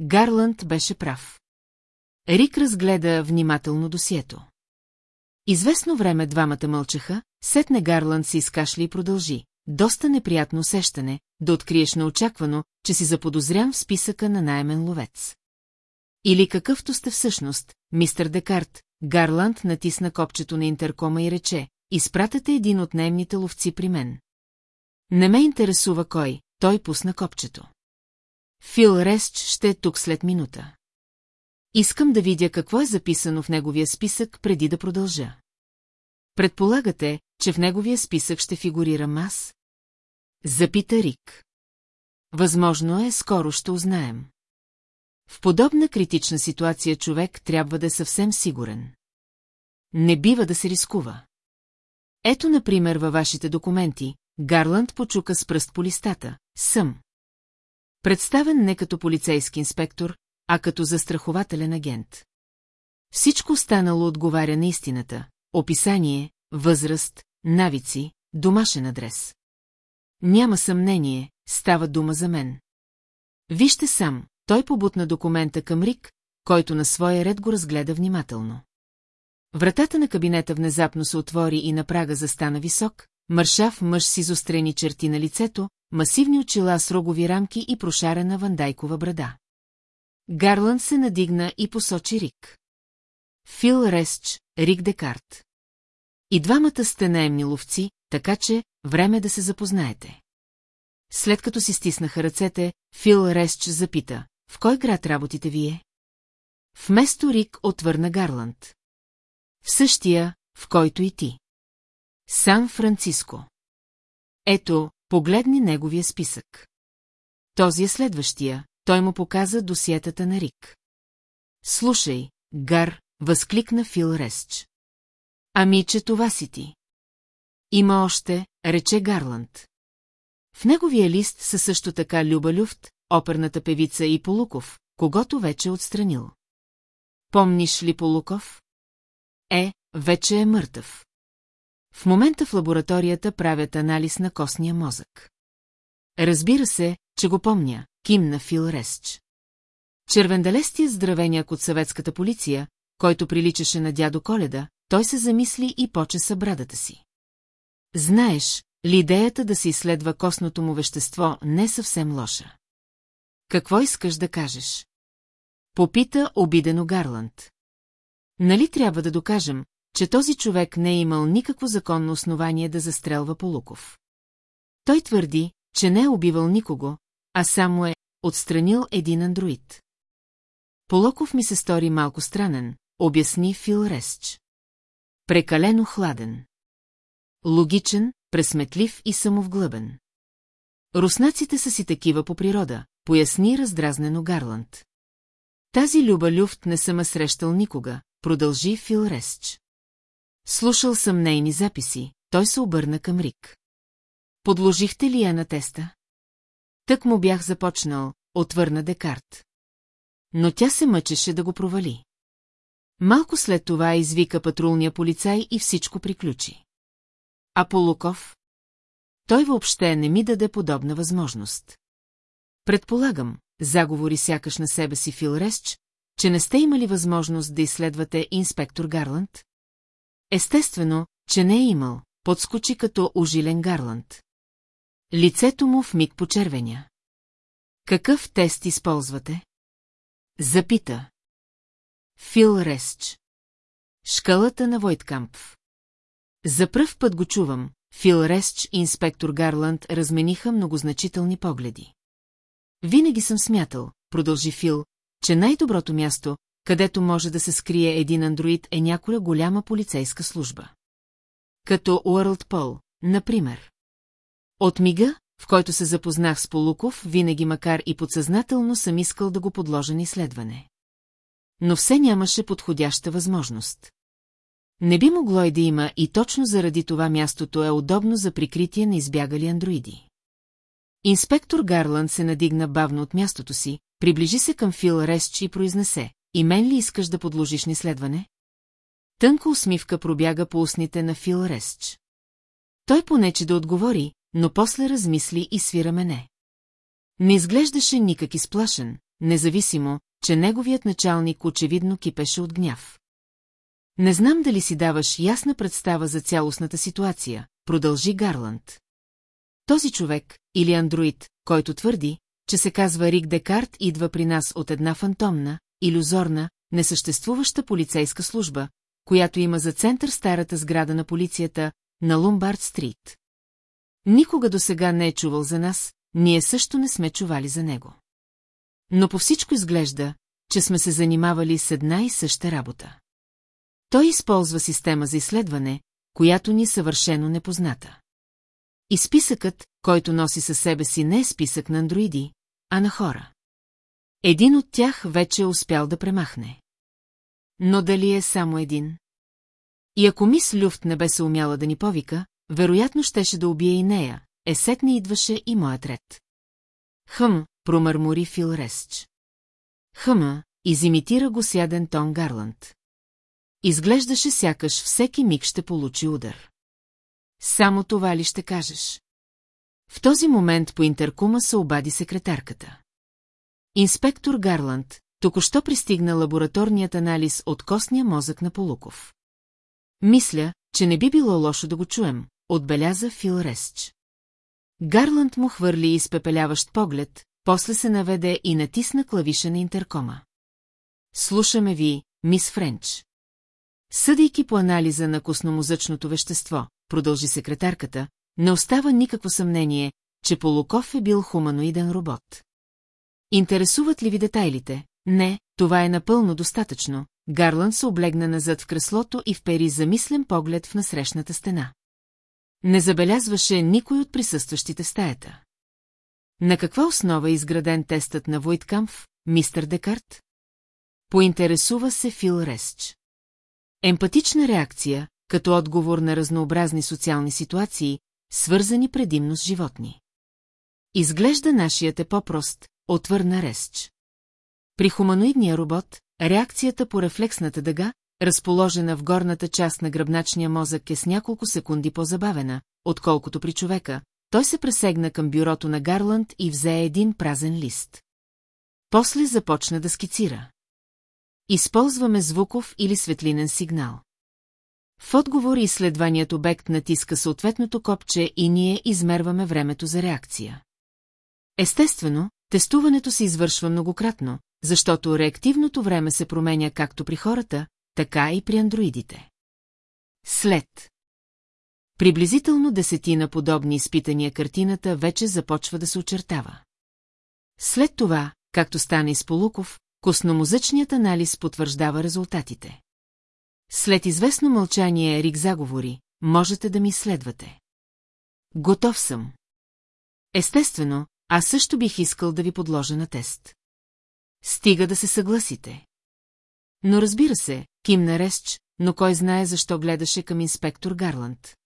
Гарланд беше прав. Рик разгледа внимателно досието. Известно време двамата мълчаха, сетне Гарланд се изкашли и продължи. Доста неприятно усещане, да откриеш неочаквано, че си заподозрян в списъка на наймен ловец. Или какъвто сте всъщност, мистер Декарт, Гарланд натисна копчето на интеркома и рече, изпратете един от наемните ловци при мен. Не ме интересува кой, той пусна копчето. Фил Ресч ще е тук след минута. Искам да видя какво е записано в неговия списък преди да продължа. Предполагате, че в неговия списък ще фигурирам аз? Запита Рик. Възможно е, скоро ще узнаем. В подобна критична ситуация човек трябва да е съвсем сигурен. Не бива да се рискува. Ето, например, във вашите документи, Гарланд почука с пръст по листата. Съм. Представен не като полицейски инспектор, а като застрахователен агент. Всичко останало отговаря на истината. Описание, възраст, навици, домашен адрес. Няма съмнение, става дума за мен. Вижте сам, той побутна документа към Рик, който на своя ред го разгледа внимателно. Вратата на кабинета внезапно се отвори и на прага застана висок, мършав мъж с изострени черти на лицето, масивни очила с рогови рамки и прошарена вандайкова брада. Гарланд се надигна и посочи Рик. Фил Ресч, Рик Декарт. И двамата сте наемни ловци, така че време да се запознаете. След като си стиснаха ръцете, Фил Ресч запита, в кой град работите вие? Вместо Рик отвърна Гарланд. В същия, в който и ти. Сан-Франциско. Ето, погледни неговия списък. Този е следващия, той му показа досиетата на Рик. Слушай, Гар, възкликна Фил Ресч. Ами, че това си ти. Има още, рече Гарланд. В неговия лист са също така Люба Люфт, оперната певица и Полуков, когато вече е отстранил. Помниш ли Полуков? Е, вече е мъртъв. В момента в лабораторията правят анализ на костния мозък. Разбира се, че го помня, кимна Фил Ресч. Червенделестия здравеняк от съветската полиция, който приличаше на дядо Коледа, той се замисли и почеса брадата си. Знаеш, ли идеята да се изследва костното му вещество не е съвсем лоша. Какво искаш да кажеш? Попита обидено Гарланд. Нали трябва да докажем, че този човек не е имал никакво законно основание да застрелва Полуков? Той твърди, че не е убивал никого, а само е отстранил един андроид. Полоков ми се стори малко странен, обясни Фил Ресч. Прекалено хладен. Логичен, пресметлив и самовглъбен. Руснаците са си такива по природа, поясни раздразнено Гарланд. Тази Люба Люфт не съм срещал никога, продължи Фил Ресч. Слушал съм нейни записи, той се обърна към Рик. Подложихте ли я на теста? Тък му бях започнал, отвърна Декарт. Но тя се мъчеше да го провали. Малко след това извика патрулния полицай и всичко приключи. А Полуков? Той въобще не ми даде подобна възможност. Предполагам, заговори сякаш на себе си Фил Ресч, че не сте имали възможност да изследвате инспектор Гарланд? Естествено, че не е имал, подскочи като ожилен Гарланд. Лицето му в миг почервеня. Какъв тест използвате? Запита. Фил Ресч. Шкалата на Войткампф. За пръв път го чувам, Фил Ресч и инспектор Гарланд размениха многозначителни погледи. Винаги съм смятал, продължи Фил, че най-доброто място, където може да се скрие един андроид е някоя голяма полицейска служба. Като Уърлд Пол, например. От мига, в който се запознах с Полуков, винаги макар и подсъзнателно съм искал да го подложа на изследване. Но все нямаше подходяща възможност. Не би могло и да има и точно заради това мястото е удобно за прикритие на избягали андроиди. Инспектор Гарланд се надигна бавно от мястото си, приближи се към Фил Ресч и произнесе. И мен ли искаш да подложиш на изследване? Тънка усмивка пробяга по устните на Фил Ресч. Той понече да отговори, но после размисли и свира мене. Не изглеждаше никак изплашен, независимо, че неговият началник очевидно кипеше от гняв. Не знам дали си даваш ясна представа за цялостната ситуация, продължи Гарланд. Този човек, или андроид, който твърди, че се казва Рик Декарт, идва при нас от една фантомна, иллюзорна, несъществуваща полицейска служба, която има за център старата сграда на полицията на Лумбард Стрит. Никога до сега не е чувал за нас, ние също не сме чували за него. Но по всичко изглежда, че сме се занимавали с една и съща работа. Той използва система за изследване, която ни е съвършено непозната. И списъкът, който носи със себе си не е списък на андроиди, а на хора. Един от тях вече е успял да премахне. Но дали е само един? И ако мис Люфт не бе се умяла да ни повика, вероятно щеше да убие и нея, есетне идваше и моят ред. Хъм, промърмори Фил Ресч. Хъма, изимитира го сяден тон Гарланд. Изглеждаше сякаш всеки миг ще получи удар. Само това ли ще кажеш? В този момент по интеркума се обади секретарката. Инспектор Гарланд, току-що пристигна лабораторният анализ от костния мозък на Полуков. Мисля, че не би било лошо да го чуем, отбеляза Фил Ресч. Гарланд му хвърли изпепеляващ поглед, после се наведе и натисна клавиша на интеркома. Слушаме ви, мис Френч. Съдейки по анализа на костномозъчното вещество, продължи секретарката, не остава никакво съмнение, че Полуков е бил хуманоиден робот. Интересуват ли ви детайлите? Не, това е напълно достатъчно. Гарланд се облегна назад в креслото и впери замислен поглед в насрещната стена. Не забелязваше никой от присъстващите стаята. На каква основа е изграден тестът на Войткамф, мистер Декарт? Поинтересува се Фил Ресч. Емпатична реакция, като отговор на разнообразни социални ситуации, свързани предимно с животни. Изглежда нашият е по-прост, отвърна Ресч. При хуманоидния робот, реакцията по рефлексната дъга, разположена в горната част на гръбначния мозък е с няколко секунди по-забавена, отколкото при човека, той се пресегна към бюрото на Гарланд и взе един празен лист. После започна да скицира. Използваме звуков или светлинен сигнал. В отговор изследваният обект натиска съответното копче и ние измерваме времето за реакция. Естествено, тестуването се извършва многократно, защото реактивното време се променя както при хората, така и при андроидите. След Приблизително десетина подобни изпитания картината вече започва да се очертава. След това, както стана с Полуков, костномозъчният анализ потвърждава резултатите. След известно мълчание Рик заговори, можете да ми следвате. Готов съм. Естествено, аз също бих искал да ви подложа на тест. Стига да се съгласите. Но разбира се, Ким Наресч, но кой знае защо гледаше към инспектор Гарланд.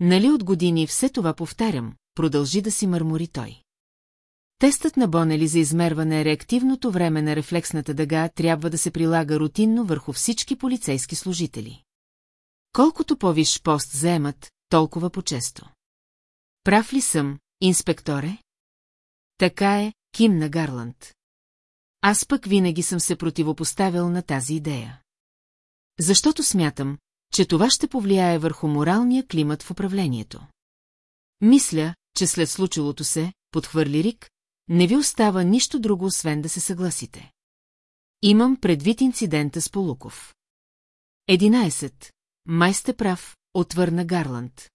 Нали от години все това повтарям, продължи да си мърмори той. Тестът на Бонели за измерване реактивното време на рефлексната дъга трябва да се прилага рутинно върху всички полицейски служители. Колкото по-виш пост заемат, толкова по-често. Прав ли съм, инспекторе? Така е, кимна Гарланд. Аз пък винаги съм се противопоставил на тази идея. Защото смятам, че това ще повлияе върху моралния климат в управлението. Мисля, че след случилото се, подхвърли Рик, не ви остава нищо друго, освен да се съгласите. Имам предвид инцидента с Полуков. Единайсет. Май сте прав, отвърна Гарланд.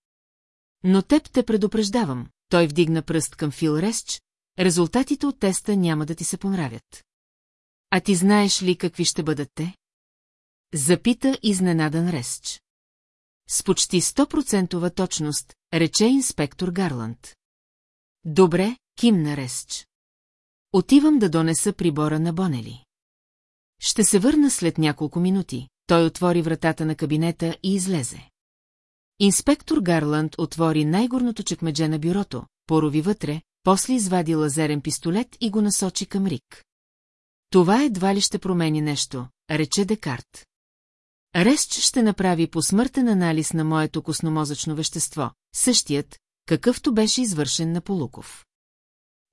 Но теб те предупреждавам, той вдигна пръст към Фил Ресч, резултатите от теста няма да ти се понравят. А ти знаеш ли какви ще бъдат те? Запита изненадан Ресч. С почти 100% точност, рече инспектор Гарланд. Добре, кимна Ресч. Отивам да донеса прибора на Бонели. Ще се върна след няколко минути. Той отвори вратата на кабинета и излезе. Инспектор Гарланд отвори най-горното чекмедже на бюрото, порови вътре, после извади лазерен пистолет и го насочи към Рик. Това едва ли ще промени нещо, рече Декарт. Ресч ще направи посмъртен анализ на моето костномозъчно вещество, същият, какъвто беше извършен на Полуков.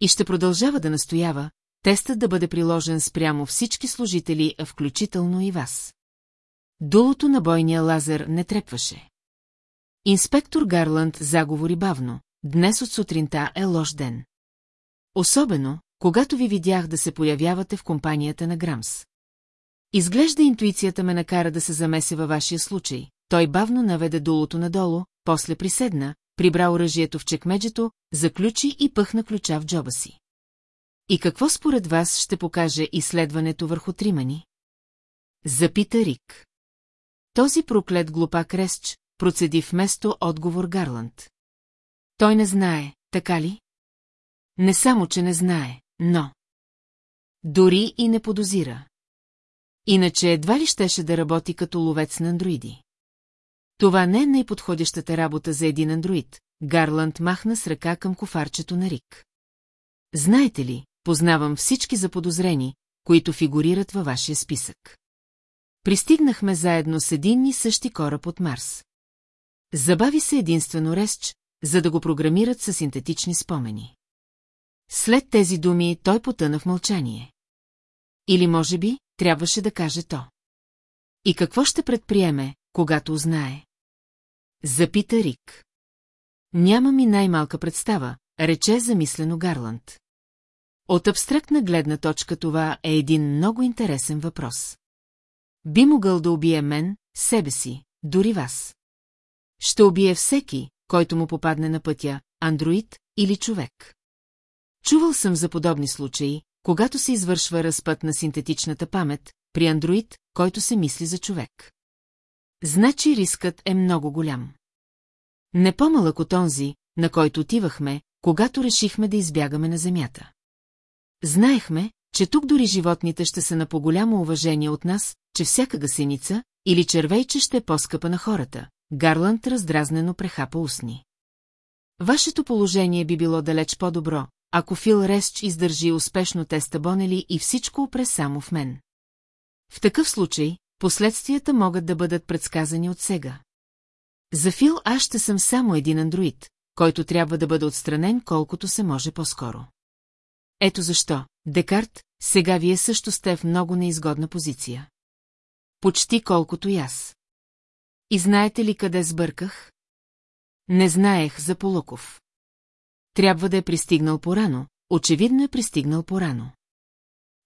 И ще продължава да настоява, тестът да бъде приложен спрямо всички служители, включително и вас. Дулото на бойния лазер не трепваше. Инспектор Гарланд заговори бавно. Днес от сутринта е лош ден. Особено, когато ви видях да се появявате в компанията на Грамс. Изглежда интуицията ме накара да се замеся във вашия случай. Той бавно наведе долото надолу, после приседна, прибра оръжието в чекмеджето, заключи и пъхна ключа в джоба си. И какво според вас ще покаже изследването върху тримани? Запита Рик. Този проклет глупак Ресч процеди вместо отговор Гарланд. Той не знае, така ли? Не само, че не знае, но... Дори и не подозира. Иначе едва ли щеше да работи като ловец на андроиди. Това не е най-подходящата работа за един андроид. Гарланд махна с ръка към кофарчето на Рик. Знаете ли, познавам всички заподозрени, които фигурират във вашия списък. Пристигнахме заедно с един и същи кораб от Марс. Забави се единствено Ресч, за да го програмират с синтетични спомени. След тези думи той потъна в мълчание. Или може би, трябваше да каже то. И какво ще предприеме, когато узнае? Запита Рик. Няма ми най-малка представа, рече замислено Гарланд. От абстрактна гледна точка това е един много интересен въпрос. Би могъл да убие мен, себе си, дори вас. Ще убие всеки, който му попадне на пътя, андроид или човек. Чувал съм за подобни случаи, когато се извършва разпът на синтетичната памет, при андроид, който се мисли за човек. Значи рискът е много голям. Не по-малък от онзи, на който отивахме, когато решихме да избягаме на Земята. Знаехме, че тук дори животните ще са на по-голямо уважение от нас, че всяка гасеница или червейче ще е по-скъпа на хората. Гарланд раздразнено прехапа устни. Вашето положение би било далеч по-добро, ако Фил Ресч издържи успешно теста Бонели и всичко опре само в мен. В такъв случай, последствията могат да бъдат предсказани от сега. За Фил аз ще съм само един андроид, който трябва да бъде отстранен колкото се може по-скоро. Ето защо, Декарт, сега вие също сте в много неизгодна позиция. Почти колкото и аз. И знаете ли къде сбърках? Не знаех за Полуков. Трябва да е пристигнал порано, очевидно е пристигнал порано.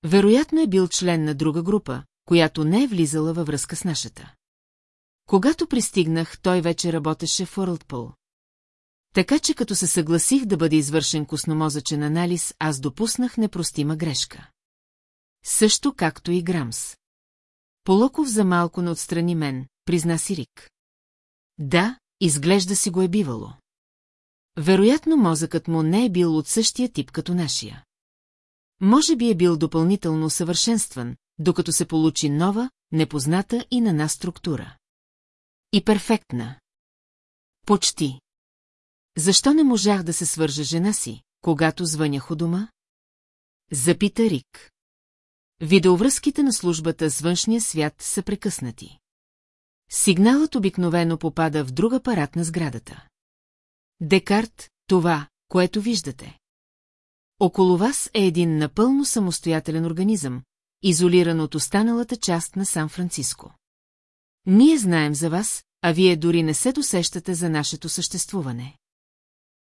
Вероятно е бил член на друга група, която не е влизала във връзка с нашата. Когато пристигнах, той вече работеше в Уорлдпол. Така че като се съгласих да бъде извършен костномозъчен анализ, аз допуснах непростима грешка. Също както и Грамс. Полоков за малко не отстрани мен, призна си Рик. Да, изглежда си го е бивало. Вероятно мозъкът му не е бил от същия тип като нашия. Може би е бил допълнително усъвършенстван, докато се получи нова, непозната и на нас структура. И перфектна. Почти. Защо не можах да се свържа жена си, когато звънях у дома? Запита Рик. Видеовръзките на службата с външния свят са прекъснати. Сигналът обикновено попада в друг апарат на сградата. Декарт, това, което виждате. Около вас е един напълно самостоятелен организъм, изолиран от останалата част на Сан-Франциско. Ние знаем за вас, а вие дори не се досещате за нашето съществуване.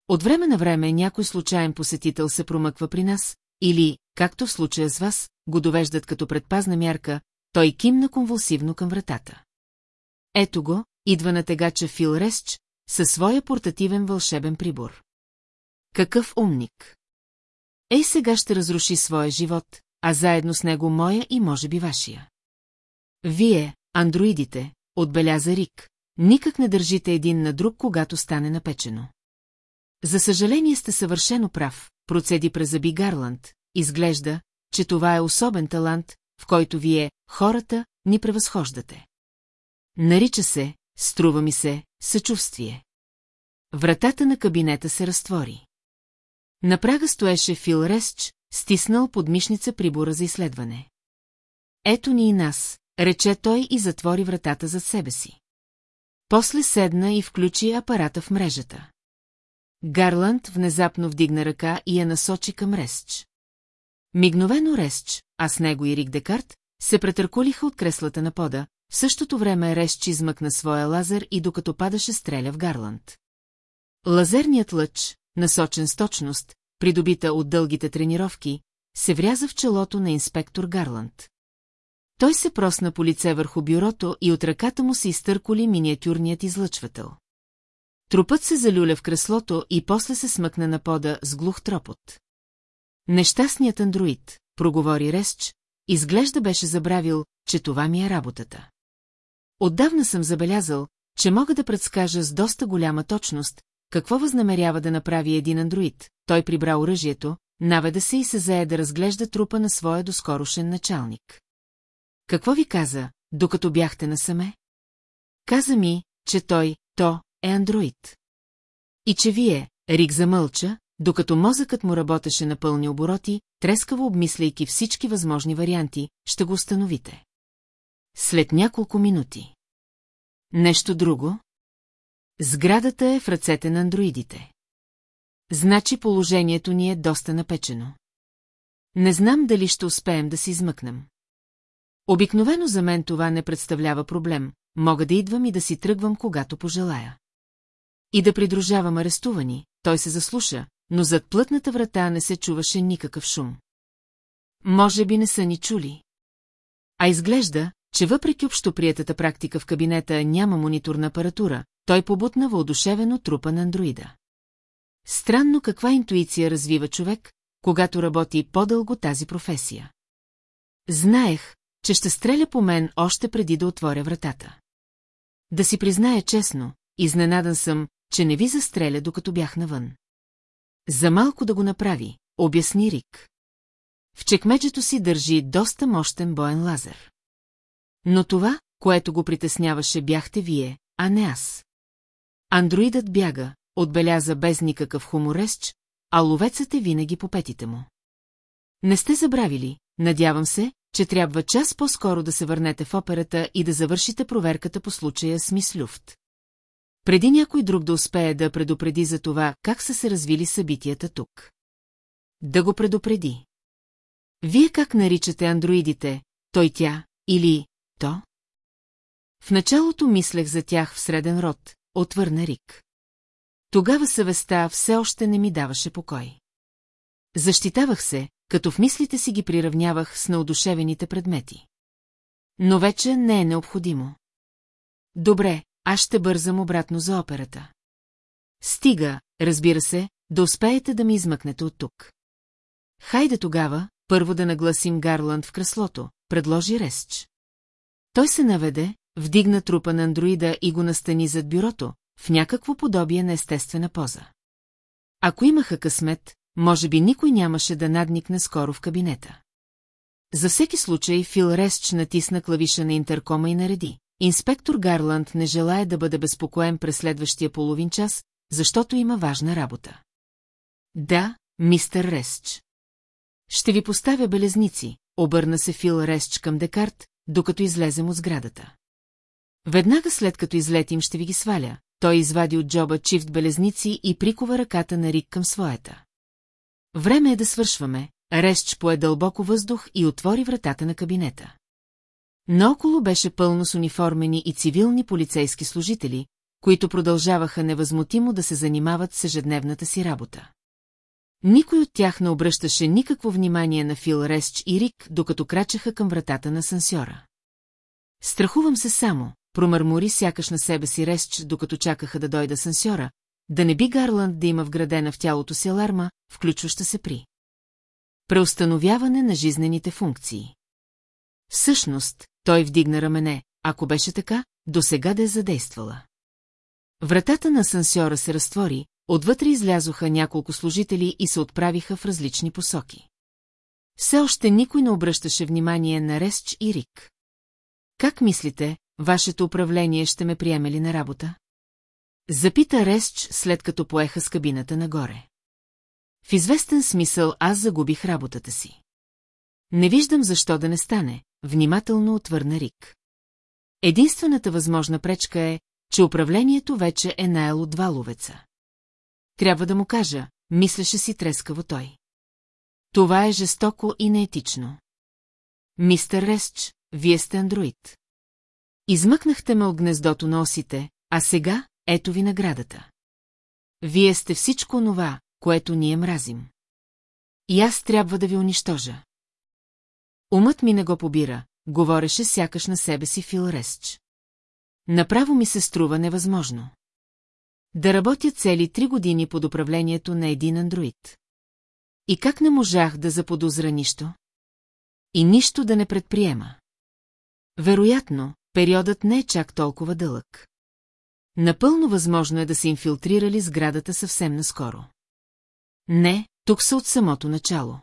От време на време някой случайен посетител се промъква при нас, или, както в случая с вас, го довеждат като предпазна мярка, той кимна конвулсивно към вратата. Ето го, идва на тегача Фил Ресч, със своя портативен вълшебен прибор. Какъв умник! Ей сега ще разруши своя живот, а заедно с него моя и може би вашия. Вие, андроидите, отбеляза Рик, никак не държите един на друг, когато стане напечено. За съжаление сте съвършено прав, процеди през зъби Гарланд, изглежда, че това е особен талант, в който вие, хората, ни превъзхождате. Нарича се, струва ми се, съчувствие. Вратата на кабинета се разтвори. На прага стоеше Фил Ресч, стиснал подмишница прибора за изследване. Ето ни и нас, рече той и затвори вратата за себе си. После седна и включи апарата в мрежата. Гарланд внезапно вдигна ръка и я насочи към Ресч. Мигновено Ресч, а с него и Рик Декарт, се претъркулиха от креслата на пода, в същото време Ресч измъкна своя лазер и докато падаше стреля в Гарланд. Лазерният лъч, насочен с точност, придобита от дългите тренировки, се вряза в челото на инспектор Гарланд. Той се просна по лице върху бюрото и от ръката му се изтърколи миниатюрният излъчвател. Трупът се залюля в креслото и после се смъкна на пода с глух тропот. Нещастният андроид, проговори Ресч, изглежда беше забравил, че това ми е работата. Отдавна съм забелязал, че мога да предскажа с доста голяма точност, какво възнамерява да направи един андроид. Той прибра оръжието, наведа се и се зае да разглежда трупа на своя доскорошен началник. Какво ви каза, докато бяхте насаме? Каза ми, че той, то, е андроид. И че вие, Рик замълча, докато мозъкът му работеше на пълни обороти, трескаво обмисляйки всички възможни варианти, ще го установите. След няколко минути. Нещо друго? Сградата е в ръцете на андроидите. Значи положението ни е доста напечено. Не знам дали ще успеем да се измъкнем. Обикновено за мен това не представлява проблем, мога да идвам и да си тръгвам, когато пожелая. И да придружавам арестувани, той се заслуша, но зад плътната врата не се чуваше никакъв шум. Може би не са ни чули. А изглежда, че въпреки общоприетата практика в кабинета няма мониторна апаратура, той побутна въодушевено трупа на андроида. Странно каква интуиция развива човек, когато работи по-дълго тази професия. Знаех, че ще стреля по мен още преди да отворя вратата. Да си призная честно, изненадан съм, че не ви застреля, докато бях навън. За малко да го направи, обясни Рик. В чекмеджето си държи доста мощен боен лазер. Но това, което го притесняваше, бяхте вие, а не аз. Андроидът бяга, отбеляза без никакъв хуморест, а ловецът е винаги по петите му. Не сте забравили, надявам се, че трябва час по-скоро да се върнете в операта и да завършите проверката по случая с мис Люфт. Преди някой друг да успее да предупреди за това, как са се развили събитията тук. Да го предупреди. Вие как наричате андроидите, той тя или то? В началото мислех за тях в среден род, отвърна Рик. Тогава съвестта все още не ми даваше покой. Защитавах се, като в мислите си ги приравнявах с наудушевените предмети. Но вече не е необходимо. Добре, аз ще бързам обратно за операта. Стига, разбира се, да успеете да ми измъкнете от тук. Хайде тогава, първо да нагласим Гарланд в креслото, предложи Ресч. Той се наведе, вдигна трупа на андроида и го настани зад бюрото, в някакво подобие на естествена поза. Ако имаха късмет, може би никой нямаше да надникне скоро в кабинета. За всеки случай Фил Ресч натисна клавиша на интеркома и нареди. Инспектор Гарланд не желая да бъде безпокоен през следващия половин час, защото има важна работа. Да, мистер Ресч. Ще ви поставя белезници, обърна се Фил Ресч към Декарт, докато излезем от сградата. Веднага след като излетим ще ви ги сваля, той извади от джоба чифт белезници и прикова ръката на Рик към своята. Време е да свършваме, Ресч пое дълбоко въздух и отвори вратата на кабинета. Наоколо беше пълно с униформени и цивилни полицейски служители, които продължаваха невъзмутимо да се занимават с ежедневната си работа. Никой от тях не обръщаше никакво внимание на Фил Ресч и Рик, докато крачеха към вратата на сансьора. Страхувам се само, промърмори сякаш на себе си Ресч, докато чакаха да дойда сансьора, да не би Гарланд да има вградена в тялото си аларма, включваща се при преустановяване на жизнените функции. Всъщност, той вдигна рамене, ако беше така, до сега да е задействала. Вратата на асансьора се разтвори, отвътре излязоха няколко служители и се отправиха в различни посоки. Все още никой не обръщаше внимание на Ресч и Рик. Как мислите, вашето управление ще ме приеме ли на работа? Запита Ресч, след като поеха с кабината нагоре. В известен смисъл аз загубих работата си. Не виждам защо да не стане, внимателно отвърна Рик. Единствената възможна пречка е, че управлението вече е наело два ловеца. Трябва да му кажа, мислеше си трескаво той. Това е жестоко и неетично. Мистер Ресч, вие сте андроид. Измъкнахте ме от гнездото на осите, а сега ето ви наградата. Вие сте всичко онова, което ние мразим. И аз трябва да ви унищожа. Умът ми не го побира, говореше сякаш на себе си Фил Ресч. Направо ми се струва невъзможно. Да работя цели три години под управлението на един андроид. И как не можах да заподозра нищо? И нищо да не предприема. Вероятно, периодът не е чак толкова дълъг. Напълно възможно е да се инфилтрирали сградата съвсем наскоро. Не, тук са от самото начало.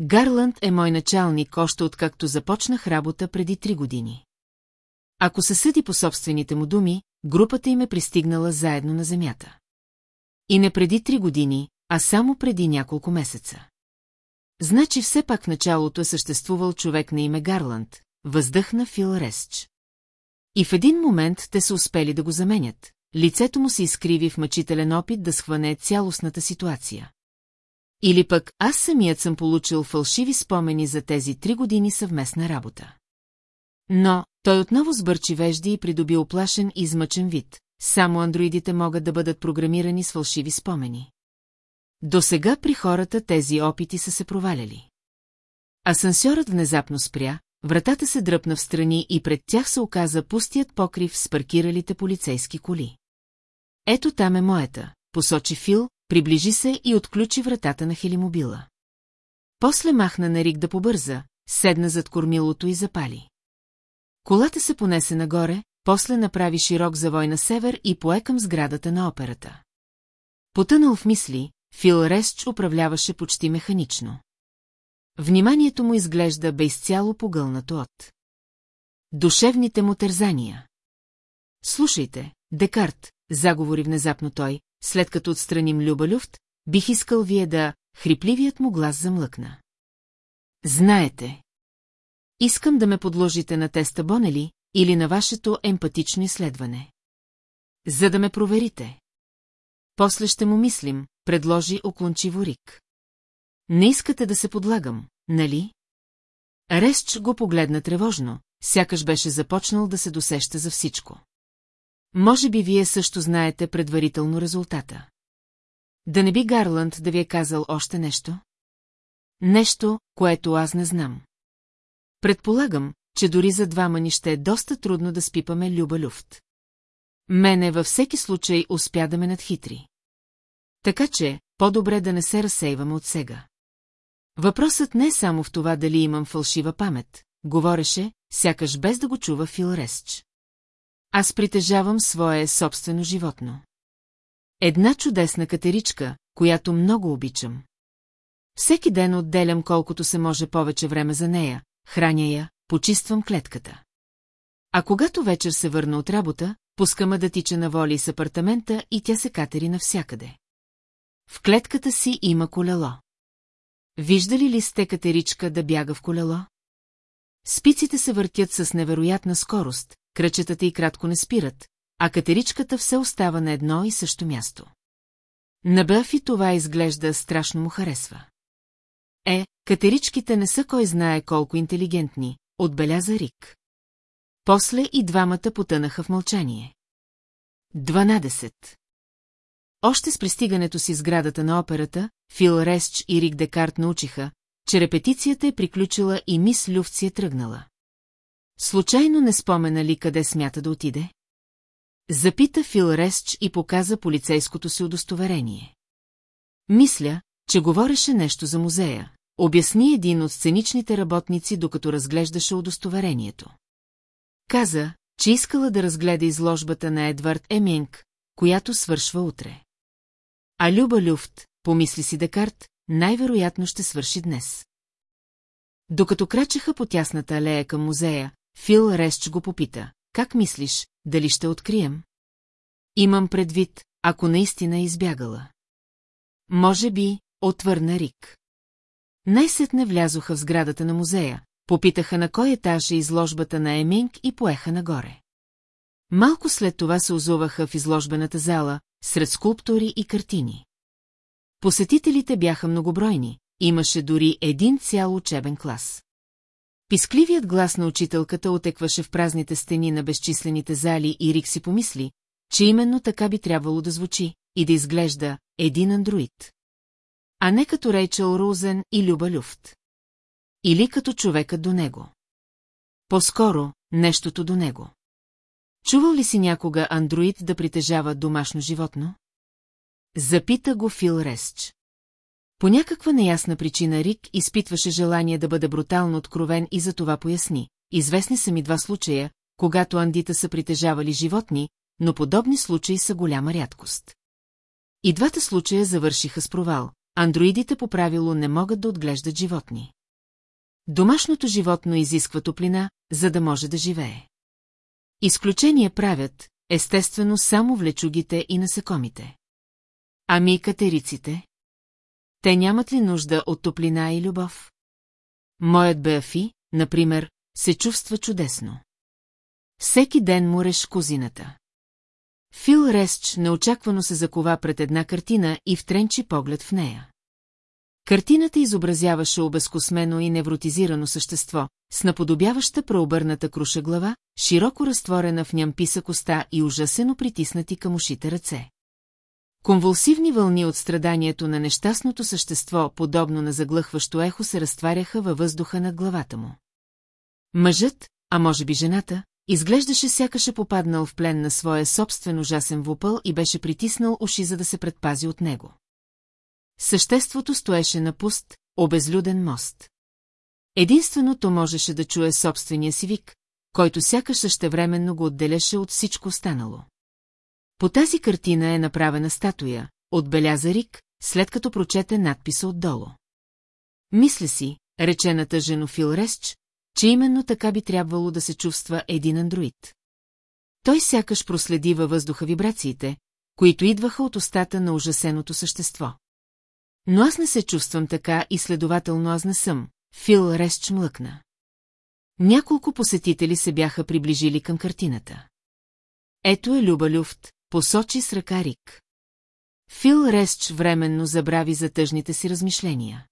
Гарланд е мой началник още откакто започнах работа преди три години. Ако се съди по собствените му думи, групата им е пристигнала заедно на земята. И не преди три години, а само преди няколко месеца. Значи все пак началото е съществувал човек на име Гарланд, въздъхна Фил Ресч. И в един момент те са успели да го заменят. Лицето му се изкриви в мъчителен опит да схване цялостната ситуация. Или пък аз самият съм получил фалшиви спомени за тези три години съвместна работа. Но той отново сбърчи вежди и придоби оплашен и измъчен вид. Само андроидите могат да бъдат програмирани с фалшиви спомени. До сега при хората тези опити са се проваляли. Асансьорът внезапно спря, вратата се дръпна в страни и пред тях се оказа пустият покрив с паркиралите полицейски коли. Ето там е моята, посочи Фил, приближи се и отключи вратата на хелимобила. После махна на Рик да побърза, седна зад кормилото и запали. Колата се понесе нагоре, после направи широк завой на север и пое към сградата на операта. Потънал в мисли, Фил Ресч управляваше почти механично. Вниманието му изглежда бе изцяло погълнато от. Душевните му тързания. Слушайте, Декарт, заговори внезапно той, след като отстраним Люба Люфт, бих искал вие да... Хрипливият му глас замлъкна. Знаете. Искам да ме подложите на теста Бонели или на вашето емпатично изследване. За да ме проверите. После ще му мислим, предложи оклончиво Рик. Не искате да се подлагам, нали? Ресч го погледна тревожно, сякаш беше започнал да се досеща за всичко. Може би вие също знаете предварително резултата. Да не би Гарланд да ви е казал още нещо? Нещо, което аз не знам. Предполагам, че дори за двама ни ще е доста трудно да спипаме Люба Люфт. Мене във всеки случай успя да ме надхитри. Така че, по-добре да не се разсейваме от сега. Въпросът не е само в това дали имам фалшива памет, говореше, сякаш без да го чува Фил Ресч. Аз притежавам свое собствено животно. Една чудесна катеричка, която много обичам. Всеки ден отделям колкото се може повече време за нея, храня я, почиствам клетката. А когато вечер се върна от работа, пускаме да тича на воли с апартамента и тя се катери навсякъде. В клетката си има колело. Виждали ли сте катеричка да бяга в колело? Спиците се въртят с невероятна скорост, кръчетата и кратко не спират, а катеричката все остава на едно и също място. На Бъфи това изглежда страшно му харесва. Е, катеричките не са кой знае колко интелигентни, отбеляза Рик. После и двамата потънаха в мълчание. 12. Още с пристигането си сградата на операта, Фил Ресч и Рик Декарт научиха, че репетицията е приключила и мис Люфт си е тръгнала. Случайно не спомена ли къде смята да отиде? Запита Фил Ресч и показа полицейското си удостоверение. Мисля, че говореше нещо за музея, обясни един от сценичните работници, докато разглеждаше удостоверението. Каза, че искала да разгледа изложбата на Едвард Еминг, която свършва утре. А Люба Люфт, помисли си Декарт, най-вероятно ще свърши днес. Докато крачеха по тясната алея към музея, Фил Ресч го попита. Как мислиш, дали ще открием? Имам предвид, ако наистина е избягала. Може би, отвърна Рик. Най-сетне влязоха в сградата на музея, попитаха на кой етаж е изложбата на Еминг и поеха нагоре. Малко след това се озуваха в изложбената зала, сред скулптури и картини. Посетителите бяха многобройни, имаше дори един цял учебен клас. Пискливият глас на учителката отекваше в празните стени на безчислените зали и Рик си помисли, че именно така би трябвало да звучи и да изглежда един андроид. А не като Рейчел Рузен и Люба Люфт. Или като човекът до него. По-скоро, нещото до него. Чувал ли си някога андроид да притежава домашно животно? Запита го Фил Ресч. По някаква неясна причина Рик изпитваше желание да бъде брутално откровен и за това поясни. Известни са ми два случая, когато андита са притежавали животни, но подобни случаи са голяма рядкост. И двата случая завършиха с провал. Андроидите по правило не могат да отглеждат животни. Домашното животно изисква топлина, за да може да живее. Изключение правят, естествено, само влечугите и насекомите. Ами катериците? Те нямат ли нужда от топлина и любов? Моят Беафи, например, се чувства чудесно. Всеки ден му реш козината. Фил Ресч неочаквано се закова пред една картина и втренчи поглед в нея. Картината изобразяваше обезкосмено и невротизирано същество, с наподобяваща преобърната круша глава, широко разтворена в нямписа коста и ужасено притиснати към ушите ръце. Конвулсивни вълни от страданието на нещастното същество, подобно на заглъхващо ехо, се разтваряха във въздуха над главата му. Мъжът, а може би жената, изглеждаше сякаше попаднал в плен на своя собствен ужасен вупъл и беше притиснал уши, за да се предпази от него. съществото стоеше на пуст, обезлюден мост. Единственото можеше да чуе собствения си вик, който сякаш същевременно го отделяше от всичко останало. По тази картина е направена статуя, отбеляза Рик, след като прочете надписа отдолу. Мисля си, речената женофил Ресч, че именно така би трябвало да се чувства един андроид. Той сякаш проследи във въздуха вибрациите, които идваха от устата на ужасеното същество. Но аз не се чувствам така и следователно аз не съм, Фил Ресч млъкна. Няколко посетители се бяха приближили към картината. Ето е Люба Люфт, посочи с ръка Рик. Фил Ресч временно забрави за тъжните си размишления.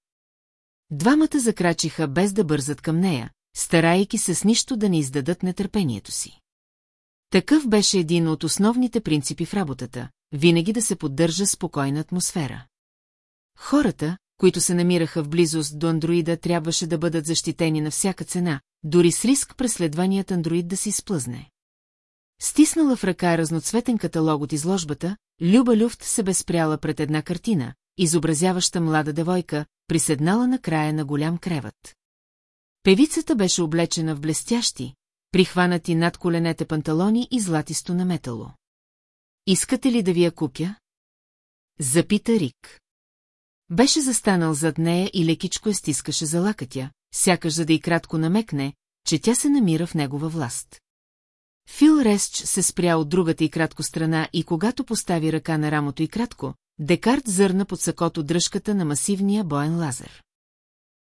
Двамата закрачиха без да бързат към нея, старайки се с нищо да не издадат нетърпението си. Такъв беше един от основните принципи в работата – винаги да се поддържа спокойна атмосфера. Хората, които се намираха в близост до андроида, трябваше да бъдат защитени на всяка цена, дори с риск преследваният андроид да се изплъзне. Стиснала в ръка разноцветен каталог от изложбата, Люба Люфт се безпряла пред една картина, изобразяваща млада девойка, приседнала на края на голям креват. Певицата беше облечена в блестящи, прихванати над коленете панталони и златисто на метало. Искате ли да ви я купя? Запита Рик. Беше застанал зад нея и лекичко я стискаше за лакътя, сякаш за да и кратко намекне, че тя се намира в негова власт. Фил Ресч се спря от другата и кратко страна и когато постави ръка на рамото и кратко, Декарт зърна под сакото дръжката на масивния боен лазер.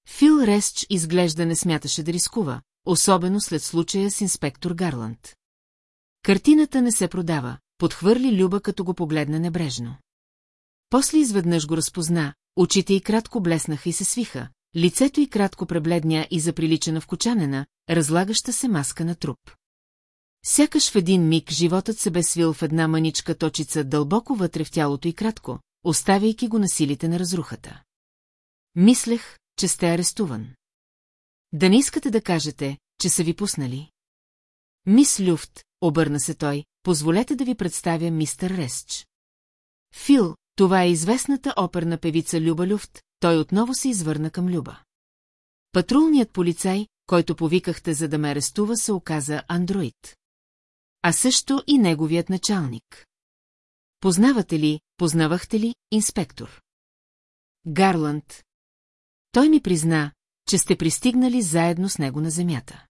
Фил Ресч изглежда не смяташе да рискува, особено след случая с инспектор Гарланд. Картината не се продава, подхвърли Люба, като го погледна небрежно. После изведнъж го разпозна, очите й кратко блеснаха и се свиха, лицето й кратко пребледня и заприлича в кочанена, разлагаща се маска на труп. Сякаш в един миг животът се бе свил в една маничка точица дълбоко вътре в тялото и кратко, оставяйки го на силите на разрухата. Мислех, че сте арестуван. Да не искате да кажете, че са ви пуснали? Мис Люфт, обърна се той, позволете да ви представя мистер Ресч. Фил, това е известната оперна певица Люба Люфт, той отново се извърна към Люба. Патрулният полицай, който повикахте за да ме арестува, се оказа андроид. А също и неговият началник. Познавате ли, познавахте ли, инспектор? Гарланд. Той ми призна, че сте пристигнали заедно с него на земята.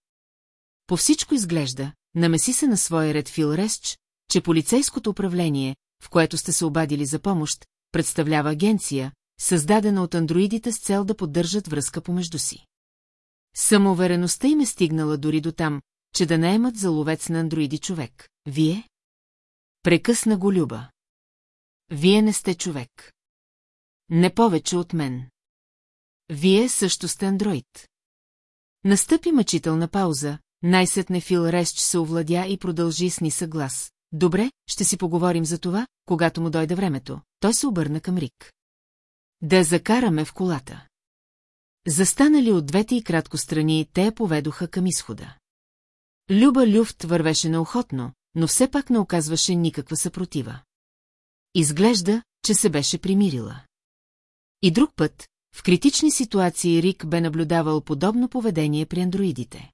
По всичко изглежда, намеси се на своя ред Фил Ресч, че полицейското управление, в което сте се обадили за помощ, представлява агенция, създадена от андроидите с цел да поддържат връзка помежду си. Самоувереността им е стигнала дори до там, че да наемат за ловец на андроиди човек. Вие? Прекъсна го Люба. Вие не сте човек. Не повече от мен. Вие също сте андроид. Настъпи мъчителна пауза, най-сетне Фил Ресч се овладя и продължи с нисък глас. Добре, ще си поговорим за това, когато му дойде времето. Той се обърна към Рик. Да закараме в колата. Застанали от двете и кратко страни, те я поведоха към изхода. Люба Люфт вървеше неохотно, но все пак не оказваше никаква съпротива. Изглежда, че се беше примирила. И друг път, в критични ситуации Рик бе наблюдавал подобно поведение при андроидите.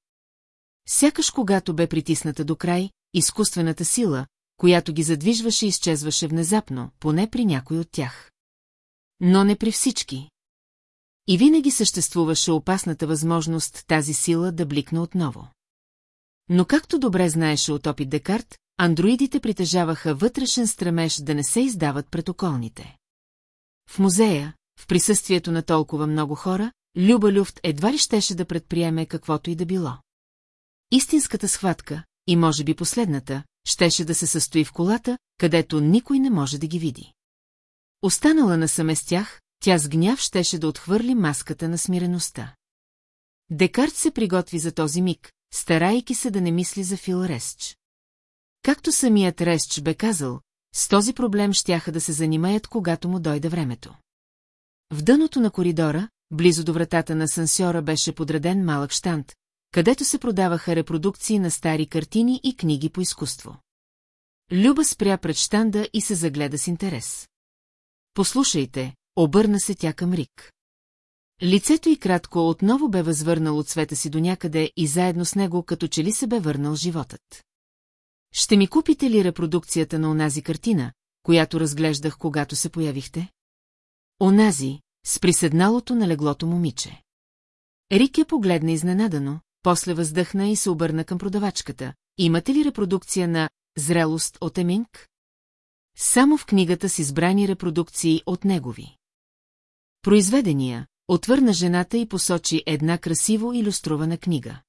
Сякаш когато бе притисната до край, изкуствената сила, която ги задвижваше, изчезваше внезапно, поне при някой от тях. Но не при всички. И винаги съществуваше опасната възможност тази сила да бликне отново. Но както добре знаеше от опит Декарт, андроидите притежаваха вътрешен стремеж да не се издават пред околните. В музея, в присъствието на толкова много хора, Люба Люфт едва ли щеше да предприеме каквото и да било. Истинската схватка, и може би последната, щеше да се състои в колата, където никой не може да ги види. Останала насаме с тях, тя с гняв щеше да отхвърли маската на смиреността. Декарт се приготви за този миг, старайки се да не мисли за Фил Ресч. Както самият Ресч бе казал, с този проблем щяха да се занимаят, когато му дойде времето. В дъното на коридора, близо до вратата на сансьора беше подреден малък штант, където се продаваха репродукции на стари картини и книги по изкуство. Люба спря пред штанда и се загледа с интерес. Послушайте, обърна се тя към Рик. Лицето й кратко отново бе възвърнал от света си до някъде и заедно с него като че ли се бе върнал животът. Ще ми купите ли репродукцията на онази картина, която разглеждах, когато се появихте? Онази, с приседналото на леглото момиче. Рик я погледна изненадано, после въздъхна и се обърна към продавачката. Имате ли репродукция на «Зрелост от Еминг»? Само в книгата с избрани репродукции от негови. Произведения, отвърна жената и посочи една красиво иллюструвана книга.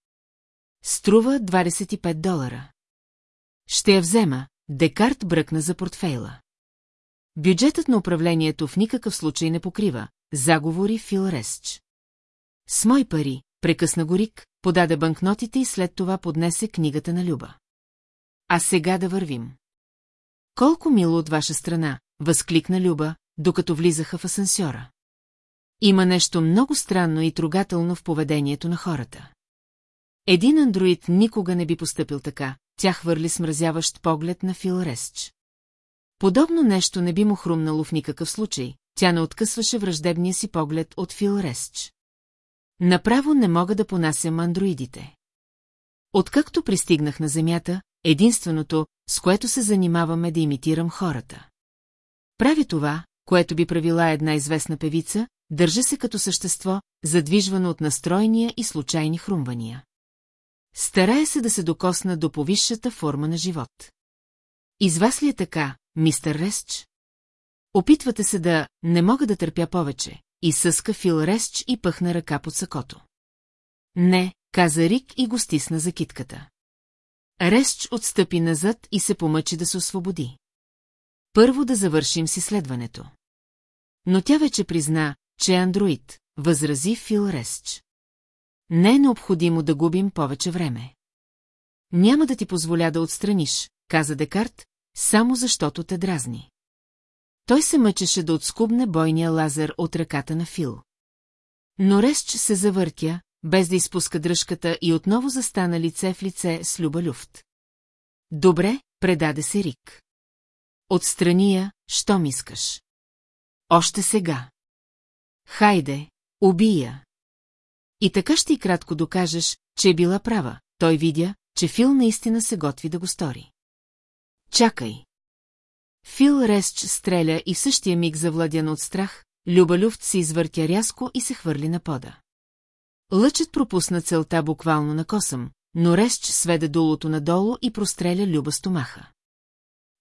Струва 25 долара. Ще я взема, Декарт бръкна за портфейла. Бюджетът на управлението в никакъв случай не покрива, заговори Фил Ресч. С мои пари, прекъсна го Рик, подаде банкнотите и след това поднесе книгата на Люба. А сега да вървим. Колко мило от ваша страна, възкликна Люба, докато влизаха в асансьора. Има нещо много странно и трогателно в поведението на хората. Един андроид никога не би поступил така, тя хвърли смразяващ поглед на Фил Ресч. Подобно нещо не би му хрумнало в никакъв случай, тя не откъсваше враждебния си поглед от Фил Ресч. Направо не мога да понасям андроидите. Откакто пристигнах на Земята, единственото, с което се занимаваме да имитирам хората. Прави това, което би правила една известна певица, държа се като същество, задвижвано от настроения и случайни хрумвания. Старая се да се докосна до повисшата форма на живот. Из вас ли е така, мистер Ресч? Опитвате се да не мога да търпя повече, и съска Фил Ресч и пъхна ръка под сакото. Не, каза Рик и го стисна за китката. Ресч отстъпи назад и се помъчи да се освободи. Първо да завършим с изследването. Но тя вече призна, че е андроид, възрази Фил Ресч. Не е необходимо да губим повече време. Няма да ти позволя да отстраниш, каза Декарт, само защото те дразни. Той се мъчеше да отскубне бойния лазер от ръката на Фил. Но Ресч се завъртя, без да изпуска дръжката и отново застана лице в лице с Люба Люфт. Добре, предаде се Рик. Отстрани я, що искаш. Още сега. Хайде, убия. И така ще и кратко докажеш, че е била права. Той видя, че Фил наистина се готви да го стори. Чакай. Фил Ресч стреля и в същия миг завладян от страх, Люба Люфт се извъртя рязко и се хвърли на пода. Лъчът пропусна целта буквално на косъм, но Ресч сведе долото надолу и простреля Люба стомаха.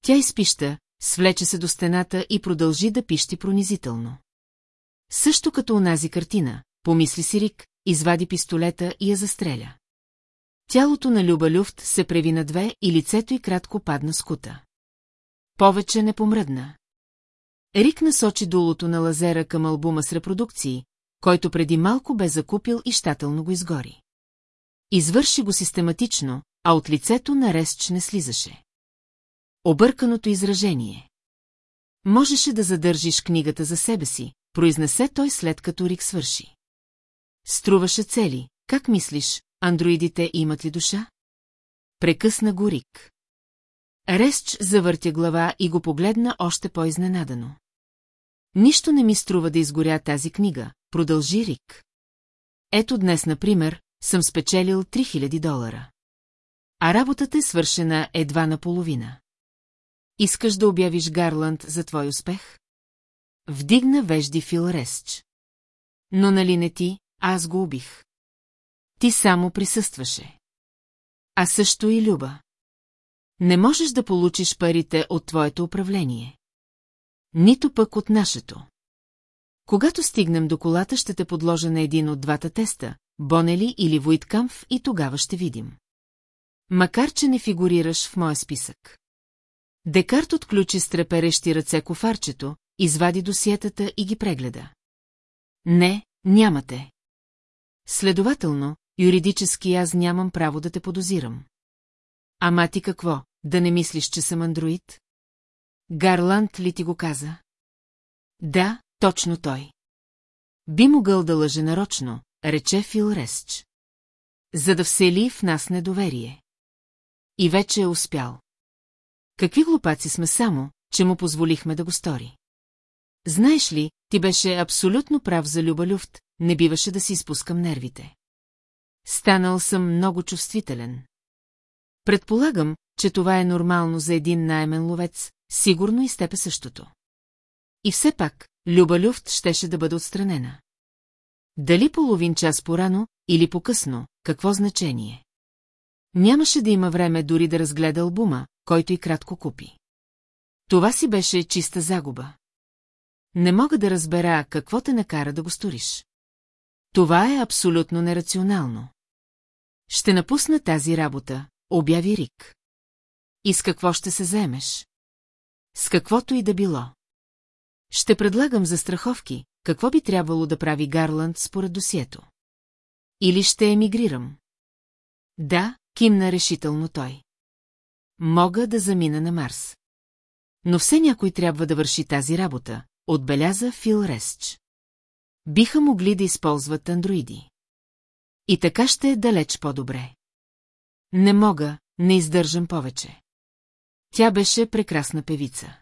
Тя изпища, свлече се до стената и продължи да пищи пронизително. Също като онази картина, помисли си Рик, извади пистолета и я застреля. Тялото на Люба Люфт се преви на две и лицето й кратко падна с кута. Повече не помръдна. Рик насочи долото на лазера към албума с репродукции, който преди малко бе закупил и щателно го изгори. Извърши го систематично, а от лицето на Ресч не слизаше. Обърканото изражение. Можеше да задържиш книгата за себе си, произнесе той след като Рик свърши. Струваше цели, как мислиш, андроидите имат ли душа? Прекъсна го Рик. Ресч завъртя глава и го погледна още по-изненадано. Нищо не ми струва да изгоря тази книга, продължи Рик. Ето днес, например, съм спечелил 3000 долара. А работата е свършена едва наполовина. Искаш да обявиш Гарланд за твой успех? Вдигна вежди Фил Ресч. Но нали не ти, аз го убих. Ти само присъстваше. А също и Люба. Не можеш да получиш парите от твоето управление. Нито пък от нашето. Когато стигнем до колата, ще те подложа на един от двата теста, Бонели или Вуиткамф, и тогава ще видим. Макар, че не фигурираш в моя списък. Декарт отключи с треперещи ръце кофарчето, извади досиетата и ги прегледа. Не, нямате. Следователно, юридически аз нямам право да те подозирам. Ама ти какво, да не мислиш, че съм андроид? Гарланд ли ти го каза? Да, точно той. Би могъл да лъже нарочно, рече Фил Ресч. За да всели в нас недоверие. И вече е успял. Какви глупаци сме само, че му позволихме да го стори. Знаеш ли, ти беше абсолютно прав за Люба Люфт, не биваше да си изпускам нервите. Станал съм много чувствителен. Предполагам, че това е нормално за един наймен ловец, сигурно и с теб е същото. И все пак, Люба Люфт щеше да бъде отстранена. Дали половин час порано или по-късно, какво значение? Нямаше да има време дори да разгледа албума, който и кратко купи. Това си беше чиста загуба. Не мога да разбера какво те накара да го сториш. Това е абсолютно нерационално. Ще напусна тази работа, обяви Рик. И с какво ще се заемеш? С каквото и да било. Ще предлагам за страховки, какво би трябвало да прави Гарланд според досието. Или ще емигрирам. Да, кимна решително той. Мога да замина на Марс. Но все някой трябва да върши тази работа, отбеляза Фил Ресч. Биха могли да използват андроиди. И така ще е далеч по-добре. Не мога, не издържам повече. Тя беше прекрасна певица.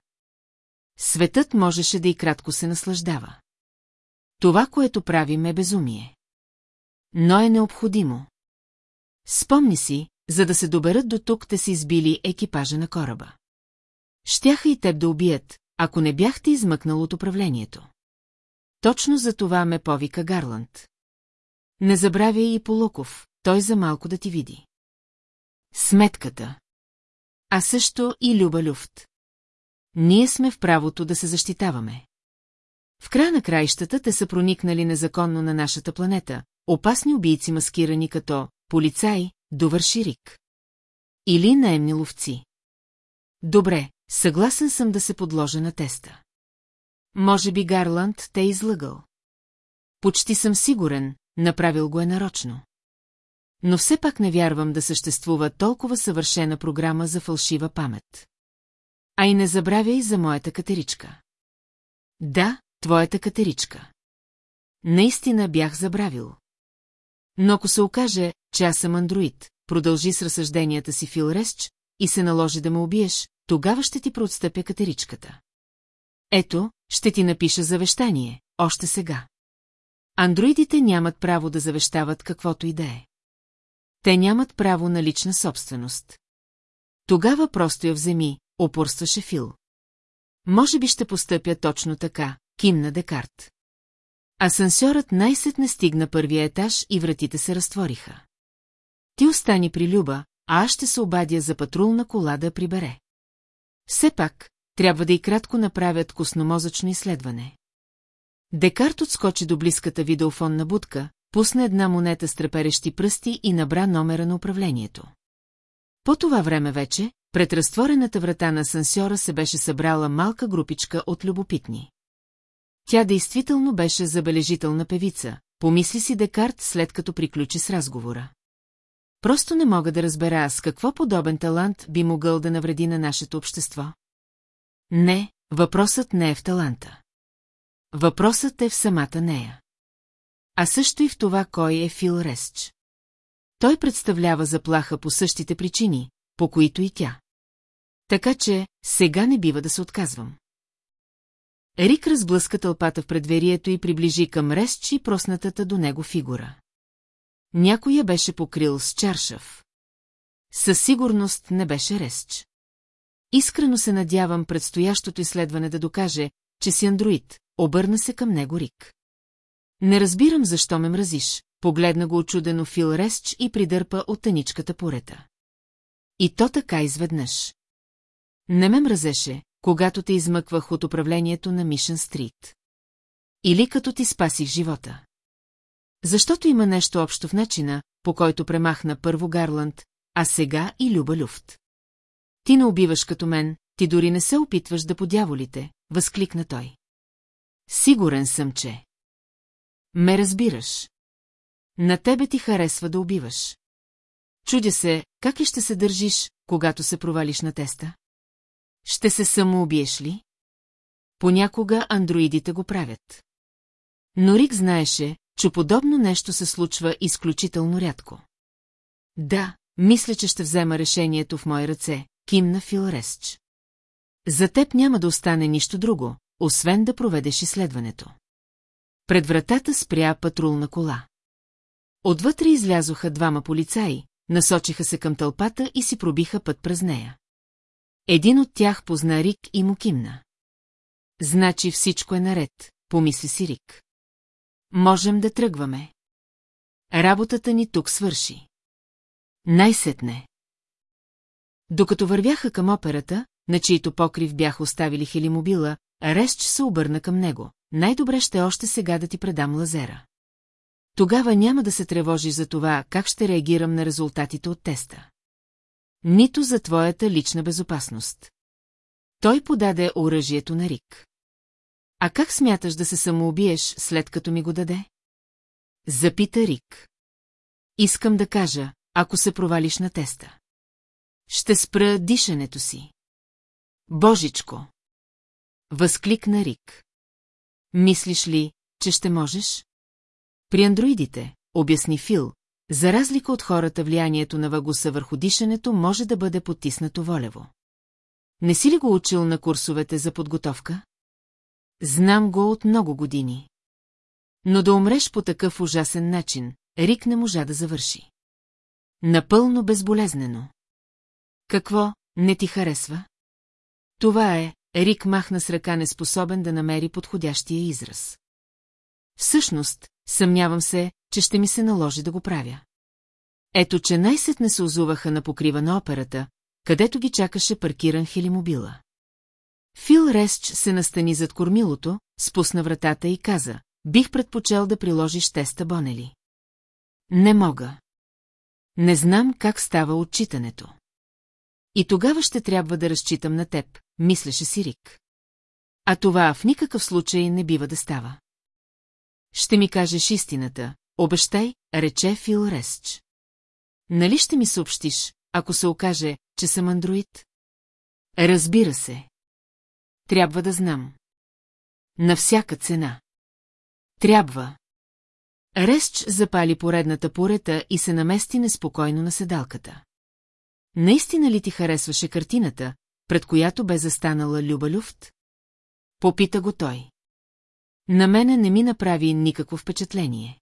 Светът можеше да и кратко се наслаждава. Това, което правим е безумие. Но е необходимо. Спомни си, за да се доберат до тук, те си избили екипажа на кораба. Щяха и теб да убият, ако не бяхте измъкнал от управлението. Точно за това ме повика Гарланд. Не забравяй и Полуков, той за малко да ти види. Сметката. А също и Люба Люфт. Ние сме в правото да се защитаваме. В края на краищата те са проникнали незаконно на нашата планета, опасни убийци маскирани като полицаи, довърши Рик. Или наемни ловци. Добре, съгласен съм да се подложа на теста. Може би Гарланд те е излъгал. Почти съм сигурен, направил го е нарочно. Но все пак не вярвам да съществува толкова съвършена програма за фалшива памет. А и не забравяй за моята катеричка. Да, твоята катеричка. Наистина бях забравил. Но ако се окаже, че аз съм андроид, продължи с разсъжденията си Фил Ресч и се наложи да ме убиеш, тогава ще ти проотстъпя катеричката. Ето, ще ти напиша завещание, още сега. Андроидите нямат право да завещават каквото и да е. Те нямат право на лична собственост. Тогава просто я вземи, опорстваше Фил. Може би ще постъпя точно така, кимна Декарт. Асансьорът най-сетне стигна първия етаж и вратите се разтвориха. Ти остани при Люба, а аз ще се обадя за патрулна кола да прибере. Все пак, трябва да и кратко направят костномозъчно изследване. Декарт отскочи до близката видеофонна будка, пусна една монета с треперещи пръсти и набра номера на управлението. По това време вече, пред разтворената врата на сансьора се беше събрала малка групичка от любопитни. Тя действително беше забележителна певица, помисли си Декарт след като приключи с разговора. Просто не мога да разбера с какво подобен талант би могъл да навреди на нашето общество. Не, въпросът не е в таланта. Въпросът е в самата нея. А също и в това, кой е Фил Ресч. Той представлява заплаха по същите причини, по които и тя. Така че, сега не бива да се отказвам. Рик разблъска тълпата в предверието и приближи към Ресч и проснатата до него фигура. Някой я беше покрил с чаршав. Със сигурност не беше Ресч. Искрено се надявам предстоящото изследване да докаже, че си андроид, обърна се към него Рик. Не разбирам защо ме мразиш, погледна го очудено Фил Ресч и придърпа от таничката порета. И то така изведнъж. Не ме мразеше, когато те измъквах от управлението на Мишен Стрит. Или като ти спасих живота. Защото има нещо общо в начина, по който премахна първо Гарланд, а сега и Люба Люфт. Ти не убиваш като мен, ти дори не се опитваш да подяволите, възкликна той. Сигурен съм, че... Ме разбираш. На тебе ти харесва да убиваш. Чудя се, как ли ще се държиш, когато се провалиш на теста? Ще се самоубиеш ли? Понякога андроидите го правят. Но Рик знаеше, че подобно нещо се случва изключително рядко. Да, мисля, че ще взема решението в мои ръце, кимна Филресч. За теб няма да остане нищо друго, освен да проведеш изследването. Пред вратата спря патрулна кола. Отвътре излязоха двама полицаи, насочиха се към тълпата и си пробиха път през нея. Един от тях позна Рик и му кимна. Значи всичко е наред, помисли си Рик. Можем да тръгваме. Работата ни тук свърши. Най-сетне. Докато вървяха към операта, на чието покрив бяха оставили хелимобила, Ресч се обърна към него. Най-добре ще още сега да ти предам лазера. Тогава няма да се тревожиш за това, как ще реагирам на резултатите от теста. Нито за твоята лична безопасност. Той подаде оръжието на Рик. А как смяташ да се самоубиеш, след като ми го даде? Запита Рик. Искам да кажа, ако се провалиш на теста. Ще спра дишането си. Божичко! Възкликна Рик. Мислиш ли, че ще можеш? При андроидите, обясни Фил, за разлика от хората влиянието на вагуса върху дишането може да бъде потиснато волево. Не си ли го учил на курсовете за подготовка? Знам го от много години. Но да умреш по такъв ужасен начин, Рик не можа да завърши. Напълно безболезнено. Какво, не ти харесва? Това е, Рик махна с ръка неспособен да намери подходящия израз. Всъщност, съмнявам се, че ще ми се наложи да го правя. Ето, че най-сетне се озуваха на покрива на операта, където ги чакаше паркиран хелимобила. Фил Ресч се настани зад кормилото, спусна вратата и каза, бих предпочел да приложиш теста Бонели. Не мога. Не знам как става отчитането. И тогава ще трябва да разчитам на теб, мислеше си Рик. А това в никакъв случай не бива да става. Ще ми кажеш истината, обещай, рече Фил Ресч. Нали ще ми съобщиш, ако се окаже, че съм андроид? Разбира се. Трябва да знам. На всяка цена. Трябва. Ресч запали поредната порета и се намести неспокойно на седалката. Наистина ли ти харесваше картината, пред която бе застанала Люба Люфт? Попита го той. На мене не ми направи никакво впечатление.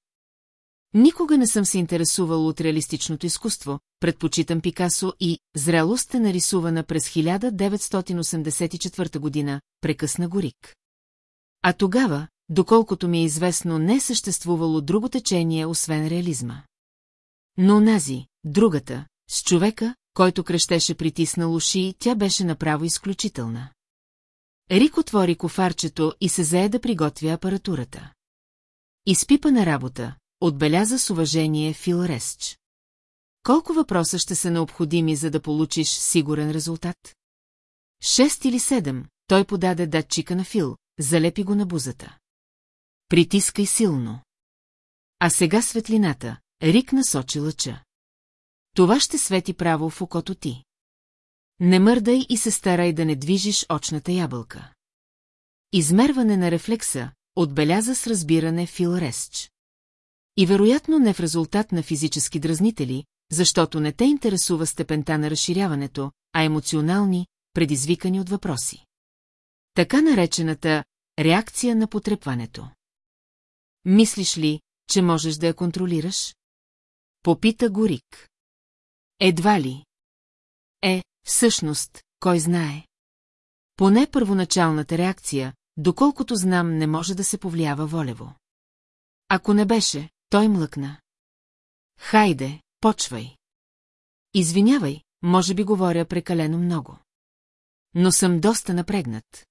Никога не съм се интересувал от реалистичното изкуство, предпочитам Пикасо и «Зрелост е нарисувана през 1984 година», прекъсна Горик. А тогава, доколкото ми е известно, не е съществувало друго течение, освен реализма. Но нази, другата, с човека, който крещеше притиснал уши, тя беше направо изключителна. Рик отвори кофарчето и се зае да приготвя апаратурата. Изпипа на работа, отбеляза с уважение Фил Ресч. Колко въпроса ще са необходими, за да получиш сигурен резултат? Шест или седем, той подаде датчика на Фил, залепи го на бузата. Притискай силно. А сега светлината, Рик насочи лъча. Това ще свети право в окото ти. Не мърдай и се старай да не движиш очната ябълка. Измерване на рефлекса отбеляза с разбиране Фил Ресч. И вероятно не в резултат на физически дразнители, защото не те интересува степента на разширяването, а емоционални, предизвикани от въпроси. Така наречената реакция на потрепването. Мислиш ли, че можеш да я контролираш? Попита Горик. Едва ли. Е, всъщност, кой знае. Поне първоначалната реакция, доколкото знам, не може да се повлиява волево. Ако не беше, той млъкна. Хайде, почвай. Извинявай, може би говоря прекалено много. Но съм доста напрегнат.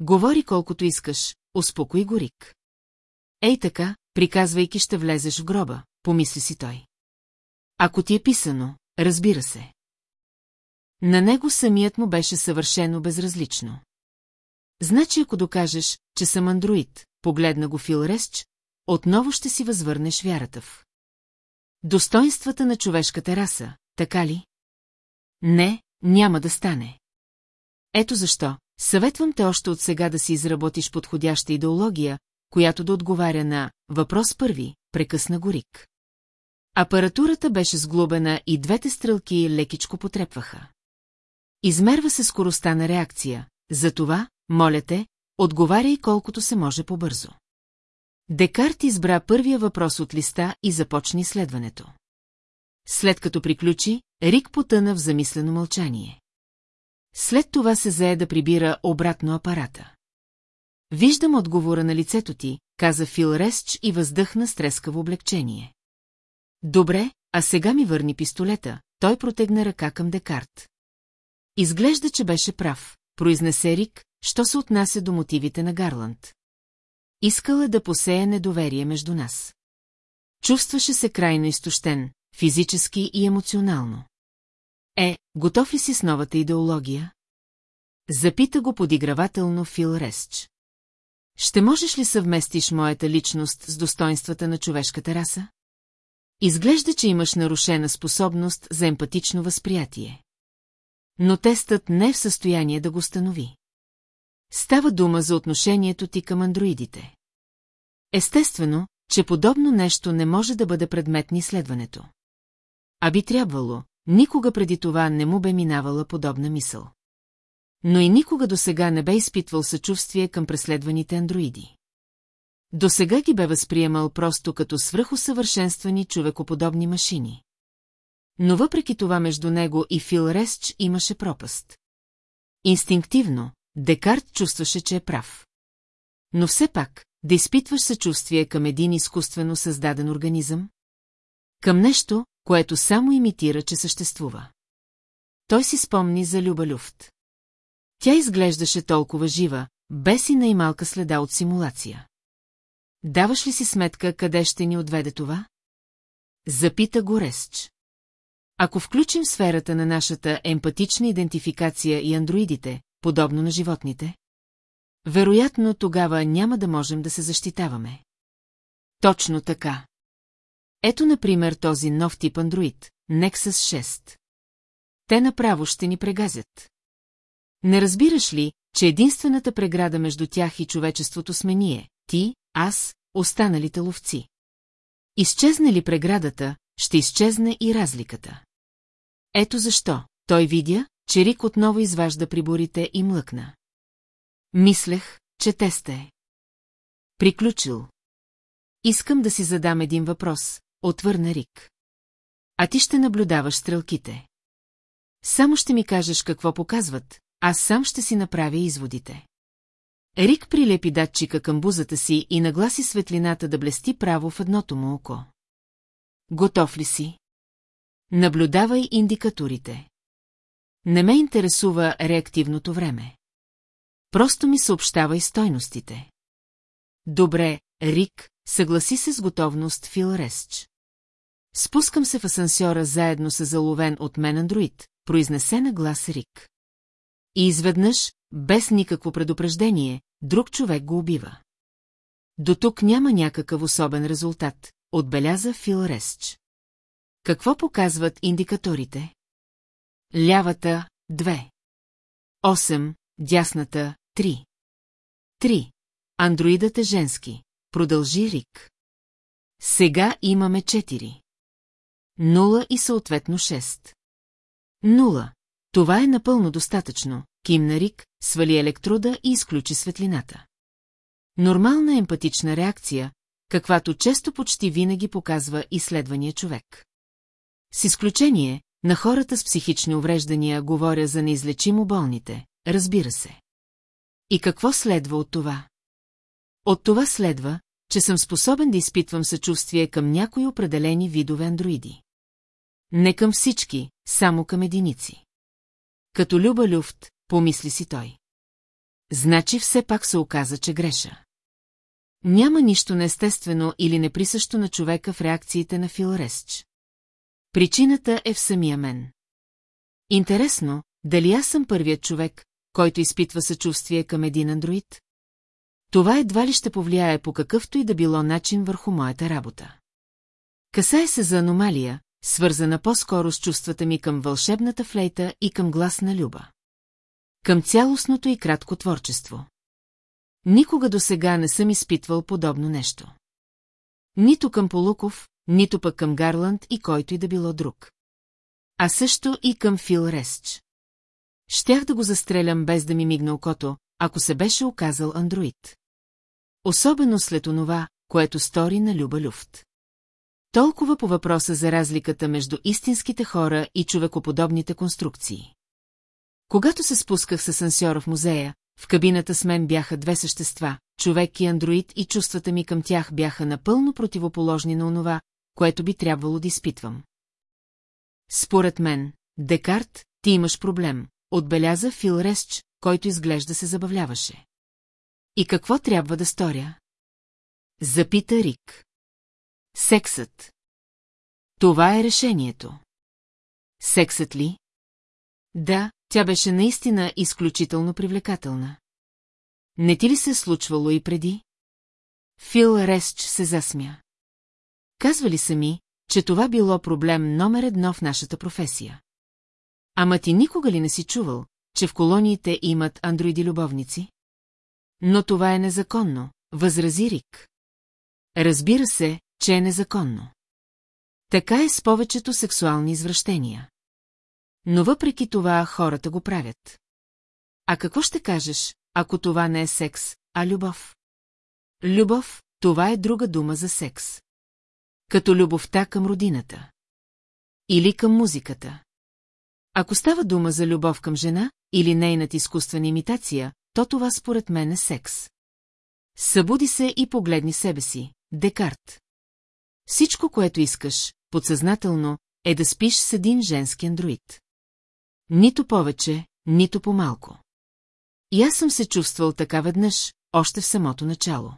Говори колкото искаш, успокой го Рик. Ей така, приказвайки ще влезеш в гроба, помисли си той. Ако ти е писано, разбира се. На него самият му беше съвършено безразлично. Значи ако докажеш, че съм андроид, погледна го Фил Ресч, отново ще си възвърнеш вярата в. Достоинствата на човешката раса, така ли? Не, няма да стане. Ето защо, съветвам те още от сега да си изработиш подходяща идеология, която да отговаря на въпрос първи, прекъсна Горик. Апаратурата беше сглобена и двете стрелки лекичко потрепваха. Измерва се скоростта на реакция, затова, моля те, отговаряй колкото се може по-бързо. Декарт избра първия въпрос от листа и започни следването. След като приключи, Рик потъна в замислено мълчание. След това се зае да прибира обратно апарата. Виждам отговора на лицето ти, каза Фил Ресч и въздъхна с трескаво облегчение. Добре, а сега ми върни пистолета, той протегна ръка към Декарт. Изглежда, че беше прав, произнесе Рик, що се отнася до мотивите на Гарланд. Искала да посея недоверие между нас. Чувстваше се крайно изтощен, физически и емоционално. Е, готов ли си с новата идеология? Запита го подигравателно Фил Ресч. Ще можеш ли съвместиш моята личност с достоинствата на човешката раса? Изглежда, че имаш нарушена способност за емпатично възприятие. Но тестът не е в състояние да го станови. Става дума за отношението ти към андроидите. Естествено, че подобно нещо не може да бъде предмет на изследването. А би трябвало, никога преди това не му бе минавала подобна мисъл. Но и никога до сега не бе изпитвал съчувствие към преследваните андроиди. До сега ги бе възприемал просто като свръхусъвършенствани човекоподобни машини. Но въпреки това между него и Фил Ресч имаше пропаст. Инстинктивно, Декарт чувстваше, че е прав. Но все пак, да изпитваш съчувствие към един изкуствено създаден организъм? Към нещо, което само имитира, че съществува. Той си спомни за Люба Люфт. Тя изглеждаше толкова жива, без и най-малка следа от симулация. Даваш ли си сметка, къде ще ни отведе това? Запита го Ресч. Ако включим сферата на нашата емпатична идентификация и андроидите, подобно на животните, вероятно тогава няма да можем да се защитаваме. Точно така. Ето, например, този нов тип андроид, Nexus 6. Те направо ще ни прегазят. Не разбираш ли, че единствената преграда между тях и човечеството сме ние, ти, аз, останалите ловци? Изчезне ли преградата, ще изчезне и разликата. Ето защо, той видя, че Рик отново изважда приборите и млъкна. Мислех, че те сте. Приключил. Искам да си задам един въпрос, отвърна Рик. А ти ще наблюдаваш стрелките. Само ще ми кажеш какво показват, аз сам ще си направя изводите. Рик прилепи датчика към бузата си и нагласи светлината да блести право в едното му око. Готов ли си? Наблюдавай индикаторите. Не ме интересува реактивното време. Просто ми съобщавай стойностите. Добре, Рик, съгласи се с готовност Фил Ресч. Спускам се в асансьора заедно с заловен от мен андроид, произнесе на глас Рик. И изведнъж, без никакво предупреждение, друг човек го убива. До тук няма някакъв особен резултат, отбеляза Фил Ресч. Какво показват индикаторите? Лявата – 2. 8, дясната – 3. 3. Андроидът е женски. Продължи Рик. Сега имаме 4. 0 и съответно 6. 0. Това е напълно достатъчно, кимна Рик, свали електрода и изключи светлината. Нормална емпатична реакция, каквато често почти винаги показва изследвания човек. С изключение, на хората с психични увреждания говоря за неизлечимо болните, разбира се. И какво следва от това? От това следва, че съм способен да изпитвам съчувствие към някои определени видове андроиди. Не към всички, само към единици. Като Люба Люфт, помисли си той. Значи все пак се оказа, че греша. Няма нищо неестествено или неприсъщо на човека в реакциите на Фил Ресч. Причината е в самия мен. Интересно, дали аз съм първият човек, който изпитва съчувствие към един андроид? Това едва ли ще повлияе по какъвто и да било начин върху моята работа. Касае се за аномалия, свързана по-скоро с чувствата ми към вълшебната флейта и към глас на Люба. Към цялостното и кратко творчество. Никога до сега не съм изпитвал подобно нещо. Нито към Полуков, нито пък към Гарланд и който и да било друг. А също и към Фил Ресч. Щях да го застрелям без да ми мигна окото, ако се беше оказал андроид. Особено след онова, което стори на Люба Люфт. Толкова по въпроса за разликата между истинските хора и човекоподобните конструкции. Когато се спусках с асансьора в музея, в кабината с мен бяха две същества, човек и андроид и чувствата ми към тях бяха напълно противоположни на онова, което би трябвало да изпитвам. Според мен, Декарт, ти имаш проблем, отбеляза Фил Ресч, който изглежда се забавляваше. И какво трябва да сторя? Запита Рик. Сексът. Това е решението. Сексът ли? Да, тя беше наистина изключително привлекателна. Не ти ли се случвало и преди? Фил Ресч се засмя. Казвали са ми, че това било проблем номер едно в нашата професия. Ама ти никога ли не си чувал, че в колониите имат андроиди-любовници? Но това е незаконно, възрази Рик. Разбира се, че е незаконно. Така е с повечето сексуални извращения. Но въпреки това хората го правят. А какво ще кажеш, ако това не е секс, а любов? Любов, това е друга дума за секс. Като любовта към родината. Или към музиката. Ако става дума за любов към жена или нейната изкуствена имитация, то това според мен е секс. Събуди се и погледни себе си, Декарт. Всичко, което искаш, подсъзнателно, е да спиш с един женски андроид. Нито повече, нито по-малко. И аз съм се чувствал така веднъж, още в самото начало.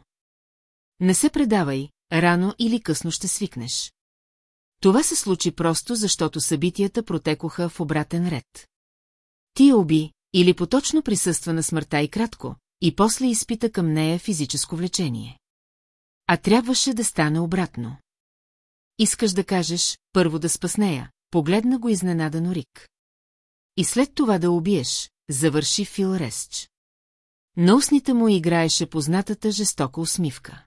Не се предавай, рано или късно ще свикнеш. Това се случи просто защото събитията протекоха в обратен ред. Ти уби, или поточно присъства на смъртта и кратко, и после изпита към нея физическо влечение. А трябваше да стане обратно. Искаш да кажеш, първо да спас нея, погледна го изненадано Рик. И след това да убиеш, завърши Фил Ресч. На устните му играеше познатата жестока усмивка.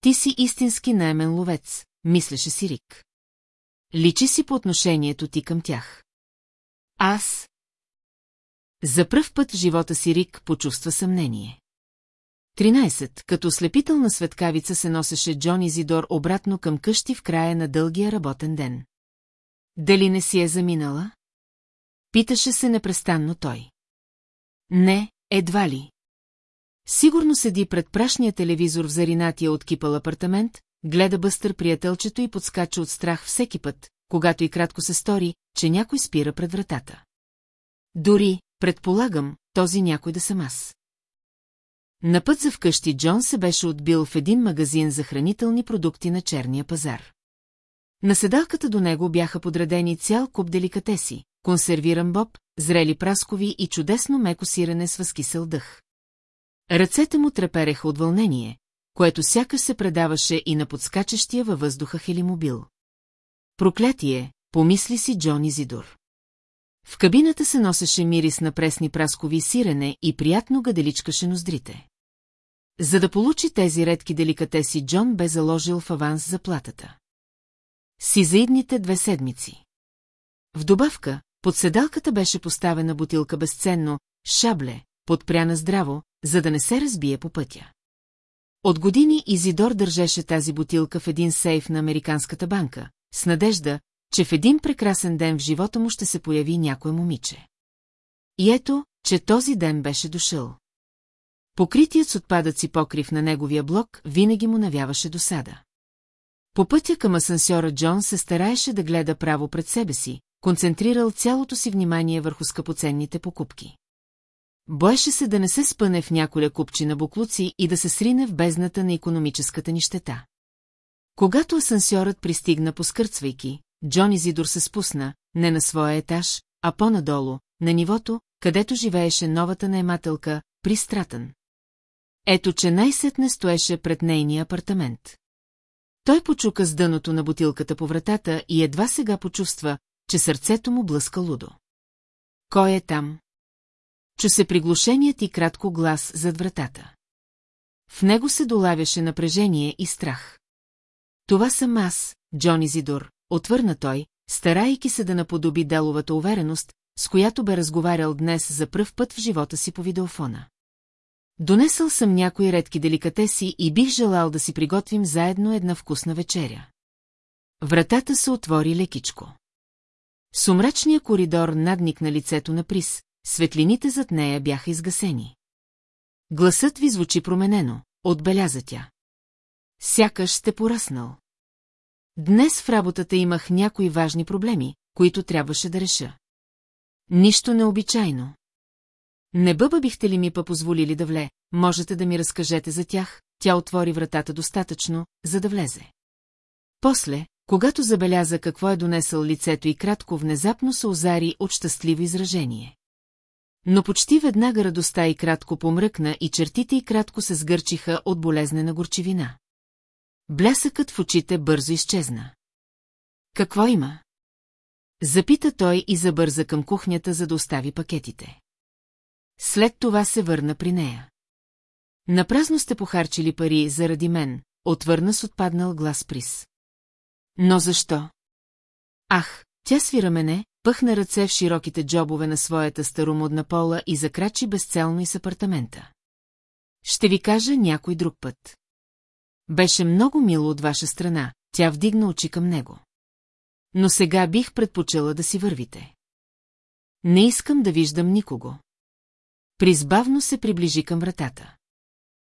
Ти си истински наймен ловец, мислеше си Рик. Личи си по отношението ти към тях. Аз... За пръв път в живота си Рик почувства съмнение. 13. Като слепителна светкавица се носеше Джон Изидор обратно към къщи в края на дългия работен ден. Дали не си е заминала? Питаше се непрестанно той. Не, едва ли. Сигурно седи пред прашния телевизор в заринатия от кипал апартамент, гледа бъстър приятелчето и подскача от страх всеки път, когато и кратко се стори, че някой спира пред вратата. Дори, предполагам, този някой да съм аз. На път за вкъщи Джон се беше отбил в един магазин за хранителни продукти на черния пазар. На седалката до него бяха подредени цял куп деликатеси, консервиран боб, зрели праскови и чудесно меко сирене с възкисел дъх. Ръцете му трепереха от вълнение, което сякаш се предаваше и на подскачащия във въздуха хелимобил. Проклятие, помисли си Джон Изидор. В кабината се носеше мирис на пресни праскови сирене и приятно гаделичкаше ноздрите. За да получи тези редки деликатеси, Джон бе заложил в аванс заплатата. Си за две седмици. В добавка, под седалката беше поставена бутилка безценно, шабле, подпряна здраво, за да не се разбие по пътя. От години Изидор държеше тази бутилка в един сейф на Американската банка, с надежда, че в един прекрасен ден в живота му ще се появи някое момиче. И ето, че този ден беше дошъл. Покритият с отпадъци покрив на неговия блок винаги му навяваше досада. По пътя към асансьора Джон се стараеше да гледа право пред себе си, концентрирал цялото си внимание върху скъпоценните покупки. Боеше се да не се спъне в няколя купчи на буклуци и да се срине в бездната на економическата нищета. Когато асансьорът пристигна поскърцвайки, Джон Изидор се спусна, не на своя етаж, а по-надолу, на нивото, където живееше новата наемателка, при Стратън. Ето, че най-сетне стоеше пред нейния апартамент. Той почука с дъното на бутилката по вратата и едва сега почувства, че сърцето му блъска лудо. Кой е там? Чу се приглушеният и кратко глас зад вратата. В него се долавяше напрежение и страх. Това съм аз, Джони Зидор, отвърна той, старайки се да наподоби деловата увереност, с която бе разговарял днес за пръв път в живота си по видеофона. Донесъл съм някои редки деликатеси и бих желал да си приготвим заедно една вкусна вечеря. Вратата се отвори лекичко. Сумрачния коридор надникна лицето на Прис, светлините зад нея бяха изгасени. Гласът ви звучи променено, отбеляза тя. Сякаш сте поръснал. Днес в работата имах някои важни проблеми, които трябваше да реша. Нищо необичайно. Не бъба бихте ли ми па позволили да вле, можете да ми разкажете за тях, тя отвори вратата достатъчно, за да влезе. После, когато забеляза какво е донесъл лицето и кратко внезапно се озари от щастливо изражение. Но почти веднага радостта и кратко помръкна и чертите и кратко се сгърчиха от болезнена горчивина. Блясъкът в очите бързо изчезна. Какво има? Запита той и забърза към кухнята, за да остави пакетите. След това се върна при нея. Напразно сте похарчили пари заради мен, отвърна с отпаднал глас Прис. Но защо? Ах, тя свира мене, пъхна ръце в широките джобове на своята старомодна пола и закрачи безцелно из апартамента. Ще ви кажа някой друг път. Беше много мило от ваша страна, тя вдигна очи към него. Но сега бих предпочела да си вървите. Не искам да виждам никого. Призбавно се приближи към вратата.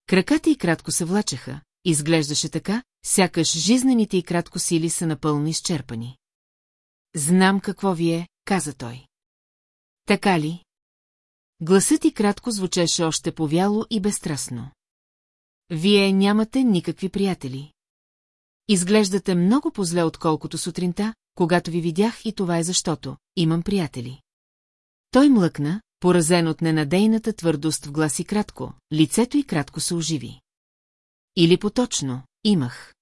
Краката й кратко се влачаха, изглеждаше така, сякаш жизнените и кратко сили са напълно изчерпани. Знам какво ви е, каза той. Така ли? Гласът и кратко звучеше още повяло и безстрастно. Вие нямате никакви приятели. Изглеждате много позле, отколкото сутринта, когато ви видях и това е защото имам приятели. Той млъкна, поразен от ненадейната твърдост в глас и кратко, лицето и кратко се оживи. Или поточно, имах.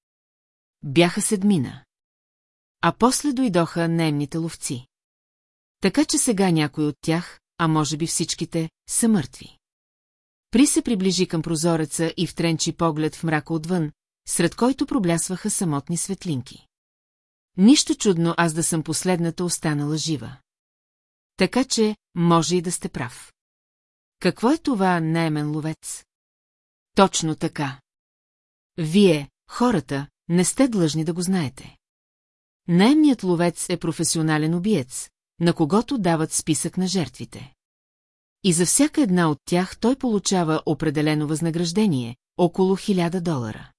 Бяха седмина. А после дойдоха наемните ловци. Така че сега някой от тях, а може би всичките, са мъртви. При се приближи към прозореца и втренчи поглед в мрака отвън, сред който проблясваха самотни светлинки. Нищо чудно аз да съм последната останала жива. Така че, може и да сте прав. Какво е това наемен ловец? Точно така. Вие, хората, не сте длъжни да го знаете. Наемният ловец е професионален убиец, на когото дават списък на жертвите. И за всяка една от тях той получава определено възнаграждение, около 1000 долара.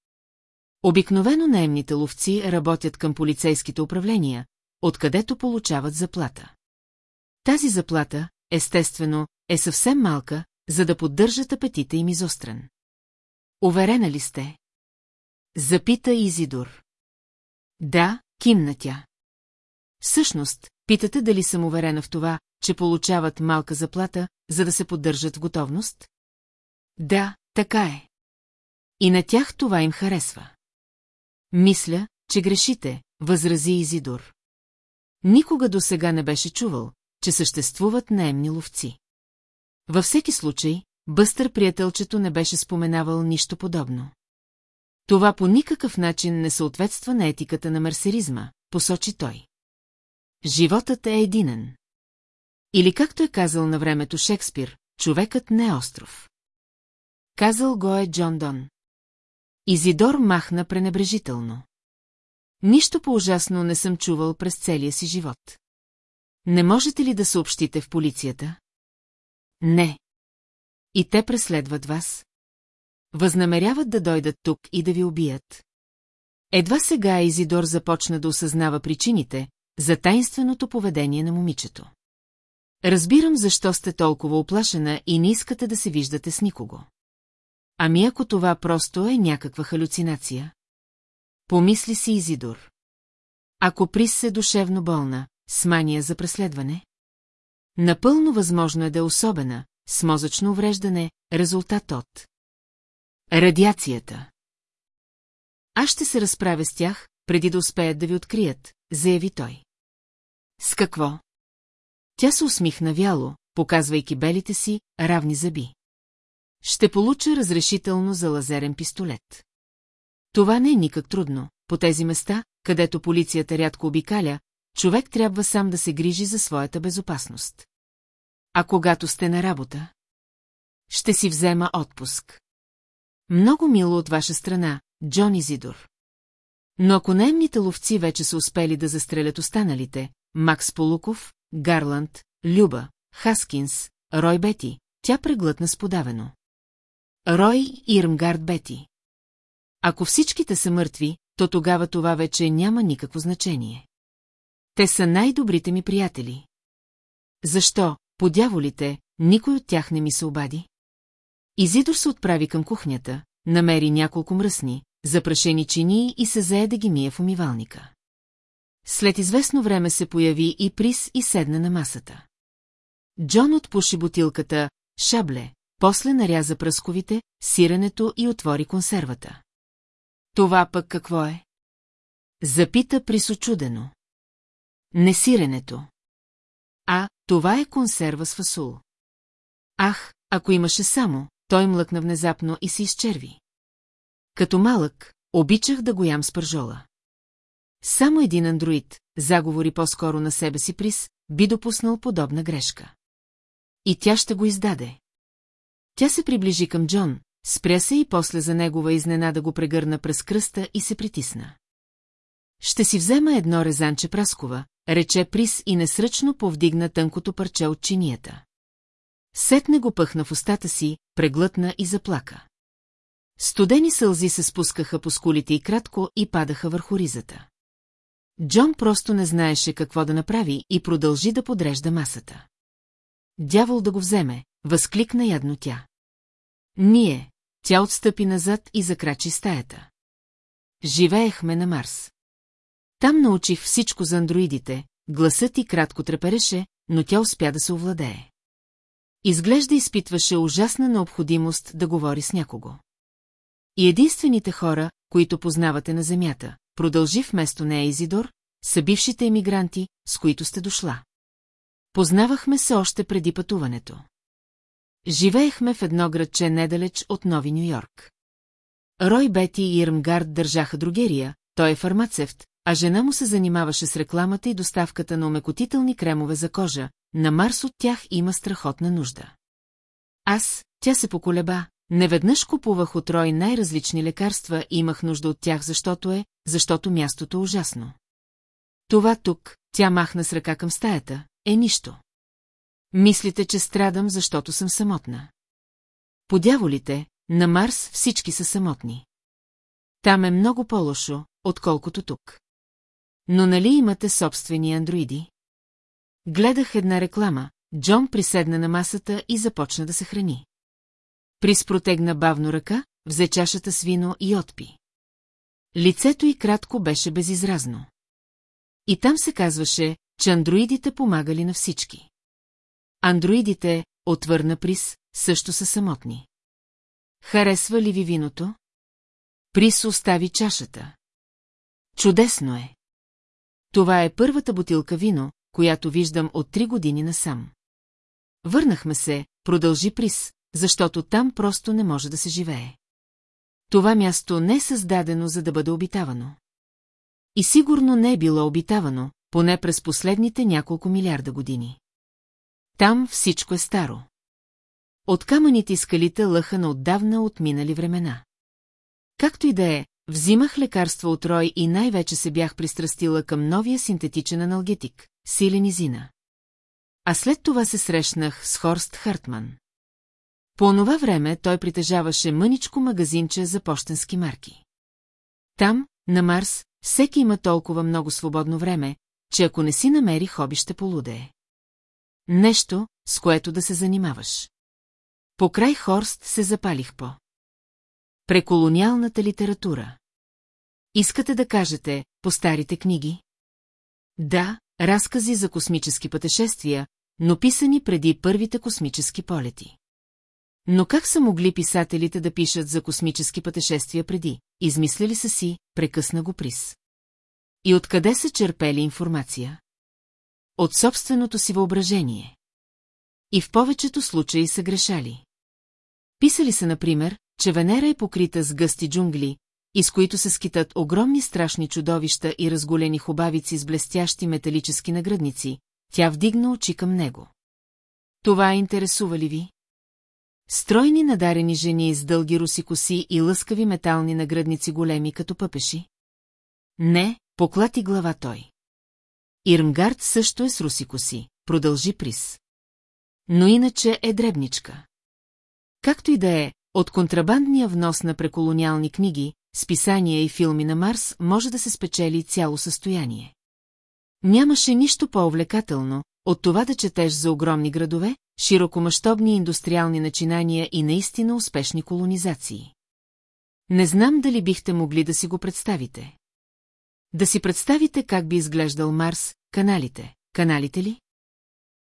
Обикновено наемните ловци работят към полицейските управления, откъдето получават заплата. Тази заплата, естествено, е съвсем малка, за да поддържат апетита им изострен. Уверена ли сте? Запита Изидор. Да, кимна тя. Всъщност, питате дали съм уверена в това, че получават малка заплата, за да се поддържат в готовност? Да, така е. И на тях това им харесва. Мисля, че грешите, възрази Изидор. Никога до сега не беше чувал, че съществуват наемни ловци. Във всеки случай, Бъстър приятелчето не беше споменавал нищо подобно. Това по никакъв начин не съответства на етиката на мерсеризма, посочи той. Животът е единен. Или както е казал на времето Шекспир, човекът не е остров. Казал го е Джон Дон. Изидор махна пренебрежително. Нищо по-ужасно не съм чувал през целия си живот. Не можете ли да съобщите в полицията? Не. И те преследват вас? Възнамеряват да дойдат тук и да ви убият. Едва сега Изидор започна да осъзнава причините за тайнственото поведение на момичето. Разбирам защо сте толкова оплашена и не искате да се виждате с никого. Ами ако това просто е някаква халюцинация? Помисли си Изидор. Ако Прис се душевно болна, с мания за преследване? Напълно възможно е да е особена, с мозъчно увреждане, резултат от радиацията. Аз ще се разправя с тях, преди да успеят да ви открият, заяви той. С какво? Тя се усмихна вяло, показвайки белите си, равни зъби. Ще получа разрешително за лазерен пистолет. Това не е никак трудно. По тези места, където полицията рядко обикаля, човек трябва сам да се грижи за своята безопасност. А когато сте на работа? Ще си взема отпуск. Много мило от ваша страна, Джон Изидор. Но ако наемните ловци вече са успели да застрелят останалите, Макс Полуков, Гарланд, Люба, Хаскинс, Рой Бети, тя преглътна сподавено. Рой Ирмгард Бети. Ако всичките са мъртви, то тогава това вече няма никакво значение. Те са най-добрите ми приятели. Защо, по дяволите, никой от тях не ми се обади? Изидор се отправи към кухнята, намери няколко мръсни, запрашени чинии и се зае да ги мие в умивалника. След известно време се появи и Прис и седна на масата. Джон отпуши бутилката, шабле, после наряза пръсковите, сирането и отвори консервата. Това пък какво е? Запита Прис очудено. Не сиренето. А, това е консерва с фасул. Ах, ако имаше само, той млъкна внезапно и се изчерви. Като малък, обичах да го ям с пържола. Само един андроид, заговори по-скоро на себе си Прис, би допуснал подобна грешка. И тя ще го издаде. Тя се приближи към Джон, спря се и после за негова изненада го прегърна през кръста и се притисна. Ще си взема едно резанче праскова, рече Прис и несръчно повдигна тънкото парче от чинията. Сетне го пъхна в устата си, преглътна и заплака. Студени сълзи се спускаха по скулите и кратко и падаха върху ризата. Джон просто не знаеше какво да направи и продължи да подрежда масата. Дявол да го вземе, възкликна ядно тя. Ние, тя отстъпи назад и закрачи стаята. Живеехме на Марс. Там научих всичко за андроидите, гласът и кратко трепереше, но тя успя да се овладее. Изглежда изпитваше ужасна необходимост да говори с някого. И единствените хора, които познавате на Земята, продължи вместо нея Изидор, са бившите емигранти, с които сте дошла. Познавахме се още преди пътуването. Живеехме в едно градче недалеч от Нови Нью-Йорк. Рой Бети и Ирмгард държаха другерия, той е фармацевт, а жена му се занимаваше с рекламата и доставката на омекотителни кремове за кожа, на Марс от тях има страхотна нужда. Аз, тя се поколеба, неведнъж купувах от Рой най-различни лекарства и имах нужда от тях, защото е, защото мястото е ужасно. Това тук, тя махна с ръка към стаята, е нищо. Мислите, че страдам, защото съм самотна. По дяволите, на Марс всички са самотни. Там е много по-лошо, отколкото тук. Но нали имате собствени андроиди? Гледах една реклама, Джон приседна на масата и започна да се храни. Прис протегна бавно ръка, взе чашата с вино и отпи. Лицето й кратко беше безизразно. И там се казваше, че андроидите помагали на всички. Андроидите, отвърна Прис, също са самотни. Харесва ли ви виното? Прис остави чашата. Чудесно е. Това е първата бутилка вино, която виждам от три години насам. Върнахме се, продължи Прис, защото там просто не може да се живее. Това място не е създадено за да бъде обитавано. И сигурно не е било обитавано, поне през последните няколко милиарда години. Там всичко е старо. От камъните и скалите лъха на отдавна отминали времена. Както и да е, взимах лекарства от Рой и най-вече се бях пристрастила към новия синтетичен аналгетик, силен изина. А след това се срещнах с Хорст Хартман. По онова време той притежаваше мъничко магазинче за почтенски марки. Там, на Марс, всеки има толкова много свободно време, че ако не си намери хоби, ще полудее. Нещо, с което да се занимаваш. Покрай Хорст се запалих по. Преколониалната литература. Искате да кажете, по старите книги? Да, разкази за космически пътешествия, но писани преди първите космически полети. Но как са могли писателите да пишат за космически пътешествия преди? Измисляли са си, прекъсна го приз. И откъде са черпели информация? От собственото си въображение. И в повечето случаи са грешали. Писали са, например, че Венера е покрита с гъсти джунгли, из които се скитат огромни страшни чудовища и разголени хубавици с блестящи металически наградници, тя вдигна очи към него. Това интересува ли ви? Стройни надарени жени с дълги руси коси и лъскави метални нагръдници големи като пъпеши? Не, поклати глава той. Ирмгард също е с руси коси, продължи Прис. Но иначе е дребничка. Както и да е, от контрабандния внос на преколониални книги, списания и филми на Марс може да се спечели цяло състояние. Нямаше нищо по-увлекателно, от това да четеш за огромни градове, широкомащобни индустриални начинания и наистина успешни колонизации. Не знам дали бихте могли да си го представите. Да си представите как би изглеждал Марс, каналите. Каналите ли?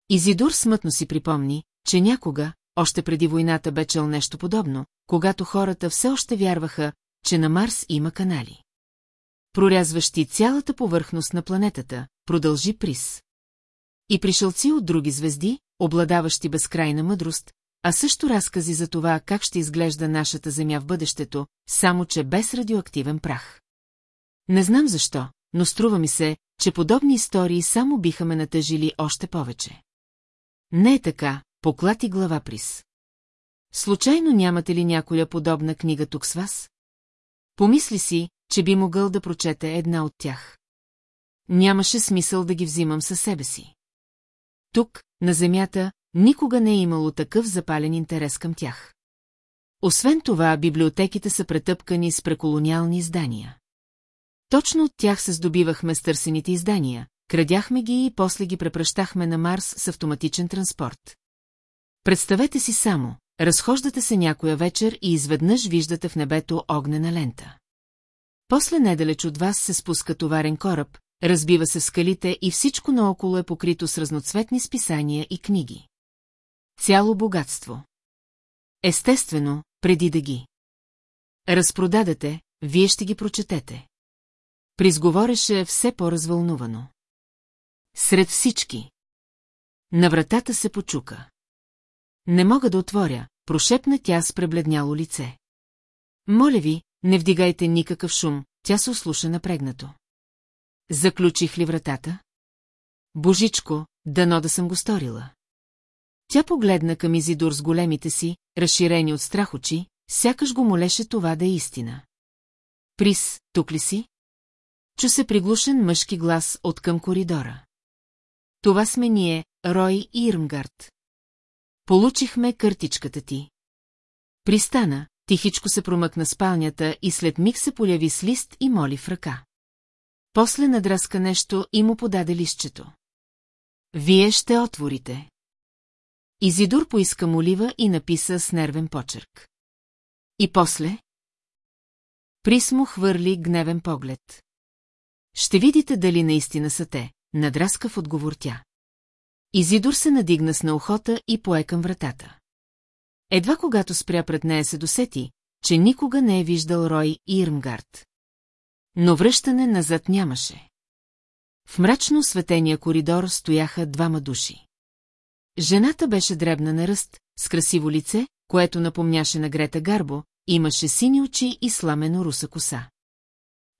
Изидор смътно си припомни, че някога, още преди войната бе чел нещо подобно, когато хората все още вярваха, че на Марс има канали. Прорязващи цялата повърхност на планетата, продължи Прис. И пришелци от други звезди, обладаващи безкрайна мъдрост, а също разкази за това как ще изглежда нашата Земя в бъдещето, само че без радиоактивен прах. Не знам защо, но струва ми се, че подобни истории само биха ме натъжили още повече. Не е така, поклати глава Прис. Случайно нямате ли някоя подобна книга тук с вас? Помисли си, че би могъл да прочете една от тях. Нямаше смисъл да ги взимам със себе си. Тук, на земята, никога не е имало такъв запален интерес към тях. Освен това, библиотеките са претъпкани с преколониални издания. Точно от тях се здобивахме с търсените издания, крадяхме ги и после ги препращахме на Марс с автоматичен транспорт. Представете си само, разхождате се някоя вечер и изведнъж виждате в небето огнена лента. После недалеч от вас се спуска товарен кораб, разбива се в скалите и всичко наоколо е покрито с разноцветни списания и книги. Цяло богатство. Естествено, преди да ги. Разпродадете, вие ще ги прочетете. Призговореше все по-развълнувано. Сред всички. На вратата се почука. Не мога да отворя, прошепна тя с пребледняло лице. Моля ви, не вдигайте никакъв шум, тя се услуша напрегнато. Заключих ли вратата? Божичко, дано да съм го сторила. Тя погледна към Изидор с големите си, разширени от страх очи, сякаш го молеше това да е истина. Прис, тук ли си? Чу се приглушен мъжки глас от към коридора. Това сме ние, Рой и Ирмгард. Получихме картичката ти. Пристана, тихичко се промъкна спалнята и след миг се поляви с лист и моли в ръка. После надраска нещо и му подаде листчето. Вие ще отворите. Изидор поиска молива и написа с нервен почерк. И после? Присмо хвърли гневен поглед. Ще видите дали наистина са те, надраска в отговор тя. Изидор се надигна с наухота и пое към вратата. Едва когато спря пред нея се досети, че никога не е виждал Рой и Ирмгард. Но връщане назад нямаше. В мрачно осветения коридор стояха двама души. Жената беше дребна на ръст, с красиво лице, което напомняше на Грета Гарбо, имаше сини очи и сламено руса коса.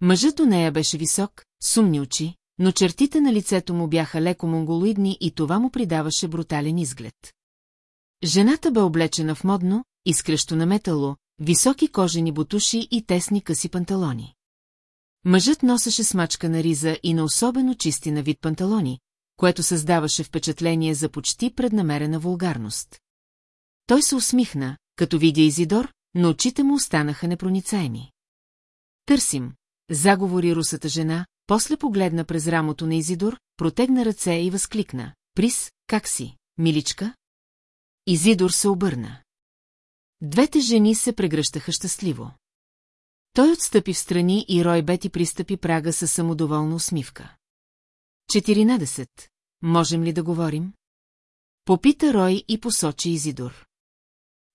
Мъжът у нея беше висок, сумни очи, но чертите на лицето му бяха леко монголоидни и това му придаваше брутален изглед. Жената бе облечена в модно, изкрещо на метало, високи кожени бутуши и тесни къси панталони. Мъжът носеше смачка на риза и на особено чисти на вид панталони, което създаваше впечатление за почти преднамерена вулгарност. Той се усмихна, като видя Изидор, но очите му останаха непроницаеми. Търсим, заговори русата жена, после погледна през рамото на Изидор, протегна ръце и възкликна. Прис, как си, миличка? Изидор се обърна. Двете жени се прегръщаха щастливо. Той отстъпи в страни и Рой Бети пристъпи прага със самодоволна усмивка. 14. Можем ли да говорим? Попита Рой и посочи Изидор.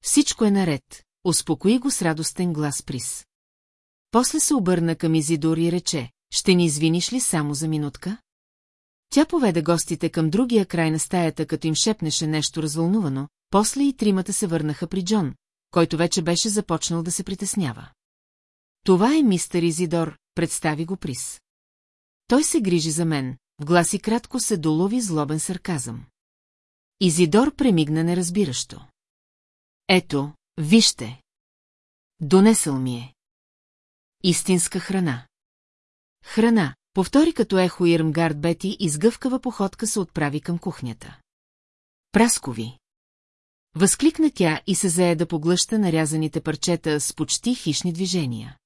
Всичко е наред, успокои го с радостен глас Прис. После се обърна към Изидор и рече, ще ни извиниш ли само за минутка? Тя поведе гостите към другия край на стаята, като им шепнеше нещо развълнувано, после и тримата се върнаха при Джон, който вече беше започнал да се притеснява. Това е мистер Изидор, представи го Прис. Той се грижи за мен, в гласи кратко се долови злобен сарказъм. Изидор премигна неразбиращо. Ето, вижте. Донесъл ми е. Истинска храна. Храна, повтори като ехо Ирмгард Бети и с гъвкава походка се отправи към кухнята. Праскови. Възкликна тя и се зае да поглъща нарязаните парчета с почти хищни движения.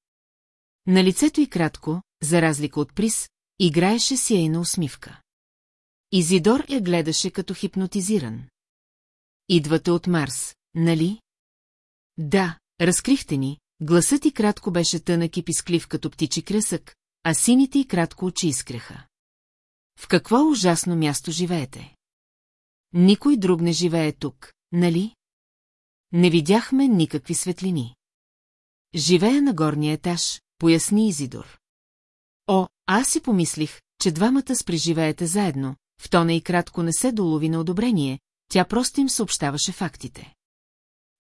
На лицето й кратко, за разлика от Прис, играеше сияйна усмивка. Изидор я гледаше като хипнотизиран. Идвате от Марс, нали? Да, разкрихте ни, гласът и кратко беше тънък и писклив като птичи кресък, а сините и кратко очи изкреха. В какво ужасно място живеете? Никой друг не живее тук, нали? Не видяхме никакви светлини. Живея на горния етаж, поясни Изидор. О, аз си помислих, че двамата спреживеете заедно, в тона и кратко не се долови на одобрение, тя просто им съобщаваше фактите.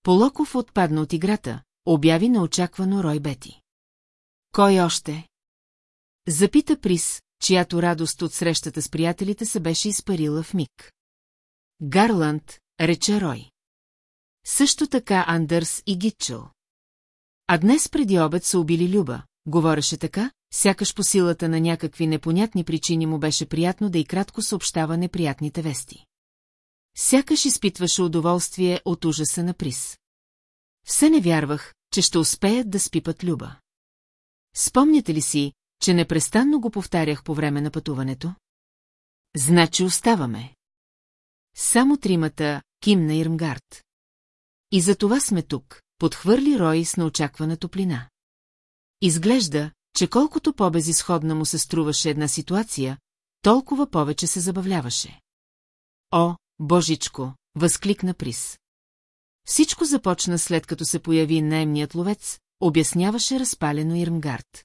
Полоков отпадна от играта, обяви неочаквано Рой Бети. Кой още? Запита Прис, чиято радост от срещата с приятелите се беше изпарила в миг. Гарланд, рече Рой. Също така Андърс и Гитчел. А днес преди обед са убили Люба, говореше така, сякаш по силата на някакви непонятни причини му беше приятно да и кратко съобщава неприятните вести. Сякаш изпитваше удоволствие от ужаса на приз. Все не вярвах, че ще успеят да спипат Люба. Спомняте ли си, че непрестанно го повтарях по време на пътуването? Значи оставаме. Само тримата, кимна Ирмгард. И за това сме тук, подхвърли Рой с неочаквана топлина. Изглежда, че колкото по-безисходна му се струваше една ситуация, толкова повече се забавляваше. О, божичко, възкликна Прис. Всичко започна след като се появи наемният ловец, обясняваше разпалено Ирмгард.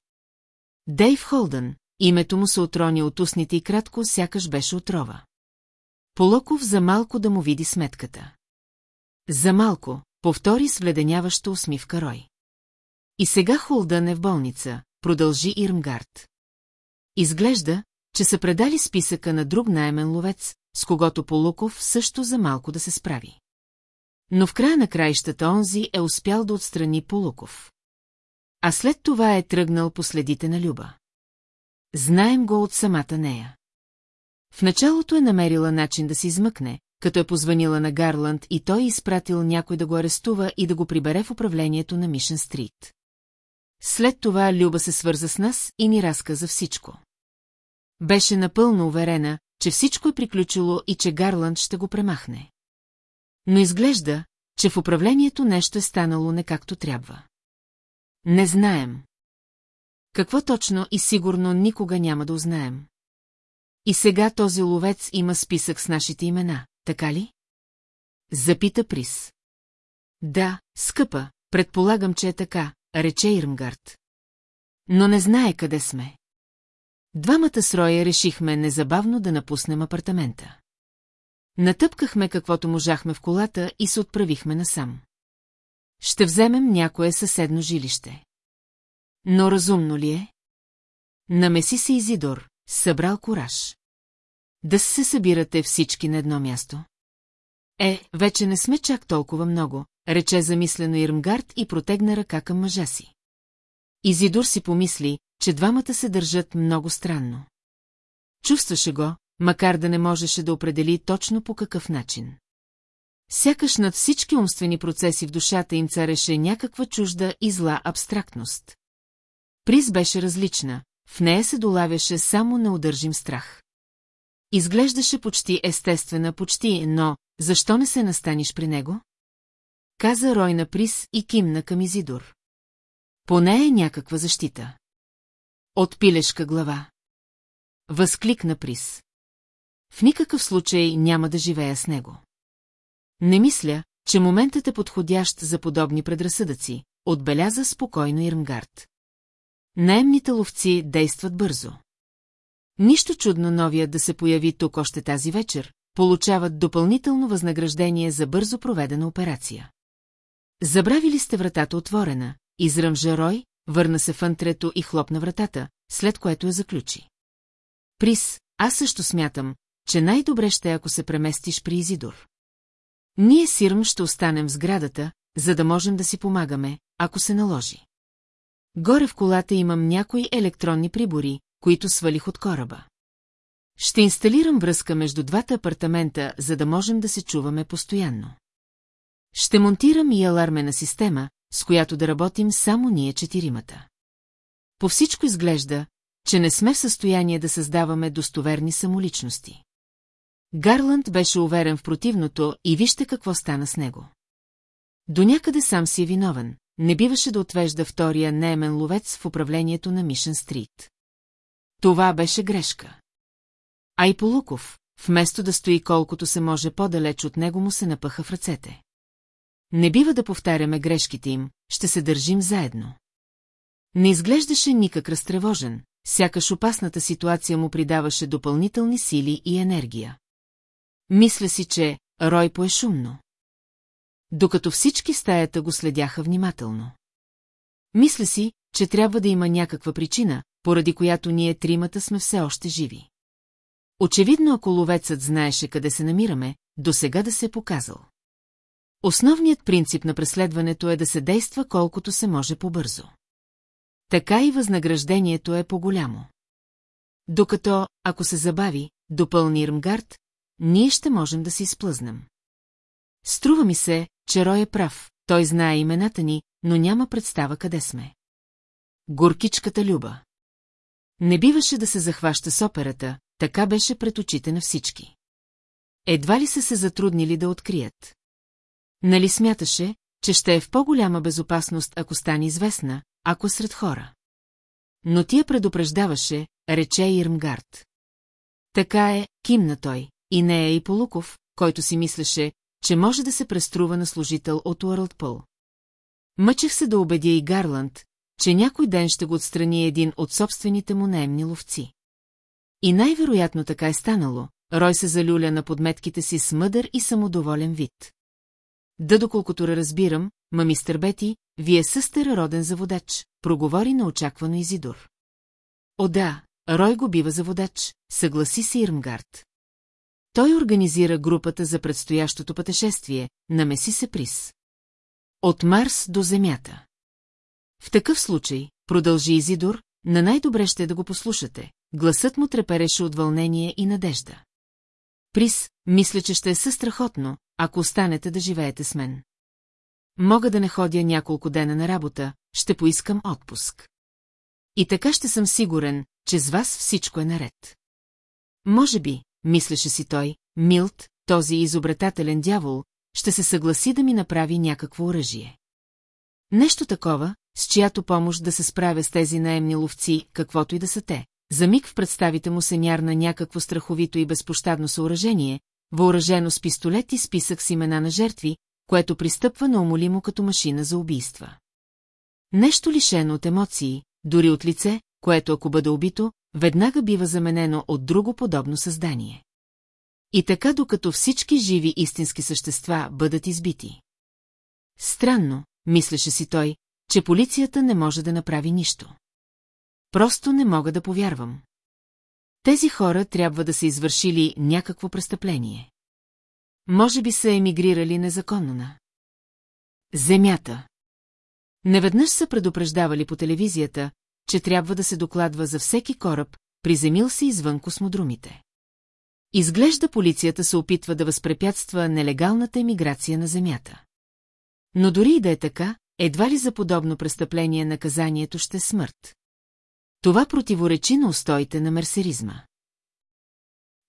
Дейв Холдън, името му се отрони от устните и кратко, сякаш беше отрова. Полоков за малко да му види сметката. За малко, повтори с вледеняваща усмивка Рой. И сега Холдън е в болница, продължи Ирмгард. Изглежда, че са предали списъка на друг наймен ловец, с когото Полуков също за малко да се справи. Но в края на краищата онзи е успял да отстрани Полуков. А след това е тръгнал по следите на Люба. Знаем го от самата нея. В началото е намерила начин да се измъкне, като е позванила на Гарланд и той е изпратил някой да го арестува и да го прибере в управлението на Мишен Стрит. След това Люба се свърза с нас и ни разказа всичко. Беше напълно уверена, че всичко е приключило и че Гарланд ще го премахне. Но изглежда, че в управлението нещо е станало не както трябва. Не знаем. Какво точно и сигурно никога няма да узнаем. И сега този ловец има списък с нашите имена, така ли? Запита Прис. Да, скъпа, предполагам, че е така, рече Ирмгард. Но не знае къде сме. Двамата с Роя решихме незабавно да напуснем апартамента. Натъпкахме каквото можахме в колата и се отправихме насам. Ще вземем някое съседно жилище. Но разумно ли е? Намеси се Изидор, събрал кораж. Да се събирате всички на едно място. Е, вече не сме чак толкова много, рече замислено Ирмгард и протегна ръка към мъжа си. Изидор си помисли, че двамата се държат много странно. Чувстваше го, макар да не можеше да определи точно по какъв начин. Сякаш над всички умствени процеси в душата им цареше някаква чужда и зла абстрактност. Приз беше различна, в нея се долавяше само неудържим страх. Изглеждаше почти естествена, почти, но защо не се настаниш при него? Каза Рой на Приз и кимна към Изидор. Поне е някаква защита. От пилешка глава. Възкликна Приз. В никакъв случай няма да живея с него. Не мисля, че моментът е подходящ за подобни предразсъдъци, отбеляза спокойно Ирмгард. Наемните ловци действат бързо. Нищо чудно новия да се появи тук още тази вечер, получават допълнително възнаграждение за бързо проведена операция. Забравили сте вратата отворена, изръмжа Рой, върна се в антрето и хлопна вратата, след което я заключи. Прис, аз също смятам, че най-добре ще е ако се преместиш при Изидор. Ние Сирм ще останем в сградата, за да можем да си помагаме, ако се наложи. Горе в колата имам някои електронни прибори, които свалих от кораба. Ще инсталирам връзка между двата апартамента, за да можем да се чуваме постоянно. Ще монтирам и алармена система, с която да работим само ние четиримата. По всичко изглежда, че не сме в състояние да създаваме достоверни самоличности. Гарланд беше уверен в противното и вижте какво стана с него. До някъде сам си е виновен, не биваше да отвежда втория неемен ловец в управлението на Мишен Стрит. Това беше грешка. А и Полуков, вместо да стои колкото се може по-далеч от него му се напъха в ръцете. Не бива да повтаряме грешките им, ще се държим заедно. Не изглеждаше никак разтревожен, сякаш опасната ситуация му придаваше допълнителни сили и енергия. Мисля си, че Рой пое шумно. Докато всички стаята го следяха внимателно. Мисля си, че трябва да има някаква причина, поради която ние тримата сме все още живи. Очевидно, ако ловецът знаеше къде се намираме, до сега да се е показал. Основният принцип на преследването е да се действа колкото се може по-бързо. Така и възнаграждението е по-голямо. Докато, ако се забави, допълни Ирмгард, ние ще можем да се изплъзнем. Струва ми се, че Рой е прав, той знае имената ни, но няма представа къде сме. Горкичката Люба. Не биваше да се захваща с операта, така беше пред очите на всички. Едва ли са се затруднили да открият. Нали смяташе, че ще е в по-голяма безопасност, ако стане известна, ако сред хора. Но тя предупреждаваше, рече Ирмгард. Така е, кимна той, и не е и Полуков, който си мислеше, че може да се преструва на служител от Уърлдпъл. Мъчех се да убедя и Гарланд, че някой ден ще го отстрани един от собствените му наемни ловци. И най-вероятно така е станало, Рой се залюля на подметките си с мъдър и самодоволен вид. Да доколкото разбирам, ма мистер Бети, вие са старороден заводач, проговори на очаквано Изидор. О да, Рой го бива заводач, съгласи се Ирмгард. Той организира групата за предстоящото пътешествие, намеси се приз. От Марс до Земята. В такъв случай, продължи Изидор, на най-добре ще е да го послушате. Гласът му трепереше от вълнение и надежда. Прис, мисля, че ще е състрахотно, ако останете да живеете с мен. Мога да не ходя няколко дена на работа, ще поискам отпуск. И така ще съм сигурен, че с вас всичко е наред. Може би, мислеше си той, Милт, този изобретателен дявол, ще се съгласи да ми направи някакво оръжие. Нещо такова, с чиято помощ да се справя с тези наемни ловци, каквото и да са те. За миг в представите му се нярна някакво страховито и безпощадно съоръжение, въоръжено с пистолет и списък с имена на жертви, което пристъпва неумолимо като машина за убийства. Нещо лишено от емоции, дори от лице, което ако бъде убито, веднага бива заменено от друго подобно създание. И така докато всички живи истински същества бъдат избити. Странно, мислеше си той, че полицията не може да направи нищо. Просто не мога да повярвам. Тези хора трябва да са извършили някакво престъпление. Може би са емигрирали незаконно на Земята. Неведнъж са предупреждавали по телевизията, че трябва да се докладва за всеки кораб, приземил се извън космодрумите. Изглежда полицията се опитва да възпрепятства нелегалната емиграция на Земята. Но дори и да е така, едва ли за подобно престъпление наказанието ще е смърт. Това противоречи на устоите на мерсеризма.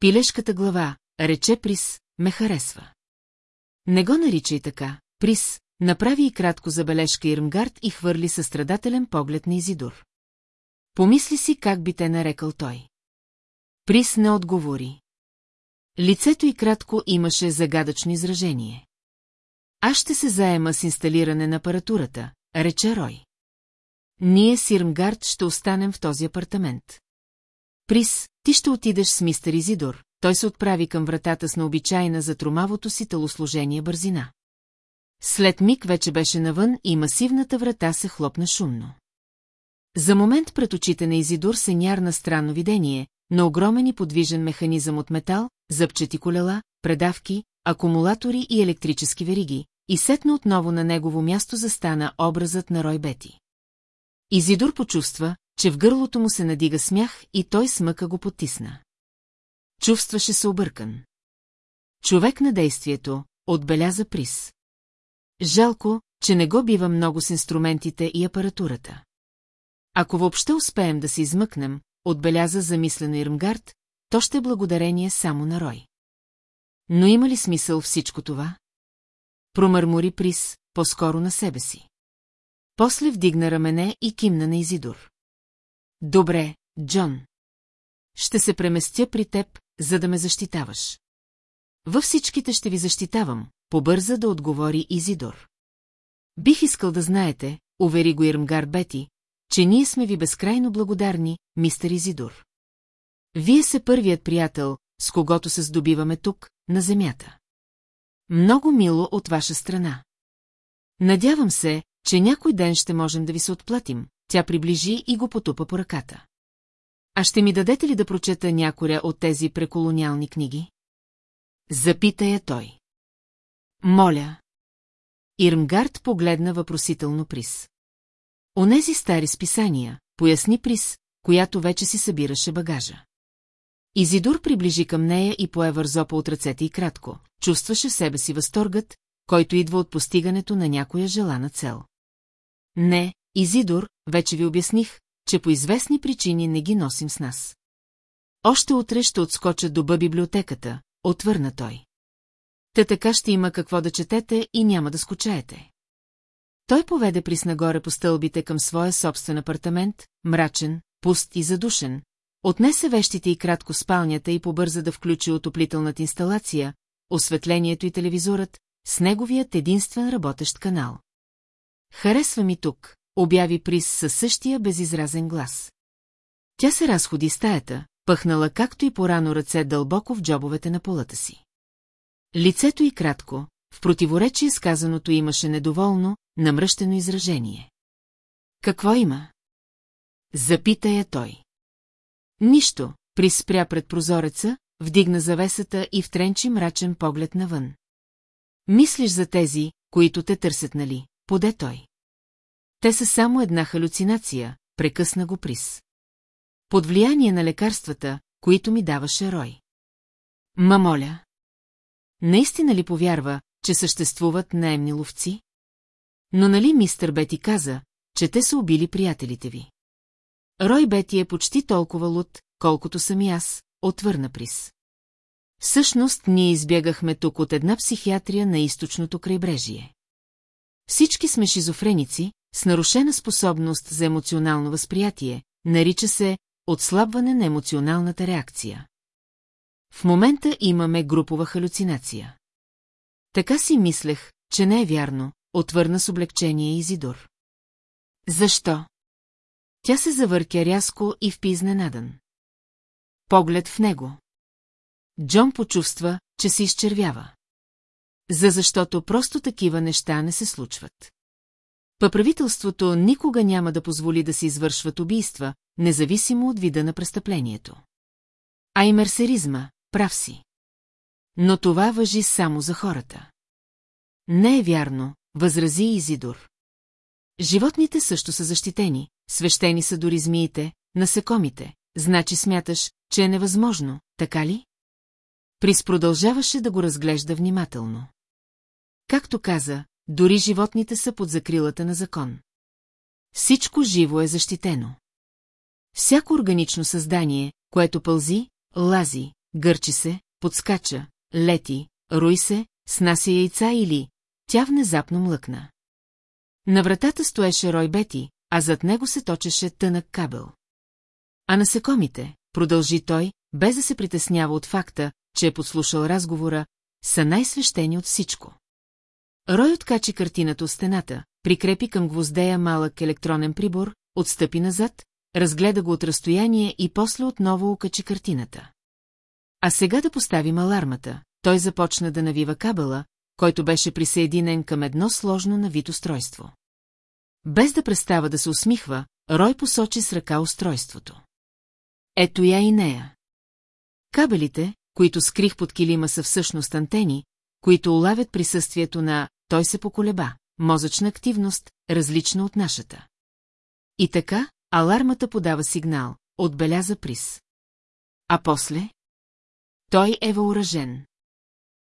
Пилешката глава, рече Прис, ме харесва. Не го наричай така, Прис, направи и кратко забележка Ирмгард и хвърли състрадателен поглед на Изидор. Помисли си как би те нарекал той. Прис не отговори. Лицето и кратко имаше загадъчно изражение. Аз ще се заема с инсталиране на апаратурата, рече Рой. Ние с Ирмгард ще останем в този апартамент. Прис, ти ще отидеш с мистер Изидор, той се отправи към вратата с необичайна за тромавото си телосложение бързина. След миг вече беше навън и масивната врата се хлопна шумно. За момент пред очите на Изидор се нярна странно видение, на огромен и подвижен механизъм от метал, зъбчети колела, предавки, акумулатори и електрически вериги, и сетна отново на негово място застана образът на Рой Бети. Изидор почувства, че в гърлото му се надига смях и той смъка го потисна. Чувстваше се объркан. Човек на действието, отбеляза Прис. Жалко, че не го бива много с инструментите и апаратурата. Ако въобще успеем да се измъкнем, отбеляза замислено Ирмгард, то ще е благодарение само на Рой. Но има ли смисъл всичко това? Промърмори Прис, по-скоро на себе си. После вдигна рамене и кимна на Изидор. Добре, Джон. Ще се преместя при теб, за да ме защитаваш. Във всичките ще ви защитавам, побърза да отговори Изидор. Бих искал да знаете, увери го Ирмгар Бети, че ние сме ви безкрайно благодарни, мистер Изидор. Вие се първият приятел, с когото се здобиваме тук, на земята. Много мило от ваша страна. Надявам се, че някой ден ще можем да ви се отплатим, тя приближи и го потупа по ръката. А ще ми дадете ли да прочета някоя от тези преколониални книги? Запита я той. Моля. Ирмгард погледна въпросително Прис. Онези стари списания, поясни Прис, която вече си събираше багажа. Изидор приближи към нея и пое вързопа от ръцете и кратко. Чувстваше в себе си възторгът, който идва от постигането на някоя желана цел. Не, Изидор, вече ви обясних, че по известни причини не ги носим с нас. Още утре ще отскоча до библиотеката, отвърна той. Те така ще има какво да четете и няма да скучаете. Той поведе приснагоре по стълбите към своя собствен апартамент, мрачен, пуст и задушен, отнесе вещите и кратко спалнята и побърза да включи отоплителната инсталация, осветлението и телевизорът, с неговият единствен работещ канал. Харесва ми тук, обяви Прис със същия безизразен глас. Тя се разходи стаята, пъхнала както и порано ръце дълбоко в джобовете на полата си. Лицето й кратко, в противоречие с казаното имаше недоволно, намръщено изражение. Какво има? Запита я той. Нищо, приспря пред прозореца, вдигна завесата и втренчи мрачен поглед навън. Мислиш за тези, които те търсят, нали? Поде той. Те са само една халюцинация, прекъсна го Прис. Под влияние на лекарствата, които ми даваше Рой. Ма моля. Наистина ли повярва, че съществуват наемни ловци? Но нали мистър Бети каза, че те са убили приятелите ви? Рой Бети е почти толкова луд, колкото съм и аз, отвърна Прис. Всъщност, ние избягахме тук от една психиатрия на източното крайбрежие. Всички сме шизофреници, с нарушена способност за емоционално възприятие, нарича се отслабване на емоционалната реакция. В момента имаме групова халюцинация. Така си мислех, че не е вярно, отвърна с облегчение Изидор. Защо? Тя се завъртя рязко и впи изненадан. Поглед в него. Джон почувства, че се изчервява. За защото просто такива неща не се случват. Правителството никога няма да позволи да се извършват убийства, независимо от вида на престъплението. А и мерсеризма, прав си. Но това въжи само за хората. Не е вярно, възрази Изидор. Животните също са защитени, свещени са дори змиите, насекомите, значи смяташ, че е невъзможно, така ли? Прис продължаваше да го разглежда внимателно. Както каза, дори животните са под закрилата на закон. Всичко живо е защитено. Всяко органично създание, което пълзи, лази, гърчи се, подскача, лети, руй се, снася яйца или... Тя внезапно млъкна. На вратата стоеше Рой Бети, а зад него се точеше тънък кабел. А насекомите, продължи той, без да се притеснява от факта, че е подслушал разговора, са най-свещени от всичко. Рой откачи картината от стената, прикрепи към гвоздея малък електронен прибор, отстъпи назад, разгледа го от разстояние и после отново окачи картината. А сега да поставим алармата, той започна да навива кабела, който беше присъединен към едно сложно навито устройство. Без да престава да се усмихва, Рой посочи с ръка устройството. Ето я и нея. Кабелите, които скрих под килима са всъщност антени, които улавят присъствието на той се поколеба. Мозъчна активност, различна от нашата. И така, алармата подава сигнал, отбеляза Прис. А после? Той е въоръжен.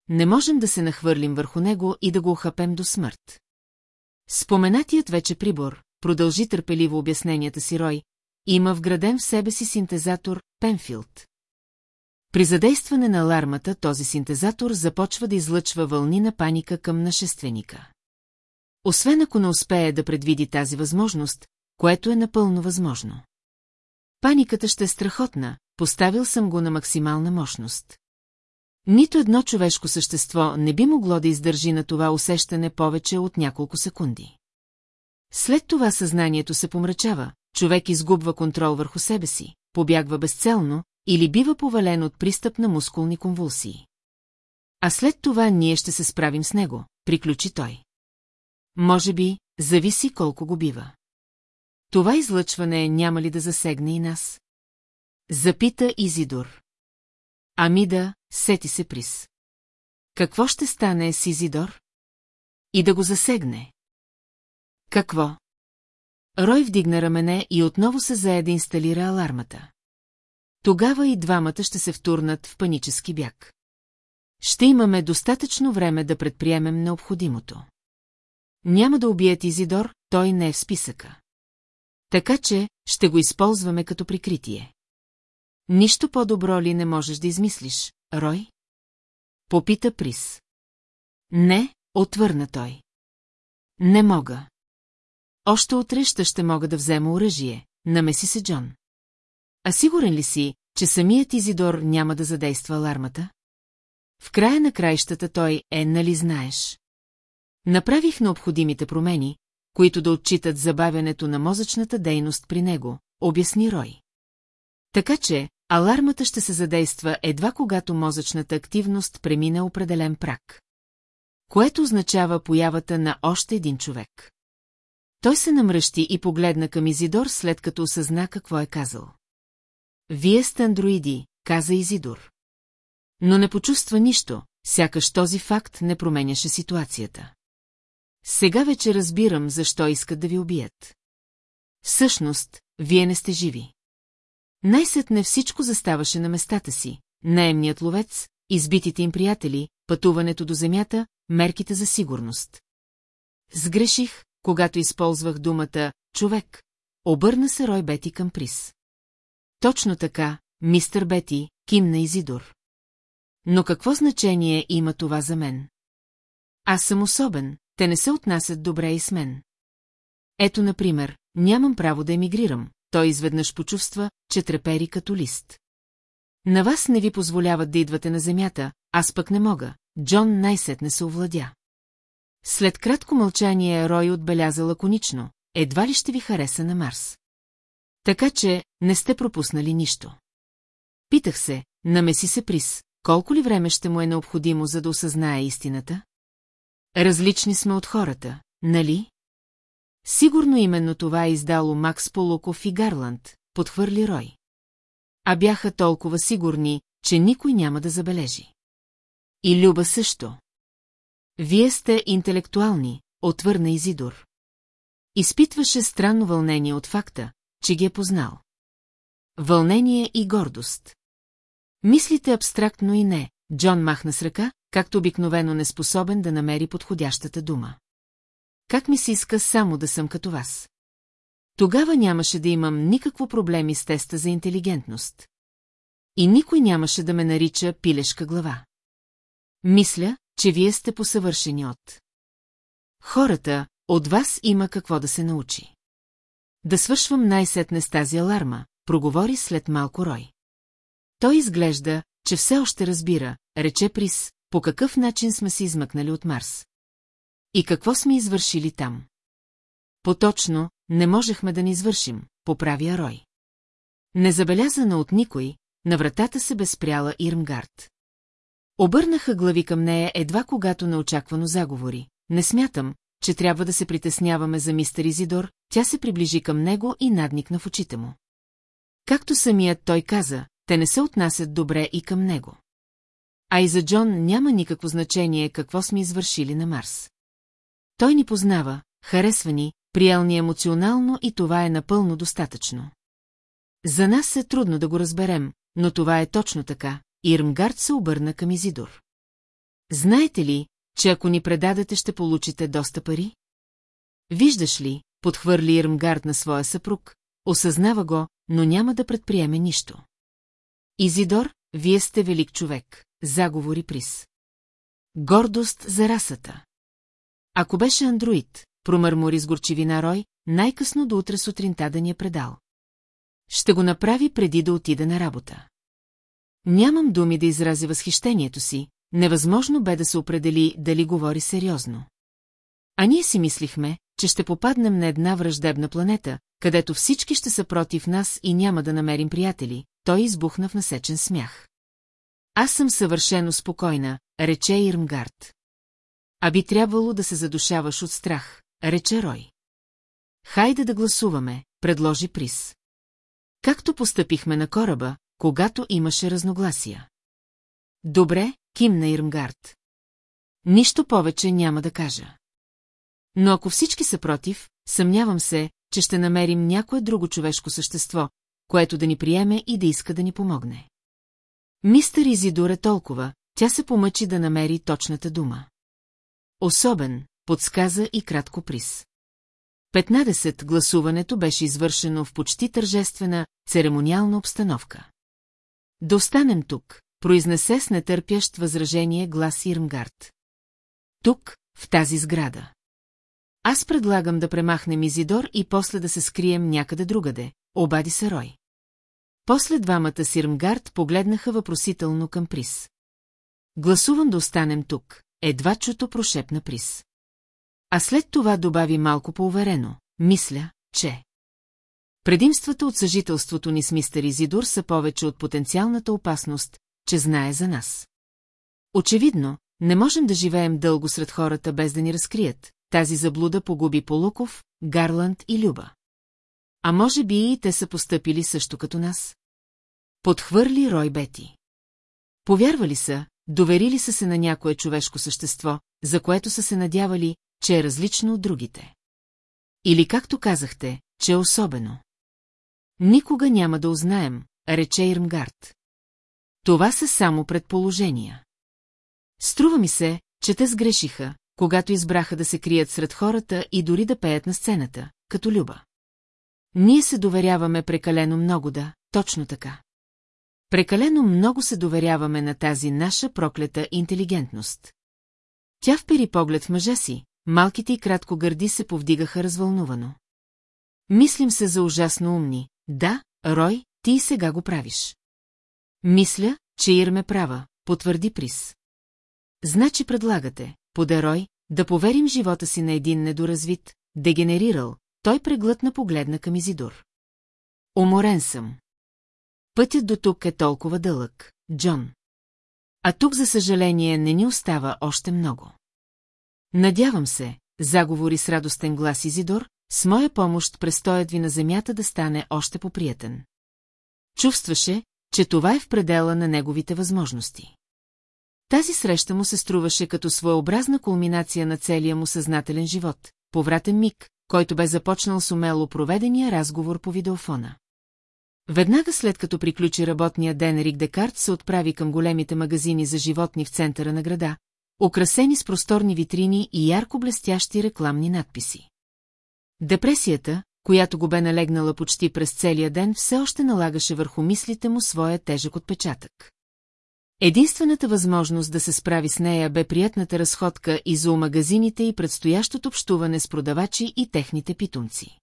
Не можем да се нахвърлим върху него и да го охапем до смърт. Споменатият вече прибор, продължи търпеливо обясненията си Рой, има вграден в себе си синтезатор Пенфилд. При задействане на алармата този синтезатор започва да излъчва вълни на паника към нашественика. Освен ако не успее да предвиди тази възможност, което е напълно възможно. Паниката ще е страхотна, поставил съм го на максимална мощност. Нито едно човешко същество не би могло да издържи на това усещане повече от няколко секунди. След това съзнанието се помрачава, човек изгубва контрол върху себе си, побягва безцелно или бива повален от пристъп на мускулни конвулсии. А след това ние ще се справим с него, приключи той. Може би, зависи колко го бива. Това излъчване няма ли да засегне и нас? Запита Изидор. Ами да, сети се Прис. Какво ще стане с Изидор? И да го засегне. Какво? Рой вдигна рамене и отново се зае да инсталира алармата. Тогава и двамата ще се втурнат в панически бяг. Ще имаме достатъчно време да предприемем необходимото. Няма да убият Изидор, той не е в списъка. Така че ще го използваме като прикритие. Нищо по-добро ли не можеш да измислиш, Рой? Попита Прис. Не, отвърна той. Не мога. Още утре ще, ще мога да взема оръжие, намеси се Джон. А сигурен ли си, че самият Изидор няма да задейства алармата? В края на краищата той е, нали знаеш? Направих необходимите промени, които да отчитат забавянето на мозъчната дейност при него, обясни Рой. Така че, алармата ще се задейства едва когато мозъчната активност премине определен прак. Което означава появата на още един човек. Той се намръщи и погледна към Изидор, след като осъзна какво е казал. Вие сте андроиди, каза Изидор. Но не почувства нищо, сякаш този факт не променяше ситуацията. Сега вече разбирам, защо искат да ви убият. Всъщност, вие не сте живи. Най-сетне всичко заставаше на местата си. Наемният ловец, избитите им приятели, пътуването до земята, мерките за сигурност. Сгреших, когато използвах думата «човек», обърна се Рой Бети към Прис. Точно така, мистър Бети, кимна Изидор. Но какво значение има това за мен? Аз съм особен, те не се отнасят добре и с мен. Ето, например, нямам право да емигрирам, той изведнъж почувства, че трепери като лист. На вас не ви позволяват да идвате на земята, аз пък не мога. Джон най-сетне се овладя. След кратко мълчание Рой отбеляза лаконично, едва ли ще ви хареса на Марс. Така че не сте пропуснали нищо. Питах се, намеси се Прис, колко ли време ще му е необходимо, за да осъзнае истината? Различни сме от хората, нали? Сигурно именно това е издало Макс Полуков и Гарланд, подхвърли Рой. А бяха толкова сигурни, че никой няма да забележи. И Люба също. Вие сте интелектуални, отвърна Изидор. Изпитваше странно вълнение от факта, че ги е познал. Вълнение и гордост. Мислите абстрактно и не, Джон махна с ръка, както обикновено неспособен да намери подходящата дума. Как ми се иска само да съм като вас? Тогава нямаше да имам никакво проблеми с теста за интелигентност. И никой нямаше да ме нарича пилешка глава. Мисля, че вие сте посъвършени от. Хората, от вас има какво да се научи. Да свършвам най-сетне с тази аларма, проговори след малко Рой. Той изглежда, че все още разбира, рече Прис, по какъв начин сме се измъкнали от Марс. И какво сме извършили там? Поточно, не можехме да ни извършим, поправя Рой. Незабелязана от никой, на вратата се безпряла Ирмгард. Обърнаха глави към нея едва когато неочаквано заговори. Не смятам, че трябва да се притесняваме за мистер Изидор, тя се приближи към него и надникна в очите му. Както самият той каза, те не се отнасят добре и към него. А и за Джон няма никакво значение какво сме извършили на Марс. Той ни познава, харесва ни, приел ни емоционално и това е напълно достатъчно. За нас е трудно да го разберем, но това е точно така. Ирмгард се обърна към Изидор. Знаете ли, че ако ни предадете, ще получите доста пари? Виждаш ли, подхвърли Ирмгард на своя съпруг, осъзнава го, но няма да предприеме нищо. Изидор, вие сте велик човек, заговори Прис. Гордост за расата. Ако беше андроид, промърмори с горчивина Рой, най-късно до утре сутринта да ни е предал. Ще го направи преди да отида на работа. Нямам думи да изрази възхищението си, невъзможно бе да се определи дали говори сериозно. А ние си мислихме, че ще попаднем на една враждебна планета, където всички ще са против нас и няма да намерим приятели, той избухна в насечен смях. Аз съм съвършено спокойна, рече Ирмгард. А би трябвало да се задушаваш от страх, рече Рой. Хайде да гласуваме, предложи Прис. Както постъпихме на кораба, когато имаше разногласия. Добре, кимна Ирмгард. Нищо повече няма да кажа. Но ако всички са против, съмнявам се, че ще намерим някое друго човешко същество, което да ни приеме и да иска да ни помогне. Мистер Изидор е толкова, тя се помъчи да намери точната дума. Особен, подсказа и кратко приз. 15 гласуването беше извършено в почти тържествена, церемониална обстановка. Да останем тук, произнесе с нетърпящ възражение глас Ирмгард. Тук, в тази сграда. Аз предлагам да премахнем Изидор и после да се скрием някъде другаде, обади се Рой. После двамата Сирмгард погледнаха въпросително към Прис. Гласувам да останем тук, едва чуто прошепна Прис. А след това добави малко поуверено, мисля, че... Предимствата от съжителството ни с мистер Изидор са повече от потенциалната опасност, че знае за нас. Очевидно, не можем да живеем дълго сред хората без да ни разкрият. Тази заблуда погуби Полуков, Гарланд и Люба. А може би и те са постъпили също като нас? Подхвърли Рой Бети. Повярвали са, доверили са се на някое човешко същество, за което са се надявали, че е различно от другите. Или както казахте, че е особено. Никога няма да узнаем, рече Ирмгард. Това са само предположения. Струва ми се, че те сгрешиха, когато избраха да се крият сред хората и дори да пеят на сцената, като Люба. Ние се доверяваме прекалено много да, точно така. Прекалено много се доверяваме на тази наша проклета интелигентност. Тя впери поглед в мъжа си, малките и кратко гърди се повдигаха развълнувано. Мислим се за ужасно умни. Да, Рой, ти и сега го правиш. Мисля, че Ирме права, потвърди Прис. Значи предлагате, Рой, да поверим живота си на един недоразвит, дегенерирал, той преглътна погледна към Изидор. Уморен съм. Пътят до тук е толкова дълъг, Джон. А тук, за съжаление, не ни остава още много. Надявам се, заговори с радостен глас Изидор, с моя помощ престоят ви на земята да стане още поприятен. Чувстваше, че това е в предела на неговите възможности. Тази среща му се струваше като своеобразна кулминация на целия му съзнателен живот, повратен миг, който бе започнал с умело проведения разговор по видеофона. Веднага след като приключи работния ден Рик Декарт се отправи към големите магазини за животни в центъра на града, украсени с просторни витрини и ярко блестящи рекламни надписи. Депресията, която го бе налегнала почти през целия ден, все още налагаше върху мислите му своя тежък отпечатък. Единствената възможност да се справи с нея бе приятната разходка и зоомагазините и предстоящото общуване с продавачи и техните питомци.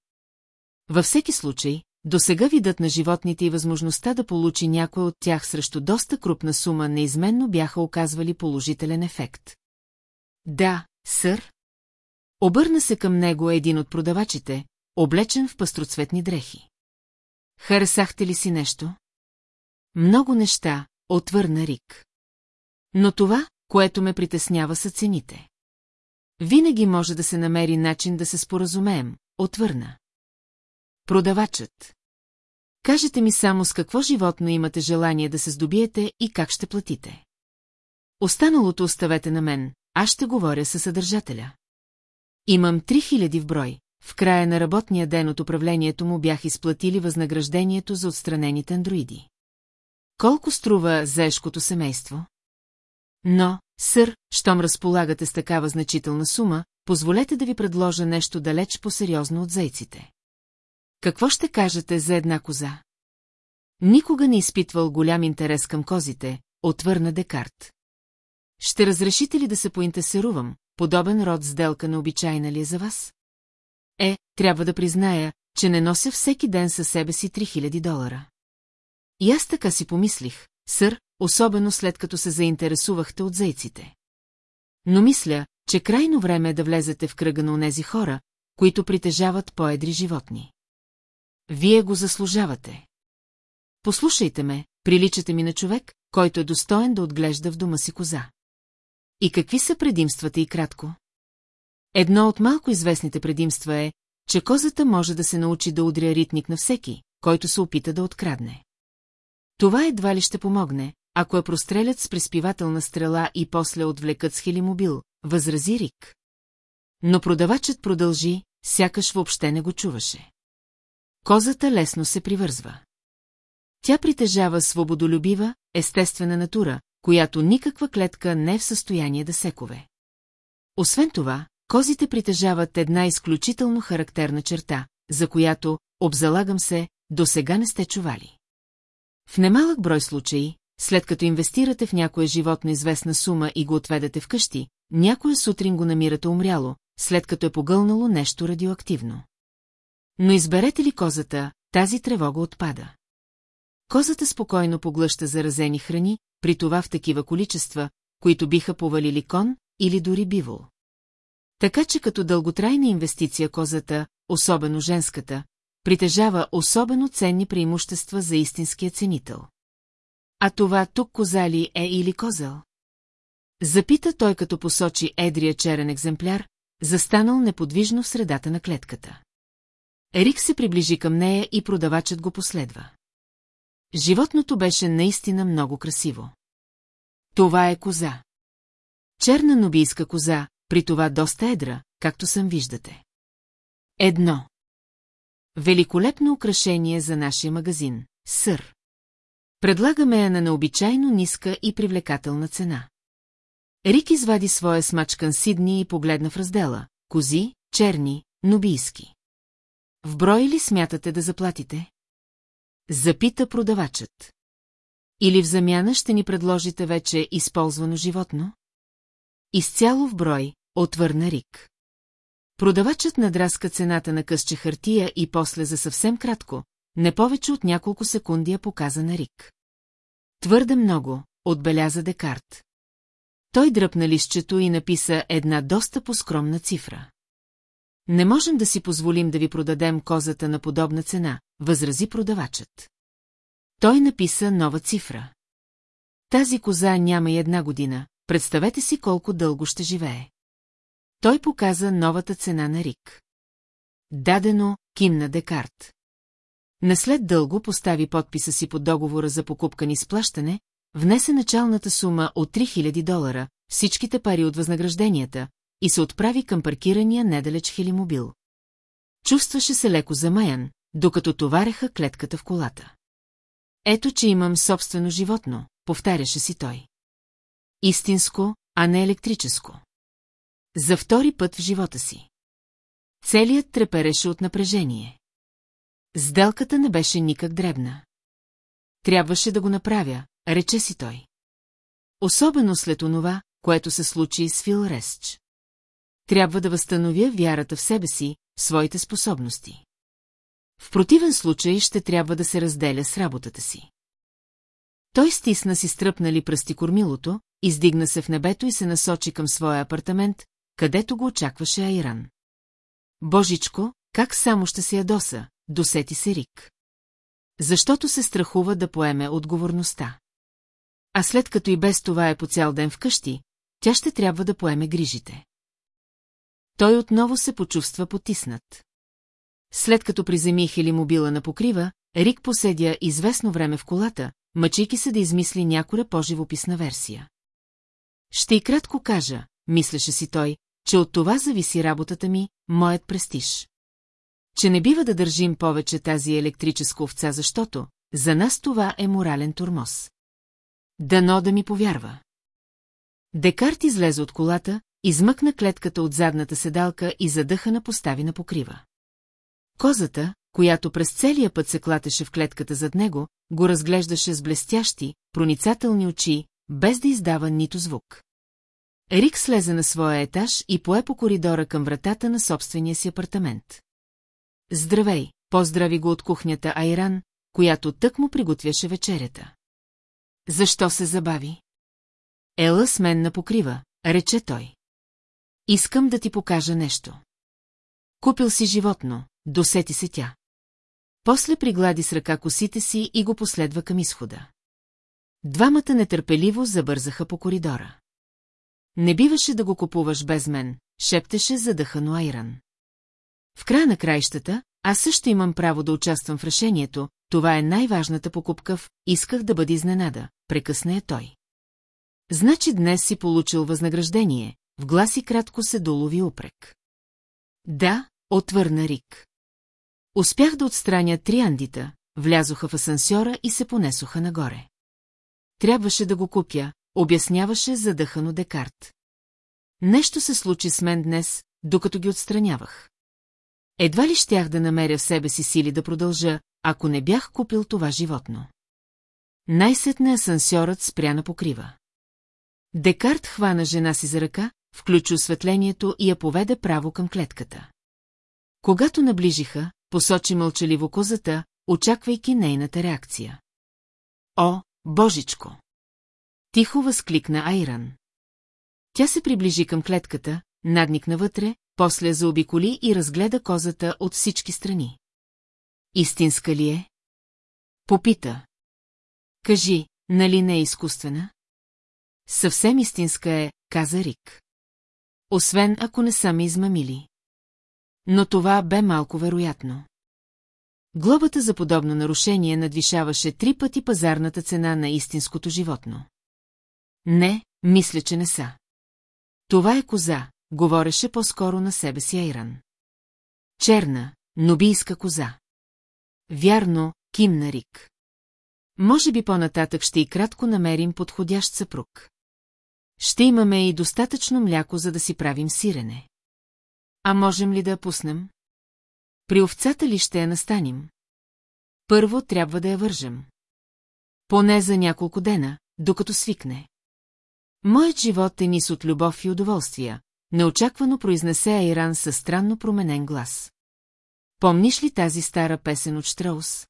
Във всеки случай, до сега видът на животните и възможността да получи някой от тях срещу доста крупна сума неизменно бяха оказвали положителен ефект. Да, сър. Обърна се към него един от продавачите, облечен в пастроцветни дрехи. Харесахте ли си нещо? Много неща, отвърна Рик. Но това, което ме притеснява са цените. Винаги може да се намери начин да се споразумеем, отвърна. Продавачът. Кажете ми само с какво животно имате желание да се здобиете и как ще платите. Останалото оставете на мен, аз ще говоря със съдържателя. Имам 3000 в брой. В края на работния ден от управлението му бях изплатили възнаграждението за отстранените андроиди. Колко струва заешкото семейство? Но, сър, щом разполагате с такава значителна сума, позволете да ви предложа нещо далеч по-сериозно от зайците. Какво ще кажете за една коза? Никога не изпитвал голям интерес към козите, отвърна Декарт. Ще разрешите ли да се поинтересувам, подобен род сделка на обичайна ли е за вас? Е, трябва да призная, че не нося всеки ден със себе си 3000 долара. И аз така си помислих, сър, особено след като се заинтересувахте от зайците. Но мисля, че крайно време е да влезете в кръга на онези хора, които притежават по-едри животни. Вие го заслужавате. Послушайте ме, приличате ми на човек, който е достоен да отглежда в дома си коза. И какви са предимствата и кратко? Едно от малко известните предимства е, че козата може да се научи да удря ритник на всеки, който се опита да открадне. Това едва ли ще помогне, ако я прострелят с преспивателна стрела и после отвлекат с хелимобил, възрази Рик. Но продавачът продължи, сякаш въобще не го чуваше. Козата лесно се привързва. Тя притежава свободолюбива, естествена натура, която никаква клетка не е в състояние да секове. Освен това, козите притежават една изключително характерна черта, за която, обзалагам се, до сега не сте чували. В немалък брой случаи, след като инвестирате в някое животно известна сума и го отведете вкъщи, някоя сутрин го намирате умряло, след като е погълнало нещо радиоактивно. Но изберете ли козата, тази тревога отпада. Козата спокойно поглъща заразени храни, при това в такива количества, които биха повалили кон или дори бивол. Така че като дълготрайна инвестиция козата, особено женската, притежава особено ценни преимущества за истинския ценител. А това тук коза ли е или козел? Запита той като посочи едрия черен екземпляр, застанал неподвижно в средата на клетката. Рик се приближи към нея и продавачът го последва. Животното беше наистина много красиво. Това е коза. Черна нобийска коза, при това доста едра, както съм виждате. Едно. Великолепно украшение за нашия магазин – сър. Предлагаме я на необичайно ниска и привлекателна цена. Рик извади своя смачкан Сидни и погледна в раздела – кози, черни, нобийски. В брой ли смятате да заплатите? Запита продавачът. Или в замяна ще ни предложите вече използвано животно? Изцяло в брой, отвърна Рик. Продавачът надраска цената на късче хартия и после за съвсем кратко, не повече от няколко секунди я показа на Рик. Твърде много, отбеляза Декарт. Той дръпна листчето и написа една доста поскромна цифра. Не можем да си позволим да ви продадем козата на подобна цена, възрази продавачът. Той написа нова цифра. Тази коза няма и една година, представете си колко дълго ще живее. Той показа новата цена на Рик. Дадено, кимна Декарт. Наслед дълго постави подписа си под договора за покупка ни с плащане, внесе началната сума от 3000 долара, всичките пари от възнагражденията, и се отправи към паркирания недалеч хелимобил. Чувстваше се леко замаян, докато товареха клетката в колата. Ето, че имам собствено животно, повтаряше си той. Истинско, а не електрическо. За втори път в живота си. Целият трепереше от напрежение. Сделката не беше никак дребна. Трябваше да го направя, рече си той. Особено след онова, което се случи с Фил Ресч. Трябва да възстановя вярата в себе си, своите способности. В противен случай ще трябва да се разделя с работата си. Той стисна си стръпнали пръсти кормилото, издигна се в небето и се насочи към своя апартамент, където го очакваше Айран. Божичко, как само ще се ядоса, досети се Рик. Защото се страхува да поеме отговорността. А след като и без това е по цял ден вкъщи, тя ще трябва да поеме грижите. Той отново се почувства потиснат. След като приземи хелимобила на покрива, Рик поседя известно време в колата, мъчейки се да измисли някоя по-живописна версия. Ще и кратко кажа, мислеше си той, че от това зависи работата ми, моят престиж. Че не бива да държим повече тази електрическа овца, защото за нас това е морален турмоз. Дано да ми повярва. Декарт излезе от колата, измъкна клетката от задната седалка и задъхана постави на покрива. Козата, която през целия път се клатеше в клетката зад него, го разглеждаше с блестящи, проницателни очи, без да издава нито звук. Рик слезе на своя етаж и пое по коридора към вратата на собствения си апартамент. Здравей, поздрави го от кухнята Айран, която тък му приготвяше вечерята. Защо се забави? Ела с мен на покрива, рече той. Искам да ти покажа нещо. Купил си животно, досети се тя. После приглади с ръка косите си и го последва към изхода. Двамата нетърпеливо забързаха по коридора. Не биваше да го купуваш без мен, шептеше задъхано Айран. В края на краищата, аз също имам право да участвам в решението, това е най-важната покупка в «Исках да бъда изненада», прекъсна я той. Значи днес си получил възнаграждение, в гласи кратко се долови упрек. Да, отвърна Рик. Успях да отстраня триандита, влязоха в асансьора и се понесоха нагоре. Трябваше да го купя, обясняваше задъхано Декарт. Нещо се случи с мен днес, докато ги отстранявах. Едва ли щях да намеря в себе си сили да продължа, ако не бях купил това животно. Най-сетне асансьорът спря на покрива. Декарт хвана жена си за ръка, включи осветлението и я поведе право към клетката. Когато наближиха, посочи мълчаливо козата, очаквайки нейната реакция. О, божичко! Тихо възкликна Айран. Тя се приближи към клетката, надникна вътре, после заобиколи и разгледа козата от всички страни. Истинска ли е? Попита. Кажи, нали не е изкуствена? Съвсем истинска е, каза Рик. Освен ако не са ме измамили. Но това бе малко вероятно. Глобата за подобно нарушение надвишаваше три пъти пазарната цена на истинското животно. Не, мисля, че не са. Това е коза, говореше по-скоро на себе си Айран. Черна, нобийска коза. Вярно, кимна Рик. Може би по-нататък ще и кратко намерим подходящ съпруг. Ще имаме и достатъчно мляко, за да си правим сирене. А можем ли да я пуснем? При овцата ли ще я настаним? Първо трябва да я вържем. Поне за няколко дена, докато свикне. Моят живот е нис от любов и удоволствия, неочаквано произнесе Айран със странно променен глас. Помниш ли тази стара песен от Штраус?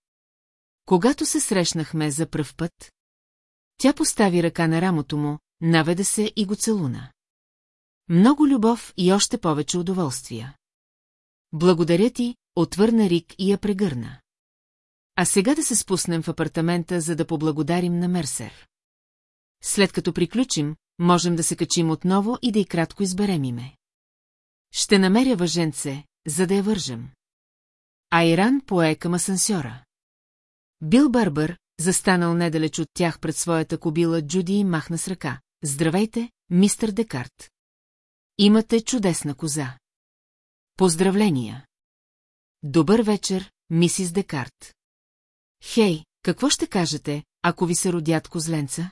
Когато се срещнахме за пръв път, тя постави ръка на рамото му, наведе се и го целуна. Много любов и още повече удоволствия. Благодаря ти, отвърна Рик и я прегърна. А сега да се спуснем в апартамента, за да поблагодарим на Мерсер. След като приключим, можем да се качим отново и да и кратко изберем име. Ще намеря въженце, за да я вържем. Айран пое към асансьора. Бил Барбър, застанал недалеч от тях пред своята кобила, Джуди и махна с ръка. Здравейте, мистър Декарт. Имате чудесна коза. Поздравления. Добър вечер, мисис Декарт. Хей, какво ще кажете, ако ви се родят козленца?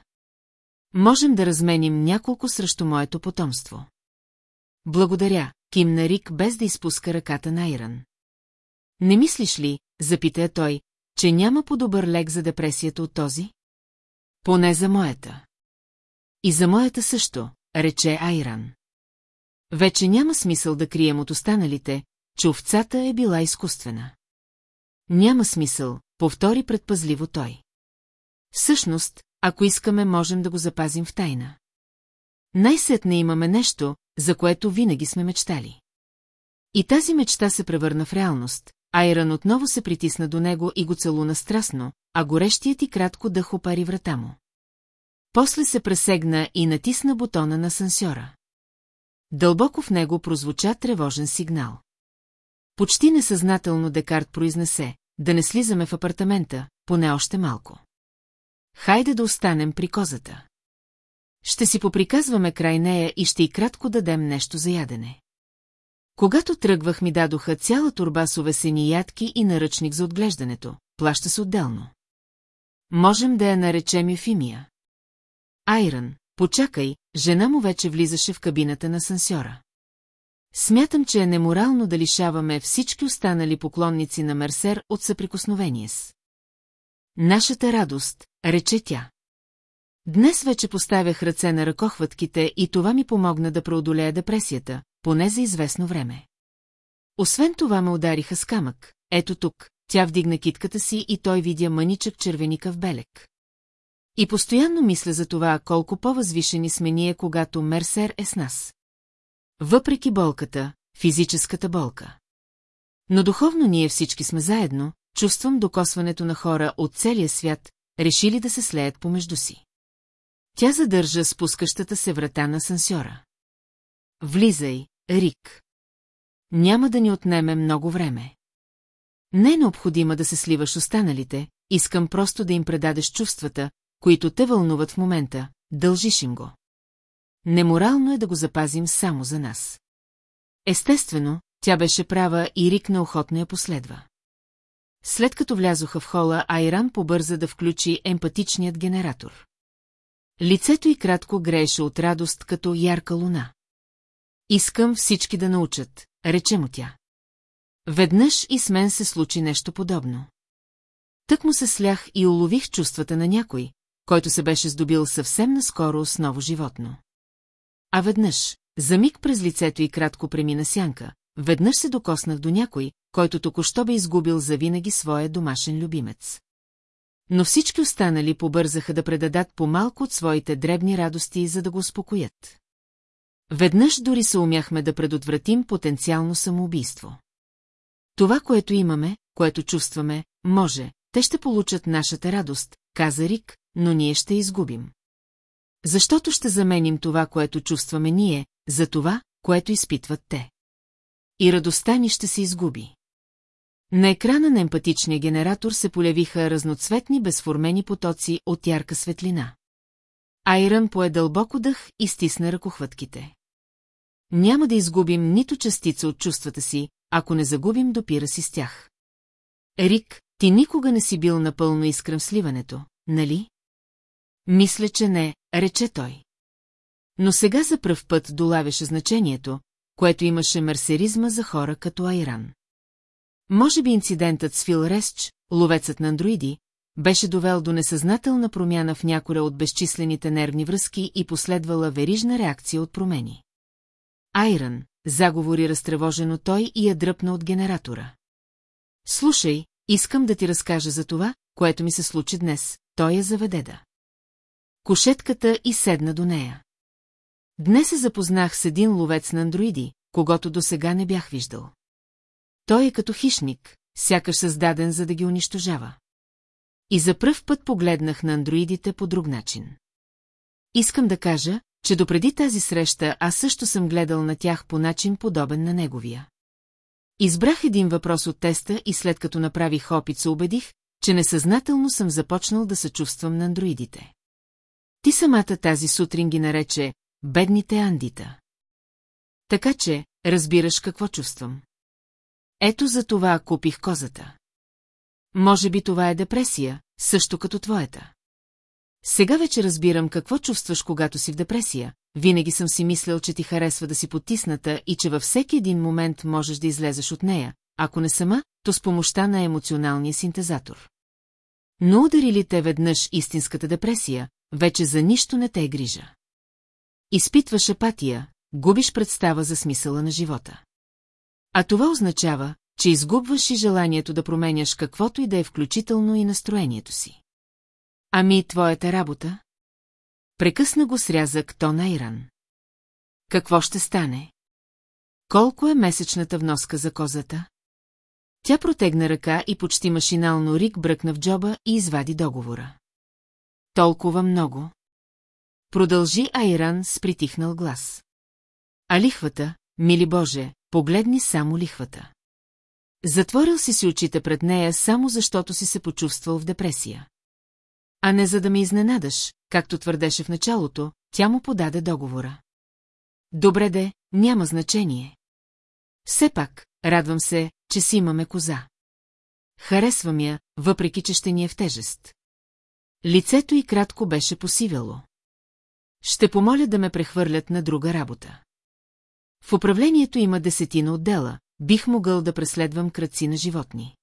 Можем да разменим няколко срещу моето потомство. Благодаря, кимна Рик без да изпуска ръката на Айран. Не мислиш ли, запита той, че няма по-добър лек за депресията от този? Поне за моята. И за моята също, рече Айран. Вече няма смисъл да крием от останалите, че овцата е била изкуствена. Няма смисъл, повтори предпазливо той. Всъщност, ако искаме, можем да го запазим в тайна. Най-сетне имаме нещо, за което винаги сме мечтали. И тази мечта се превърна в реалност. Айран отново се притисна до него и го целуна страстно, а горещият и кратко дъх опари врата му. После се пресегна и натисна бутона на сансьора. Дълбоко в него прозвуча тревожен сигнал. Почти несъзнателно Декарт произнесе, да не слизаме в апартамента, поне още малко. Хайде да останем при козата. Ще си поприказваме край нея и ще и кратко дадем нещо за ядене. Когато тръгвах ми дадоха цяла турба с овесени ядки и наръчник за отглеждането. Плаща се отделно. Можем да я наречем Ефимия. Айрън, почакай, жена му вече влизаше в кабината на сансьора. Смятам, че е неморално да лишаваме всички останали поклонници на Мерсер от съприкосновение с. Нашата радост, рече тя. Днес вече поставях ръце на ръкохватките и това ми помогна да преодолея депресията, поне за известно време. Освен това ме удариха с камък. Ето тук, тя вдигна китката си и той видя мъничък червеникав белек. И постоянно мисля за това, колко по-възвишени сме ние, когато Мерсер е с нас. Въпреки болката, физическата болка. Но духовно ние всички сме заедно, чувствам докосването на хора от целия свят, решили да се слеят помежду си. Тя задържа спускащата се врата на сансьора. Влизай, Рик. Няма да ни отнеме много време. Не е необходимо да се сливаш останалите, искам просто да им предадеш чувствата, които те вълнуват в момента, дължиш им го. Неморално е да го запазим само за нас. Естествено, тя беше права и Рик неохотно я последва. След като влязоха в хола, Айран побърза да включи емпатичният генератор. Лицето й кратко грееше от радост като ярка луна. Искам всички да научат, рече му тя. Веднъж и с мен се случи нещо подобно. Тък му се слях и улових чувствата на някой, който се беше здобил съвсем наскоро с ново животно. А веднъж, за миг през лицето и кратко премина сянка, веднъж се докоснах до някой, който току-що бе изгубил завинаги своя домашен любимец. Но всички останали побързаха да предадат по-малко от своите дребни радости, за да го успокоят. Веднъж дори се умяхме да предотвратим потенциално самоубийство. Това, което имаме, което чувстваме, може, те ще получат нашата радост, каза Рик, но ние ще изгубим. Защото ще заменим това, което чувстваме ние, за това, което изпитват те. И радостта ни ще се изгуби. На екрана на емпатичния генератор се полявиха разноцветни безформени потоци от ярка светлина. Айрън пое дълбоко дъх и стисна ръкохвътките. Няма да изгубим нито частица от чувствата си, ако не загубим допира си с тях. Рик, ти никога не си бил напълно искрен в сливането, нали? Мисля, че не, рече той. Но сега за пръв път долавяше значението, което имаше мерсеризма за хора като Айран. Може би инцидентът с Фил Ресч, ловецът на андроиди, беше довел до несъзнателна промяна в някоя от безчислените нервни връзки и последвала верижна реакция от промени. Айран, заговори разтревожено той и я дръпна от генератора. Слушай, искам да ти разкажа за това, което ми се случи днес, той я заведе да. Кошетката и седна до нея. Днес се запознах с един ловец на андроиди, когато до сега не бях виждал. Той е като хищник, сякаш създаден, за да ги унищожава. И за пръв път погледнах на андроидите по друг начин. Искам да кажа, че допреди тази среща аз също съм гледал на тях по начин подобен на неговия. Избрах един въпрос от теста и след като направих опит се убедих, че несъзнателно съм започнал да съчувствам на андроидите. Ти самата тази сутрин ги нарече «бедните андита». Така че, разбираш какво чувствам. Ето за това купих козата. Може би това е депресия, също като твоята. Сега вече разбирам какво чувстваш, когато си в депресия. Винаги съм си мислял, че ти харесва да си потисната и че във всеки един момент можеш да излезеш от нея, ако не сама, то с помощта на емоционалния синтезатор. Но удари ли те веднъж истинската депресия, вече за нищо не те е грижа. Изпитваш апатия, губиш представа за смисъла на живота. А това означава, че изгубваш и желанието да променяш каквото и да е включително и настроението си. Ами твоята работа? Прекъсна го срязък Тона Иран. Какво ще стане? Колко е месечната вноска за козата? Тя протегна ръка и почти машинално Рик бръкна в джоба и извади договора. Толкова много. Продължи Айран с притихнал глас. А лихвата, мили Боже, погледни само лихвата. Затворил си си очите пред нея само защото си се почувствал в депресия. А не за да ме изненадаш, както твърдеше в началото, тя му подаде договора. Добре де, няма значение. Все пак, радвам се, че си имаме коза. Харесвам я, въпреки че ще ни е в тежест. Лицето й кратко беше посивяло. Ще помоля да ме прехвърлят на друга работа. В управлението има десетина отдела, бих могъл да преследвам кръци на животни.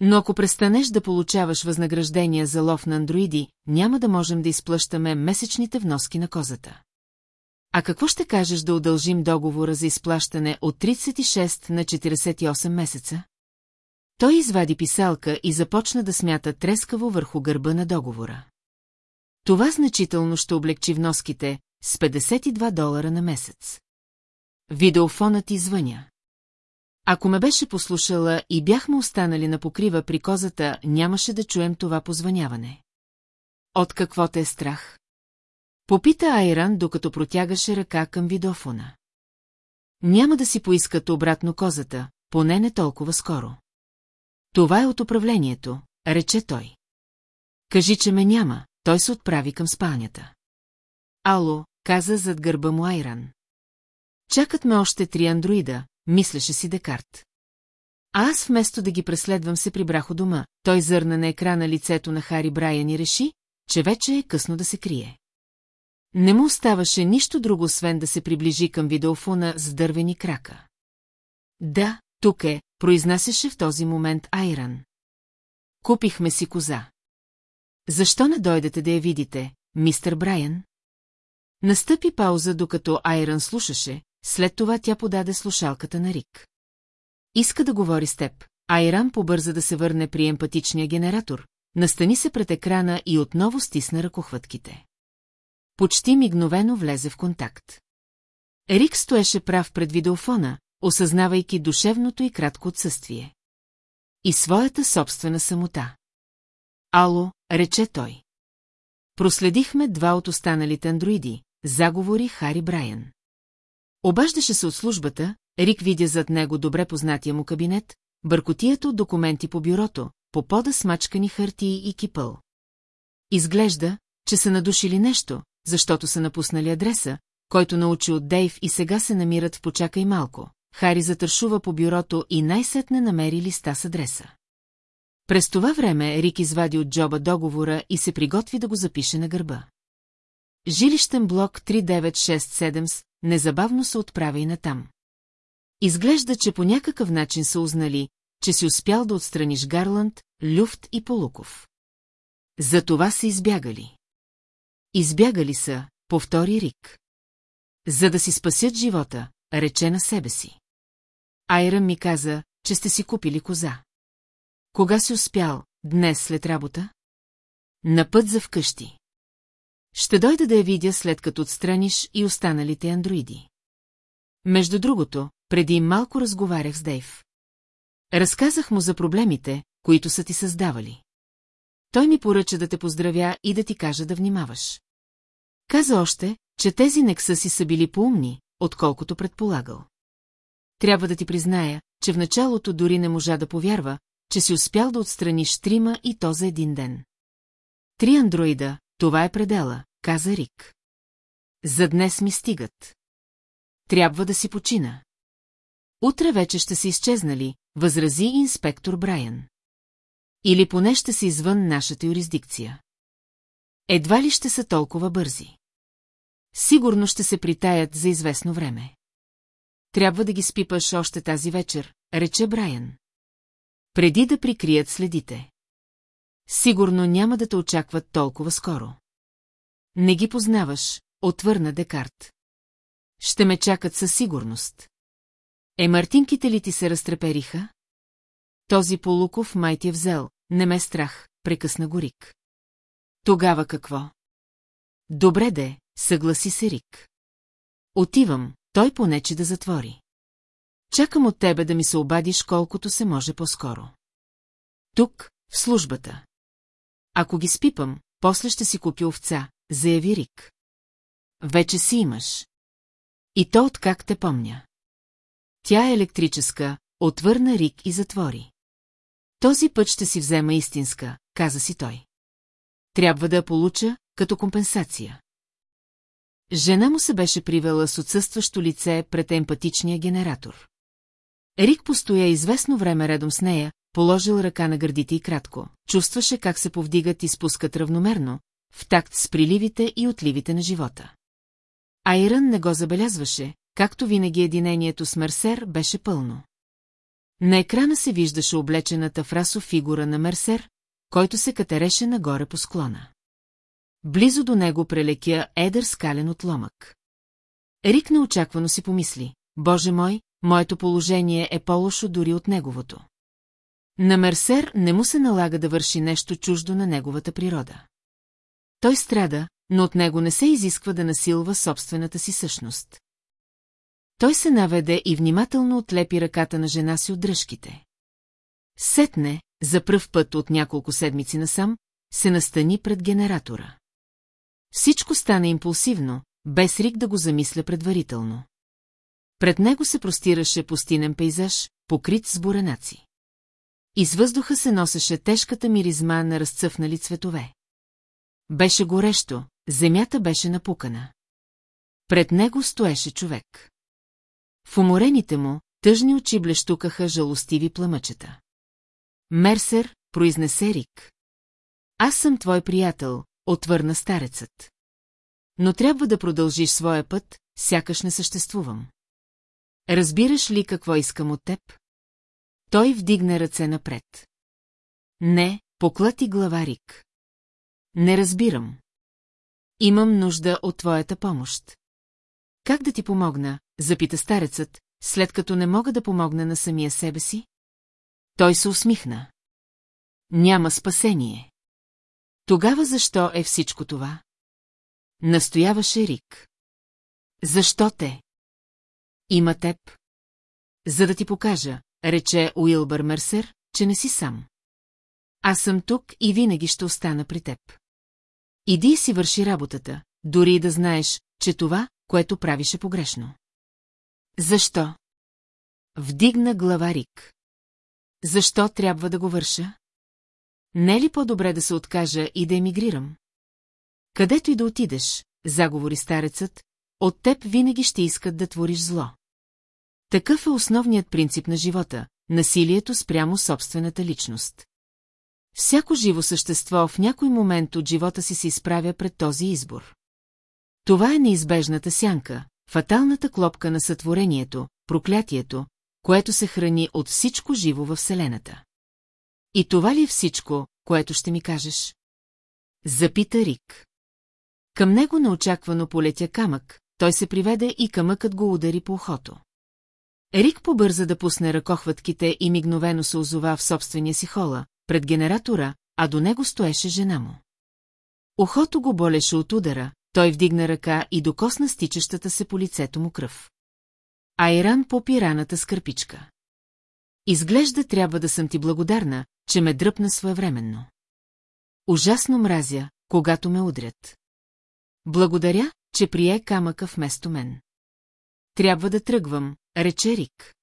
Но ако престанеш да получаваш възнаграждения за лов на андроиди, няма да можем да изплъщаме месечните вноски на козата. А какво ще кажеш да удължим договора за изплащане от 36 на 48 месеца? Той извади писалка и започна да смята трескаво върху гърба на договора. Това значително ще облегчи вноските с 52 долара на месец. Видеофонът извъня. Ако ме беше послушала и бяхме останали на покрива при козата, нямаше да чуем това позваняване. От какво те е страх? Попита Айран, докато протягаше ръка към видеофона. Няма да си поискат обратно козата, поне не толкова скоро. Това е от управлението, рече той. Кажи, че ме няма, той се отправи към спалнята. Ало, каза зад гърба му Айран. Чакат ме още три андроида, мислеше си Декарт. А аз вместо да ги преследвам се прибрах у дома, той зърна на екрана лицето на Хари Брайан и реши, че вече е късно да се крие. Не му оставаше нищо друго, освен да се приближи към видеофона с дървени крака. Да, тук е, произнасяше в този момент Айран. Купихме си коза. Защо не дойдете да я видите, мистер Брайан? Настъпи пауза, докато Айран слушаше, след това тя подаде слушалката на Рик. Иска да говори с теб. Айран побърза да се върне при емпатичния генератор, настани се пред екрана и отново стисна ръкохвътките. Почти мигновено влезе в контакт. Рик стоеше прав пред видеофона, осъзнавайки душевното и кратко отсъствие. И своята собствена самота. Ало, рече той. Проследихме два от останалите андроиди, заговори Хари Брайан. Обаждаше се от службата, Рик видя зад него добре познатия му кабинет, бъркотията от документи по бюрото, по пода смачкани хартии и кипъл. Изглежда, че са надушили нещо, защото са напуснали адреса, който научи от Дейв и сега се намират в почакай малко. Хари затършува по бюрото и най-сетне намери листа с адреса. През това време Рик извади от джоба договора и се приготви да го запише на гърба. Жилищен блок 3967 с незабавно се отправя и натам. Изглежда, че по някакъв начин са узнали, че си успял да отстраниш Гарланд, Люфт и Полуков. За това са избягали. Избягали са, повтори Рик. За да си спасят живота, рече на себе си. Айрън ми каза, че сте си купили коза. Кога си успял, днес след работа? На път за вкъщи. Ще дойда да я видя след като отстраниш и останалите андроиди. Между другото, преди малко разговарях с Дейв. Разказах му за проблемите, които са ти създавали. Той ми поръча да те поздравя и да ти кажа да внимаваш. Каза още, че тези нексъси са били поумни, отколкото предполагал. Трябва да ти призная, че в началото дори не можа да повярва, че си успял да отстраниш трима и то за един ден. Три андроида, това е предела, каза Рик. За днес ми стигат. Трябва да си почина. Утре вече ще са изчезнали, възрази инспектор Брайан. Или поне ще са извън нашата юрисдикция. Едва ли ще са толкова бързи. Сигурно ще се притаят за известно време. Трябва да ги спипаш още тази вечер, рече Брайан. Преди да прикрият следите. Сигурно няма да те очакват толкова скоро. Не ги познаваш, отвърна Декарт. Ще ме чакат със сигурност. Е, мартинките ли ти се разтрепериха? Този полуков май ти е взел, не ме страх, прекъсна Горик. Тогава какво? Добре де, съгласи се Рик. Отивам, той понече да затвори. Чакам от тебе да ми се обадиш колкото се може по-скоро. Тук, в службата. Ако ги спипам, после ще си купя овца, заяви Рик. Вече си имаш. И то откак те помня. Тя е електрическа, отвърна Рик и затвори. Този път ще си взема истинска, каза си той. Трябва да я получа, като компенсация. Жена му се беше привела с отсъстващо лице пред емпатичния генератор. Рик постоя известно време редом с нея, положил ръка на гърдите и кратко. Чувстваше как се повдигат и спускат равномерно, в такт с приливите и отливите на живота. Айрън не го забелязваше, както винаги единението с Мерсер беше пълно. На екрана се виждаше облечената в расо фигура на Мерсер, който се катереше нагоре по склона. Близо до него прелетя едър скален отломък. Рик неочаквано си помисли, Боже мой, моето положение е по-лошо дори от неговото. На Мерсер не му се налага да върши нещо чуждо на неговата природа. Той страда, но от него не се изисква да насилва собствената си същност. Той се наведе и внимателно отлепи ръката на жена си от дръжките. Сетне, за пръв път от няколко седмици насам, се настани пред генератора. Всичко стана импулсивно, без Рик да го замисля предварително. Пред него се простираше пустинен пейзаж, покрит с буренаци. Из въздуха се носеше тежката миризма на разцъфнали цветове. Беше горещо, земята беше напукана. Пред него стоеше човек. В уморените му, тъжни очи блещукаха жалостиви пламъчета. Мерсер, произнесе Рик. Аз съм твой приятел, отвърна старецът. Но трябва да продължиш своя път, сякаш не съществувам. Разбираш ли какво искам от теб? Той вдигна ръце напред. Не, поклати глава Рик. Не разбирам. Имам нужда от твоята помощ. Как да ти помогна, запита старецът, след като не мога да помогна на самия себе си? Той се усмихна. Няма спасение. Тогава защо е всичко това? Настояваше Рик. Защо те? Има теб. За да ти покажа, рече Уилбър Мерсер, че не си сам. Аз съм тук и винаги ще остана при теб. Иди си върши работата, дори и да знаеш, че това, което правиш е погрешно. Защо? Вдигна глава Рик. Защо трябва да го върша? Не е ли по-добре да се откажа и да емигрирам? Където и да отидеш, заговори старецът, от теб винаги ще искат да твориш зло. Такъв е основният принцип на живота – насилието спрямо собствената личност. Всяко живо същество в някой момент от живота си се изправя пред този избор. Това е неизбежната сянка, фаталната клопка на сътворението, проклятието, което се храни от всичко живо във Вселената. И това ли е всичко, което ще ми кажеш? Запита Рик. Към него неочаквано полетя камък, той се приведе и камъкът го удари по ухото. Рик побърза да пусне ръкохватките и мигновено се озова в собствения си хола, пред генератора, а до него стоеше жена му. Ухото го болеше от удара, той вдигна ръка и докосна стичащата се по лицето му кръв. Айран попи раната с кърпичка. Изглежда трябва да съм ти благодарна, че ме дръпна своевременно. Ужасно мразя, когато ме удрят. Благодаря, че прие камъка вместо мен. Трябва да тръгвам, рече Рик.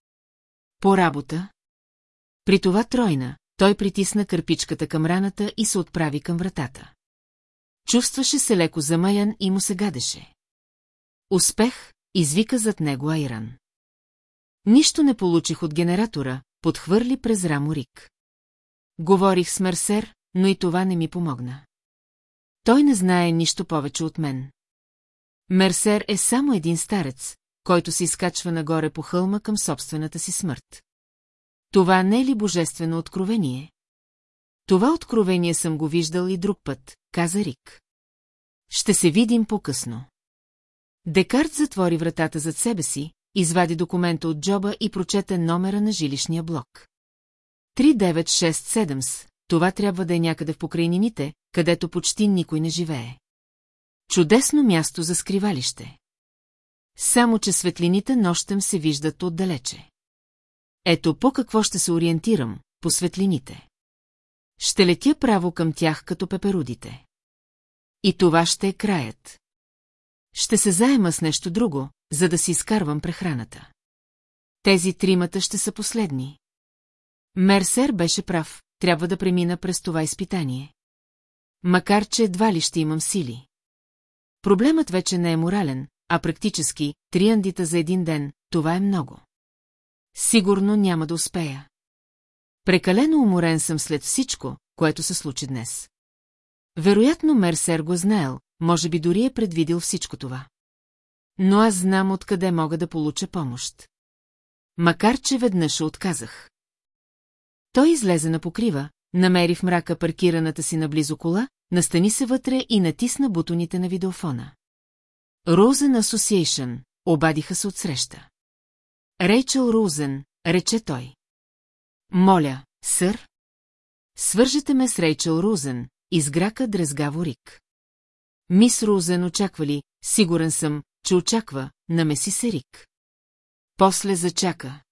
По работа? При това тройна, той притисна кърпичката към раната и се отправи към вратата. Чувстваше се леко замаян и му се гадеше. Успех, извика зад него Айран. Нищо не получих от генератора, подхвърли през рамо Рик. Говорих с Мерсер, но и това не ми помогна. Той не знае нищо повече от мен. Мерсер е само един старец, който се изкачва нагоре по хълма към собствената си смърт. Това не е ли божествено откровение? Това откровение съм го виждал и друг път, каза Рик. Ще се видим по-късно. Декарт затвори вратата зад себе си, извади документа от джоба и прочете номера на жилищния блок. 3967 с, това трябва да е някъде в покрайнините, където почти никой не живее. Чудесно място за скривалище. Само, че светлините нощем се виждат отдалече. Ето по какво ще се ориентирам, по светлините. Ще летя право към тях като пеперудите. И това ще е краят. Ще се заема с нещо друго, за да си изкарвам прехраната. Тези тримата ще са последни. Мерсер беше прав, трябва да премина през това изпитание. Макар, че едва ли ще имам сили. Проблемът вече не е морален, а практически, три андита за един ден, това е много. Сигурно няма да успея. Прекалено уморен съм след всичко, което се случи днес. Вероятно Мерсер го знаел, може би дори е предвидил всичко това. Но аз знам откъде мога да получа помощ. Макар, че веднъж отказах. Той излезе на покрива, намери в мрака паркираната си наблизо кола, настани се вътре и натисна бутоните на видеофона. Розен Association, обадиха се отсреща. Рейчел Розен, рече той. Моля, сър? Свържете ме с Рейчел Розен, изграка дрезгаво Рик. Мис Розен очаквали, сигурен съм, че очаква, намеси се Рик. После зачака.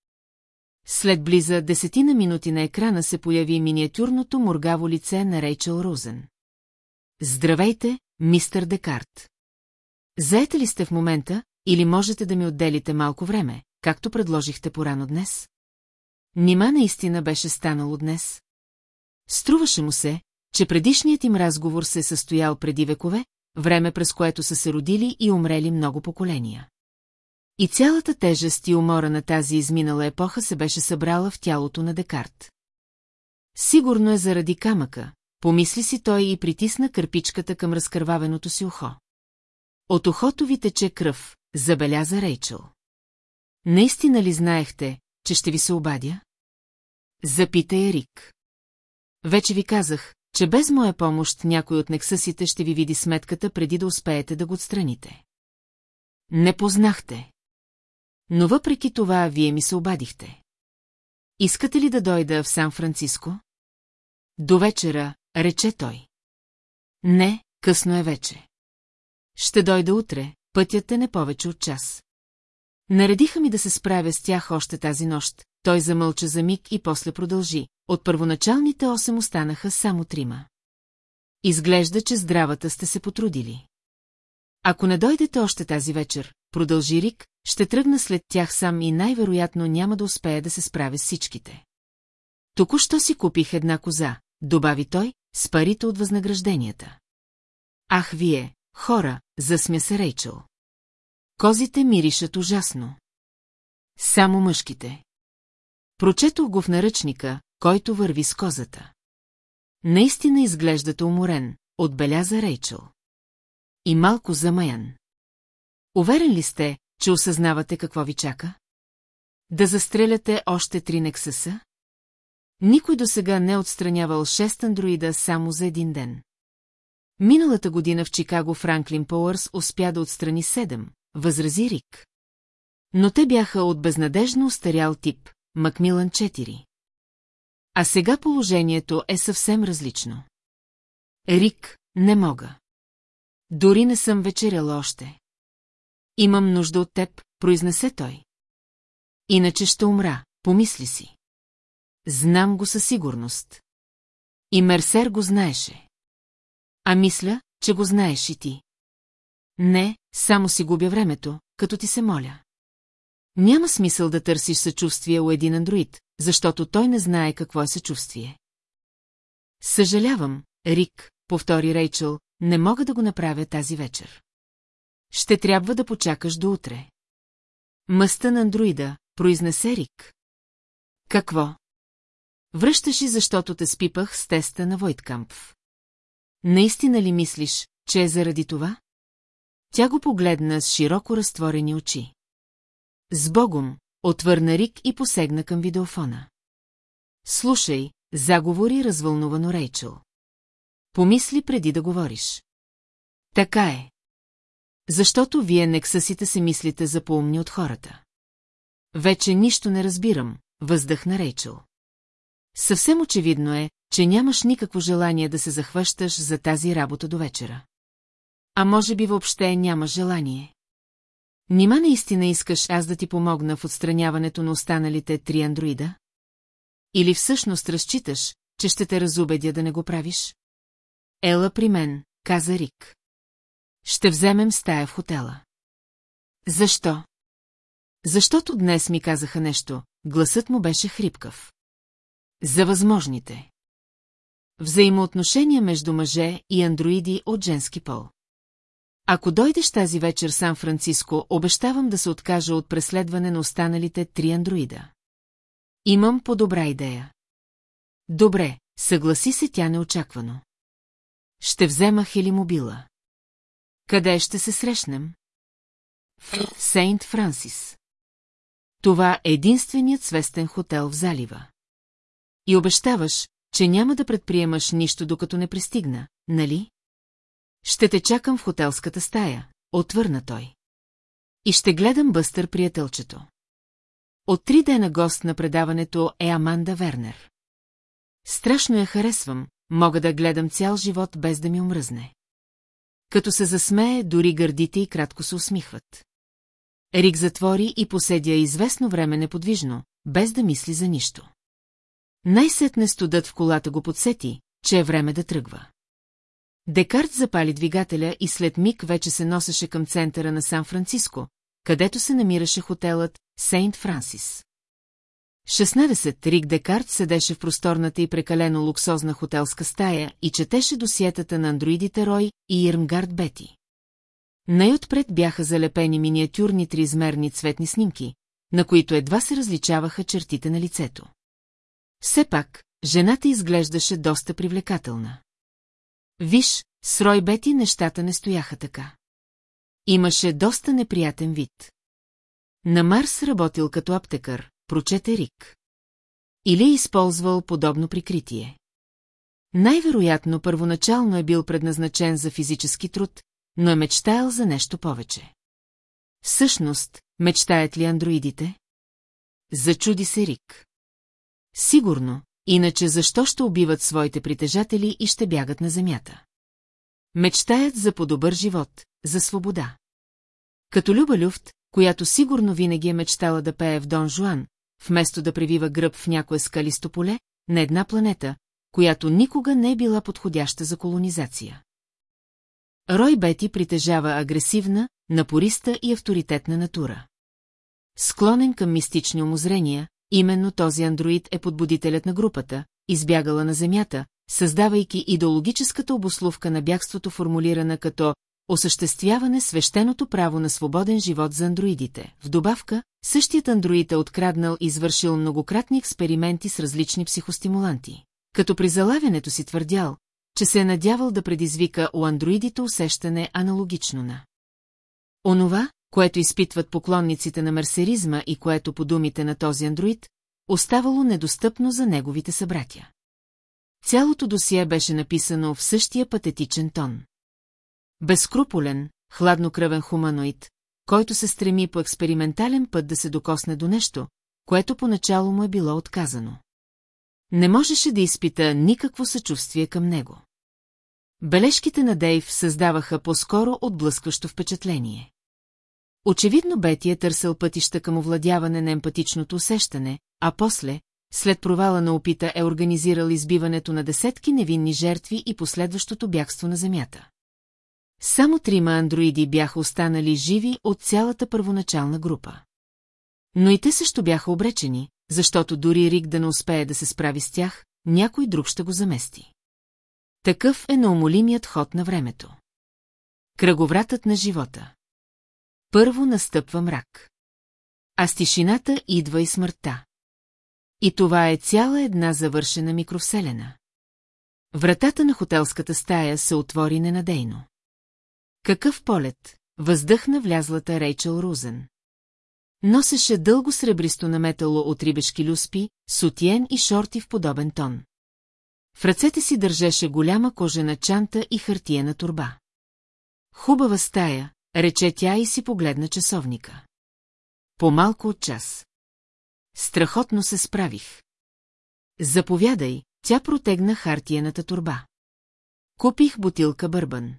След близа десетина минути на екрана се появи миниатюрното моргаво лице на Рейчел Розен. Здравейте, мистър Декарт. Заете ли сте в момента, или можете да ми отделите малко време, както предложихте порано днес? Нима наистина беше станало днес? Струваше му се, че предишният им разговор се е състоял преди векове, време през което са се родили и умрели много поколения. И цялата тежест и умора на тази изминала епоха се беше събрала в тялото на Декарт. Сигурно е заради камъка, помисли си той и притисна кърпичката към разкървавеното си ухо. От ухото ви тече кръв, забеляза Рейчел. Наистина ли знаехте, че ще ви се обадя? Запита Ерик. Вече ви казах, че без моя помощ някой от нексъсите ще ви види сметката преди да успеете да го отстраните. Не познахте. Но въпреки това вие ми се обадихте. Искате ли да дойда в Сан-Франциско? До вечера, рече той. Не, късно е вече. Ще дойда утре, пътят е не повече от час. Наредиха ми да се справя с тях още тази нощ, той замълча за миг и после продължи. От първоначалните осем останаха само трима. Изглежда, че здравата сте се потрудили. Ако не дойдете още тази вечер, продължи Рик, ще тръгна след тях сам и най-вероятно няма да успея да се справя с всичките. Току-що си купих една коза, добави той, с парите от възнагражденията. Ах, вие, хора, засмя се Рейчел. Козите миришат ужасно. Само мъжките. Прочетох го в наръчника, който върви с козата. Наистина изглеждате уморен, отбеляза Рейчел. И малко замаян. Уверен ли сте, че осъзнавате какво ви чака? Да застреляте още три нексаса? Никой до сега не отстранявал шест андроида само за един ден. Миналата година в Чикаго Франклин Пауърс успя да отстрани седем, възрази Рик. Но те бяха от безнадежно устарял тип, Макмилан 4. А сега положението е съвсем различно. Рик, не мога. Дори не съм вечерял още. Имам нужда от теб, произнесе той. Иначе ще умра, помисли си. Знам го със сигурност. И Мерсер го знаеше. А мисля, че го знаеш и ти. Не, само си губя времето, като ти се моля. Няма смисъл да търсиш съчувствие у един андроид, защото той не знае какво е съчувствие. Съжалявам, Рик, повтори Рейчел, не мога да го направя тази вечер. Ще трябва да почакаш до утре. Мъста на андроида, произнесе Рик. Какво? Връщаш и защото те спипах с теста на Войткампф. Наистина ли мислиш, че е заради това? Тя го погледна с широко разтворени очи. С Богом, отвърна Рик и посегна към видеофона. Слушай, заговори развълнувано Рейчел. Помисли преди да говориш. Така е. Защото вие нексъсите се мислите за поумни от хората. Вече нищо не разбирам, въздъхна Рейчел. Съвсем очевидно е, че нямаш никакво желание да се захващаш за тази работа до вечера. А може би въобще нямаш желание. Нима наистина искаш аз да ти помогна в отстраняването на останалите три андроида? Или всъщност разчиташ, че ще те разубедя да не го правиш? Ела при мен, каза Рик. Ще вземем стая в хотела. Защо? Защото днес ми казаха нещо, гласът му беше хрипкав. За възможните. Взаимоотношения между мъже и андроиди от женски пол. Ако дойдеш тази вечер Сан-Франциско, обещавам да се откажа от преследване на останалите три андроида. Имам по-добра идея. Добре, съгласи се тя неочаквано. Ще взема хелимобила. Къде ще се срещнем? В Сейнт Франсис. Това е единственият свестен хотел в залива. И обещаваш, че няма да предприемаш нищо докато не пристигна, нали? Ще те чакам в хотелската стая, отвърна той. И ще гледам бъстър приятелчето. От три дена гост на предаването е Аманда Вернер. Страшно я харесвам, мога да гледам цял живот без да ми омръзне. Като се засмее, дори гърдите и кратко се усмихват. Рик затвори и поседя известно време неподвижно, без да мисли за нищо. Най-сетне студът в колата го подсети, че е време да тръгва. Декарт запали двигателя и след миг вече се носеше към центъра на Сан-Франциско, където се намираше хотелът Сейнт Франсис. 16. Рик Декарт седеше в просторната и прекалено луксозна хотелска стая и четеше досиетата на андроидите Рой и Ирмгард Бети. Най-отпред бяха залепени миниатюрни триизмерни цветни снимки, на които едва се различаваха чертите на лицето. Все пак, жената изглеждаше доста привлекателна. Виж, с Рой Бети нещата не стояха така. Имаше доста неприятен вид. На Марс работил като аптекар, прочете Рик. Или е използвал подобно прикритие. Най-вероятно първоначално е бил предназначен за физически труд, но е мечтаял за нещо повече. Всъщност, мечтаят ли андроидите? Зачуди се Рик. Сигурно, иначе защо ще убиват своите притежатели и ще бягат на земята? Мечтаят за по-добър живот, за свобода. Като Люба Люфт, която сигурно винаги е мечтала да пее в Дон Жуан, вместо да превива гръб в някое скалисто поле, на една планета, която никога не е била подходяща за колонизация. Рой Бети притежава агресивна, напориста и авторитетна натура. Склонен към мистични умозрения, именно този андроид е подбудителят на групата, избягала на Земята, създавайки идеологическата обословка на бягството формулирана като осъществяване свещеното право на свободен живот за андроидите. В добавка, същият андроид е откраднал и извършил многократни експерименти с различни психостимуланти. Като при залавянето си твърдял, че се е надявал да предизвика у андроидите усещане аналогично на. Онова, което изпитват поклонниците на мерсеризма и което по думите на този андроид, оставало недостъпно за неговите събратя. Цялото досие беше написано в същия патетичен тон. Безкруполен, хладнокръвен хуманоид, който се стреми по експериментален път да се докосне до нещо, което поначало му е било отказано. Не можеше да изпита никакво съчувствие към него. Бележките на Дейв създаваха по-скоро отблъскващо впечатление. Очевидно Бети е търсил пътища към овладяване на емпатичното усещане, а после, след провала на опита е организирал избиването на десетки невинни жертви и последващото бягство на Земята. Само трима андроиди бяха останали живи от цялата първоначална група. Но и те също бяха обречени, защото дори Рик да не успее да се справи с тях, някой друг ще го замести. Такъв е неумолимият ход на времето. Кръговратът на живота. Първо настъпва мрак. А с тишината идва и смъртта. И това е цяла една завършена микровселена. Вратата на хотелската стая се отвори ненадейно. Какъв полет, въздъхна влязлата Рейчел Рузен. Носеше дълго сребристо наметало от рибешки люспи, сутиен и шорти в подобен тон. В ръцете си държеше голяма кожена чанта и хартиена турба. Хубава стая, рече тя и си погледна часовника. По-малко от час. Страхотно се справих. Заповядай, тя протегна хартиената турба. Купих бутилка бърбан.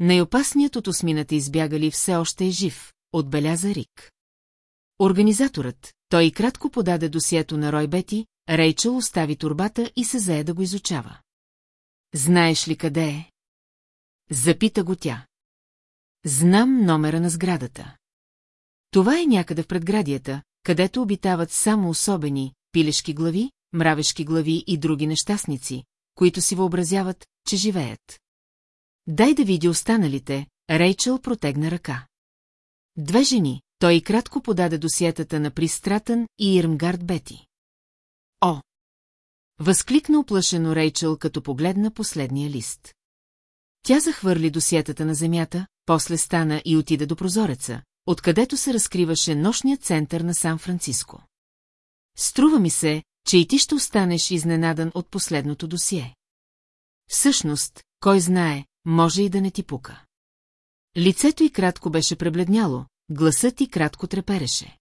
Най-опасният от осмината избягали все още е жив, отбеляза Рик. Организаторът, той кратко подаде досието на Рой Бети, Рейчел остави турбата и се зае да го изучава. Знаеш ли къде е? Запита го тя. Знам номера на сградата. Това е някъде в предградията, където обитават само особени, пилешки глави, мравешки глави и други нещастници, които си въобразяват, че живеят. Дай да види останалите, Рейчел протегна ръка. Две жени, той кратко подаде досиетата на Пристратън и Ирмгард Бети. О! Възкликна оплашено Рейчел, като погледна последния лист. Тя захвърли досиетата на земята, после стана и отида до прозореца, откъдето се разкриваше нощният център на Сан-Франциско. Струва ми се, че и ти ще останеш изненадан от последното досие. Всъщност, кой знае, може и да не ти пука. Лицето й кратко беше пребледняло, гласът й кратко трепереше.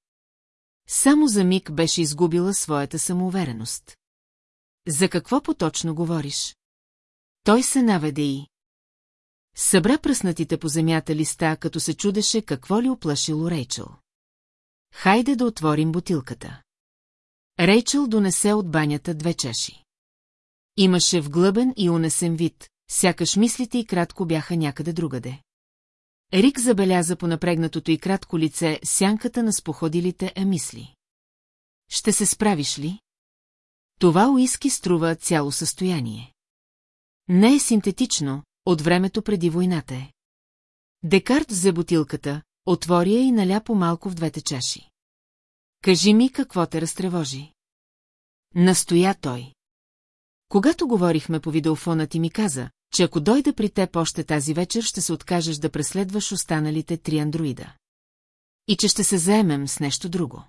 Само за миг беше изгубила своята самоувереност. За какво поточно говориш? Той се наведе и... Събра пръснатите по земята листа, като се чудеше какво ли оплашило Рейчел. Хайде да отворим бутилката. Рейчел донесе от банята две чаши. Имаше вглъбен и унесен вид, сякаш мислите и кратко бяха някъде другаде. Рик забеляза по напрегнатото и кратко лице сянката на споходилите е мисли. Ще се справиш ли? Това уиски струва цяло състояние. Не е синтетично, от времето преди войната е. Декарт взе бутилката, отвори я и наля по малко в двете чаши. Кажи ми какво те разтревожи. Настоя той. Когато говорихме по видеофона ти ми каза, че ако дойда при теб още тази вечер, ще се откажеш да преследваш останалите три андроида. И че ще се заемем с нещо друго.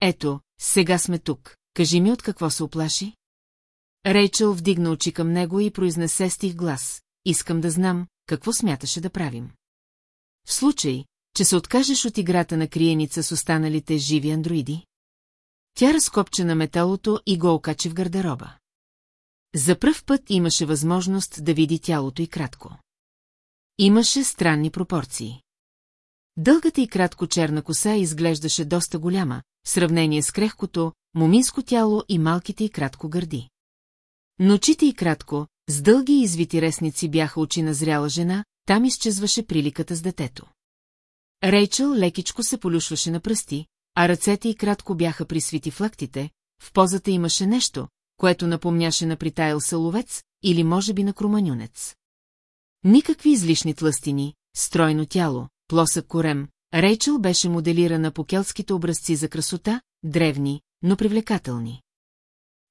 Ето, сега сме тук. Кажи ми от какво се оплаши? Рейчел вдигна очи към него и произнесе стих глас. Искам да знам, какво смяташе да правим. В случай, че се откажеш от играта на криеница с останалите живи андроиди? Тя разкопче на металото и го окачи в гардероба. За пръв път имаше възможност да види тялото и кратко. Имаше странни пропорции. Дългата и кратко черна коса изглеждаше доста голяма, в сравнение с крехкото, моминско тяло и малките и кратко гърди. Но очите и кратко, с дълги и извити ресници бяха очи на зряла жена, там изчезваше приликата с детето. Рейчел лекичко се полюшваше на пръсти, а ръцете й кратко бяха присвити в лактите, в позата имаше нещо, което напомняше на притайл саловец или може би на круманюнец. Никакви излишни тлъстини, стройно тяло, плосък корем, Рейчел беше моделирана по келтските образци за красота, древни, но привлекателни.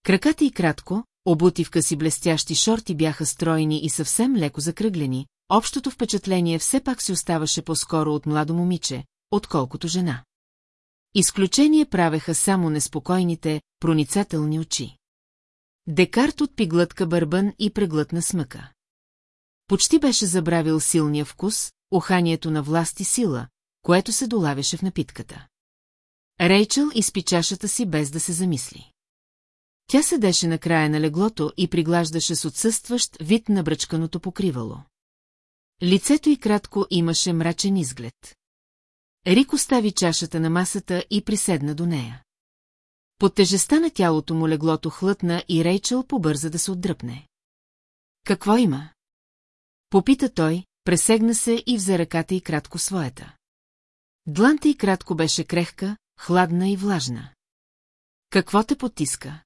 Краката и кратко, обути в къси блестящи шорти бяха стройни и съвсем леко закръглени, общото впечатление все пак си оставаше по-скоро от младо момиче, отколкото жена. Изключение правеха само неспокойните, проницателни очи. Декарт отпи глътка бърбън и преглътна смъка. Почти беше забравил силния вкус, уханието на власт и сила, което се долавяше в напитката. Рейчел изпи чашата си без да се замисли. Тя седеше на края на леглото и приглаждаше с отсъстващ вид на бръчканото покривало. Лицето й кратко имаше мрачен изглед. Рик остави чашата на масата и приседна до нея. Под тежеста на тялото му леглото хлътна и Рейчел побърза да се отдръпне. Какво има? Попита той, пресегна се и взе ръката и кратко своята. Дланта и кратко беше крехка, хладна и влажна. Какво те потиска?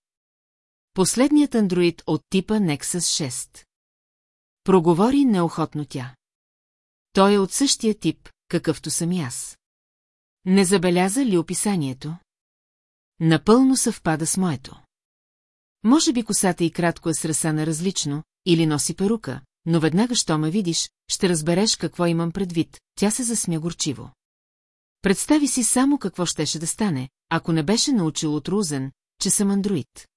Последният андроид от типа Nexus 6. Проговори неохотно тя. Той е от същия тип, какъвто съм и аз. Не забеляза ли описанието? Напълно съвпада с моето. Може би косата и кратко е срасана различно, или носи перука, но веднага, що ме видиш, ще разбереш какво имам предвид, тя се засмя горчиво. Представи си само какво щеше да стане, ако не беше научил от Рузен, че съм андроид.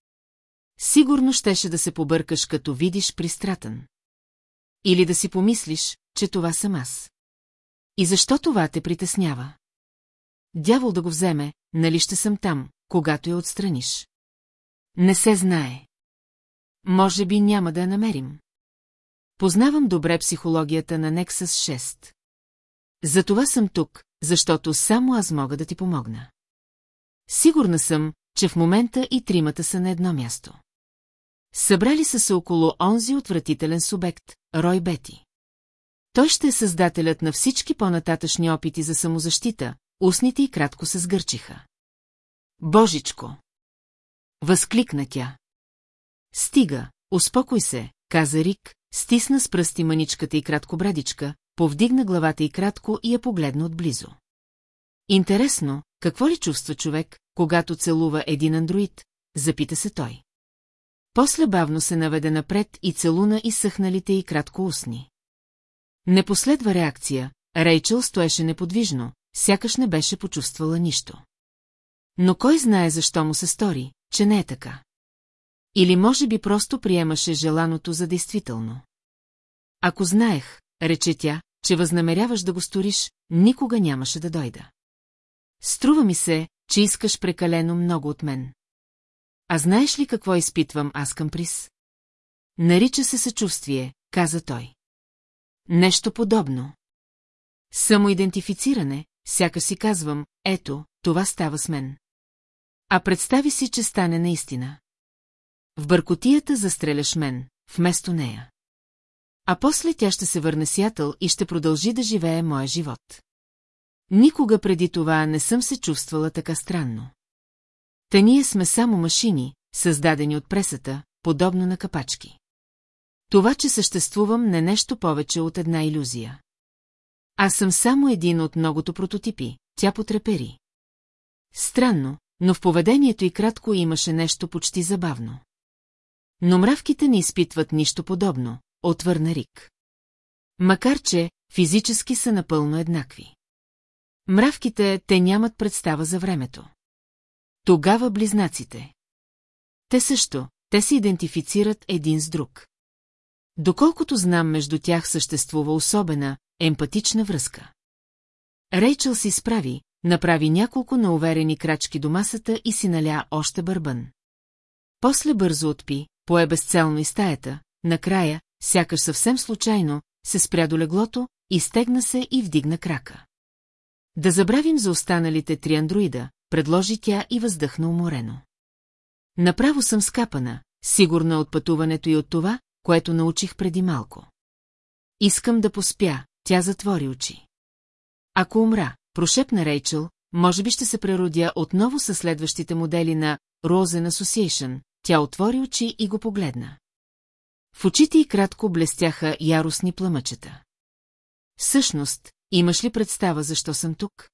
Сигурно щеше да се побъркаш, като видиш пристратен. Или да си помислиш, че това съм аз. И защо това те притеснява? Дявол да го вземе, нали ще съм там, когато я отстраниш. Не се знае. Може би няма да я намерим. Познавам добре психологията на Nexus 6. Затова съм тук, защото само аз мога да ти помогна. Сигурна съм, че в момента и тримата са на едно място. Събрали са се около онзи отвратителен субект, Рой Бети. Той ще е създателят на всички по-нататъчни опити за самозащита, устните и кратко се сгърчиха. Божичко! Възкликна тя. Стига, успокой се, каза Рик, стисна с пръсти маничката и кратко брадичка, повдигна главата и кратко и я погледна отблизо. Интересно, какво ли чувства човек, когато целува един андроид? Запита се той. После бавно се наведе напред и целуна и съхналите и кратко устни. Не последва реакция, Рейчел стоеше неподвижно, сякаш не беше почувствала нищо. Но кой знае защо му се стори, че не е така. Или може би просто приемаше желаното за действително. Ако знаех, рече тя, че възнамеряваш да го сториш, никога нямаше да дойда. Струва ми се, че искаш прекалено много от мен. А знаеш ли какво изпитвам аз към Прис? Нарича се съчувствие, каза той. Нещо подобно. Самоидентифициране, сяка си казвам, ето, това става с мен. А представи си, че стане наистина. В бъркотията застреляш мен, вместо нея. А после тя ще се върне Сятъл и ще продължи да живее моя живот. Никога преди това не съм се чувствала така странно. Та ние сме само машини, създадени от пресата, подобно на капачки. Това, че съществувам, не нещо повече от една иллюзия. Аз съм само един от многото прототипи, тя потрепери. Странно, но в поведението и кратко имаше нещо почти забавно. Но мравките не изпитват нищо подобно, отвърна Рик. Макар че физически са напълно еднакви. Мравките те нямат представа за времето. Тогава близнаците. Те също, те се идентифицират един с друг. Доколкото знам, между тях съществува особена, емпатична връзка. Рейчел си справи, направи няколко науверени крачки до масата и си наля още бърбън. После бързо отпи, пое безцелно и стаята, накрая, сякаш съвсем случайно, се спря до леглото, изтегна се и вдигна крака. Да забравим за останалите три андроида, предложи тя и въздъхна уморено. Направо съм скапана, сигурна от пътуването и от това, което научих преди малко. Искам да поспя, тя затвори очи. Ако умра, прошепна Рейчел, може би ще се преродя отново със следващите модели на Rosen Association. Тя отвори очи и го погледна. В очите й кратко блестяха яростни пламъчета. Всъщност, имаш ли представа защо съм тук?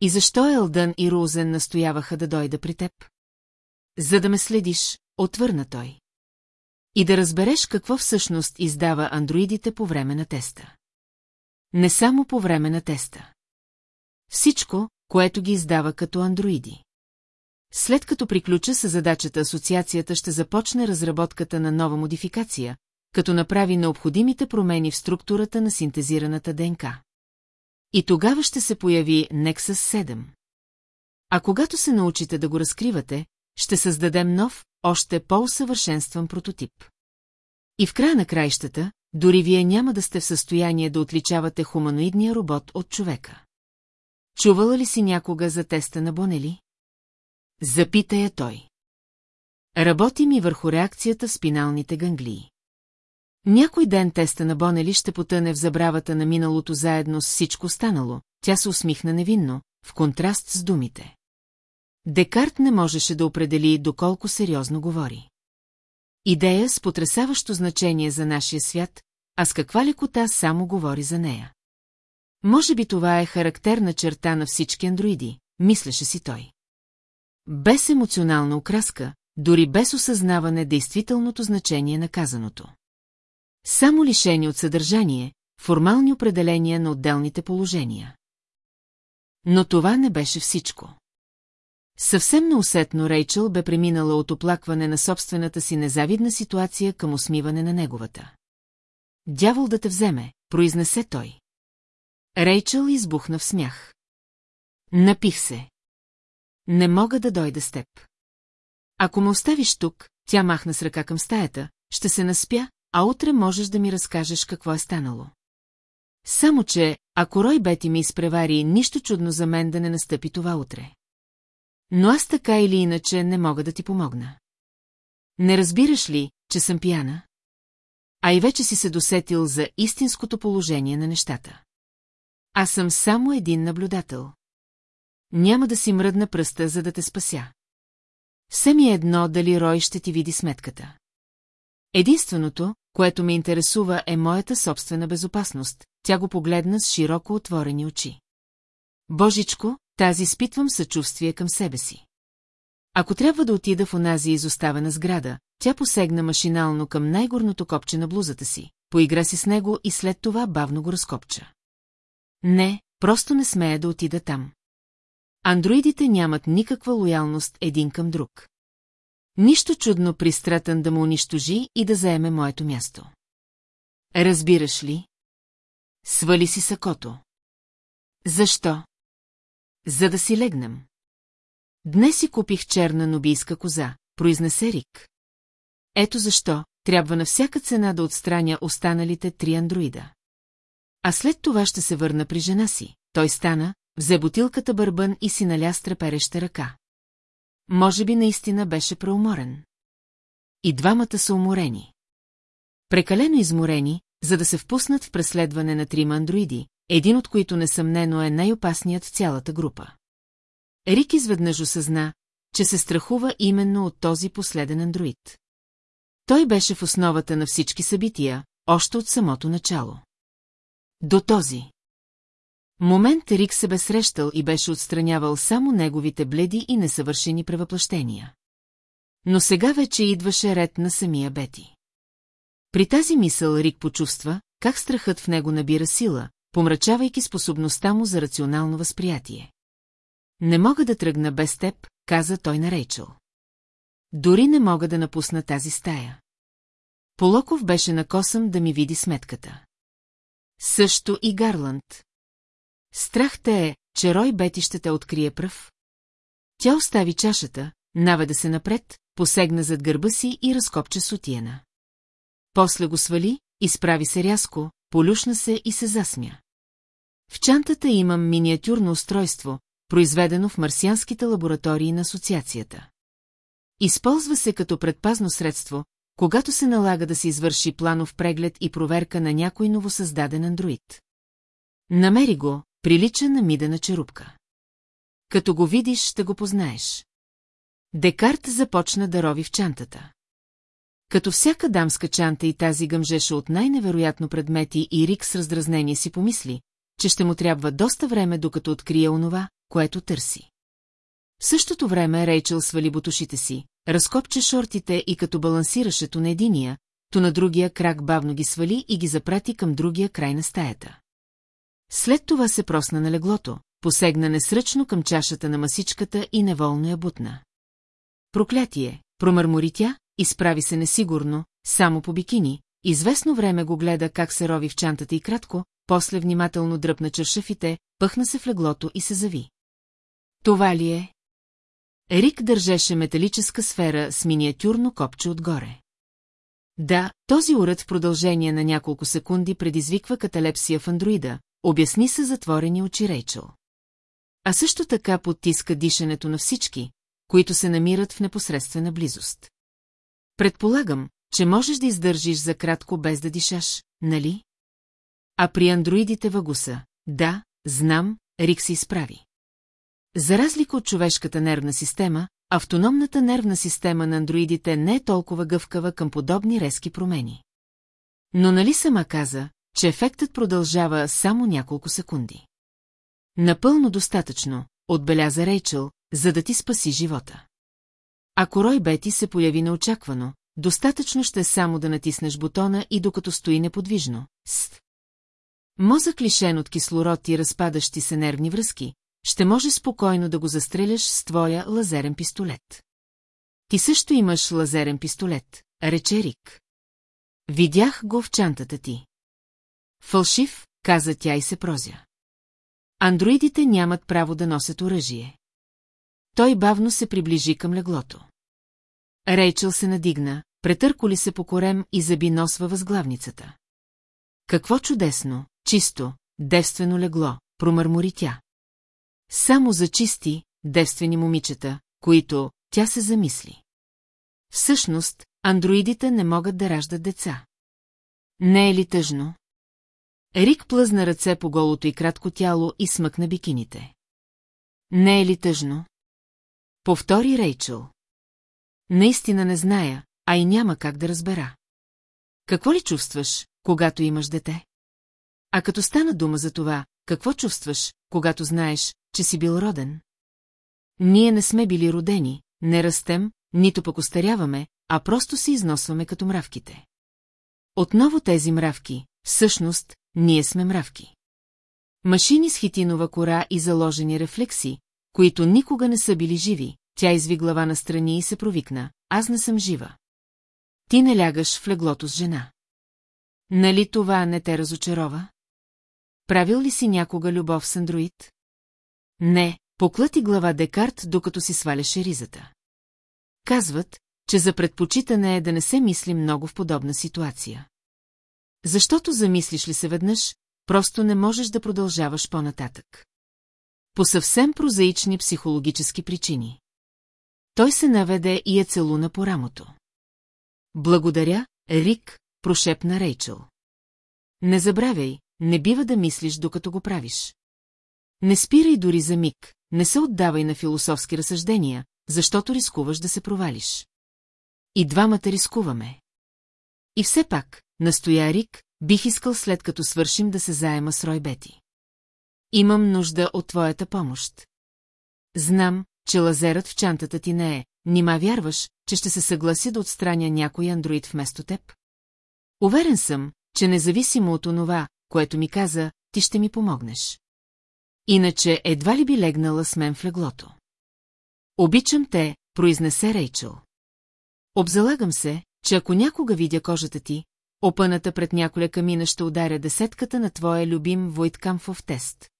И защо Елдън и Розен настояваха да дойда при теб? За да ме следиш, отвърна той. И да разбереш какво всъщност издава андроидите по време на теста. Не само по време на теста. Всичко, което ги издава като андроиди. След като приключа с задачата асоциацията ще започне разработката на нова модификация, като направи необходимите промени в структурата на синтезираната ДНК. И тогава ще се появи Nexus 7. А когато се научите да го разкривате, ще създадем нов, още по-усъвършенстван прототип. И в края на краищата, дори вие няма да сте в състояние да отличавате хуманоидния робот от човека. Чувала ли си някога за теста на Бонели? Запита я той. Работим и върху реакцията в спиналните ганглии. Някой ден теста на Бонели ще потъне в забравата на миналото заедно с всичко станало, тя се усмихна невинно, в контраст с думите. Декарт не можеше да определи доколко сериозно говори. Идея с потрясаващо значение за нашия свят, а с каква лекота само говори за нея. Може би това е характерна черта на всички андроиди, мислеше си той. Без емоционална окраска, дори без осъзнаване действителното значение на казаното. Само лишени от съдържание, формални определения на отделните положения. Но това не беше всичко. Съвсем неусетно Рейчел бе преминала от оплакване на собствената си незавидна ситуация към усмиване на неговата. Дявол да те вземе, произнесе той. Рейчел избухна в смях. Напих се. Не мога да дойда с теб. Ако ме оставиш тук, тя махна с ръка към стаята, ще се наспя, а утре можеш да ми разкажеш какво е станало. Само, че, ако Рой Бети ми изпревари, нищо чудно за мен да не настъпи това утре. Но аз така или иначе не мога да ти помогна. Не разбираш ли, че съм пияна? А и вече си се досетил за истинското положение на нещата. Аз съм само един наблюдател. Няма да си мръдна пръста, за да те спася. Все ми е едно дали Рой ще ти види сметката. Единственото, което ме интересува е моята собствена безопасност. Тя го погледна с широко отворени очи. Божичко, тази изпитвам съчувствие към себе си. Ако трябва да отида в онази изоставена сграда, тя посегна машинално към най-горното копче на блузата си, поигра си с него и след това бавно го разкопча. Не, просто не смея да отида там. Андроидите нямат никаква лоялност един към друг. Нищо чудно при Стратън да му унищожи и да заеме моето място. Разбираш ли? Свали си сакото. Защо? За да си легнем. Днес си купих черна нобийска коза, произнесе Рик. Ето защо трябва на всяка цена да отстраня останалите три андроида. А след това ще се върна при жена си. Той стана, взе бутилката бърбън и си наля с трепереща ръка. Може би наистина беше преуморен. И двамата са уморени. Прекалено изморени, за да се впуснат в преследване на трима андроиди, един от които несъмнено е най-опасният в цялата група. Рик изведнъж осъзна, че се страхува именно от този последен андроид. Той беше в основата на всички събития, още от самото начало. До този. Момент Рик се бе срещал и беше отстранявал само неговите бледи и несъвършени превъплъщения. Но сега вече идваше ред на самия Бети. При тази мисъл Рик почувства, как страхът в него набира сила, помрачавайки способността му за рационално възприятие. Не мога да тръгна без теб, каза той на Рейчел. Дори не мога да напусна тази стая. Полоков беше накосъм да ми види сметката. Също и Гарланд. Страх те е, че Рой Бети ще те открие пръв. Тя остави чашата, наведа се напред, посегна зад гърба си и разкопча сутиена. После го свали, изправи се рязко, полюшна се и се засмя. В чантата имам миниатюрно устройство, произведено в марсианските лаборатории на асоциацията. Използва се като предпазно средство, когато се налага да се извърши планов преглед и проверка на някой новосъздаден андроид. Намери го, прилича на мидена черупка. Като го видиш, ще го познаеш. Декарт започна да рови в чантата. Като всяка дамска чанта и тази гъмжеше от най-невероятно предмети и Рик с раздразнение си помисли, че ще му трябва доста време, докато открие онова, което търси. В същото време Рейчел свали бутушите си, разкопче шортите и като балансираше то на единия, то на другия крак бавно ги свали и ги запрати към другия край на стаята. След това се просна на леглото, посегна несръчно към чашата на масичката и неволно я бутна. Проклятие, промърмори тя, изправи се несигурно, само по бикини, известно време го гледа как се рови в чантата и кратко, после внимателно дръпна чершафите, пъхна се в леглото и се зави. Това ли е? Рик държеше металическа сфера с миниатюрно копче отгоре. Да, този уред в продължение на няколко секунди предизвиква каталепсия в андроида, обясни се затворени очи Рейчел. А също така потиска дишането на всички, които се намират в непосредствена близост. Предполагам, че можеш да издържиш за кратко без да дишаш, нали? А при андроидите вагуса, да, знам, Рик се изправи. За разлика от човешката нервна система, автономната нервна система на андроидите не е толкова гъвкава към подобни резки промени. Но нали сама каза, че ефектът продължава само няколко секунди. Напълно достатъчно, отбеляза Рейчел, за да ти спаси живота. Ако Рой Бети се появи неочаквано, достатъчно ще е само да натиснеш бутона и докато стои неподвижно, ст. Мозък лишен от кислород и разпадащи се нервни връзки, ще може спокойно да го застреляш с твоя лазерен пистолет. Ти също имаш лазерен пистолет, рече Рик. Видях го в чантата ти. Фалшив, каза тя и се прозя. Андроидите нямат право да носят оръжие. Той бавно се приближи към леглото. Рейчел се надигна, претърколи се по корем и заби нос във възглавницата. Какво чудесно, чисто, девствено легло, промърмори тя. Само за чисти, девствени момичета, които тя се замисли. Всъщност, андроидите не могат да раждат деца. Не е ли тъжно? Рик плъзна ръце по голото и кратко тяло и смъкна бикините. Не е ли тъжно? Повтори Рейчел. Наистина не зная, а и няма как да разбера. Какво ли чувстваш, когато имаш дете? А като стана дума за това, какво чувстваш, когато знаеш, че си бил роден? Ние не сме били родени, не растем, нито пък остаряваме, а просто се износваме като мравките. Отново тези мравки, всъщност, ние сме мравки. Машини с хитинова кора и заложени рефлекси, които никога не са били живи, тя изви глава настрани и се провикна. Аз не съм жива. Ти не лягаш в леглото с жена. Нали това не те разочарова? Правил ли си някога любов с андроид? Не, поклати глава Декарт, докато си сваляше ризата. Казват, че за предпочитане е да не се мисли много в подобна ситуация. Защото замислиш ли се веднъж, просто не можеш да продължаваш по-нататък. По съвсем прозаични психологически причини. Той се наведе и я целуна по рамото. Благодаря, Рик, прошепна Рейчел. Не забравяй, не бива да мислиш докато го правиш. Не спирай дори за миг, не се отдавай на философски разсъждения, защото рискуваш да се провалиш. И двамата рискуваме. И все пак, настоя Рик, бих искал след като свършим да се заема с Рой Бети. Имам нужда от твоята помощ. Знам, че лазерът в чантата ти не е, нима вярваш, че ще се съгласи да отстраня някой андроид вместо теб? Уверен съм, че независимо от онова, което ми каза, ти ще ми помогнеш. Иначе едва ли би легнала с мен в леглото. Обичам те, произнесе Рейчел. Обзалагам се, че ако някога видя кожата ти, опъната пред няколя камина ще ударя десетката на твоя любим Войткамфов тест.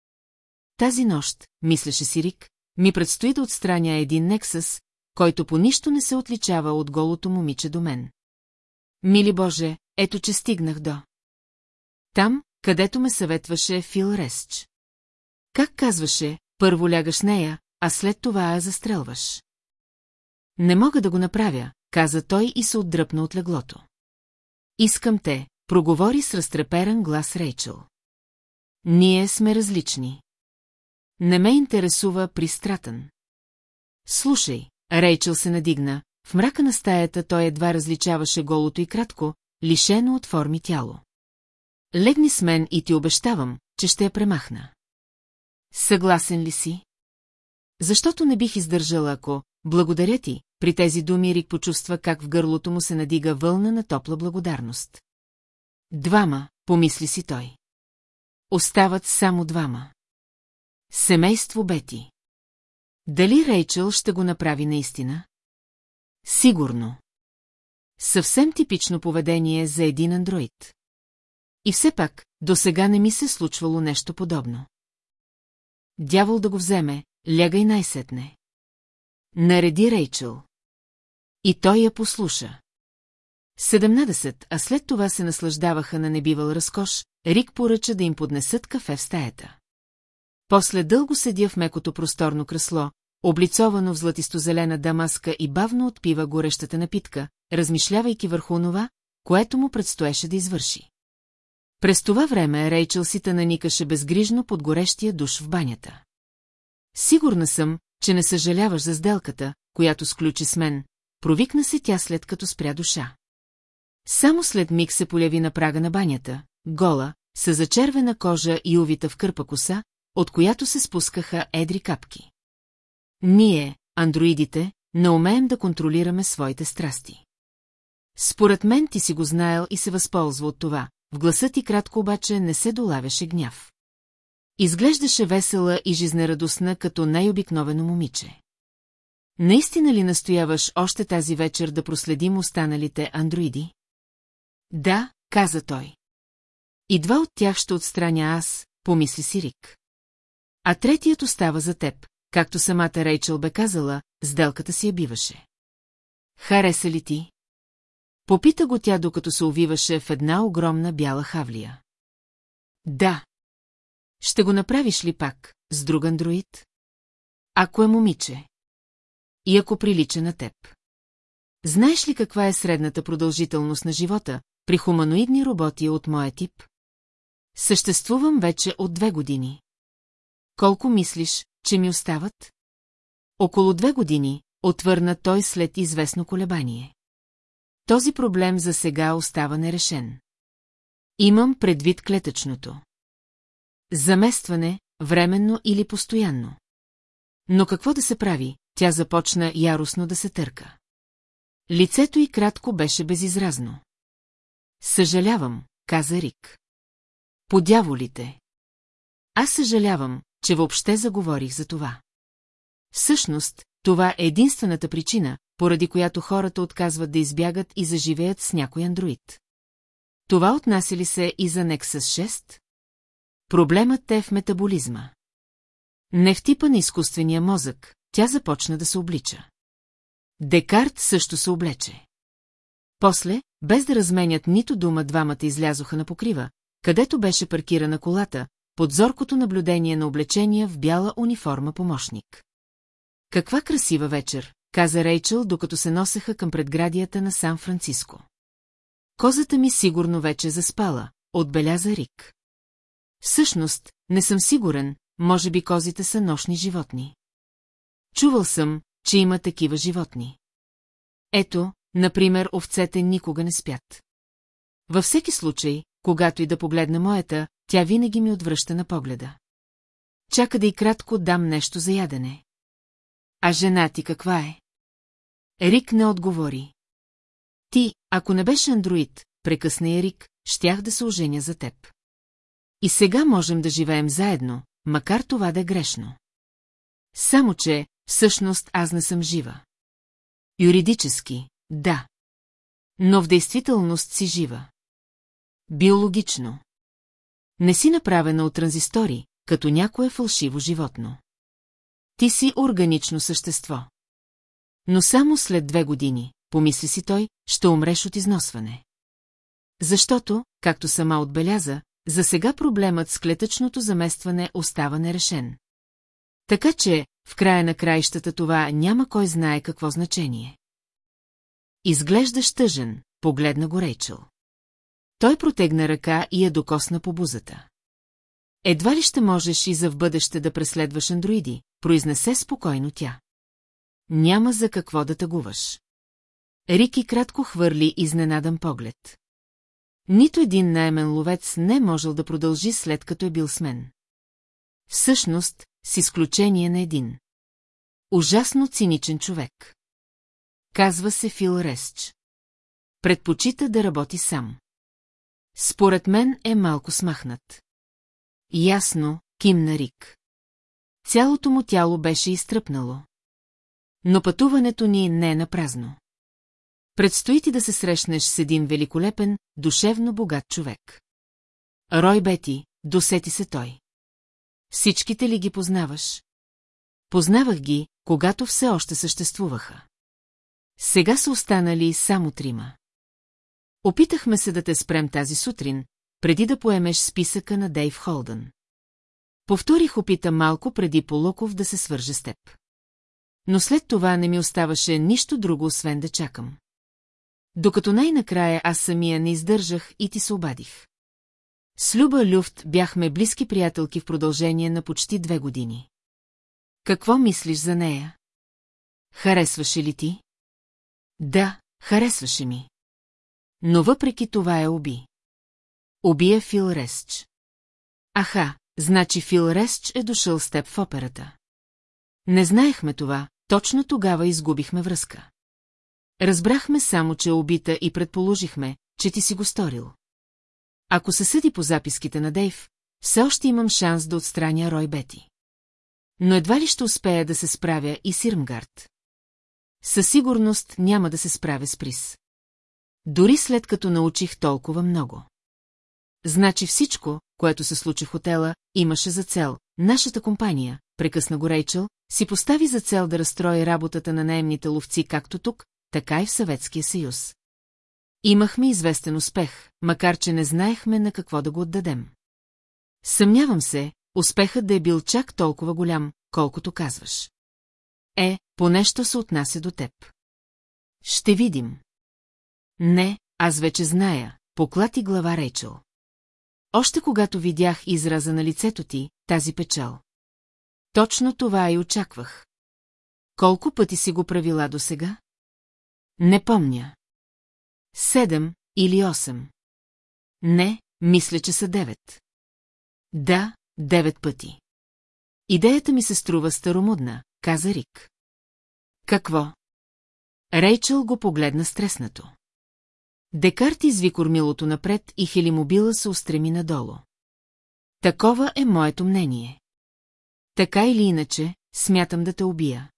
Тази нощ, мислеше си Рик, ми предстои да отстраня един Нексъс, който по нищо не се отличава от голото момиче до мен. Мили Боже, ето че стигнах до. Там, където ме съветваше Фил Ресч. Как казваше, първо лягаш нея, а след това я застрелваш. Не мога да го направя, каза той и се отдръпна от леглото. Искам те, проговори с разтреперан глас Рейчел. Ние сме различни. Не ме интересува пристратен. Слушай, Рейчел се надигна, в мрака на стаята той едва различаваше голото и кратко, лишено от форми тяло. Легни с мен и ти обещавам, че ще я премахна. Съгласен ли си? Защото не бих издържала, ако, благодаря ти, при тези думи Рик почувства как в гърлото му се надига вълна на топла благодарност. Двама, помисли си той. Остават само двама. Семейство Бети. Дали Рейчел ще го направи наистина? Сигурно. Съвсем типично поведение за един андроид. И все пак, до сега не ми се случвало нещо подобно. Дявол да го вземе, лягай най-сетне. Нареди Рейчел. И той я послуша. Седемнадесет, а след това се наслаждаваха на небивал разкош, Рик поръча да им поднесат кафе в стаята. После дълго седя в мекото просторно кресло, облицовано в златисто-зелена дамаска и бавно отпива горещата напитка, размишлявайки върху онова, което му предстоеше да извърши. През това време Рейчел си наникаше безгрижно под горещия душ в банята. Сигурна съм, че не съжаляваш за сделката, която сключи с мен, провикна се тя след като спря душа. Само след миг се поляви на прага на банята, гола, с зачервена кожа и увита в кърпа коса, от която се спускаха едри капки. Ние, андроидите, не умеем да контролираме своите страсти. Според мен ти си го знаел и се възползва от това, в гласа ти кратко обаче не се долавяше гняв. Изглеждаше весела и жизнерадостна като най-обикновено момиче. Наистина ли настояваш още тази вечер да проследим останалите андроиди? Да, каза той. И два от тях ще отстраня аз, помисли си Рик. А третият остава за теб, както самата Рейчел бе казала, сделката си я биваше. Хареса ли ти? Попита го тя, докато се увиваше в една огромна бяла хавлия. Да. Ще го направиш ли пак, с друг андроид? Ако е момиче. И ако прилича на теб. Знаеш ли каква е средната продължителност на живота при хуманоидни роботи от моя тип? Съществувам вече от две години. Колко мислиш, че ми остават? Около две години, отвърна той след известно колебание. този проблем за сега остава нерешен. Имам предвид клетъчното. Заместване, временно или постоянно. Но какво да се прави, тя започна яростно да се търка. Лицето й кратко беше безизразно. Съжалявам, каза Рик. Подяволите. Аз съжалявам, че въобще заговорих за това. Всъщност, това е единствената причина, поради която хората отказват да избягат и заживеят с някой андроид. Това отнася ли се и за Nexus 6? Проблемът е в метаболизма. Не в типа на изкуствения мозък, тя започна да се облича. Декарт също се облече. После, без да разменят нито дума, двамата излязоха на покрива, където беше паркирана колата, под зоркото наблюдение на облечения в бяла униформа помощник. Каква красива вечер, каза Рейчел, докато се носеха към предградията на Сан-Франциско. Козата ми сигурно вече заспала, отбеляза Рик. Всъщност, не съм сигурен, може би козите са нощни животни. Чувал съм, че има такива животни. Ето, например, овцете никога не спят. Във всеки случай, когато и да погледна моята, тя винаги ми отвръща на погледа. Чака да и кратко дам нещо за ядене. А жена ти каква е? Рик не отговори. Ти, ако не беше андроид, прекъсна я Рик, щях да се оженя за теб. И сега можем да живеем заедно, макар това да е грешно. Само, че, всъщност, аз не съм жива. Юридически, да. Но в действителност си жива. Биологично. Не си направена от транзистори, като някое фалшиво животно. Ти си органично същество. Но само след две години, помисли си той, ще умреш от износване. Защото, както сама отбеляза, за сега проблемът с клетъчното заместване остава нерешен. Така че, в края на краищата това няма кой знае какво значение. Изглеждаш тъжен, погледна го Рейчел. Той протегна ръка и я докосна по бузата. Едва ли ще можеш и за в бъдеще да преследваш андроиди, произнесе спокойно тя. Няма за какво да тъгуваш. Рики кратко хвърли изненадан поглед. Нито един наймен ловец не можел да продължи след като е бил с мен. Всъщност, с изключение на един. Ужасно циничен човек. Казва се Фил Ресч. Предпочита да работи сам. Според мен е малко смахнат. Ясно, кимна Рик. Цялото му тяло беше изтръпнало. Но пътуването ни не е на празно. Предстои ти да се срещнеш с един великолепен, душевно богат човек. Рой Бети, досети се той. Всичките ли ги познаваш? Познавах ги, когато все още съществуваха. Сега са останали само трима. Опитахме се да те спрем тази сутрин, преди да поемеш списъка на Дейв Холдън. Повторих опита малко преди Полоков да се свърже с теб. Но след това не ми оставаше нищо друго, освен да чакам. Докато най-накрая аз самия не издържах и ти се обадих. С Люба Люфт бяхме близки приятелки в продължение на почти две години. Какво мислиш за нея? Харесваше ли ти? Да, харесваше ми. Но въпреки това я уби. Убия Фил Ресч. Аха, значи Фил Ресч е дошъл с теб в операта. Не знаехме това, точно тогава изгубихме връзка. Разбрахме само, че е убита и предположихме, че ти си го сторил. Ако се съди по записките на Дейв, все още имам шанс да отстраня Рой Бети. Но едва ли ще успея да се справя и с Ирмгард. Със сигурност няма да се справя с Прис. Дори след като научих толкова много. Значи всичко, което се случи в хотела, имаше за цел. Нашата компания, прекъсна го Рейчел, си постави за цел да разстрои работата на наемните ловци както тук, така и в Съветския съюз. Имахме известен успех, макар че не знаехме на какво да го отдадем. Съмнявам се, успехът да е бил чак толкова голям, колкото казваш. Е, понещо се отнася до теб. Ще видим. Не, аз вече зная, поклати глава Рейчел. Още когато видях израза на лицето ти, тази печал. Точно това и очаквах. Колко пъти си го правила досега? Не помня. Седем или осем. Не, мисля, че са девет. Да, девет пъти. Идеята ми се струва старомудна, каза Рик. Какво? Рейчел го погледна стреснато. Декарт изви кормилото напред и хелимобила се устреми надолу. Такова е моето мнение. Така или иначе, смятам да те убия.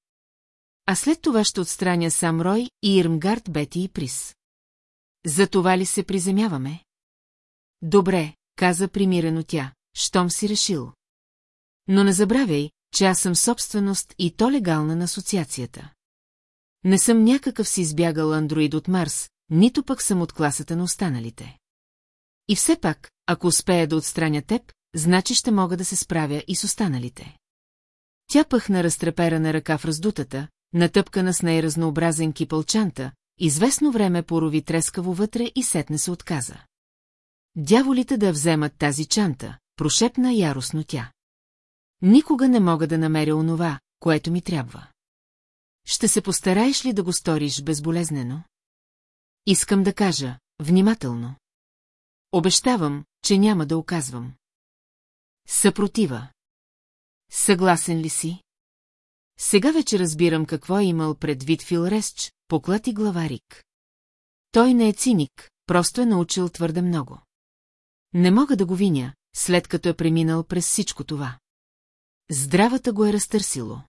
А след това ще отстраня сам Рой и Ирмгард, Бети и Прис. За това ли се приземяваме? Добре, каза примирено тя, щом си решил. Но не забравяй, че аз съм собственост и то легална на асоциацията. Не съм някакъв си избягал андроид от Марс, нито пък съм от класата на останалите. И все пак, ако успея да отстраня теб, значи ще мога да се справя и с останалите. Тя пъхна разтреперана ръка в раздутата, натъпкана с най-разнообразен кипълчанта, известно време порови трескаво вътре и сетне се отказа. Дяволите да вземат тази чанта, прошепна яростно тя. Никога не мога да намеря онова, което ми трябва. Ще се постараеш ли да го сториш безболезнено? Искам да кажа, внимателно. Обещавам, че няма да оказвам. Съпротива. Съгласен ли си? Сега вече разбирам какво е имал предвид Фил Ресч, поклати глава Рик. Той не е циник, просто е научил твърде много. Не мога да го виня, след като е преминал през всичко това. Здравата го е разтърсило.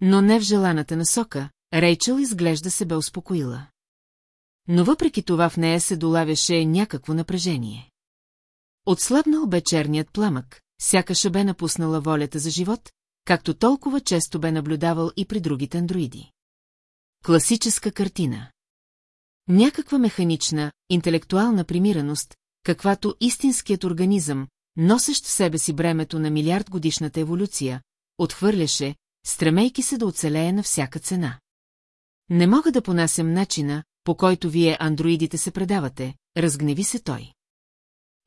Но не в желаната насока, Рейчел изглежда се бе успокоила. Но въпреки това в нея се долавяше някакво напрежение. Отслабнал бе черният пламък, сякаш бе напуснала волята за живот, както толкова често бе наблюдавал и при другите андроиди. Класическа картина. Някаква механична, интелектуална примираност, каквато истинският организъм, носещ в себе си бремето на милиард годишната еволюция, отхвърляше, стремейки се да оцелее на всяка цена. Не мога да понасям начина, по който вие, андроидите, се предавате, разгневи се той.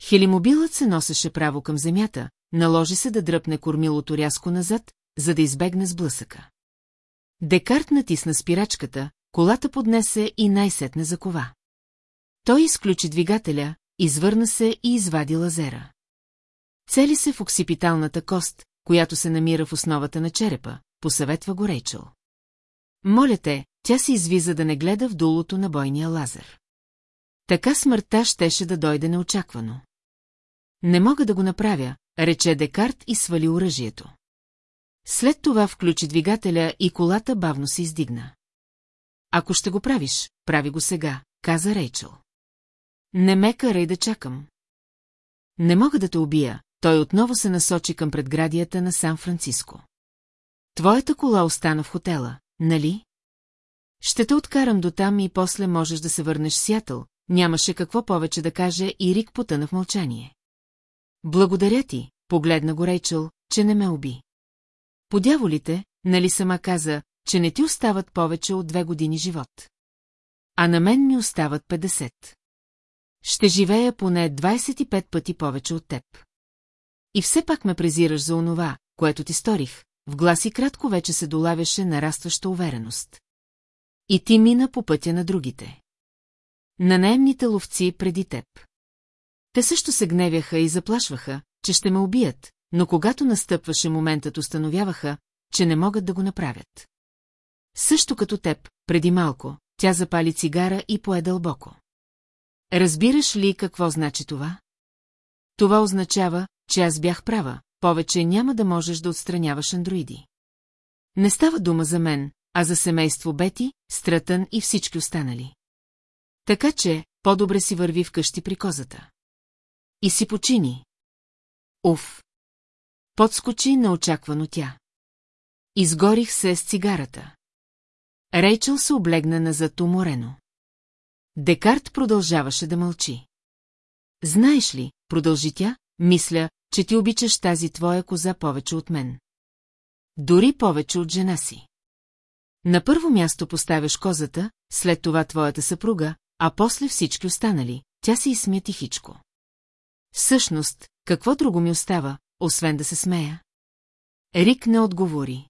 Хелимобилът се носеше право към земята, наложи се да дръпне кормилото рязко назад, за да избегне сблъсъка. Декарт натисна спирачката, колата поднесе и най-сетне закова. Той изключи двигателя, извърна се и извади лазера. Цели се в оксипиталната кост, която се намира в основата на черепа, посъветва го Рейчел. Моля те, тя се извиза да не гледа в дулото на бойния лазер. Така смъртта щеше да дойде неочаквано. Не мога да го направя, рече Декарт и свали оръжието. След това включи двигателя и колата бавно се издигна. Ако ще го правиш, прави го сега, каза Рейчел. Не ме карай да чакам. Не мога да те убия, той отново се насочи към предградията на Сан-Франциско. Твоята кола остана в хотела, нали? Ще те откарам до там и после можеш да се върнеш в Сятъл, нямаше какво повече да каже и Рик потъна в мълчание. Благодаря ти, погледна го Рейчел, че не ме уби. Подяволите, нали сама каза, че не ти остават повече от две години живот. А на мен ми остават 50. Ще живея поне 25 пъти повече от теб. И все пак ме презираш за онова, което ти сторих, в гласи кратко вече се долавяше нарастваща увереност. И ти мина по пътя на другите. На наемните ловци преди теб. Те също се гневяха и заплашваха, че ще ме убият, но когато настъпваше моментът установяваха, че не могат да го направят. Също като теб, преди малко, тя запали цигара и пое дълбоко. Разбираш ли какво значи това? Това означава, че аз бях права, повече няма да можеш да отстраняваш андроиди. Не става дума за мен, а за семейство Бети, Стратън и всички останали. Така че, по-добре си върви вкъщи при козата. И си почини. Уф! Подскочи неочаквано тя. Изгорих се с цигарата. Рейчел се облегна назад уморено. Декарт продължаваше да мълчи. Знаеш ли, продължи тя, мисля, че ти обичаш тази твоя коза повече от мен. Дори повече от жена си. На първо място поставяш козата, след това твоята съпруга, а после всички останали, тя се изсмя тихичко. Всъщност, какво друго ми остава, освен да се смея? Рик не отговори.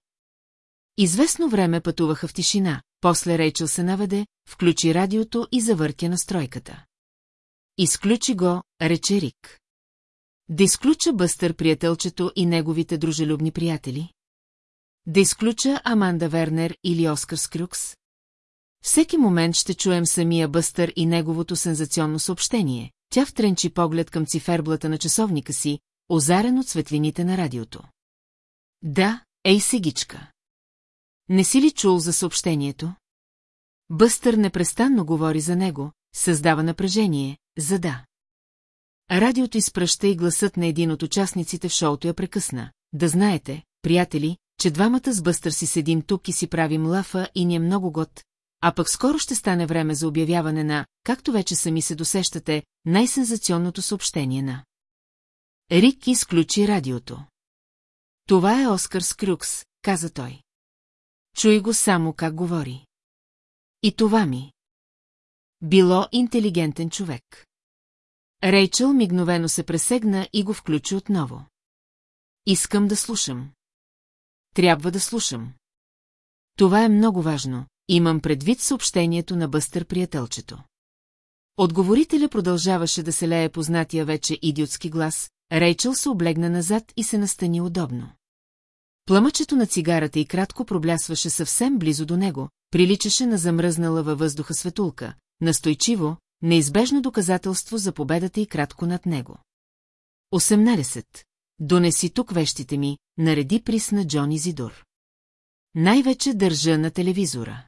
Известно време пътуваха в тишина, после Рейчел се наведе, включи радиото и завъртя настройката. Изключи го, рече Рик. Да изключа Бъстър приятелчето и неговите дружелюбни приятели? Да изключа Аманда Вернер или Оскар Скрюкс? Всеки момент ще чуем самия Бъстър и неговото сензационно съобщение. Тя втренчи поглед към циферблата на часовника си, озарен от светлините на радиото. Да, ей сегичка. Не си ли чул за съобщението? Бъстър непрестанно говори за него, създава напрежение, за да. Радиото изпръща и гласът на един от участниците в шоуто я прекъсна. Да знаете, приятели, че двамата с Бъстър си седим тук и си правим лафа и ни е много год, а пък скоро ще стане време за обявяване на, както вече сами се досещате, най-сензационното съобщение на. Рик изключи радиото. Това е Оскар Скрюкс, каза той. Чуй го само как говори. И това ми. Било интелигентен човек. Рейчел мигновено се пресегна и го включи отново. Искам да слушам. Трябва да слушам. Това е много важно, имам предвид съобщението на Бъстър приятелчето. Отговорителя продължаваше да се лее познатия вече идиотски глас, Рейчел се облегна назад и се настани удобно. Пламъчето на цигарата и кратко проблясваше съвсем близо до него, приличаше на замръзнала във въздуха светулка, настойчиво, неизбежно доказателство за победата и кратко над него. 18. Донеси тук вещите ми, нареди присна Джон Изидор. Най-вече държа на телевизора.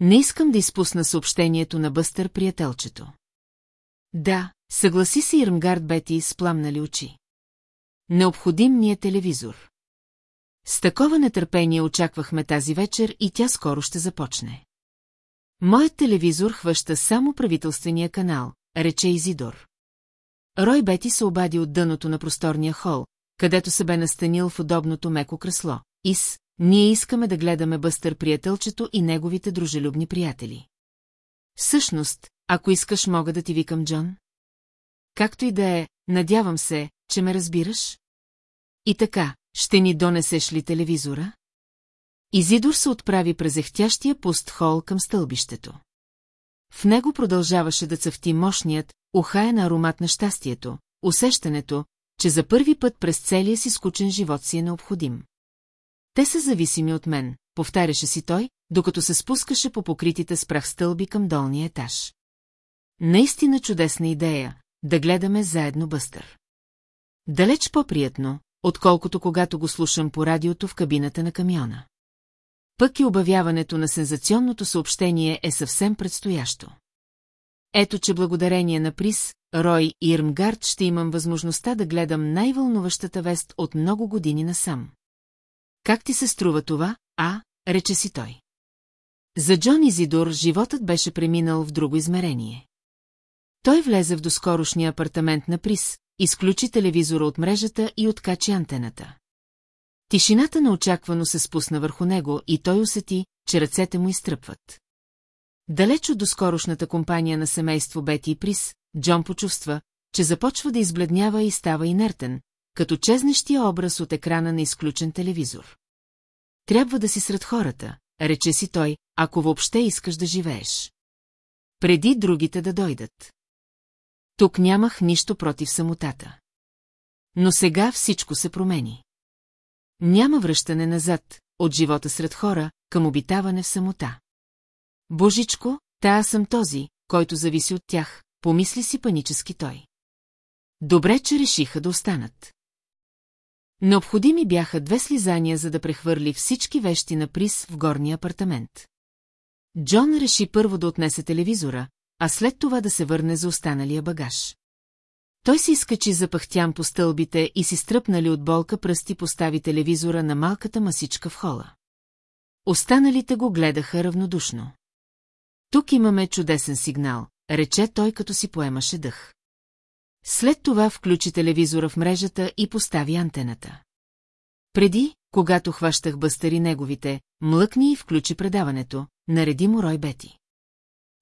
Не искам да изпусна съобщението на Бъстър приятелчето. Да, съгласи се Ирмгард Бети с пламнали очи. Необходим ни е телевизор. С такова нетърпение очаквахме тази вечер и тя скоро ще започне. Моят телевизор хваща само правителствения канал, рече Изидор. Рой Бети се обади от дъното на просторния хол, където се бе настанил в удобното меко кресло. Ис, ние искаме да гледаме Бъстър приятелчето и неговите дружелюбни приятели. Всъщност, ако искаш, мога да ти викам Джон. Както и да е, надявам се, че ме разбираш. И така, ще ни донесеш ли телевизора? Изидор се отправи през ехтящия пуст хол към стълбището. В него продължаваше да цъфти мощният, ухаен аромат на щастието, усещането, че за първи път през целия си скучен живот си е необходим. Те са зависими от мен, повтаряше си той, докато се спускаше по покритите с прах стълби към долния етаж. Наистина чудесна идея, да гледаме заедно Бъстър. Далеч по-приятно, отколкото когато го слушам по радиото в кабината на камиона. Пък и обявяването на сензационното съобщение е съвсем предстоящо. Ето, че благодарение на Прис, Рой и Ирмгард ще имам възможността да гледам най-вълнуващата вест от много години насам. Как ти се струва това, а, рече си той. За Джон Изидор животът беше преминал в друго измерение. Той влезе в доскорошния апартамент на Прис, изключи телевизора от мрежата и откачи антената. Тишината неочаквано се спусна върху него и той усети, че ръцете му изтръпват. Далеч от доскорошната компания на семейство Бети и Прис, Джон почувства, че започва да избледнява и става инертен, като чезнещия образ от екрана на изключен телевизор. Трябва да си сред хората, рече си той, ако въобще искаш да живееш. Преди другите да дойдат. Тук нямах нищо против самотата. Но сега всичко се промени. Няма връщане назад, от живота сред хора, към обитаване в самота. Божичко, та аз съм този, който зависи от тях, помисли си панически той. Добре, че решиха да останат. Необходими бяха две слизания, за да прехвърли всички вещи на приз в горния апартамент. Джон реши първо да отнесе телевизора, а след това да се върне за останалия багаж. Той се изкачи запахтян по стълбите и си стръпнали от болка пръсти постави телевизора на малката масичка в хола. Останалите го гледаха равнодушно. Тук имаме чудесен сигнал, рече той като си поемаше дъх. След това включи телевизора в мрежата и постави антената. Преди, когато хващах бъстари неговите, млъкни и включи предаването, нареди му Рой Бети.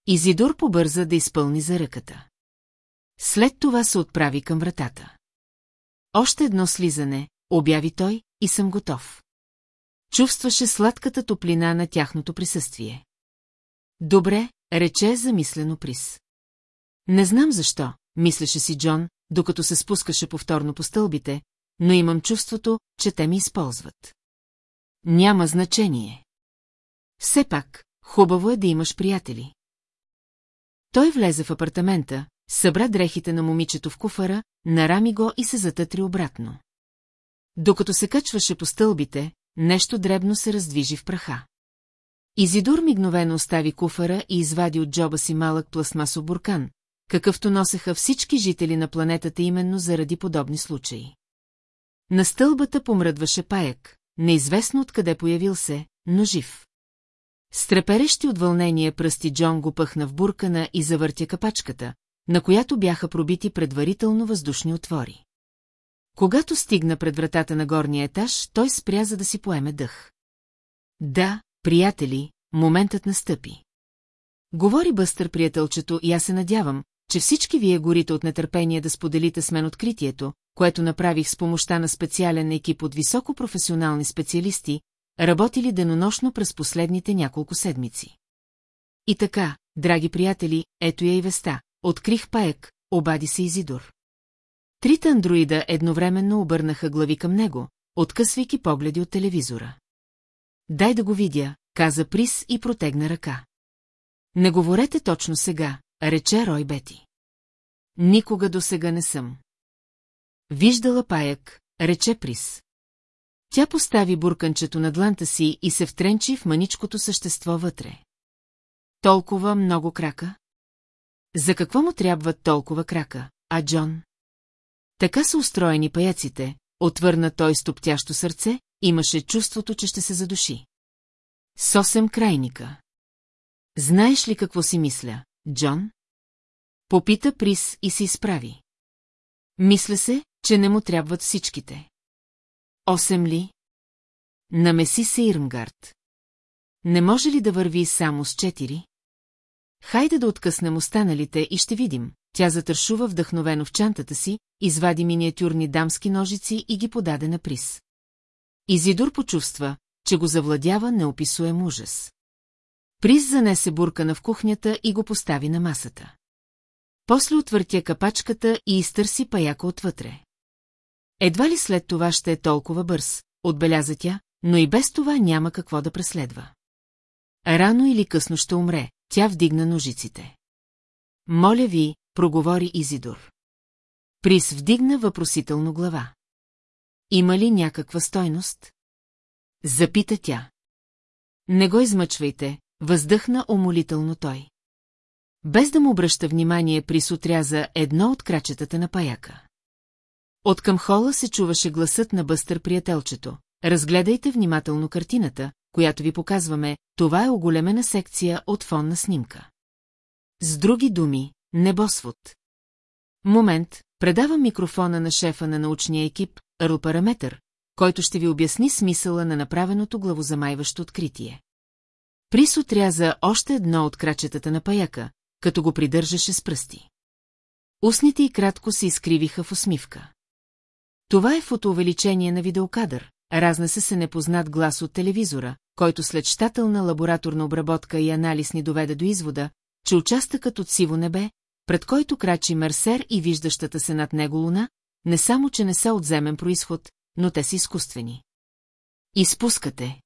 Изидор побърза да изпълни за ръката. След това се отправи към вратата. Още едно слизане, обяви той, и съм готов. Чувстваше сладката топлина на тяхното присъствие. Добре, рече замислено Прис. Не знам защо, мислеше си Джон, докато се спускаше повторно по стълбите, но имам чувството, че те ми използват. Няма значение. Все пак, хубаво е да имаш приятели. Той влезе в апартамента, събра дрехите на момичето в куфара, нарами го и се затътри обратно. Докато се качваше по стълбите, нещо дребно се раздвижи в праха. Изидор мигновено остави куфара и извади от джоба си малък пластмасов буркан, какъвто носеха всички жители на планетата именно заради подобни случаи. На стълбата помръдваше паяк, неизвестно откъде появил се, но жив. С треперещи от вълнение пръсти Джон го пъхна в буркана и завъртя капачката, на която бяха пробити предварително въздушни отвори. Когато стигна пред вратата на горния етаж, той спря за да си поеме дъх. Да, приятели, моментът настъпи. Говори бъстър приятелчето и аз се надявам, че всички вие горите от нетърпение да споделите с мен откритието, което направих с помощта на специален екип от високопрофесионални специалисти, работили денонощно през последните няколко седмици. И така, драги приятели, ето я и веста. Открих паек, обади се Изидор. Трите андроида едновременно обърнаха глави към него, откъсвайки погледи от телевизора. Дай да го видя, каза Прис и протегна ръка. Не говорете точно сега, рече Рой Бети. Никога до сега не съм. Виждала паяк, рече Прис. Тя постави бурканчето на дланта си и се втренчи в маничкото същество вътре. Толкова много крака? За какво му трябват толкова крака, а Джон? Така са устроени паяците, отвърна той с топтящо сърце, имаше чувството, че ще се задуши. Сосем крайника. Знаеш ли какво си мисля, Джон? Попита Прис и се изправи. Мисля се, че не му трябват всичките. Осем ли? Намеси се Ирмгард. Не може ли да върви само с четири? Хайде да откъснем останалите и ще видим. Тя затършува вдъхновено в чантата си, извади миниатюрни дамски ножици и ги подаде на приз. Изидор почувства, че го завладява неописуем ужас. Приз занесе буркана в кухнята и го постави на масата. После отвъртя капачката и изтърси паяка отвътре. Едва ли след това ще е толкова бърз, отбеляза тя, но и без това няма какво да преследва. Рано или късно ще умре, тя вдигна ножиците. Моля ви, проговори Изидор. Прис вдигна въпросително глава. Има ли някаква стойност? Запита тя. Не го измъчвайте, въздъхна умолително той. Без да му обръща внимание, Прис отряза едно от крачетата на паяка. От към хола се чуваше гласът на бъстър приятелчето. Разгледайте внимателно картината, която ви показваме, това е оголемена секция от фонна снимка. С други думи, небосвод. Момент, предавам микрофона на шефа на научния екип, Арл Параметър, който ще ви обясни смисъла на направеното главозамайващо откритие. Прис отряза още едно от крачетата на паяка, като го придържаше с пръсти. Устните и кратко се изкривиха в усмивка. Това е фотоувеличение на видеокадър, разнесе се непознат глас от телевизора, който след щателна лабораторна обработка и анализ ни доведе до извода, че участъкът от сиво небе, пред който крачи Мерсер и виждащата се над него луна, не само, че не са от земен происход, но те са изкуствени. Изпускате.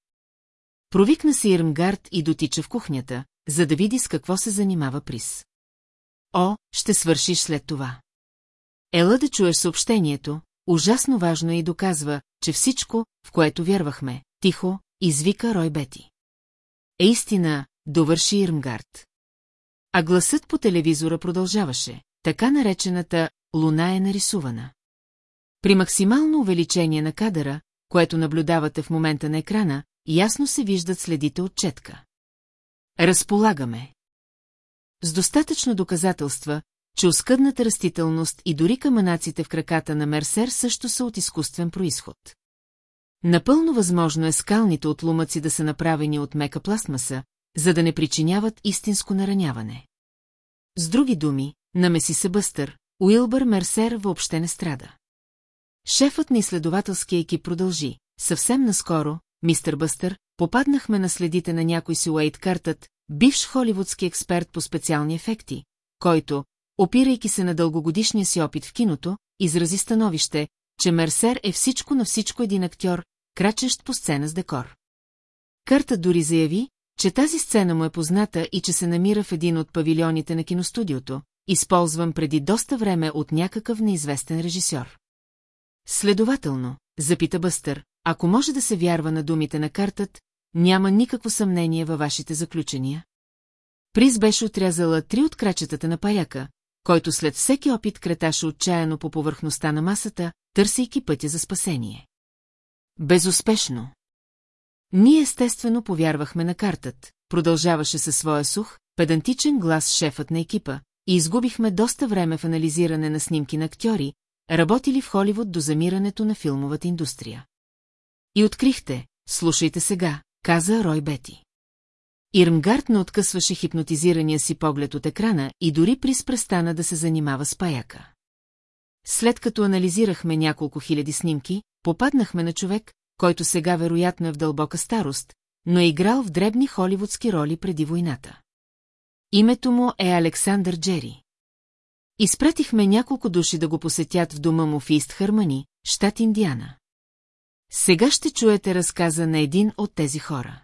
Провикна се Ирмгард и дотича в кухнята, за да види с какво се занимава Прис. О, ще свършиш след това. Ела да чуеш съобщението, ужасно важно е и доказва, че всичко, в което вярвахме, тихо, извика Рой Бети. Е истина, довърши Ирмгард. А гласът по телевизора продължаваше, така наречената «Луна е нарисувана». При максимално увеличение на кадъра, което наблюдавате в момента на екрана, ясно се виждат следите от четка. Разполагаме. С достатъчно доказателства, че оскъдната растителност и дори каманаците в краката на Мерсер също са от изкуствен происход. Напълно възможно е скалните отлумъци да са направени от мека пластмаса, за да не причиняват истинско нараняване. С други думи, намеси се Бъстър, Уилбър Мерсер въобще не страда. Шефът на изследователския екип продължи. Съвсем наскоро, мистер Бъстър, попаднахме на следите на някой си Уейт Картът, бивш холивудски експерт по специални ефекти, който, опирайки се на дългогодишния си опит в киното, изрази становище, че Мерсер е всичко на всичко един актьор, крачещ по сцена с декор. Кърта дори заяви, че тази сцена му е позната и че се намира в един от павилионите на киностудиото, използван преди доста време от някакъв неизвестен режисьор. Следователно, запита Бъстър, ако може да се вярва на думите на картът, няма никакво съмнение във вашите заключения. Приз беше отрязала три от крачетата на паяка, който след всеки опит креташе отчаяно по повърхността на масата, търсейки пътя за спасение. Безуспешно. Ние естествено повярвахме на картът, продължаваше със своя сух, педантичен глас шефът на екипа, и изгубихме доста време в анализиране на снимки на актьори, работили в Холивуд до замирането на филмовата индустрия. И открихте, слушайте сега, каза Рой Бети. Ирмгард не откъсваше хипнотизирания си поглед от екрана и дори Прис престана да се занимава с паяка. След като анализирахме няколко хиляди снимки, попаднахме на човек, който сега вероятно е в дълбока старост, но е играл в дребни холивудски роли преди войната. Името му е Александър Джери. Изпратихме няколко души да го посетят в дома му в Ист Хармани, щат Индиана. Сега ще чуете разказа на един от тези хора.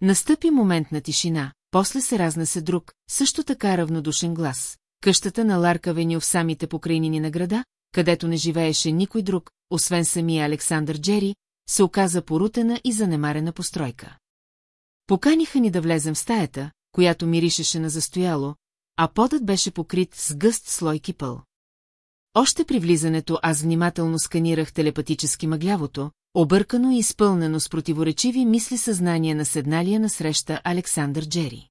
Настъпи момент на тишина, после се разнесе друг, също така равнодушен глас. Къщата на Ларка Веню в самите покрайнини на града, където не живееше никой друг, освен самия Александър Джери, се оказа порутена и занемарена постройка. Поканиха ни да влезем в стаята, която миришеше на застояло, а подът беше покрит с гъст слой кипъл. Още при влизането аз внимателно сканирах телепатически мъглявото, объркано и изпълнено с противоречиви мисли съзнание на седналия на среща Александър Джери.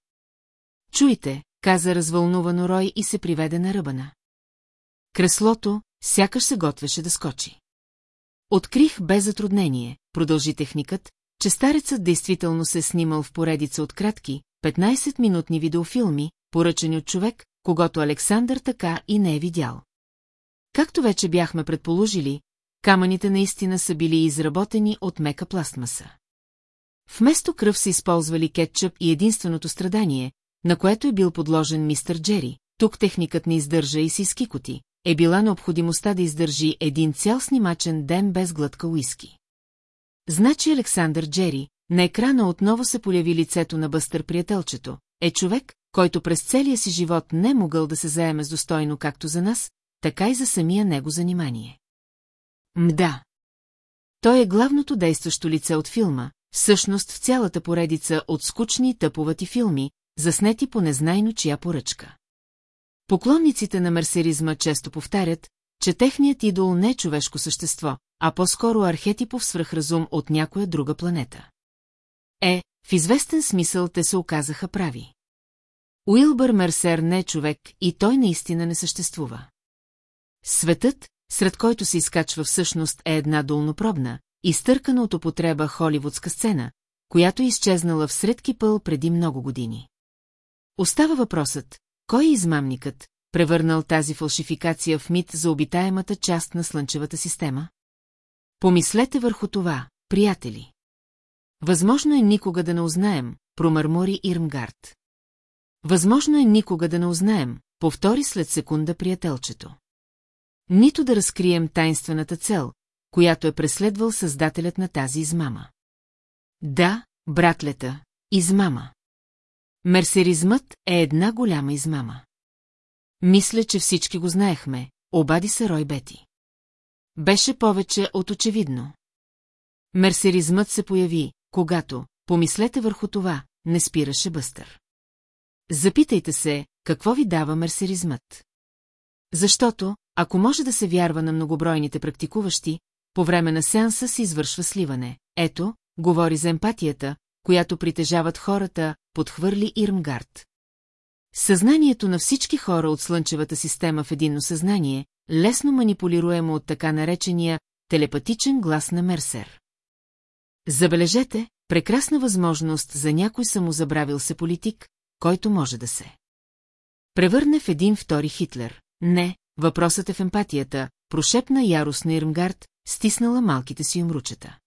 Чуйте, каза развълнувано Рой и се приведе на ръбана. Креслото, сякаш се готвеше да скочи. Открих без затруднение, продължи техникът, че старецът действително се е снимал в поредица от кратки, 15-минутни видеофилми, поръчани от човек, когато Александър така и не е видял. Както вече бяхме предположили, камъните наистина са били изработени от мека пластмаса. Вместо кръв са използвали кетчъп и единственото страдание, на което е бил подложен мистер Джери, тук техникът не издържа и си скикоти, е била необходимостта да издържи един цял снимачен ден без глътка уиски. Значи Александър Джери, на екрана отново се появи лицето на бъстър приятелчето, е човек, който през целия си живот не е могъл да се заеме с достойно както за нас, така и за самия него занимание. Мда. Той е главното действащо лице от филма, всъщност в цялата поредица от скучни и тъповати филми, заснети по незнайно чия поръчка. Поклонниците на мерсеризма често повтарят, че техният идол не е човешко същество, а по-скоро архетипов свръхразум от някоя друга планета. Е, в известен смисъл те се оказаха прави. Уилбър Мерсер не е човек и той наистина не съществува. Светът, сред който се изкачва всъщност е една долнопробна, изтъркана от употреба холивудска сцена, която е изчезнала в сред кипъл преди много години. Остава въпросът, кой е измамникът, превърнал тази фалшификация в мит за обитаемата част на Слънчевата система? Помислете върху това, приятели. Възможно е никога да не узнаем, промърмори Ирмгард. Възможно е никога да не узнаем, повтори след секунда приятелчето. Нито да разкрием тайнствената цел, която е преследвал създателят на тази измама. Да, братлета, измама. Мерсеризмът е една голяма измама. Мисля, че всички го знаехме, обади се Рой Бети. Беше повече от очевидно. Мерсеризмът се появи, когато, помислете върху това, не спираше Бъстър. Запитайте се, какво ви дава мерсеризмът. Защото, ако може да се вярва на многобройните практикуващи, по време на сеанса се извършва сливане. Ето, говори за емпатията, която притежават хората, подхвърли Ирмгард. Съзнанието на всички хора от Слънчевата система в единно съзнание, лесно манипулируемо от така наречения телепатичен глас на Мерсер. Забележете, прекрасна възможност за някой самозабравил се политик, който може да се. Превърне в един втори Хитлер. Не, въпросът е в емпатията, прошепна яростно Ирмгард, стиснала малките си умручета.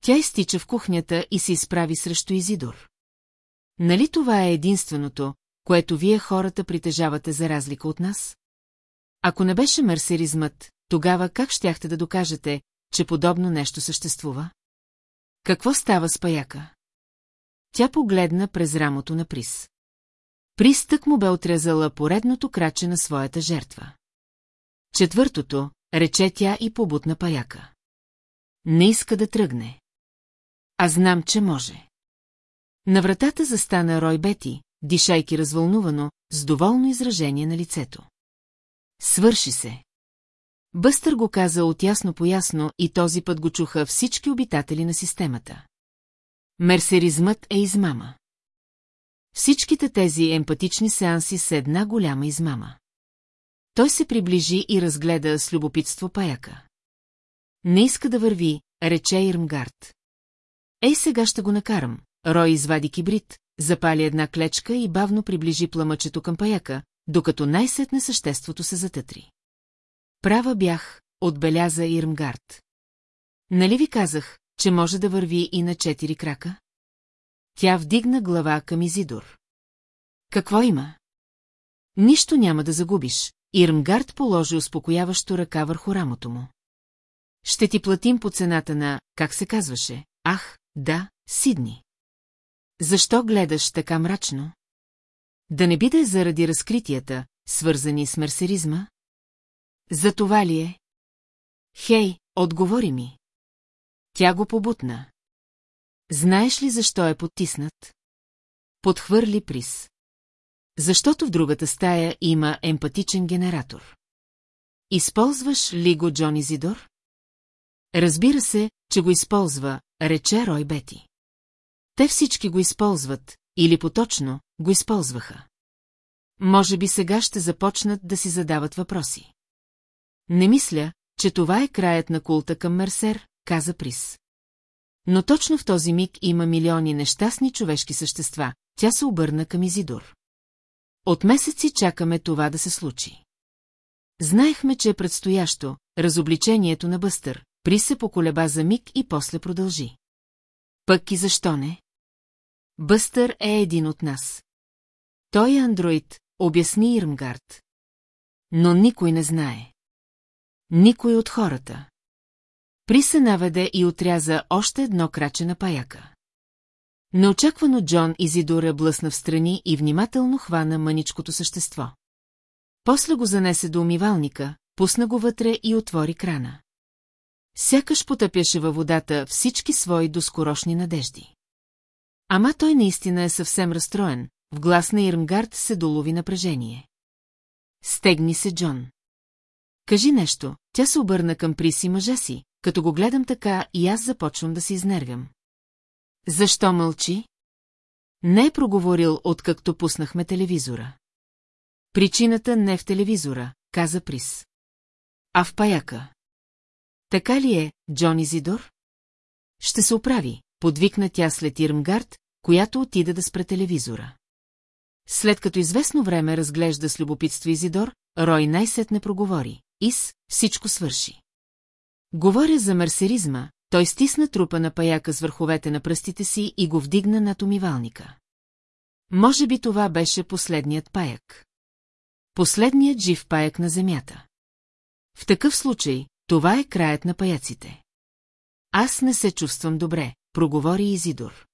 Тя изтича в кухнята и се изправи срещу Изидор. Нали това е единственото, което вие хората притежавате за разлика от нас? Ако не беше мерсеризмът, тогава как щяхте да докажете, че подобно нещо съществува? Какво става с паяка? Тя погледна през рамото на Прис. Пристък му бе отрязала поредното краче на своята жертва. Четвъртото, рече тя и побутна паяка. Не иска да тръгне. А знам, че може. На вратата застана Рой Бети, дишайки развълнувано, с доволно изражение на лицето. Свърши се. Бъстър го каза от ясно по ясно и този път го чуха всички обитатели на системата. Мерсеризмът е измама. Всичките тези емпатични сеанси са една голяма измама. Той се приближи и разгледа с любопитство паяка. Не иска да върви, рече Ирмгард. Ей, сега ще го накарам. Рой извади кибрид, запали една клечка и бавно приближи пламъчето към паяка, докато най-сетне съществото се затътри. Права бях, отбеляза Ирмгард. Нали ви казах, че може да върви и на четири крака? Тя вдигна глава към Изидор. Какво има? Нищо няма да загубиш. Ирмгард положи успокояващо ръка върху рамото му. Ще ти платим по цената на, как се казваше, ах, да, Сидни. Защо гледаш така мрачно? Да не биде заради разкритията, свързани с мерсеризма? За това ли е? Хей, отговори ми. Тя го побутна. Знаеш ли защо е потиснат? Подхвърли приз. Защото в другата стая има емпатичен генератор. Използваш ли го Джон Изидор? Разбира се, че го използва, рече Рой Бети. Те всички го използват, или поточно, го използваха. Може би сега ще започнат да си задават въпроси. Не мисля, че това е краят на култа към Мерсер, каза Прис. Но точно в този миг има милиони нещастни човешки същества, тя се обърна към Изидор. От месеци чакаме това да се случи. Знаехме, че е предстоящо, разобличението на Бъстър, При се поколеба за миг и после продължи. Пък и защо не? Бъстър е един от нас. Той е андроид, обясни Ирмгард. Но никой не знае. Никой от хората. При се наведе и отряза още едно краче на паяка. Неочаквано Джон Изидора блъсна в страни и внимателно хвана мъничкото същество. После го занесе до умивалника, пусна го вътре и отвори крана. Сякаш потъпяше във водата всички свои доскорошни надежди. Ама той наистина е съвсем разстроен, в глас на Ирмгард се долови напрежение. Стегни се, Джон. Кажи нещо, тя се обърна към Приси мъжа си, като го гледам така и аз започвам да се изнервям. Защо мълчи? Не е проговорил, откакто пуснахме телевизора. Причината не е в телевизора, каза Прис. А в паяка. Така ли е, Джон Зидор? Ще се оправи, подвикна тя след Ирмгард, която отида да спре телевизора. След като известно време разглежда с любопитство Изидор, Рой най-сетне проговори. Ис, всичко свърши. Говоря за мерсеризма, той стисна трупа на паяка с върховете на пръстите си и го вдигна над умивалника. Може би това беше последният паяк. Последният жив паяк на земята. В такъв случай, това е краят на паяците. Аз не се чувствам добре, проговори Изидор.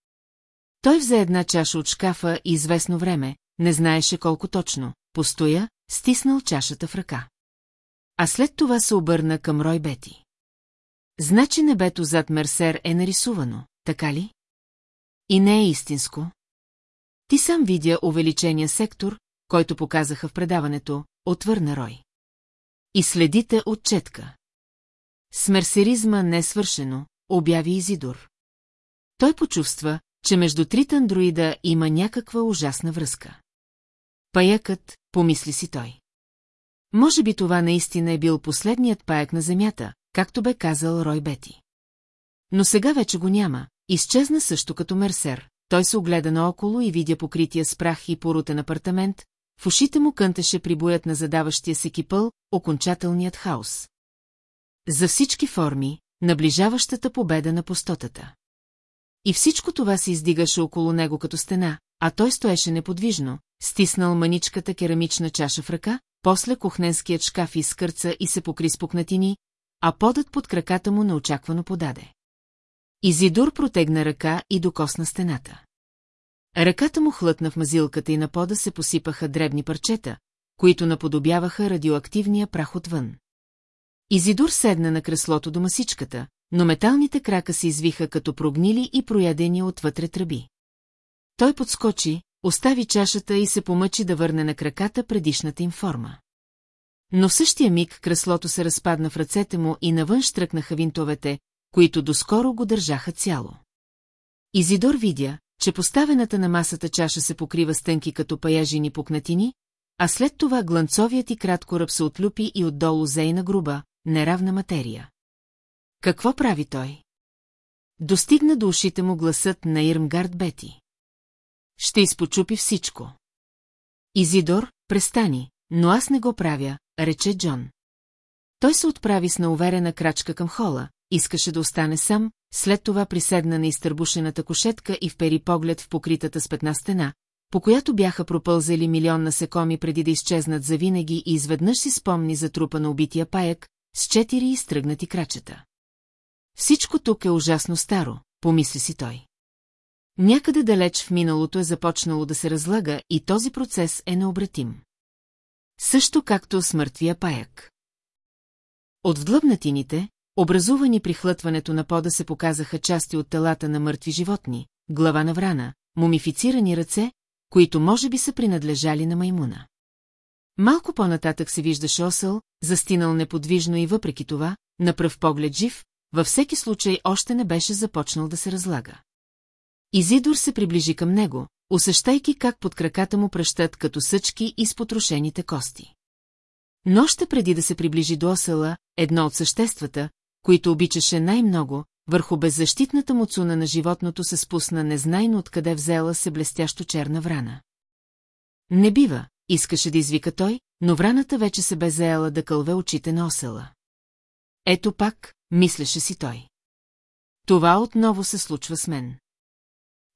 Той взе една чаша от шкафа и известно време, не знаеше колко точно, постоя, стиснал чашата в ръка. А след това се обърна към Рой Бети. Значи небето зад Мерсер е нарисувано, така ли? И не е истинско. Ти сам видя увеличения сектор, който показаха в предаването, отвърна Рой. И следите отчетка. С мерсеризма не е свършено, обяви Изидор. Той почувства, че между трите андроида има някаква ужасна връзка. Паякът, помисли си той. Може би това наистина е бил последният паяк на Земята, както бе казал Рой Бети. Но сега вече го няма, изчезна също като мерсер. Той се огледа наоколо и видя покрития с прах и порутен апартамент, в ушите му кънтеше прибоят на задаващия се кипъл, окончателният хаос. За всички форми, наближаващата победа на пустотата. И всичко това се издигаше около него като стена, а той стоеше неподвижно, стиснал маничката керамична чаша в ръка, после кухненският шкаф изкърца и се покри с пукнатини, а подът под краката му неочаквано подаде. Изидор протегна ръка и докосна стената. Ръката му хлътна в мазилката и на пода се посипаха дребни парчета, които наподобяваха радиоактивния прах отвън. Изидор седна на креслото до масичката, но металните крака се извиха като прогнили и проядени отвътре тръби. Той подскочи, остави чашата и се помъчи да върне на краката предишната им форма. Но в същия миг креслото се разпадна в ръцете му и навън штръкнаха винтовете, които доскоро го държаха цяло. Изидор видя, че поставената на масата чаша се покрива с тънки като паяжини пукнатини, а след това гланцовият и кратко ръб се отлюпи и отдолу зейна груба, неравна материя. Какво прави той? Достигна до ушите му гласът на Ирмгард Бети. Ще изпочупи всичко. Изидор, престани, но аз не го правя, рече Джон. Той се отправи с науверена крачка към хола, искаше да остане сам, след това приседна на изтърбушената кошетка и впери поглед в покритата с петна стена, по която бяха пропълзали милион насекоми преди да изчезнат завинаги и изведнъж си спомни за трупа на убития паяк, с четири изтръгнати крачета. Всичко тук е ужасно старо, помисли си той. Някъде далеч в миналото е започнало да се разлага и този процес е необратим. Също както с мъртвия паяк. От вдлъбнатините, образувани при хлътването на пода се показаха части от телата на мъртви животни, глава на врана, мумифицирани ръце, които може би са принадлежали на маймуна. Малко по-нататък се виждаше осъл, застинал неподвижно и въпреки това, на пръв поглед жив, във всеки случай още не беше започнал да се разлага. Изидор се приближи към него, усещайки как под краката му пръщат като съчки и спотрошените кости. Но още преди да се приближи до осела, едно от съществата, които обичаше най-много, върху беззащитната му цуна на животното се спусна незнайно откъде взела се блестящо черна врана. Не бива, искаше да извика той, но враната вече се бе заела да кълве очите на осела. Ето пак, мислеше си той. Това отново се случва с мен.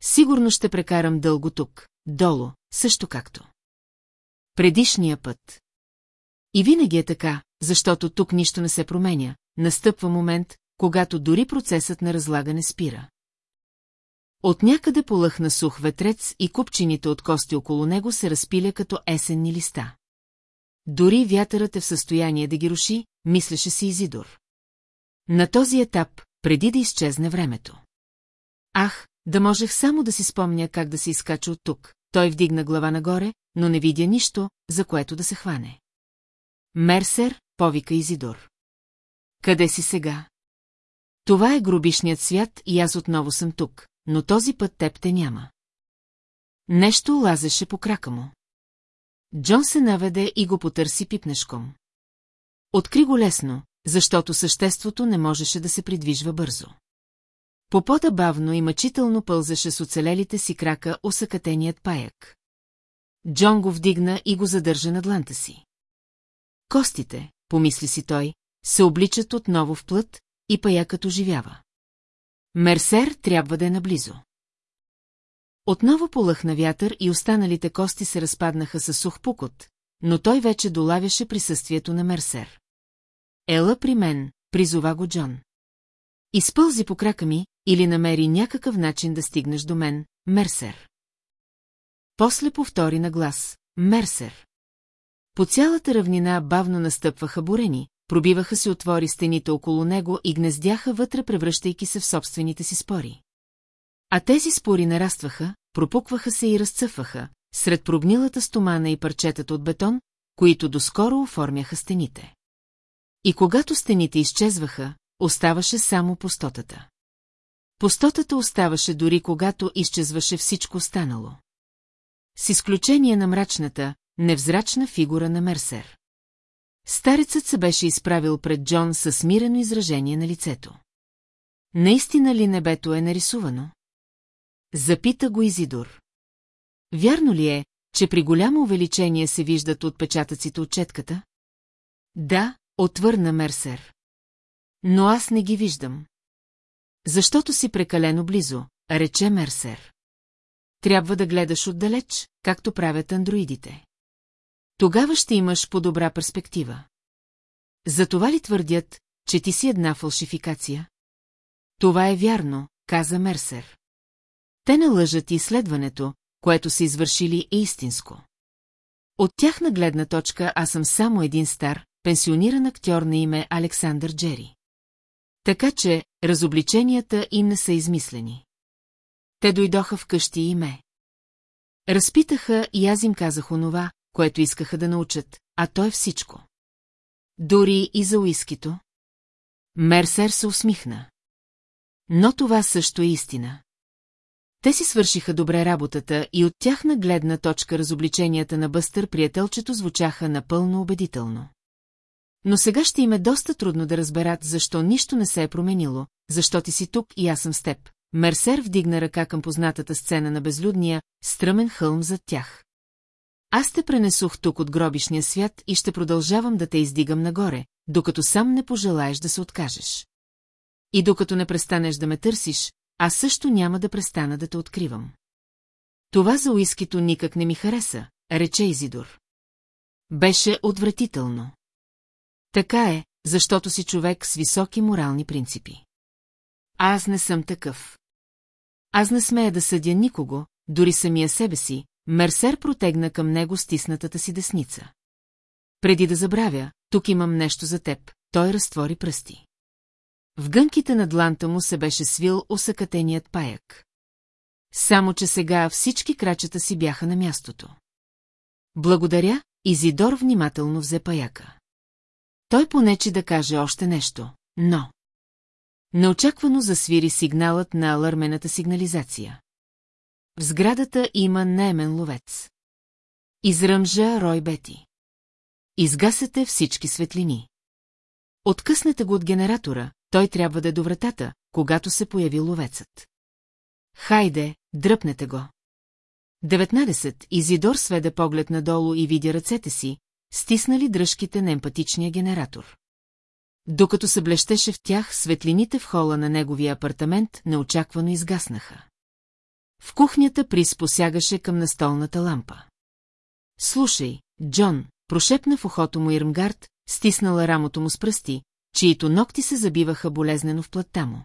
Сигурно ще прекарам дълго тук, долу, също както. Предишния път. И винаги е така, защото тук нищо не се променя, настъпва момент, когато дори процесът на разлагане спира. От някъде полъхна сух ветрец и купчините от кости около него се разпиля като есенни листа. Дори вятърът е в състояние да ги руши, мислеше си Изидор. На този етап, преди да изчезне времето. Ах, да можех само да си спомня как да се изкача от тук. Той вдигна глава нагоре, но не видя нищо, за което да се хване. Мерсер, повика Изидор. Къде си сега? Това е гробишният свят и аз отново съм тук, но този път теб те няма. Нещо лазеше по крака му. Джон се наведе и го потърси пипнешком. Откри го лесно, защото съществото не можеше да се придвижва бързо. По пода бавно и мъчително пълзаше с оцелелите си крака осъкатеният паяк. Джон го вдигна и го задържа на дланта си. Костите, помисли си той, се обличат отново в плът и паякът оживява. Мерсер трябва да е наблизо. Отново полъхна вятър и останалите кости се разпаднаха със сух пукот, но той вече долавяше присъствието на Мерсер. Ела при мен, призова го Джон. Изпълзи по крака ми или намери някакъв начин да стигнеш до мен, Мерсер. После повтори на глас, Мерсер. По цялата равнина бавно настъпваха бурени, пробиваха се отвори стените около него и гнездяха вътре, превръщайки се в собствените си спори. А тези спори нарастваха, пропукваха се и разцъфваха, сред прогнилата стомана и парчетата от бетон, които доскоро оформяха стените. И когато стените изчезваха, оставаше само пустотата. Пустотата оставаше дори когато изчезваше всичко останало. С изключение на мрачната, невзрачна фигура на Мерсер. Старецът се беше изправил пред Джон със смирено изражение на лицето. Наистина ли небето е нарисувано? Запита го Изидор. Вярно ли е, че при голямо увеличение се виждат отпечатъците от четката? Да, отвърна Мерсер. Но аз не ги виждам. Защото си прекалено близо, рече Мерсер. Трябва да гледаш отдалеч, както правят андроидите. Тогава ще имаш по-добра перспектива. Затова ли твърдят, че ти си една фалшификация? Това е вярно, каза Мерсер. Те не лъжат изследването, което са извършили е истинско. От тяхна гледна точка аз съм само един стар, пенсиониран актьор на име Александър Джери. Така че разобличенията им не са измислени. Те дойдоха вкъщи и ме. Разпитаха и аз им казах онова, което искаха да научат, а то е всичко. Дори и за уискито. Мерсер се усмихна. Но това също е истина. Те си свършиха добре работата и от тяхна гледна точка разобличенията на Бъстър приятелчето звучаха напълно убедително. Но сега ще им е доста трудно да разберат, защо нищо не се е променило, защо ти си тук и аз съм с теб. Мерсер вдигна ръка към познатата сцена на безлюдния, стръмен хълм зад тях. Аз те пренесох тук от гробишния свят и ще продължавам да те издигам нагоре, докато сам не пожелаеш да се откажеш. И докато не престанеш да ме търсиш, аз също няма да престана да те откривам. Това за уискито никак не ми хареса, рече Изидор. Беше отвратително. Така е, защото си човек с високи морални принципи. Аз не съм такъв. Аз не смея да съдя никого, дори самия себе си, Мерсер протегна към него стиснатата си десница. Преди да забравя, тук имам нещо за теб, той разтвори пръсти. В гънките на дланта му се беше свил усъкатеният паяк. Само, че сега всички крачета си бяха на мястото. Благодаря, Изидор внимателно взе паяка. Той понечи да каже още нещо, но... Неочаквано засвири сигналът на алармената сигнализация. В сградата има наемен ловец. Изръмжа Рой Бети. Изгасете всички светлини. Откъснете го от генератора, той трябва да е до вратата, когато се появи ловецът. Хайде, дръпнете го. 19. Изидор сведе поглед надолу и видя ръцете си, стиснали дръжките на емпатичния генератор. Докато се блещеше в тях, светлините в хола на неговия апартамент неочаквано изгаснаха. В кухнята Прис посягаше към настолната лампа. Слушай, Джон, прошепна в ухото му Ирмгард, стиснала рамото му с пръсти, чието ногти се забиваха болезнено в плътта му.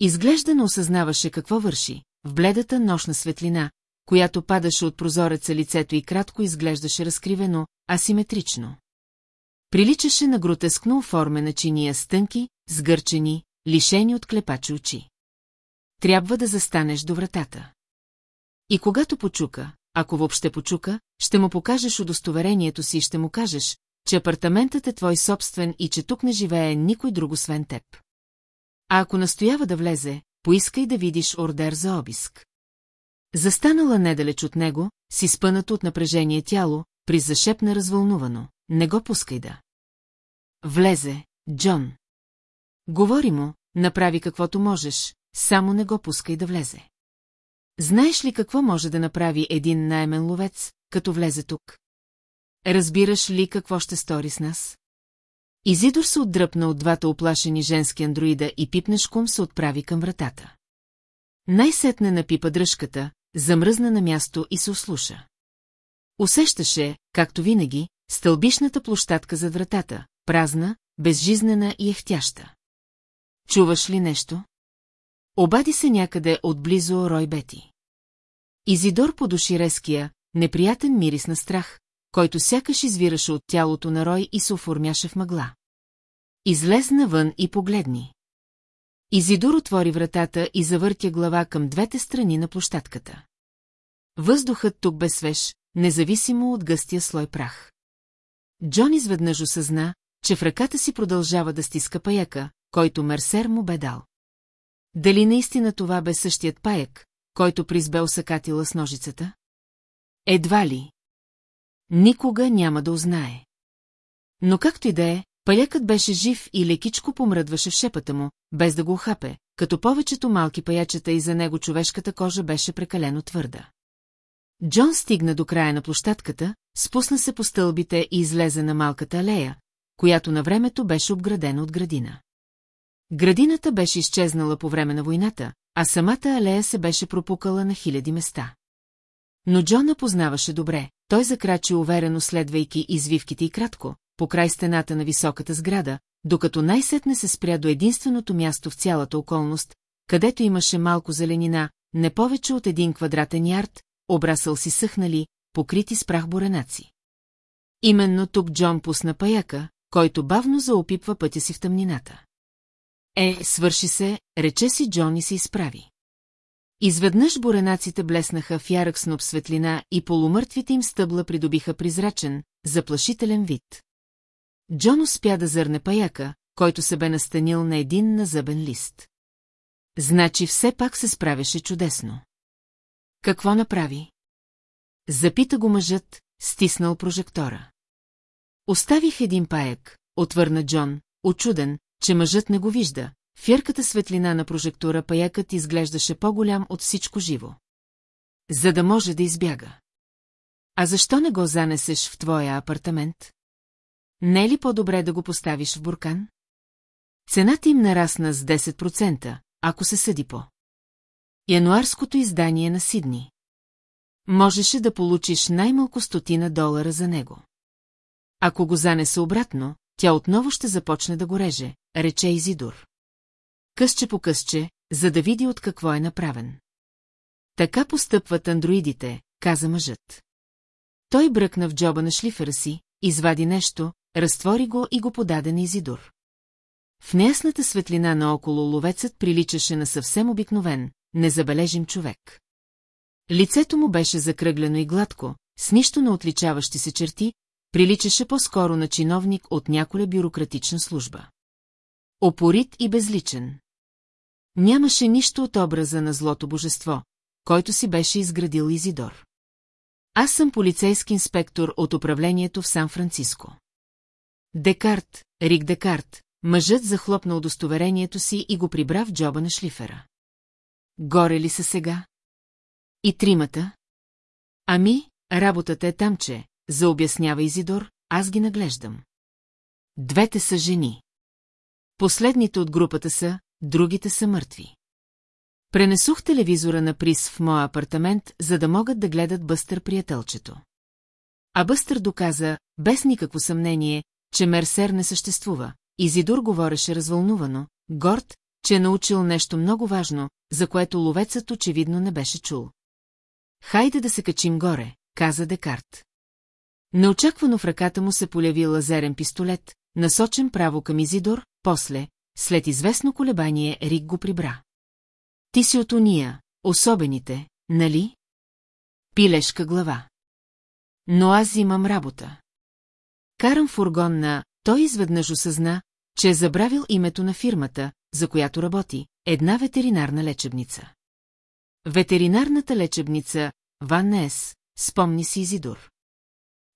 Изглежда не осъзнаваше какво върши, в бледата нощна светлина, която падаше от прозореца лицето и кратко изглеждаше разкривено, асиметрично. Приличаше на гротескно оформена чиния с тънки, сгърчени, лишени от клепачи очи. Трябва да застанеш до вратата. И когато почука, ако въобще почука, ще му покажеш удостоверението си и ще му кажеш, че апартаментът е твой собствен и че тук не живее никой друг освен теб. А ако настоява да влезе, поискай да видиш ордер за обиск. Застанала недалеч от него, си спънато от напрежение тяло, при зашепна развълнувано. Не го пускай да. Влезе, Джон. Говори му, направи каквото можеш, само не го пускай да влезе. Знаеш ли какво може да направи един наймен ловец, като влезе тук? Разбираш ли какво ще стори с нас? Изидор се отдръпна от двата оплашени женски андроида и пипнешком се отправи към вратата. Най-сетне напипа дръжката, замръзна на място и се услуша. Усещаше, както винаги, стълбишната площадка зад вратата, празна, безжизнена и ехтяща. Чуваш ли нещо? Обади се някъде отблизо Рой Бети. Изидор подуши резкия, неприятен мирис на страх, който сякаш извираше от тялото на Рой и се оформяше в мъгла. Излез навън и погледни. Изидор отвори вратата и завъртя глава към двете страни на площадката. Въздухът тук бе свеж, независимо от гъстия слой прах. Джон изведнъж осъзна, че в ръката си продължава да стиска паяка, който Мерсер му бе дал. Дали наистина това бе същият паяк, който призбе осъкатила с ножицата? Едва ли. Никога няма да узнае. Но както и да е, паякът беше жив и лекичко помръдваше в шепата му, без да го хапе, като повечето малки паячета и за него човешката кожа беше прекалено твърда. Джон стигна до края на площадката, спусна се по стълбите и излезе на малката алея, която на времето беше обградена от градина. Градината беше изчезнала по време на войната, а самата алея се беше пропукала на хиляди места. Но Джона познаваше добре, той закрачи уверено следвайки извивките и кратко, по край стената на високата сграда, докато най-сетне се спря до единственото място в цялата околност, където имаше малко зеленина, не повече от един квадратен ярд, обрасъл си съхнали, покрити с прах буренаци. Именно тук Джон пусна паяка, който бавно заопипва пътя си в тъмнината. Е, свърши се, рече си Джон и се изправи. Изведнъж буренаците блеснаха в ярък сноп светлина и полумъртвите им стъбла придобиха призрачен, заплашителен вид. Джон успя да зърне паяка, който се бе настанил на един назъбен лист. Значи все пак се справяше чудесно. Какво направи? Запита го мъжът, стиснал прожектора. Оставих един паяк, отвърна Джон, очуден, че мъжът не го вижда. В ярката светлина на прожектора паякът изглеждаше по-голям от всичко живо. За да може да избяга. А защо не го занесеш в твоя апартамент? Не е ли по-добре да го поставиш в буркан? Цената им нарасна с 10%, ако се съди по. Януарското издание на Сидни. Можеше да получиш най-малко стотина долара за него. Ако го занесе обратно, тя отново ще започне да го реже, рече Изидор. Късче по късче, за да види от какво е направен. Така постъпват андроидите, каза мъжът. Той бръкна в джоба на шлифера си, извади нещо, разтвори го и го подаде на Изидор. В неясната светлина наоколо ловецът приличаше на съвсем обикновен, незабележим човек. Лицето му беше закръглено и гладко, с нищо не отличаващи се черти, приличаше по-скоро на чиновник от няколя бюрократична служба. Опорит и безличен. Нямаше нищо от образа на злото божество, който си беше изградил Изидор. Аз съм полицейски инспектор от управлението в Сан-Франциско. Декарт, Рик Декарт, мъжът захлопна удостоверението си и го прибра в джоба на шлифера. Горе ли са сега? И тримата? Ами, работата е там, че, заобяснява Изидор, аз ги наглеждам. Двете са жени. Последните от групата са, другите са мъртви. Пренесох телевизора на приз в моя апартамент, за да могат да гледат Бъстър приятелчето. А Бъстър доказа, без никакво съмнение, че Мерсер не съществува. Изидор говореше развълнувано, горд, че е научил нещо много важно, за което ловецът очевидно не беше чул. Хайде да се качим горе, каза Декарт. Неочаквано в ръката му се поляви лазерен пистолет, насочен право към Изидор, после, след известно колебание, Рик го прибра. Ти си от уния, особените, нали? Пилешка глава. Но аз имам работа. Карам фургон на... Той изведнъж осъзна, че е забравил името на фирмата, за която работи, една ветеринарна лечебница. Ветеринарната лечебница Ван Ес, спомни си Изидор.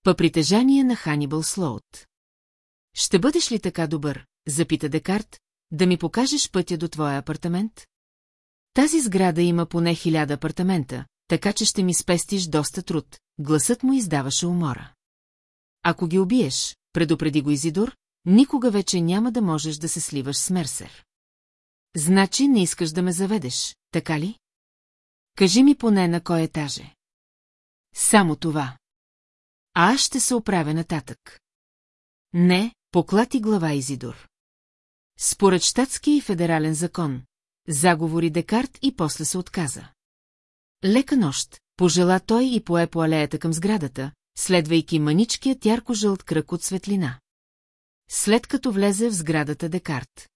Па притежание на Ханибал Слоут. Ще бъдеш ли така добър, запита Декарт, да ми покажеш пътя до твоя апартамент? Тази сграда има поне хиляда апартамента, така че ще ми спестиш доста труд, гласът му издаваше умора. Ако ги убиеш, предупреди го Изидор, никога вече няма да можеш да се сливаш с Мерсер. Значи не искаш да ме заведеш, така ли? Кажи ми поне на кой етаже. Само това. А аз ще се оправя нататък. Не, поклати глава Изидор. Според щатски и федерален закон, заговори Декарт и после се отказа. Лека нощ, пожела той и пое по алеята към сградата, следвайки маничкият ярко-жълт кръг от светлина. След като влезе в сградата Декарт.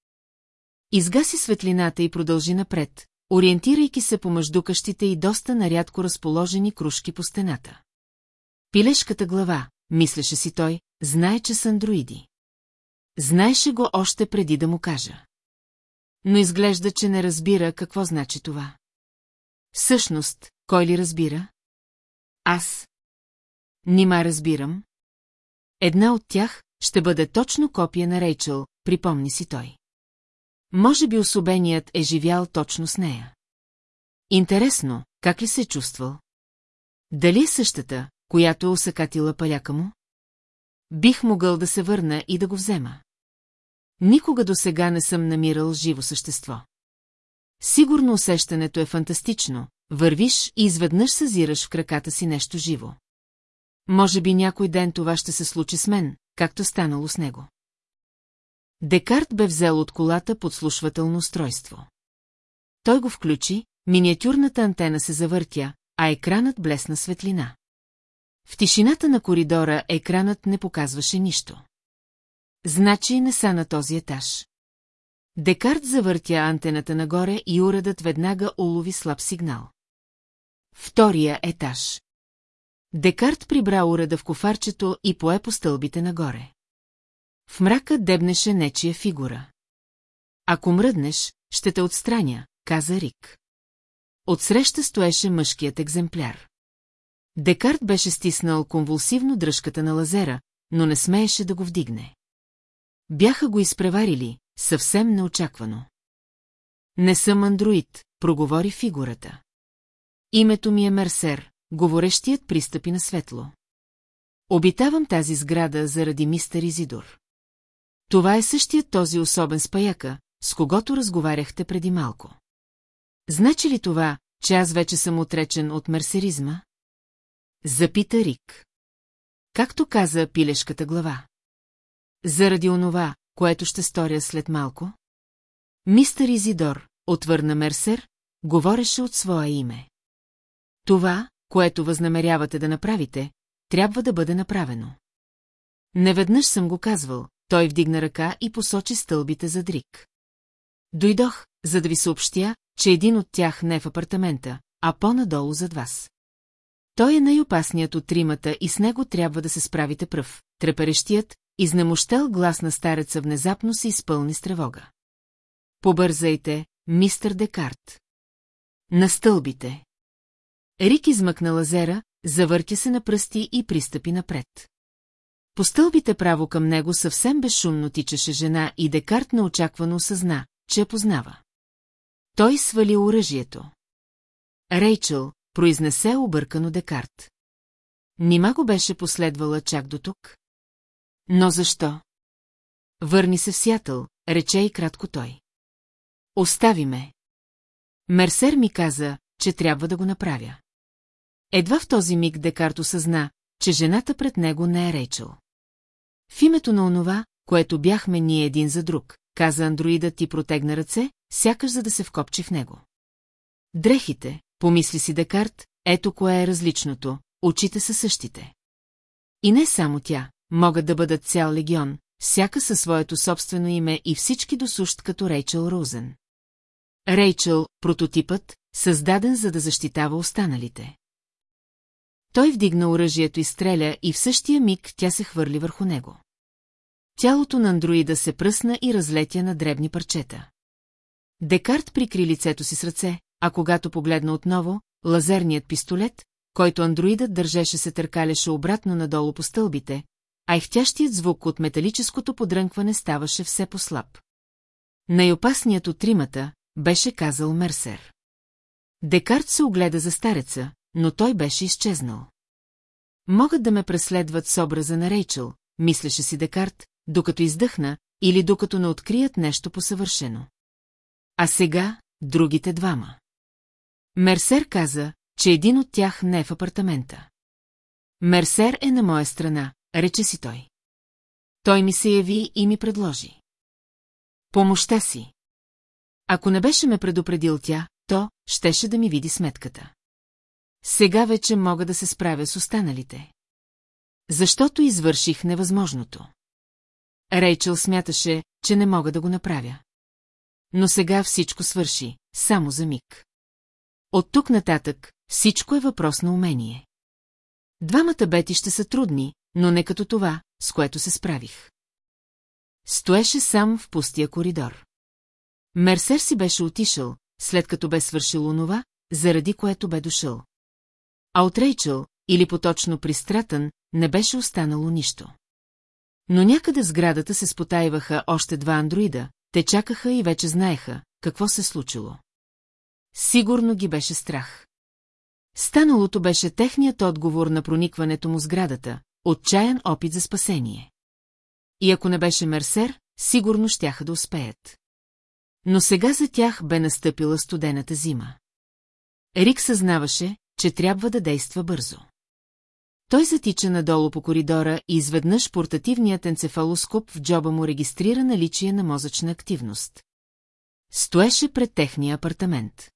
Изгаси светлината и продължи напред, ориентирайки се по мъждукащите и доста нарядко разположени кружки по стената. Пилешката глава, мислеше си той, знае, че са андроиди. Знаеше го още преди да му кажа. Но изглежда, че не разбира какво значи това. Всъщност, кой ли разбира? Аз. Нима разбирам. Една от тях ще бъде точно копия на Рейчел, припомни си той. Може би особеният е живял точно с нея. Интересно, как ли се е чувствал? Дали е същата, която е усъкатила паляка му? Бих могъл да се върна и да го взема. Никога до сега не съм намирал живо същество. Сигурно усещането е фантастично, вървиш и изведнъж съзираш в краката си нещо живо. Може би някой ден това ще се случи с мен, както станало с него. Декарт бе взел от колата подслушвателно устройство. Той го включи, миниатюрната антена се завъртя, а екранът блесна светлина. В тишината на коридора екранът не показваше нищо. Значи не са на този етаж. Декарт завъртя антената нагоре и уредът веднага улови слаб сигнал. Втория етаж. Декарт прибра уреда в кофарчето и пое по стълбите нагоре. В мрака дебнеше нечия фигура. Ако мръднеш, ще те отстраня, каза Рик. Отсреща стоеше мъжкият екземпляр. Декарт беше стиснал конвулсивно дръжката на лазера, но не смееше да го вдигне. Бяха го изпреварили, съвсем неочаквано. Не съм андроид, проговори фигурата. Името ми е Мерсер, говорещият пристъпи на светло. Обитавам тази сграда заради мистер Изидор. Това е същият този особен спаяка, с когото разговаряхте преди малко. Значи ли това, че аз вече съм отречен от мерсеризма? Запита Рик. Както каза пилешката глава. Заради онова, което ще сторя след малко? Мистер Изидор, отвърна Мерсер, говореше от своя име. Това, което възнамерявате да направите, трябва да бъде направено. Неведнъж съм го казвал, той вдигна ръка и посочи стълбите за Дрик. Дойдох, за да ви съобщя, че един от тях не е в апартамента, а по-надолу зад вас. Той е най-опасният от тримата и с него трябва да се справите пръв. Треперещият, изнемощел глас на стареца внезапно се изпълни с тревога. Побързайте, мистер Декарт. На стълбите. Рик измъкна лазера, завъртя се на пръсти и пристъпи напред. По стълбите право към него съвсем безшумно тичаше жена и Декарт неочаквано осъзна, че я познава. Той свали оръжието. Рейчел, произнесе объркано Декарт. Нима го беше последвала чак до тук? Но защо? Върни се в Сятъл, рече и кратко той. Остави ме. Мерсер ми каза, че трябва да го направя. Едва в този миг Декарт осъзна, че жената пред него не е Рейчел. В името на онова, което бяхме ние един за друг, каза андроидът и протегна ръце, сякаш за да се вкопчи в него. Дрехите, помисли си Декарт, ето кое е различното, очите са същите. И не само тя, могат да бъдат цял легион, всяка със своето собствено име и всички досущ като Рейчел Роузен. Рейчел, прототипът, създаден за да защитава останалите. Той вдигна оръжието и стреля и в същия миг тя се хвърли върху него. Тялото на андроида се пръсна и разлетя на дребни парчета. Декарт прикри лицето си с ръце, а когато погледна отново, лазерният пистолет, който андроидът държеше се търкаляше обратно надолу по стълбите, а ихтящият звук от металическото подрънкване ставаше все по-слаб. Най-опасният от тримата беше казал Мерсер. Декарт се огледа за стареца, но той беше изчезнал. Могат да ме преследват с образа на Рейчел, мислеше си Декарт, докато издъхна или докато не открият нещо посъвършено. А сега другите двама. Мерсер каза, че един от тях не е в апартамента. Мерсер е на моя страна, рече си той. Той ми се яви и ми предложи. Помощта си. Ако не беше ме предупредил тя, то щеше да ми види сметката. Сега вече мога да се справя с останалите. Защото извърших невъзможното. Рейчел смяташе, че не мога да го направя. Но сега всичко свърши, само за миг. От тук нататък всичко е въпрос на умение. Двамата бети ще са трудни, но не като това, с което се справих. Стоеше сам в пустия коридор. Мерсер си беше отишъл, след като бе свършил онова, заради което бе дошъл. А от Рейчел, или поточно при Стратън, не беше останало нищо. Но някъде сградата се спотаиваха още два андроида, те чакаха и вече знаеха, какво се случило. Сигурно ги беше страх. Станалото беше техният отговор на проникването му сградата, отчаян опит за спасение. И ако не беше Мерсер, сигурно щяха да успеят. Но сега за тях бе настъпила студената зима. Рик съзнаваше, че трябва да действа бързо. Той затича надолу по коридора и изведнъж портативният енцефалоскоп в джоба му регистрира наличие на мозъчна активност. Стоеше пред техния апартамент.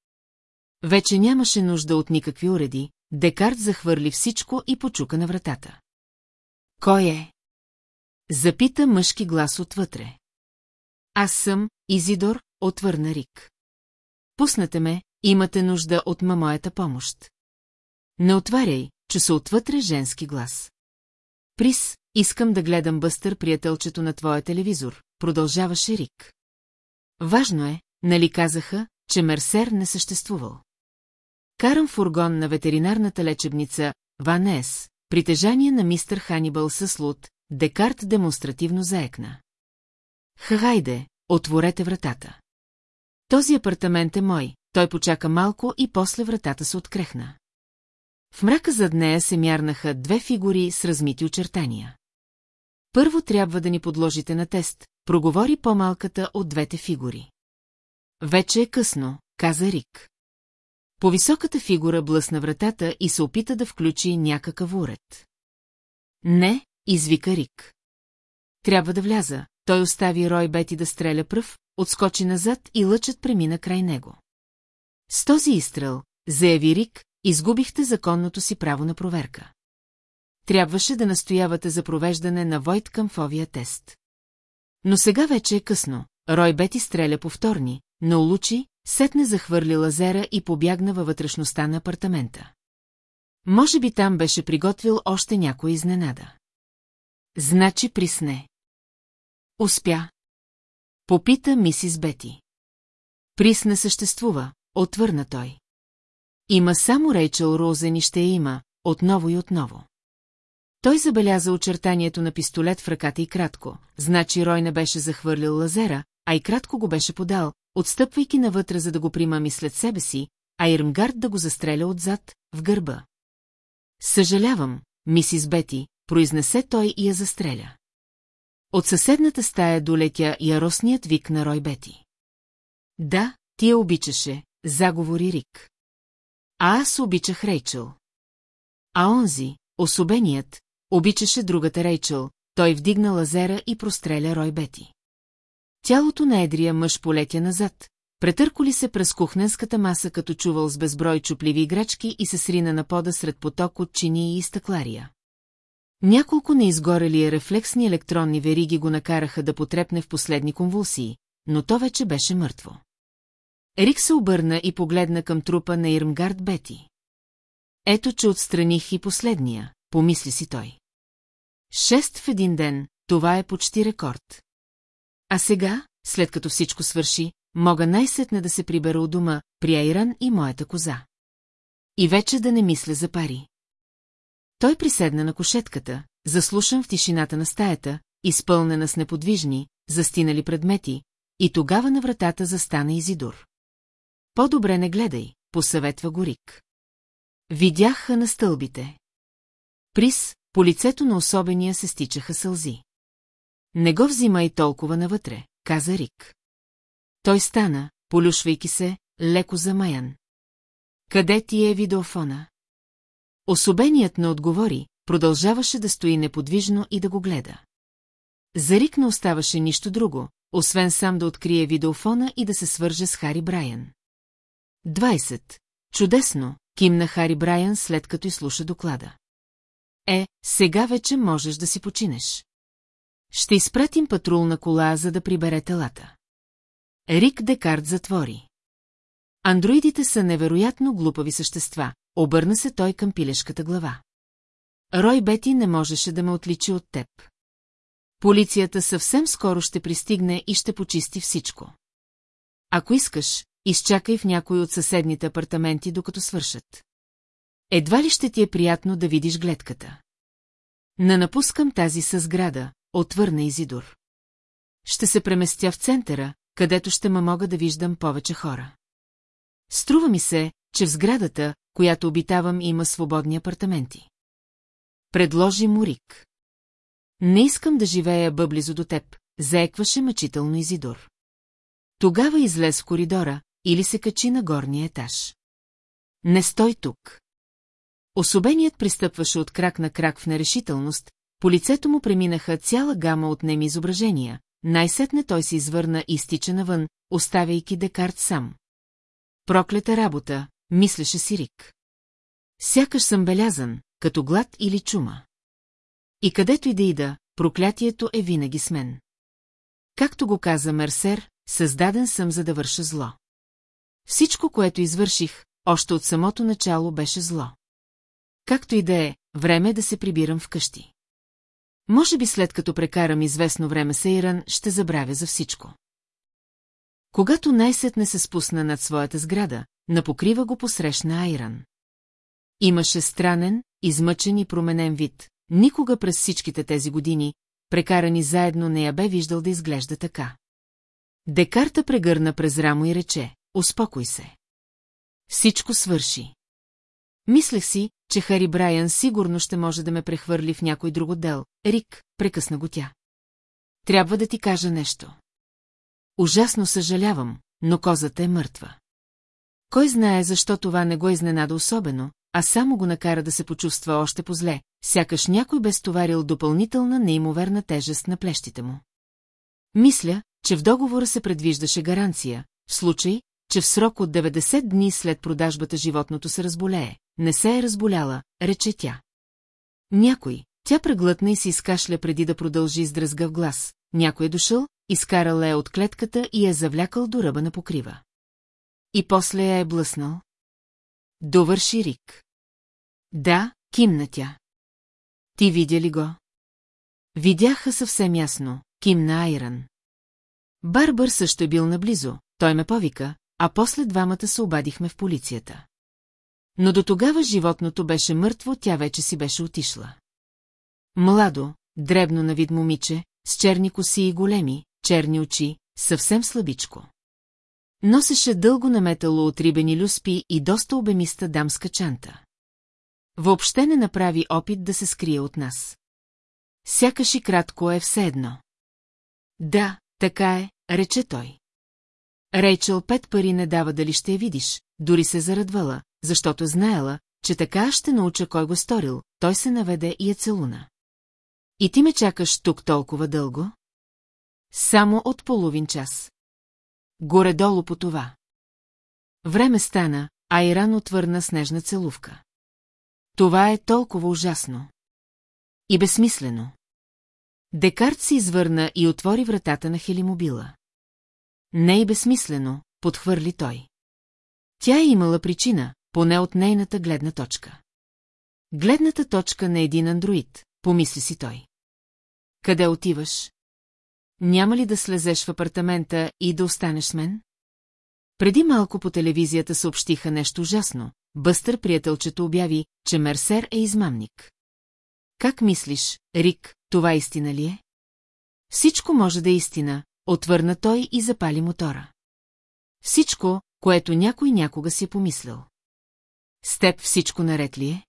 Вече нямаше нужда от никакви уреди, Декарт захвърли всичко и почука на вратата. Кой е? Запита мъжки глас отвътре. Аз съм, Изидор, отвърна Рик. Пуснете ме, имате нужда от моята помощ. Не отваряй, че се отвътре женски глас. Прис, искам да гледам бъстър приятелчето на твоя телевизор, продължаваше Рик. Важно е, нали казаха, че Мерсер не съществувал. Карам фургон на ветеринарната лечебница Ванес, притежание на мистер Ханибал със луд, Декарт демонстративно заекна. Хайде, отворете вратата. Този апартамент е мой, той почака малко и после вратата се открехна. В мрака зад нея се мярнаха две фигури с размити очертания. Първо трябва да ни подложите на тест, проговори по-малката от двете фигури. Вече е късно, каза Рик. По-високата фигура блъсна вратата и се опита да включи някакъв уред. Не, извика Рик. Трябва да вляза. Той остави Рой Бети да стреля пръв, отскочи назад и лъчът премина край него. С този изстрел, заяви Рик, изгубихте законното си право на проверка. Трябваше да настоявате за провеждане на Войт Къмфовия тест. Но сега вече е късно. Рой Бети стреля повторни, но улучи, сетне захвърли лазера и побягна във вътрешността на апартамента. Може би там беше приготвил още някой изненада. Значи присне. Успя. Попита мисис Бети. Прис не съществува, отвърна той. Има само Рейчел Розен и ще я има, отново и отново. Той забеляза очертанието на пистолет в ръката и кратко, значи Рой не беше захвърлил лазера, а и кратко го беше подал, отстъпвайки навътре, за да го примами след себе си, а Ирмгард да го застреля отзад, в гърба. Съжалявам, мисис Бети, произнесе той и я застреля. От съседната стая долетя яростният вик на Рой Бети. Да, ти я обичаше, заговори Рик. А аз обичах Рейчел. А онзи, особеният, обичаше другата Рейчел, той вдигна лазера и простреля Рой Бети. Тялото на едрия мъж полетя назад, претърколи се през кухненската маса като чувал с безброй чупливи играчки и се срина на пода сред поток от чини и стъклария. Няколко неизгорели рефлексни електронни вериги го накараха да потрепне в последни конвулсии, но то вече беше мъртво. Рик се обърна и погледна към трупа на Ирмгард Бети. Ето, че отстраних и последния, помисли си той. Шест в един ден, това е почти рекорд. А сега, след като всичко свърши, мога най-сетне да се прибера от дома, при Айран и моята коза. И вече да не мисля за пари. Той приседна на кошетката, заслушан в тишината на стаята, изпълнена с неподвижни, застинали предмети, и тогава на вратата застана Изидор. По-добре не гледай, посъветва Горик. Видяха на стълбите. Прис, по лицето на особения се стичаха сълзи. Не го взимай толкова навътре, каза Рик. Той стана, полюшвайки се, леко замаян. Къде ти е видеофона? Особеният не отговори, продължаваше да стои неподвижно и да го гледа. За Рик не оставаше нищо друго, освен сам да открие видеофона и да се свърже с Хари Брайан. 20. Чудесно, кимна Хари Брайан след като изслуша доклада. Е, сега вече можеш да си починеш. Ще изпратим патрулна кола, за да прибере телата. Рик Декарт затвори. Андроидите са невероятно глупави същества, обърна се той към пилешката глава. Рой Бети не можеше да ме отличи от теб. Полицията съвсем скоро ще пристигне и ще почисти всичко. Ако искаш, изчакай в някой от съседните апартаменти, докато свършат. Едва ли ще ти е приятно да видиш гледката? Не напускам тази съсграда, отвърна Изидор. Ще се преместя в центъра, където ще ма мога да виждам повече хора. Струва ми се, че в сградата, която обитавам, има свободни апартаменти. Предложи Мурик. Не искам да живея бъблизо до теб, заекваше мъчително Изидор. Тогава излез в коридора или се качи на горния етаж. Не стой тук. Особеният пристъпваше от крак на крак в нерешителност, по лицето му преминаха цяла гама от неми изображения, най-сетне той се извърна и стича навън, оставяйки Декарт сам. Проклета работа, мислеше си Рик. Сякаш съм белязан, като глад или чума. И където и да ида, проклятието е винаги с мен. Както го каза Мерсер, създаден съм за да върша зло. Всичко, което извърших, още от самото начало беше зло. Както и да е, време е да се прибирам вкъщи. Може би след като прекарам известно време с Ейран, ще забравя за всичко. Когато най-сетне се спусна над своята сграда, на покрива го посрещна Айран. Имаше странен, измъчен и променен вид. Никога през всичките тези години, прекарани заедно, не я бе виждал да изглежда така. Декарта прегърна през рамо и рече, успокой се. Всичко свърши. Мислех си, че Хари Брайан сигурно ще може да ме прехвърли в някой друг отдел. Рик, прекъсна го тя. Трябва да ти кажа нещо. Ужасно съжалявам, но козата е мъртва. Кой знае защо това не го изненада особено, а само го накара да се почувства още по-зле, сякаш някой бе стоварил допълнителна неимоверна тежест на плещите му. Мисля, че в договора се предвиждаше гаранция, в случай, че в срок от 90 дни след продажбата животното се разболее. Не се е разболяла, рече тя. Някой, тя преглътна и се изкашля преди да продължи с дръзгав глас. Някой е дошъл, изкарал е от клетката и е завлякал до ръба на покрива. И после я е блъснал. Довърши Рик. Да, кимна тя. Ти видя ли го? Видяха съвсем ясно, кимна Айран. Барбър също е бил наблизо, той ме повика, а после двамата се обадихме в полицията. Но до тогава животното беше мъртво, тя вече си беше отишла. Младо, дребно на вид момиче, с черни коси и големи, черни очи, съвсем слабичко. Носеше дълго наметало от рибени люспи и доста обемиста дамска чанта. Въобще не направи опит да се скрие от нас. Сякаш и кратко е все едно. Да, така е, рече той. Рейчел пет пари не дава дали ще я видиш, дори се зарадвала, защото знаела, че така ще науча кой го сторил, той се наведе и е целуна. И ти ме чакаш тук толкова дълго? Само от половин час. Горе-долу по това. Време стана, а Иран отвърна снежна целувка. Това е толкова ужасно. И безсмислено. Декарт се извърна и отвори вратата на хелимобила. Не и безсмислено, подхвърли той. Тя е имала причина, поне от нейната гледна точка. Гледната точка на един андроид, помисли си той. Къде отиваш? Няма ли да слезеш в апартамента и да останеш с мен? Преди малко по телевизията съобщиха нещо ужасно. Бъстър приятелчето обяви, че Мерсер е измамник. Как мислиш, Рик, това истина ли е? Всичко може да е истина, отвърна той и запали мотора. Всичко, което някой някога си помислил. С теб всичко наред ли е?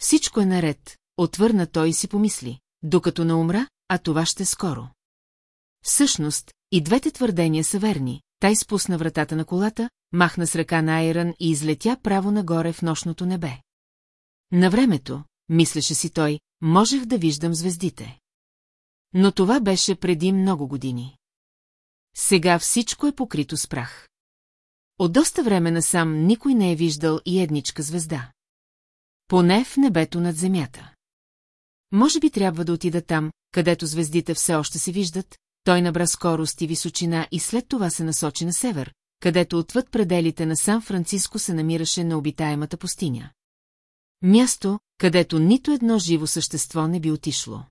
Всичко е наред, отвърна той и си помисли, докато не умра, а това ще скоро. Всъщност, и двете твърдения са верни, тай спусна вратата на колата, махна с ръка на Айран и излетя право нагоре в нощното небе. На времето, мислеше си той, можех да виждам звездите. Но това беше преди много години. Сега всичко е покрито с прах. От доста време насам никой не е виждал и едничка звезда. Поне в небето над земята. Може би трябва да отида там, където звездите все още се виждат, той набра скорост и височина и след това се насочи на север, където отвъд пределите на Сан-Франциско се намираше на обитаемата пустиня. Място, където нито едно живо същество не би отишло.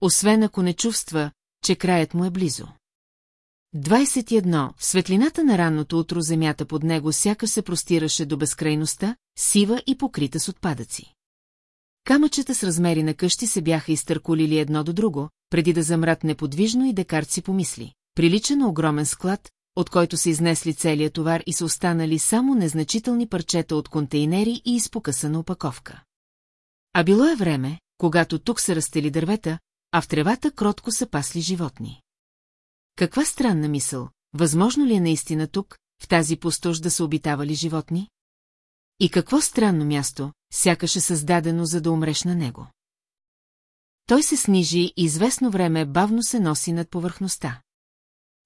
Освен ако не чувства, че краят му е близо. 21. В светлината на ранното утро земята под него сяка се простираше до безкрайността, сива и покрита с отпадъци. Камъчета с размери на къщи се бяха изтърколили едно до друго, преди да замрат неподвижно и Декарт си помисли. Прилича на огромен склад, от който са изнесли целият товар и са останали само незначителни парчета от контейнери и изпокъсана опаковка. А било е време, когато тук са растели дървета, а в тревата кротко са пасли животни. Каква странна мисъл, възможно ли е наистина тук, в тази пустош да са обитавали животни? И какво странно място, сякаше е създадено, за да умреш на него. Той се снижи и известно време бавно се носи над повърхността.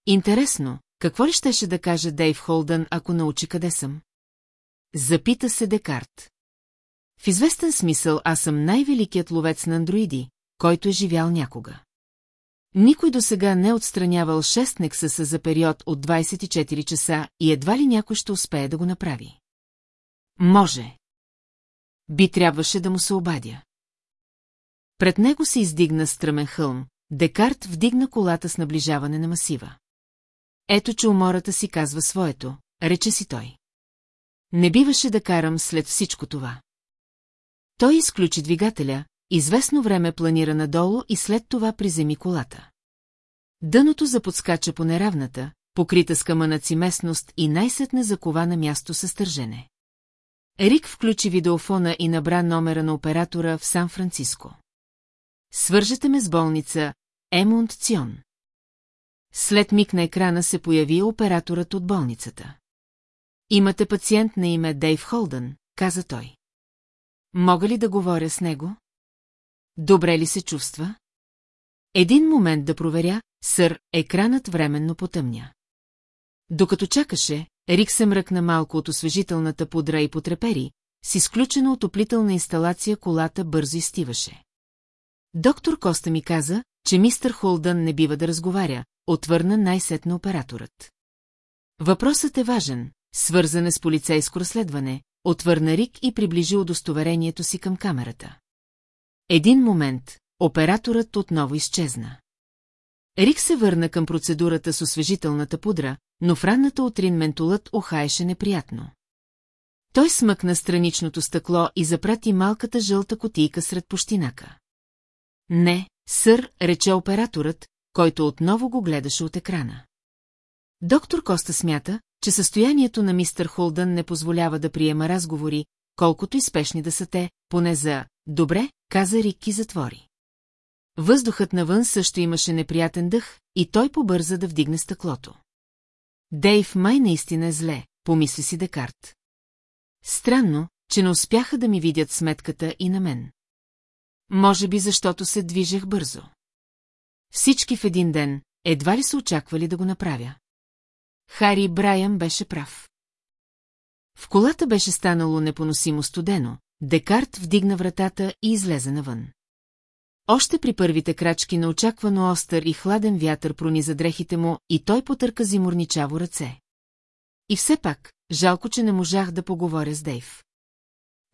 Интересно, какво ли щеше да каже Дейв Холдън, ако научи къде съм? Запита се Декарт. В известен смисъл аз съм най-великият ловец на андроиди, който е живял някога. Никой до сега не е отстранявал 6 нексаса за период от 24 часа и едва ли някой ще успее да го направи. Може. Би трябваше да му се обадя. Пред него се издигна стръмен хълм, Декарт вдигна колата с наближаване на масива. Ето, че умората си казва своето, рече си той. Не биваше да карам след всичко това. Той изключи двигателя, известно време планира надолу и след това приземи колата. Дъното заподскача по неравната, покрита с камънаци местност и най-сетне закова на място със тържене. Рик включи видеофона и набра номера на оператора в Сан-Франциско. Свържете ме с болница Емунд Цион. След миг на екрана се появи операторът от болницата. Имате пациент на име Дейв Холдън, каза той. Мога ли да говоря с него? Добре ли се чувства? Един момент да проверя, сър, екранът временно потъмня. Докато чакаше, Рик се мръкна малко от освежителната пудра и потрепери, с изключена отоплителна инсталация колата бързо изстиваше. Доктор Коста ми каза, че мистър Холдън не бива да разговаря, отвърна най-сетно операторът. Въпросът е важен, свързан е с полицейско разследване, отвърна Рик и приближи удостоверението си към камерата. Един момент, операторът отново изчезна. Рик се върна към процедурата с освежителната пудра, но в ранната утрин ментолът охаеше неприятно. Той смъкна страничното стъкло и запрати малката жълта котийка сред пущинака. Не, сър, рече операторът, който отново го гледаше от екрана. Доктор Коста смята, че състоянието на мистер Холдън не позволява да приема разговори, колкото и спешни да са те, поне за «добре», каза Рик и затвори. Въздухът навън също имаше неприятен дъх и той побърза да вдигне стъклото. Дейв май наистина е зле, помисли си Декарт. Странно, че не успяха да ми видят сметката и на мен. Може би защото се движех бързо. Всички в един ден, едва ли са очаквали да го направя. Хари Брайан беше прав. В колата беше станало непоносимо студено, Декарт вдигна вратата и излезе навън. Още при първите крачки на очаквано остър и хладен вятър прониза дрехите му и той потърка зиморничаво ръце. И все пак, жалко, че не можах да поговоря с Дейв.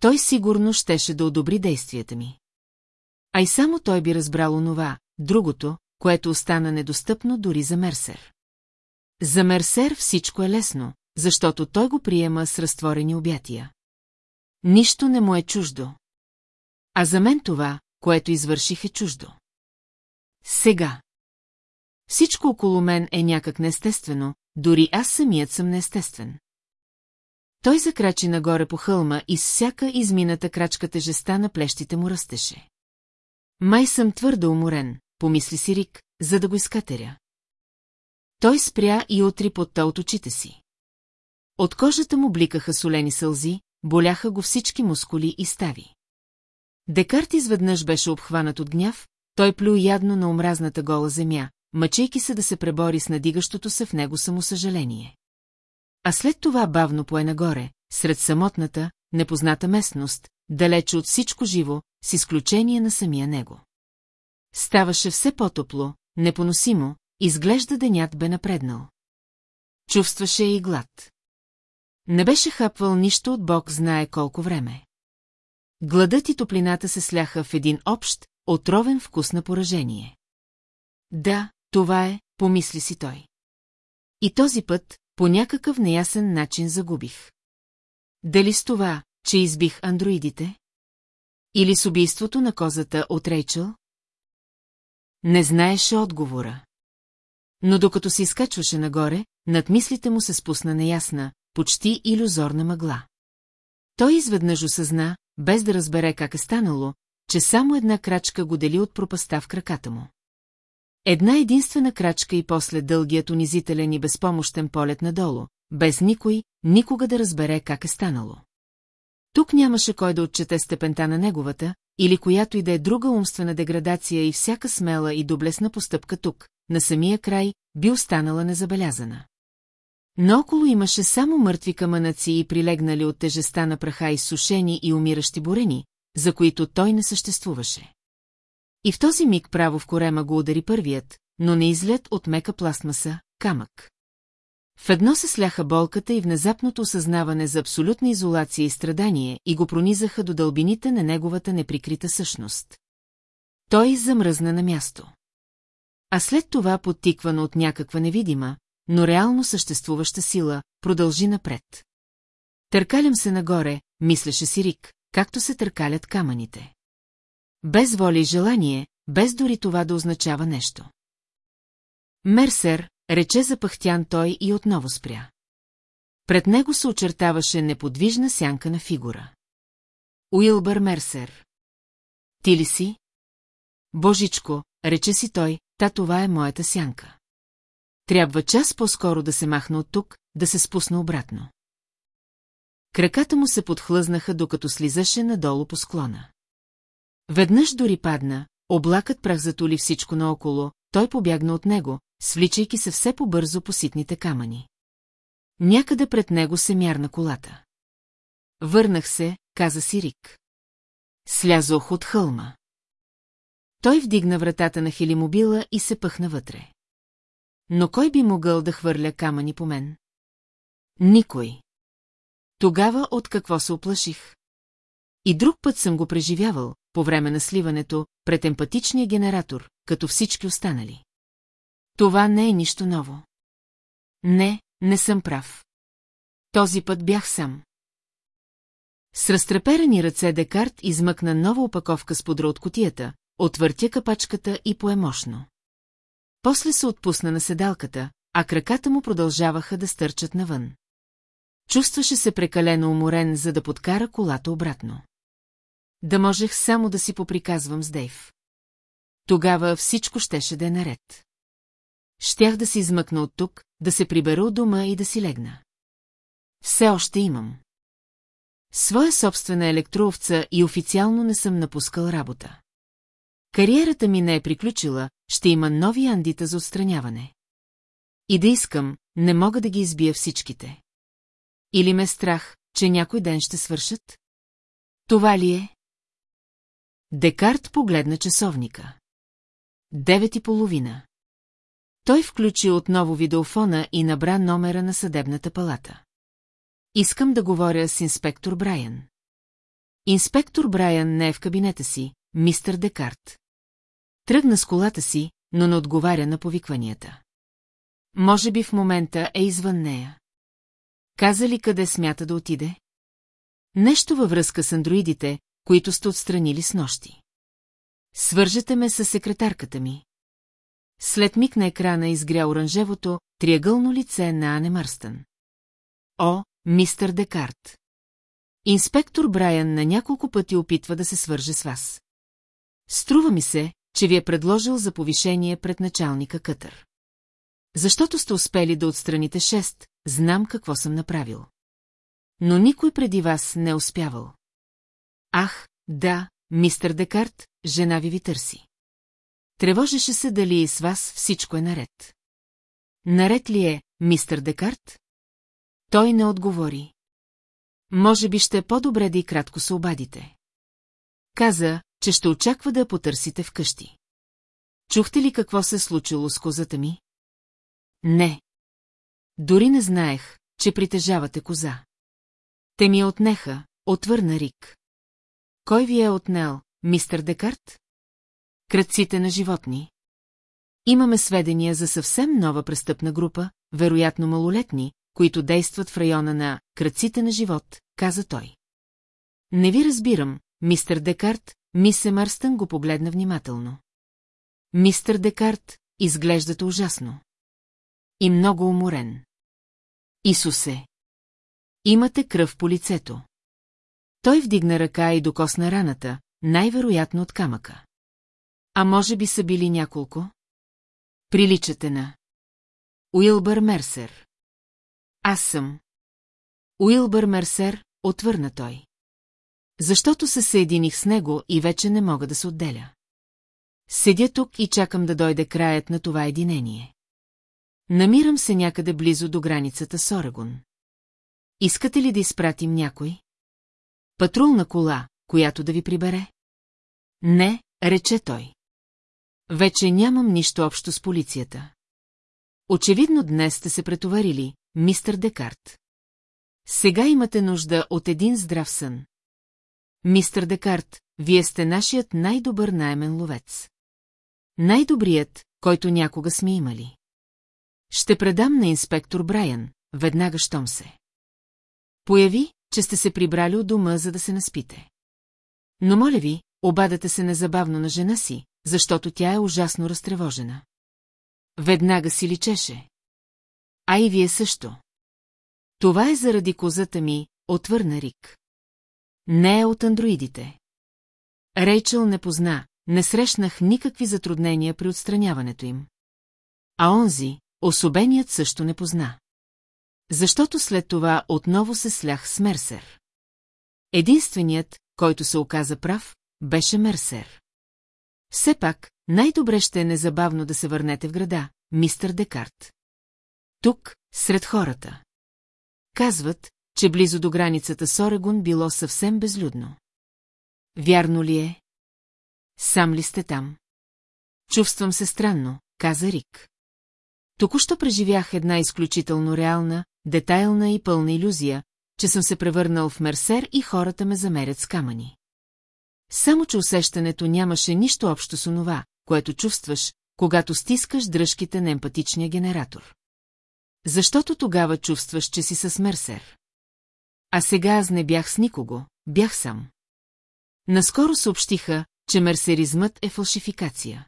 Той сигурно щеше да одобри действията ми. А и само той би разбрал онова, другото, което остана недостъпно дори за Мерсер. За Мерсер всичко е лесно, защото той го приема с разтворени обятия. Нищо не му е чуждо. А за мен това, което извърших е чуждо. Сега. Всичко около мен е някак неестествено, дори аз самият съм неестествен. Той закрачи нагоре по хълма и с всяка измината крачка тежеста на плещите му растеше. Май съм твърдо уморен, помисли си Рик, за да го изкатеря. Той спря и отри под от очите си. От кожата му бликаха солени сълзи, боляха го всички мускули и стави. Декарт изведнъж беше обхванат от гняв, той плю ядно на омразната гола земя, мъчейки се да се пребори с надигащото се в него самосъжаление. А след това бавно пое нагоре, сред самотната, непозната местност, далече от всичко живо, с изключение на самия него. Ставаше все по-топло, непоносимо, изглежда денят бе напреднал. Чувстваше и глад. Не беше хапвал нищо от Бог знае колко време. Гладът и топлината се сляха в един общ, отровен вкус на поражение. Да, това е, помисли си той. И този път, по някакъв неясен начин загубих. Дали с това, че избих андроидите? Или с убийството на козата от Рейчел? Не знаеше отговора. Но докато се изкачваше нагоре, над мислите му се спусна неясна, почти иллюзорна мъгла. Той изведнъж осъзна, без да разбере как е станало, че само една крачка го дели от пропаста в краката му. Една единствена крачка и после дългият унизителен и безпомощен полет надолу, без никой, никога да разбере как е станало. Тук нямаше кой да отчете степента на неговата, или която и да е друга умствена деградация и всяка смела и доблесна постъпка тук, на самия край, би останала незабелязана. Но около имаше само мъртви камънаци и прилегнали от тежеста на праха изсушени и умиращи бурени, за които той не съществуваше. И в този миг право в корема го удари първият, но не излет от мека пластмаса, камък. В едно се сляха болката и внезапното осъзнаване за абсолютна изолация и страдание и го пронизаха до дълбините на неговата неприкрита същност. Той замръзна на място. А след това, подтиквано от някаква невидима, но реално съществуваща сила, продължи напред. Търкалям се нагоре, мислеше си Рик, както се търкалят камъните. Без воля и желание, без дори това да означава нещо. Мерсер, рече запахтян той и отново спря. Пред него се очертаваше неподвижна сянка на фигура. Уилбър Мерсер. Ти ли си? Божичко, рече си той, та това е моята сянка. Трябва час по-скоро да се махна от тук, да се спусна обратно. Краката му се подхлъзнаха, докато слизаше надолу по склона. Веднъж дори падна, облакът прах затули всичко наоколо, той побягна от него, свличайки се все по-бързо по ситните камъни. Някъде пред него се мярна колата. Върнах се, каза си Рик. Слязох от хълма. Той вдигна вратата на хелимобила и се пъхна вътре. Но кой би могъл да хвърля камъни по мен? Никой. Тогава от какво се оплаших? И друг път съм го преживявал, по време на сливането, пред емпатичния генератор, като всички останали. Това не е нищо ново. Не, не съм прав. Този път бях сам. С разтреперани ръце Декарт измъкна нова опаковка с подра от котията, отвъртя капачката и пое мощно. После се отпусна на седалката, а краката му продължаваха да стърчат навън. Чувстваше се прекалено уморен, за да подкара колата обратно. Да можех само да си поприказвам с Дейв. Тогава всичко щеше да е наред. Щях да се измъкна от тук, да се прибера от дома и да си легна. Все още имам. Своя собствена електроовца и официално не съм напускал работа. Кариерата ми не е приключила, ще има нови андита за отстраняване. И да искам, не мога да ги избия всичките. Или ме страх, че някой ден ще свършат? Това ли е? Декарт погледна часовника. Девет и половина. Той включи отново видеофона и набра номера на съдебната палата. Искам да говоря с инспектор Брайан. Инспектор Брайан не е в кабинета си, мистер Декарт. Тръгна с колата си, но не отговаря на повикванията. Може би в момента е извън нея. Каза ли къде смята да отиде? Нещо във връзка с андроидите, които сте отстранили с нощи. Свържете ме с секретарката ми. След миг на екрана изгря оранжевото, триъгълно лице на Ане Мърстън. О, мистър Декарт. Инспектор Брайан на няколко пъти опитва да се свърже с вас. Струва ми се, че ви е предложил за повишение пред началника Кътър. Защото сте успели да отстраните шест, знам какво съм направил. Но никой преди вас не е успявал. Ах, да, мистер Декарт, жена ви ви търси. Тревожеше се дали и с вас всичко е наред. Наред ли е, мистер Декарт? Той не отговори. Може би ще е по-добре да и кратко се обадите. Каза, че ще очаква да я потърсите вкъщи. Чухте ли какво се случило с козата ми? Не. Дори не знаех, че притежавате коза. Те ми я отнеха, отвърна Рик. Кой ви е отнел, мистер Декарт? Кръците на животни. Имаме сведения за съвсем нова престъпна група, вероятно малолетни, които действат в района на кръците на живот, каза той. Не ви разбирам, мистер Декарт, Мисе Мърстън го погледна внимателно. Мистер Декарт, изглеждате ужасно. И много уморен. Исусе! Имате кръв по лицето. Той вдигна ръка и докосна раната, най-вероятно от камъка. А може би са били няколко? Приличате на. Уилбър Мерсер. Аз съм. Уилбър Мерсер, отвърна той. Защото се съединих с него и вече не мога да се отделя. Седя тук и чакам да дойде краят на това единение. Намирам се някъде близо до границата с Орегон. Искате ли да изпратим някой? Патрулна кола, която да ви прибере? Не, рече той. Вече нямам нищо общо с полицията. Очевидно днес сте се претоварили, мистър Декарт. Сега имате нужда от един здрав сън. Мистър Декарт, вие сте нашият най-добър наймен ловец. Най-добрият, който някога сме имали. Ще предам на инспектор Брайан, веднага щом се. Появи, че сте се прибрали от дома, за да се наспите. Но моля ви, обадете се незабавно на жена си, защото тя е ужасно разтревожена. Веднага си личеше. А и вие също. Това е заради козата ми, отвърна Рик. Не е от андроидите. Рейчел не позна, не срещнах никакви затруднения при отстраняването им. А онзи, особеният също не позна. Защото след това отново се слях с Мерсер. Единственият, който се оказа прав, беше Мерсер. Все пак, най-добре ще е незабавно да се върнете в града, мистър Декарт. Тук, сред хората. Казват, че близо до границата с Орегон било съвсем безлюдно. Вярно ли е? Сам ли сте там? Чувствам се странно, каза Рик. Току-що преживях една изключително реална, детайлна и пълна иллюзия, че съм се превърнал в мерсер и хората ме замерят с камъни. Само, че усещането нямаше нищо общо с онова, което чувстваш, когато стискаш дръжките на емпатичния генератор. Защото тогава чувстваш, че си с мерсер. А сега аз не бях с никого, бях сам. Наскоро съобщиха, че мерсеризмът е фалшификация.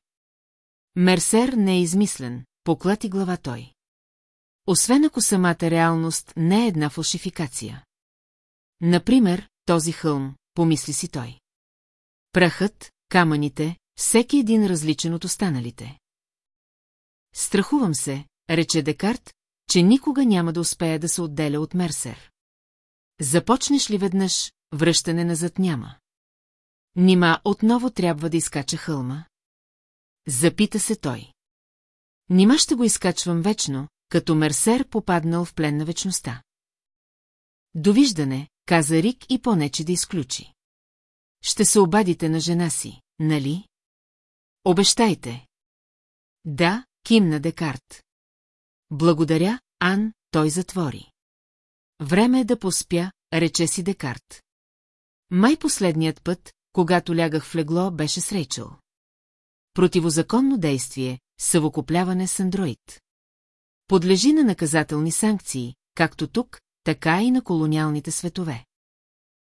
Мерсер не е измислен, поклати глава той. Освен ако самата реалност не е една фалшификация. Например, този хълм, помисли си той. Прахът, камъните, всеки един различен от останалите. Страхувам се, рече Декарт, че никога няма да успее да се отделя от Мерсер. Започнеш ли веднъж, връщане назад няма. Нима отново трябва да изкача хълма? Запита се той. Нима ще го изкачвам вечно, като Мерсер попаднал в плен на вечността. Довиждане, каза Рик и понече да изключи. Ще се обадите на жена си, нали? Обещайте. Да, кимна Декарт. Благодаря, Ан, той затвори. Време е да поспя, рече си Декарт. Май последният път, когато лягах в легло, беше с Рейчел. Противозаконно действие, съвокупляване с андроид. Подлежи на наказателни санкции, както тук, така и на колониалните светове.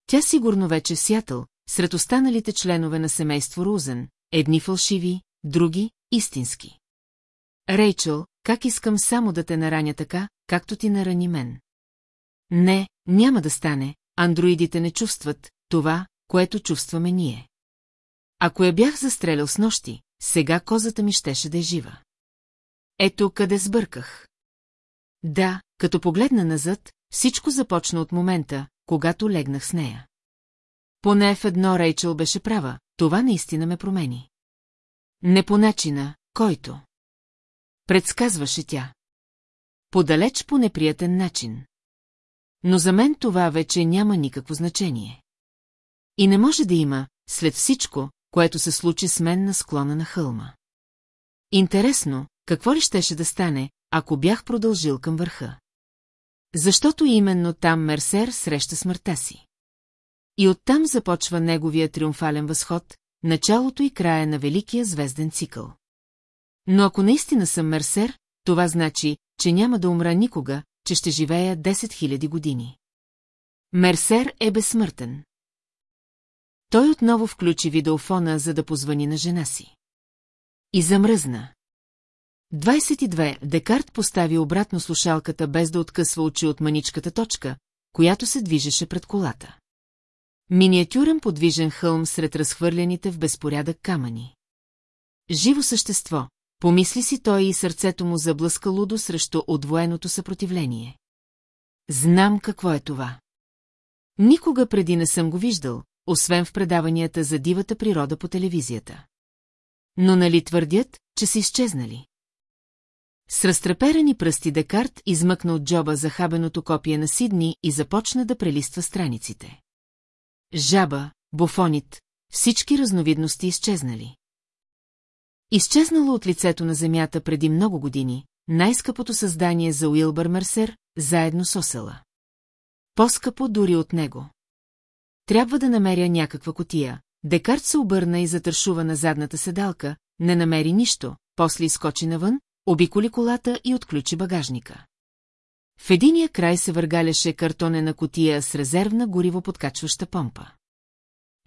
Тя сигурно вече в Сятъл, сред останалите членове на семейство Рузен, едни фалшиви, други – истински. Рейчел, как искам само да те нараня така, както ти нарани мен. Не, няма да стане, андроидите не чувстват това, което чувстваме ние. Ако я бях застрелял с нощи, сега козата ми щеше да е жива. Ето къде сбърках. Да, като погледна назад, всичко започна от момента, когато легнах с нея. Поне в едно Рейчел беше права, това наистина ме промени. Не по начина, който. Предсказваше тя. Подалеч по неприятен начин. Но за мен това вече няма никакво значение. И не може да има, след всичко, което се случи с мен на склона на хълма. Интересно, какво ли щеше да стане, ако бях продължил към върха? Защото именно там Мерсер среща смъртта си. И оттам започва неговия триумфален възход, началото и края на великия звезден цикъл. Но ако наистина съм Мерсер, това значи, че няма да умра никога, че ще живея 10 000 години. Мерсер е безсмъртен. Той отново включи видеофона, за да позвани на жена си. И замръзна. 22. Декарт постави обратно слушалката без да откъсва очи от маничката точка, която се движеше пред колата. Миниатюрен подвижен хълм сред разхвърляните в безпорядък камъни. Живо същество, помисли си той и сърцето му заблъска лудо срещу отвоеното съпротивление. Знам какво е това. Никога преди не съм го виждал, освен в предаванията за дивата природа по телевизията. Но нали твърдят, че са изчезнали? С разтреперани пръсти Декарт измъкна от джоба захабеното копие на Сидни и започна да прелиства страниците. Жаба, буфонит, всички разновидности изчезнали. Изчезнало от лицето на земята преди много години, най-скъпото създание за Уилбър Мерсер, заедно с осела. По-скъпо дори от него. Трябва да намеря някаква котия. Декарт се обърна и затършува на задната седалка, не намери нищо, после изкочи навън, обиколи колата и отключи багажника. В единия край се въргаляше картонена котия с резервна гориво-подкачваща помпа.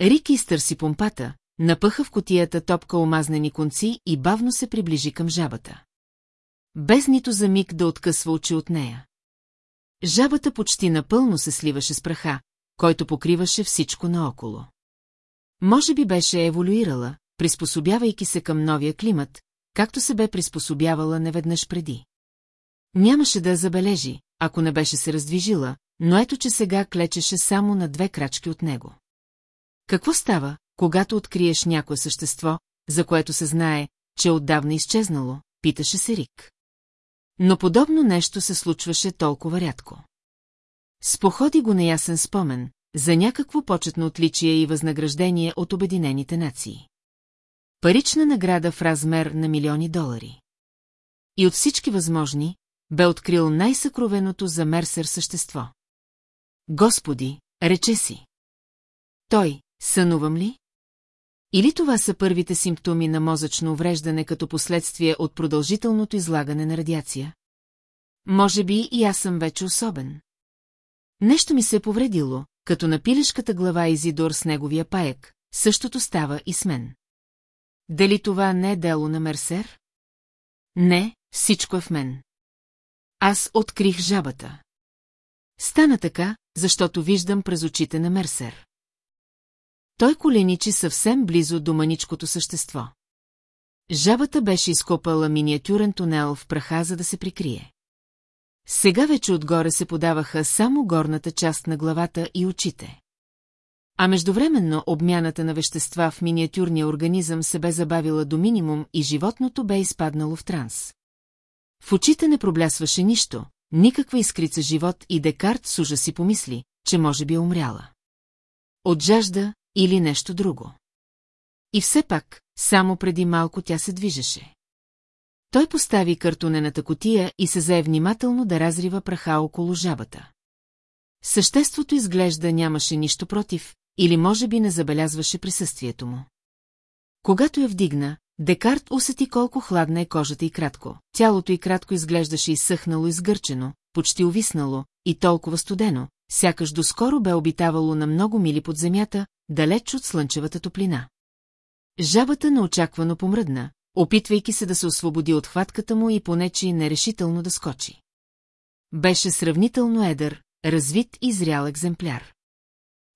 Рик изтърси помпата, напъха в котията топка омазнени конци и бавно се приближи към жабата. Без нито за миг да откъсва очи от нея. Жабата почти напълно се сливаше с праха, който покриваше всичко наоколо. Може би беше еволюирала, приспособявайки се към новия климат, както се бе приспособявала неведнъж преди. Нямаше да я забележи, ако не беше се раздвижила, но ето че сега клечеше само на две крачки от него. Какво става, когато откриеш някое същество, за което се знае, че е отдавна изчезнало, питаше се Рик. Но подобно нещо се случваше толкова рядко. Споходи го неясен спомен, за някакво почетно отличие и възнаграждение от Обединените нации. Парична награда в размер на милиони долари. И от всички възможни, бе открил най-съкровеното за Мерсер същество. Господи, рече си. Той, сънувам ли? Или това са първите симптоми на мозъчно увреждане като последствие от продължителното излагане на радиация? Може би и аз съм вече особен. Нещо ми се е повредило, като на пилешката глава Изидор с неговия паек, същото става и с мен. Дали това не е дело на Мерсер? Не, всичко е в мен. Аз открих жабата. Стана така, защото виждам през очите на Мерсер. Той коленичи съвсем близо до маничкото същество. Жабата беше изкопала миниатюрен тунел в праха, за да се прикрие. Сега вече отгоре се подаваха само горната част на главата и очите. А междувременно обмяната на вещества в миниатюрния организъм се бе забавила до минимум и животното бе изпаднало в транс. В очите не проблясваше нищо, никаква искрица живот и Декарт с ужас си помисли, че може би е умряла. От жажда или нещо друго. И все пак, само преди малко тя се движеше. Той постави картонената котия и се зае внимателно да разрива праха около жабата. Съществото изглежда нямаше нищо против, или може би не забелязваше присъствието му. Когато я вдигна, Декарт усети колко хладна е кожата и кратко. Тялото и кратко изглеждаше изсъхнало и сгърчено, почти увиснало, и толкова студено, сякаш доскоро бе обитавало на много мили под земята, далеч от слънчевата топлина. Жабата неочаквано помръдна, опитвайки се да се освободи от хватката му и понечи нерешително да скочи. Беше сравнително едър, развит и зрял екземпляр.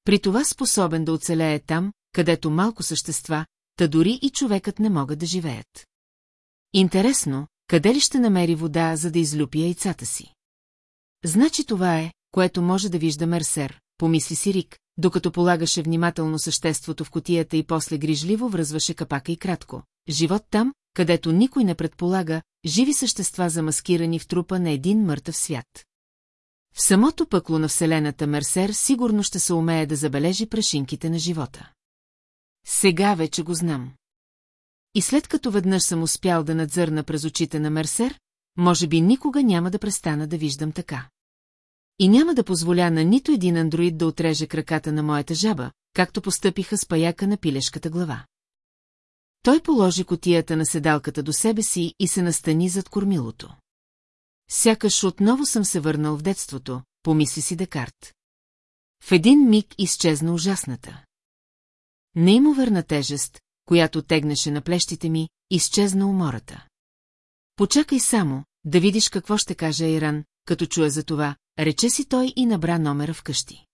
При това способен да оцелее там, където малко същества, та дори и човекът не могат да живеят. Интересно, къде ли ще намери вода, за да излюпи яйцата си? Значи това е, което може да вижда Мерсер, помисли си Рик, докато полагаше внимателно съществото в котията и после грижливо връзваше капака и кратко. Живот там, където никой не предполага, живи същества замаскирани в трупа на един мъртъв свят. В самото пъкло на Вселената Мерсер сигурно ще се умее да забележи прашинките на живота. Сега вече го знам. И след като веднъж съм успял да надзърна през очите на Мерсер, може би никога няма да престана да виждам така. И няма да позволя на нито един андроид да отреже краката на моята жаба, както постъпиха с паяка на пилешката глава. Той положи котията на седалката до себе си и се настани зад кормилото. Сякаш отново съм се върнал в детството, помисли си Декарт. В един миг изчезна ужасната. Неимоверна тежест, която тегнеше на плещите ми, изчезна умората. Почакай само, да видиш какво ще каже Иран, като чуе за това, рече си той и набра номера вкъщи.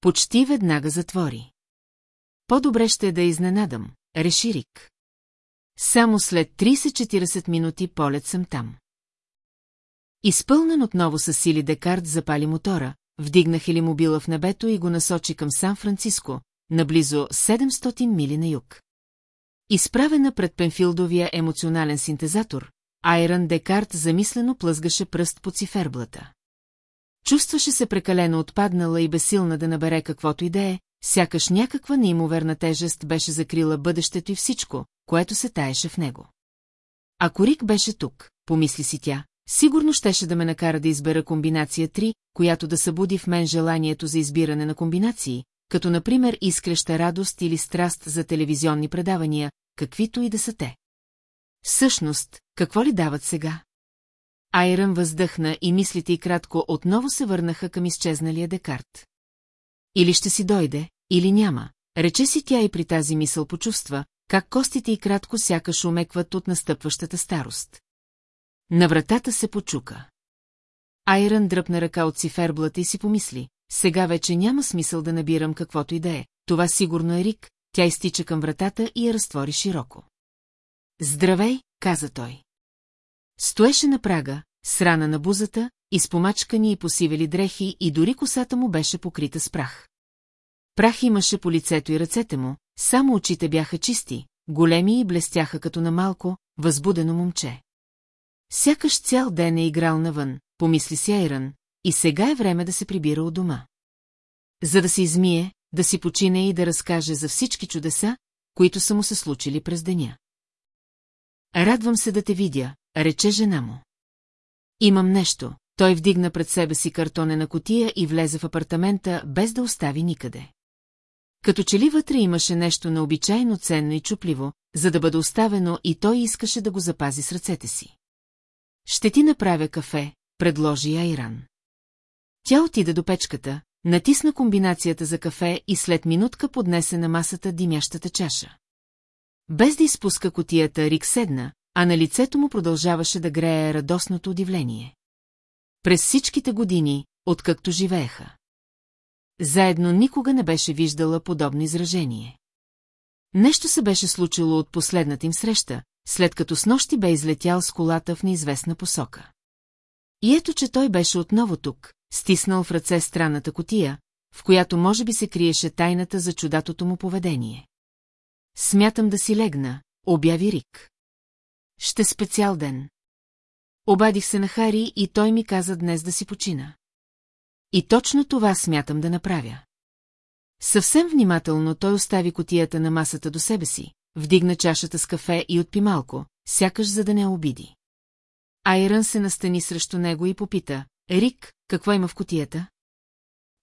Почти веднага затвори. По-добре ще да изненадам, реши Рик. Само след 30-40 минути полет съм там. Изпълнен отново с сили Декарт запали мотора, вдигна хелимобила в небето и го насочи към Сан-Франциско, наблизо 700 мили на юг. Изправена пред Пенфилдовия емоционален синтезатор, Айран Декарт замислено плъзгаше пръст по циферблата. Чувстваше се прекалено отпаднала и безсилна да набере каквото и да е, сякаш някаква неимоверна тежест беше закрила бъдещето и всичко, което се таеше в него. Ако Рик беше тук, помисли си тя, сигурно щеше да ме накара да избера комбинация 3, която да събуди в мен желанието за избиране на комбинации, като например изкреща радост или страст за телевизионни предавания, каквито и да са те. Всъщност, какво ли дават сега? Айрън въздъхна и мислите и кратко отново се върнаха към изчезналия Декарт. Или ще си дойде, или няма, рече си тя и при тази мисъл почувства, как костите и кратко сякаш умекват от настъпващата старост. На вратата се почука. Айрън дръпна ръка от циферблата и си помисли, сега вече няма смисъл да набирам каквото и да е, това сигурно е Рик, тя изтича към вратата и я разтвори широко. Здравей, каза той. Стоеше на прага, с рана на бузата, изпомачкани и посивели дрехи и дори косата му беше покрита с прах. Прах имаше по лицето и ръцете му, само очите бяха чисти, големи и блестяха като на малко, възбудено момче. Сякаш цял ден е играл навън, помисли си Айрън, и сега е време да се прибира от дома. За да се измие, да си почине и да разкаже за всички чудеса, които са му се случили през деня. Радвам се да те видя, рече жена му. Имам нещо. Той вдигна пред себе си картонена котия и влезе в апартамента, без да остави никъде. Като че ли вътре имаше нещо необичайно ценно и чупливо, за да бъде оставено и той искаше да го запази с ръцете си. Ще ти направя кафе, предложи Айран. Тя отида до печката, натисна комбинацията за кафе и след минутка поднесе на масата димящата чаша. Без да изпуска котията, Рик седна, а на лицето му продължаваше да грее радостното удивление. През всичките години, откакто живееха. Заедно никога не беше виждала подобно изражение. Нещо се беше случило от последната им среща, след като с нощи бе излетял с колата в неизвестна посока. И ето, че той беше отново тук, стиснал в ръце странната котия, в която може би се криеше тайната за чудатото му поведение. Смятам да си легна, обяви Рик. Ще специал ден. Обадих се на Хари и той ми каза днес да си почина. И точно това смятам да направя. Съвсем внимателно той остави котията на масата до себе си, вдигна чашата с кафе и отпи малко, сякаш за да не обиди. Айрън се настани срещу него и попита, Рик, какво има в котията?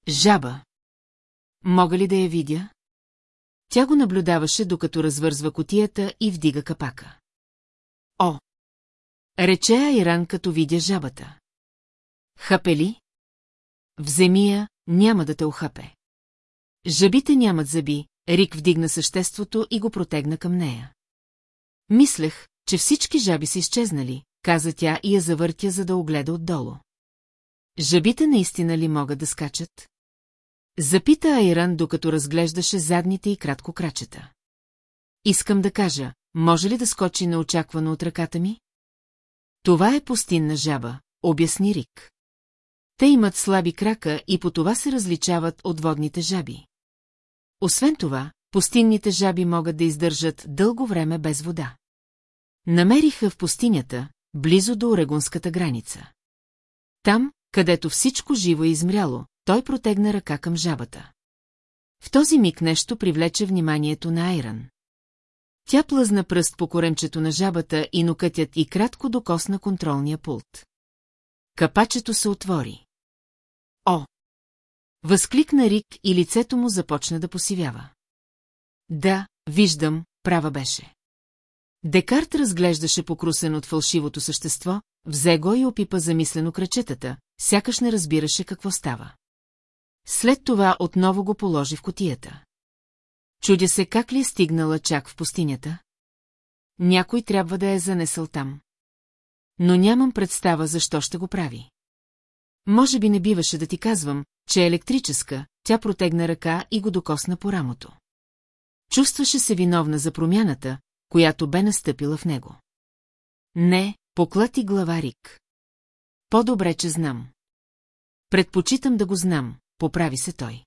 Жаба. Мога ли да я видя? Тя го наблюдаваше, докато развързва котията и вдига капака. О! Рече Айран, като видя жабата. Хапе ли? Вземи я, няма да те охапе. Жабите нямат зъби, Рик вдигна съществото и го протегна към нея. Мислех, че всички жаби са изчезнали, каза тя и я завъртя, за да огледа отдолу. Жабите наистина ли могат да скачат? Запита Айран, докато разглеждаше задните и кратко крачета. Искам да кажа, може ли да скочи неочаквано от ръката ми? Това е пустинна жаба, обясни Рик. Те имат слаби крака и по това се различават от водните жаби. Освен това, пустинните жаби могат да издържат дълго време без вода. Намериха в пустинята, близо до Орегонската граница. Там, където всичко живо е измряло, той протегна ръка към жабата. В този миг нещо привлече вниманието на Айран. Тя плъзна пръст по коремчето на жабата и нокътят и кратко докосна контролния пулт. Капачето се отвори. О! Възкликна Рик и лицето му започна да посивява. Да, виждам, права беше. Декарт разглеждаше покрусен от фалшивото същество, взе го и опипа замислено крачетата, сякаш не разбираше какво става. След това отново го положи в котията. Чудя се как ли е стигнала чак в пустинята? Някой трябва да е занесъл там. Но нямам представа защо ще го прави. Може би не биваше да ти казвам, че е електрическа, тя протегна ръка и го докосна по рамото. Чувстваше се виновна за промяната, която бе настъпила в него. Не, поклати глава Рик. По-добре, че знам. Предпочитам да го знам, поправи се той.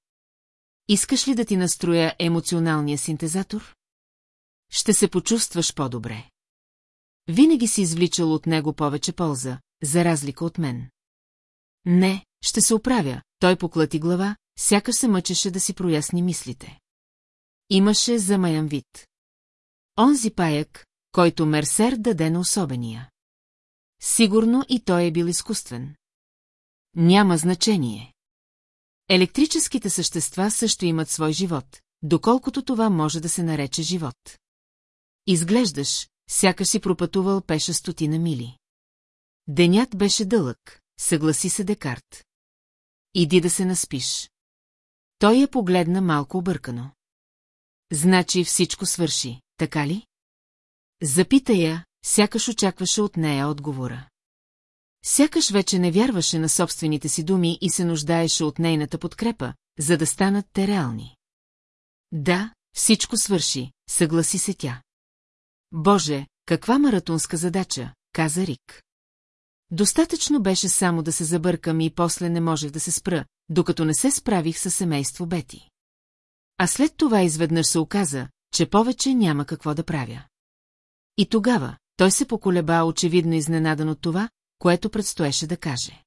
Искаш ли да ти настроя емоционалния синтезатор? Ще се почувстваш по-добре. Винаги си извличал от него повече полза, за разлика от мен. Не, ще се оправя, той поклати глава, сякаш се мъчеше да си проясни мислите. Имаше замаян вид. Онзи паяк, който Мерсер даде на особения. Сигурно и той е бил изкуствен. Няма значение. Електрическите същества също имат свой живот, доколкото това може да се нарече живот. Изглеждаш, сякаш си пропътувал пеша стотина мили. Денят беше дълъг, съгласи се Декарт. Иди да се наспиш. Той я погледна малко объркано. Значи всичко свърши, така ли? Запита я, сякаш очакваше от нея отговора. Сякаш вече не вярваше на собствените си думи и се нуждаеше от нейната подкрепа, за да станат те реални. Да, всичко свърши, съгласи се тя. Боже, каква маратонска задача, каза Рик. Достатъчно беше само да се забъркам и после не можех да се спра, докато не се справих със семейство Бети. А след това изведнъж се оказа, че повече няма какво да правя. И тогава той се поколеба очевидно изненадан от това, което предстоеше да каже.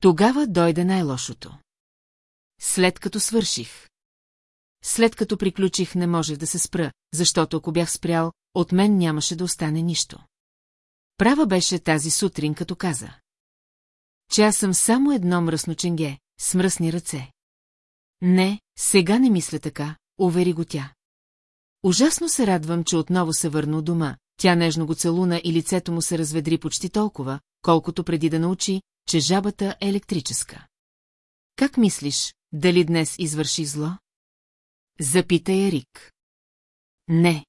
Тогава дойде най-лошото. След като свърших. След като приключих, не можех да се спра, защото ако бях спрял, от мен нямаше да остане нищо. Права беше тази сутрин, като каза. Че аз съм само едно мръсно ченге, с мръсни ръце. Не, сега не мисля така, увери го тя. Ужасно се радвам, че отново се върна от дома, тя нежно го целуна и лицето му се разведри почти толкова, колкото преди да научи, че жабата е електрическа. Как мислиш, дали днес извърши зло? Запита Ерик. Не.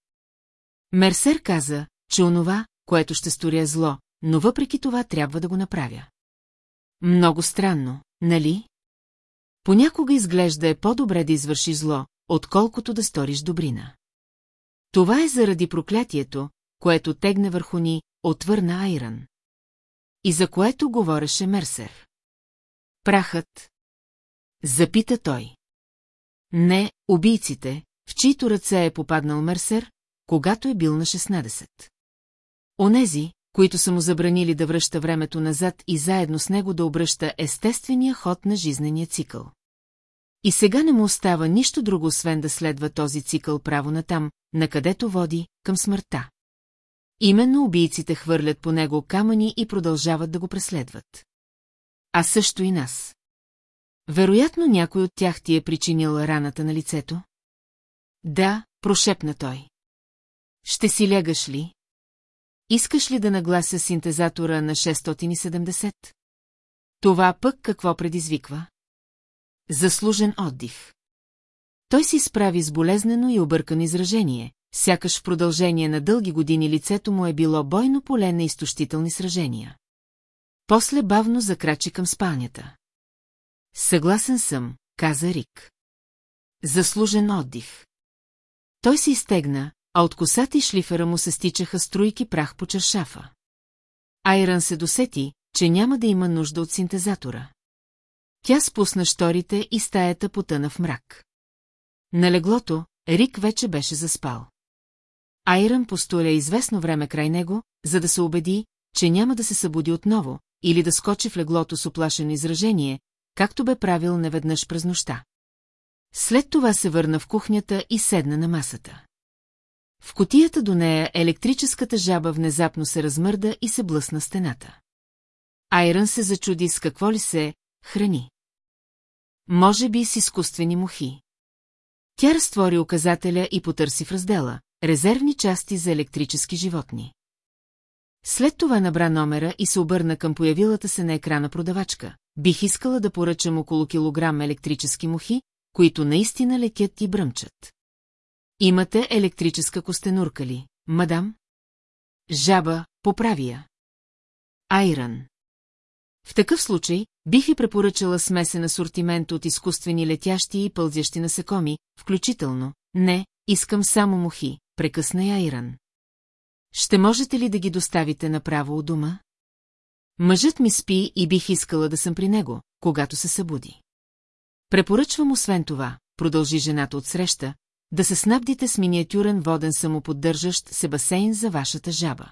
Мерсер каза, че онова, което ще сторя е зло, но въпреки това трябва да го направя. Много странно, нали? Понякога изглежда е по-добре да извърши зло, отколкото да сториш добрина. Това е заради проклятието, което тегне върху ни, отвърна Айран. И за което говореше Мерсер. Прахът. Запита той. Не, убийците, в чието ръце е попаднал Мерсер, когато е бил на 16. Онези, които са му забранили да връща времето назад и заедно с него да обръща естествения ход на жизнения цикъл. И сега не му остава нищо друго, освен да следва този цикъл право натам, накъдето води, към смъртта. Именно убийците хвърлят по него камъни и продължават да го преследват. А също и нас. Вероятно някой от тях ти е причинил раната на лицето? Да, прошепна той. Ще си лягаш ли? Искаш ли да наглася синтезатора на 670? Това пък какво предизвиква? Заслужен отдих. Той си справи с болезнено и объркано изражение, сякаш в продължение на дълги години лицето му е било бойно поле на изтощителни сражения. После бавно закрачи към спалнята. Съгласен съм, каза Рик. Заслужен отдих. Той се изтегна, а от косата и шлифера му се стичаха струйки прах по чершафа. Айран се досети, че няма да има нужда от синтезатора. Тя спусна шторите и стаята потъна в мрак. На леглото, Рик вече беше заспал. Айран постоля известно време край него, за да се убеди, че няма да се събуди отново, или да скочи в леглото с оплашено изражение, както бе правил неведнъж през нощта. След това се върна в кухнята и седна на масата. В котията до нея електрическата жаба внезапно се размърда и се блъсна стената. Айрън се зачуди с какво ли се храни. Може би с изкуствени мухи. Тя разтвори указателя и потърси в раздела резервни части за електрически животни. След това набра номера и се обърна към появилата се на екрана продавачка. Бих искала да поръчам около килограм електрически мухи, които наистина летят и бръмчат. Имате електрическа костенурка ли, мадам? Жаба, поправи я. Айран. В такъв случай, бих ви препоръчала смесен асортимент от изкуствени летящи и пълзящи насекоми, включително, не, искам само мухи, прекъсна я Айран. Ще можете ли да ги доставите направо у дома? Мъжът ми спи и бих искала да съм при него, когато се събуди. Препоръчвам освен това, продължи жената от среща, да се снабдите с миниатюрен воден самоподдържащ се басейн за вашата жаба.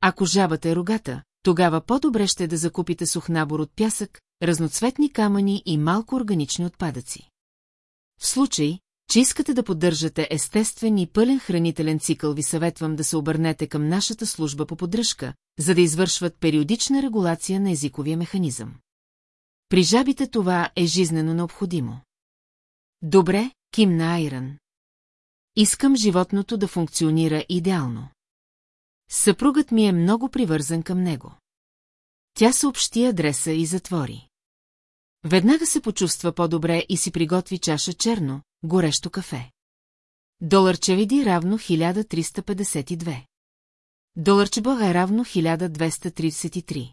Ако жабата е рогата, тогава по-добре ще да закупите сух набор от пясък, разноцветни камъни и малко органични отпадъци. В случай, че искате да поддържате естествен и пълен хранителен цикъл, ви съветвам да се обърнете към нашата служба по поддръжка, за да извършват периодична регулация на езиковия механизъм. При жабите това е жизнено необходимо. Добре, кимна Айран. Искам животното да функционира идеално. Съпругът ми е много привързан към него. Тя съобщи адреса и затвори. Веднага се почувства по-добре и си приготви чаша черно, горещо кафе. Доларчевиди равно 1352. Доларчебога е равно 1233.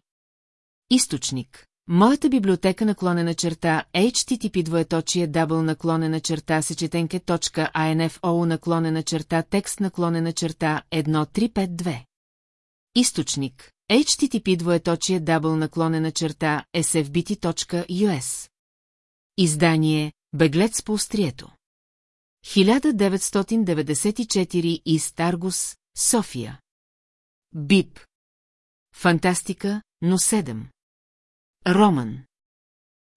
Източник. Моята библиотека наклонена черта http двоеточие дабл наклонена черта сечетенке.info наклонена черта текст наклонена черта 1352. Източник http двоеточие дабл наклонена черта sfbt.us Издание Беглец по острието 1994 и Старгус, София. Бип. Фантастика, но 7 Роман.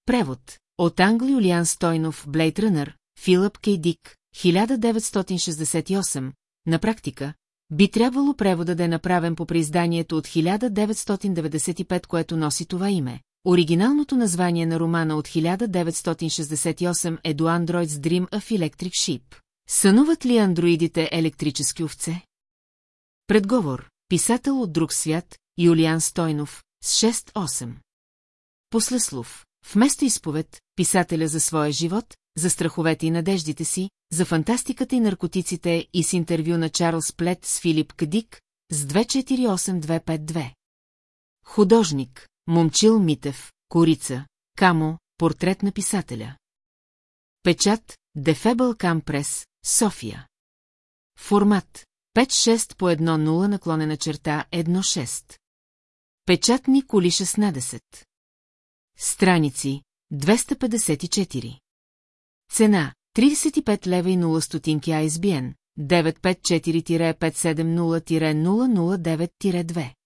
Превод от Англи Юлиан Стойнов Блейтрънър, Филъп Кейдик, 1968, на практика, би трябвало превода да е направен по преизданието от 1995, което носи това име. Оригиналното название на романа от 1968 е до Android's Dream of Electric Sheep. Сънуват ли андроидите електрически овце? Предговор. Писател от друг свят, Юлиан Стойнов, с 6-8. Послеслов. Вместо изповед, писателя за своя живот, за страховете и надеждите си, за фантастиката и наркотиците и с интервю на Чарлз Плет с Филип Кадик с 248252. Художник, Момчил Митев, Корица, Камо, портрет на писателя. Печат, Дефебъл Кампрес, София. Формат, 5-6 по 1-0 наклонена черта 1-6. Печатни коли 16. Страници 254. Цена 35 лева и 0 стотинки ISBN 954-570-009-2.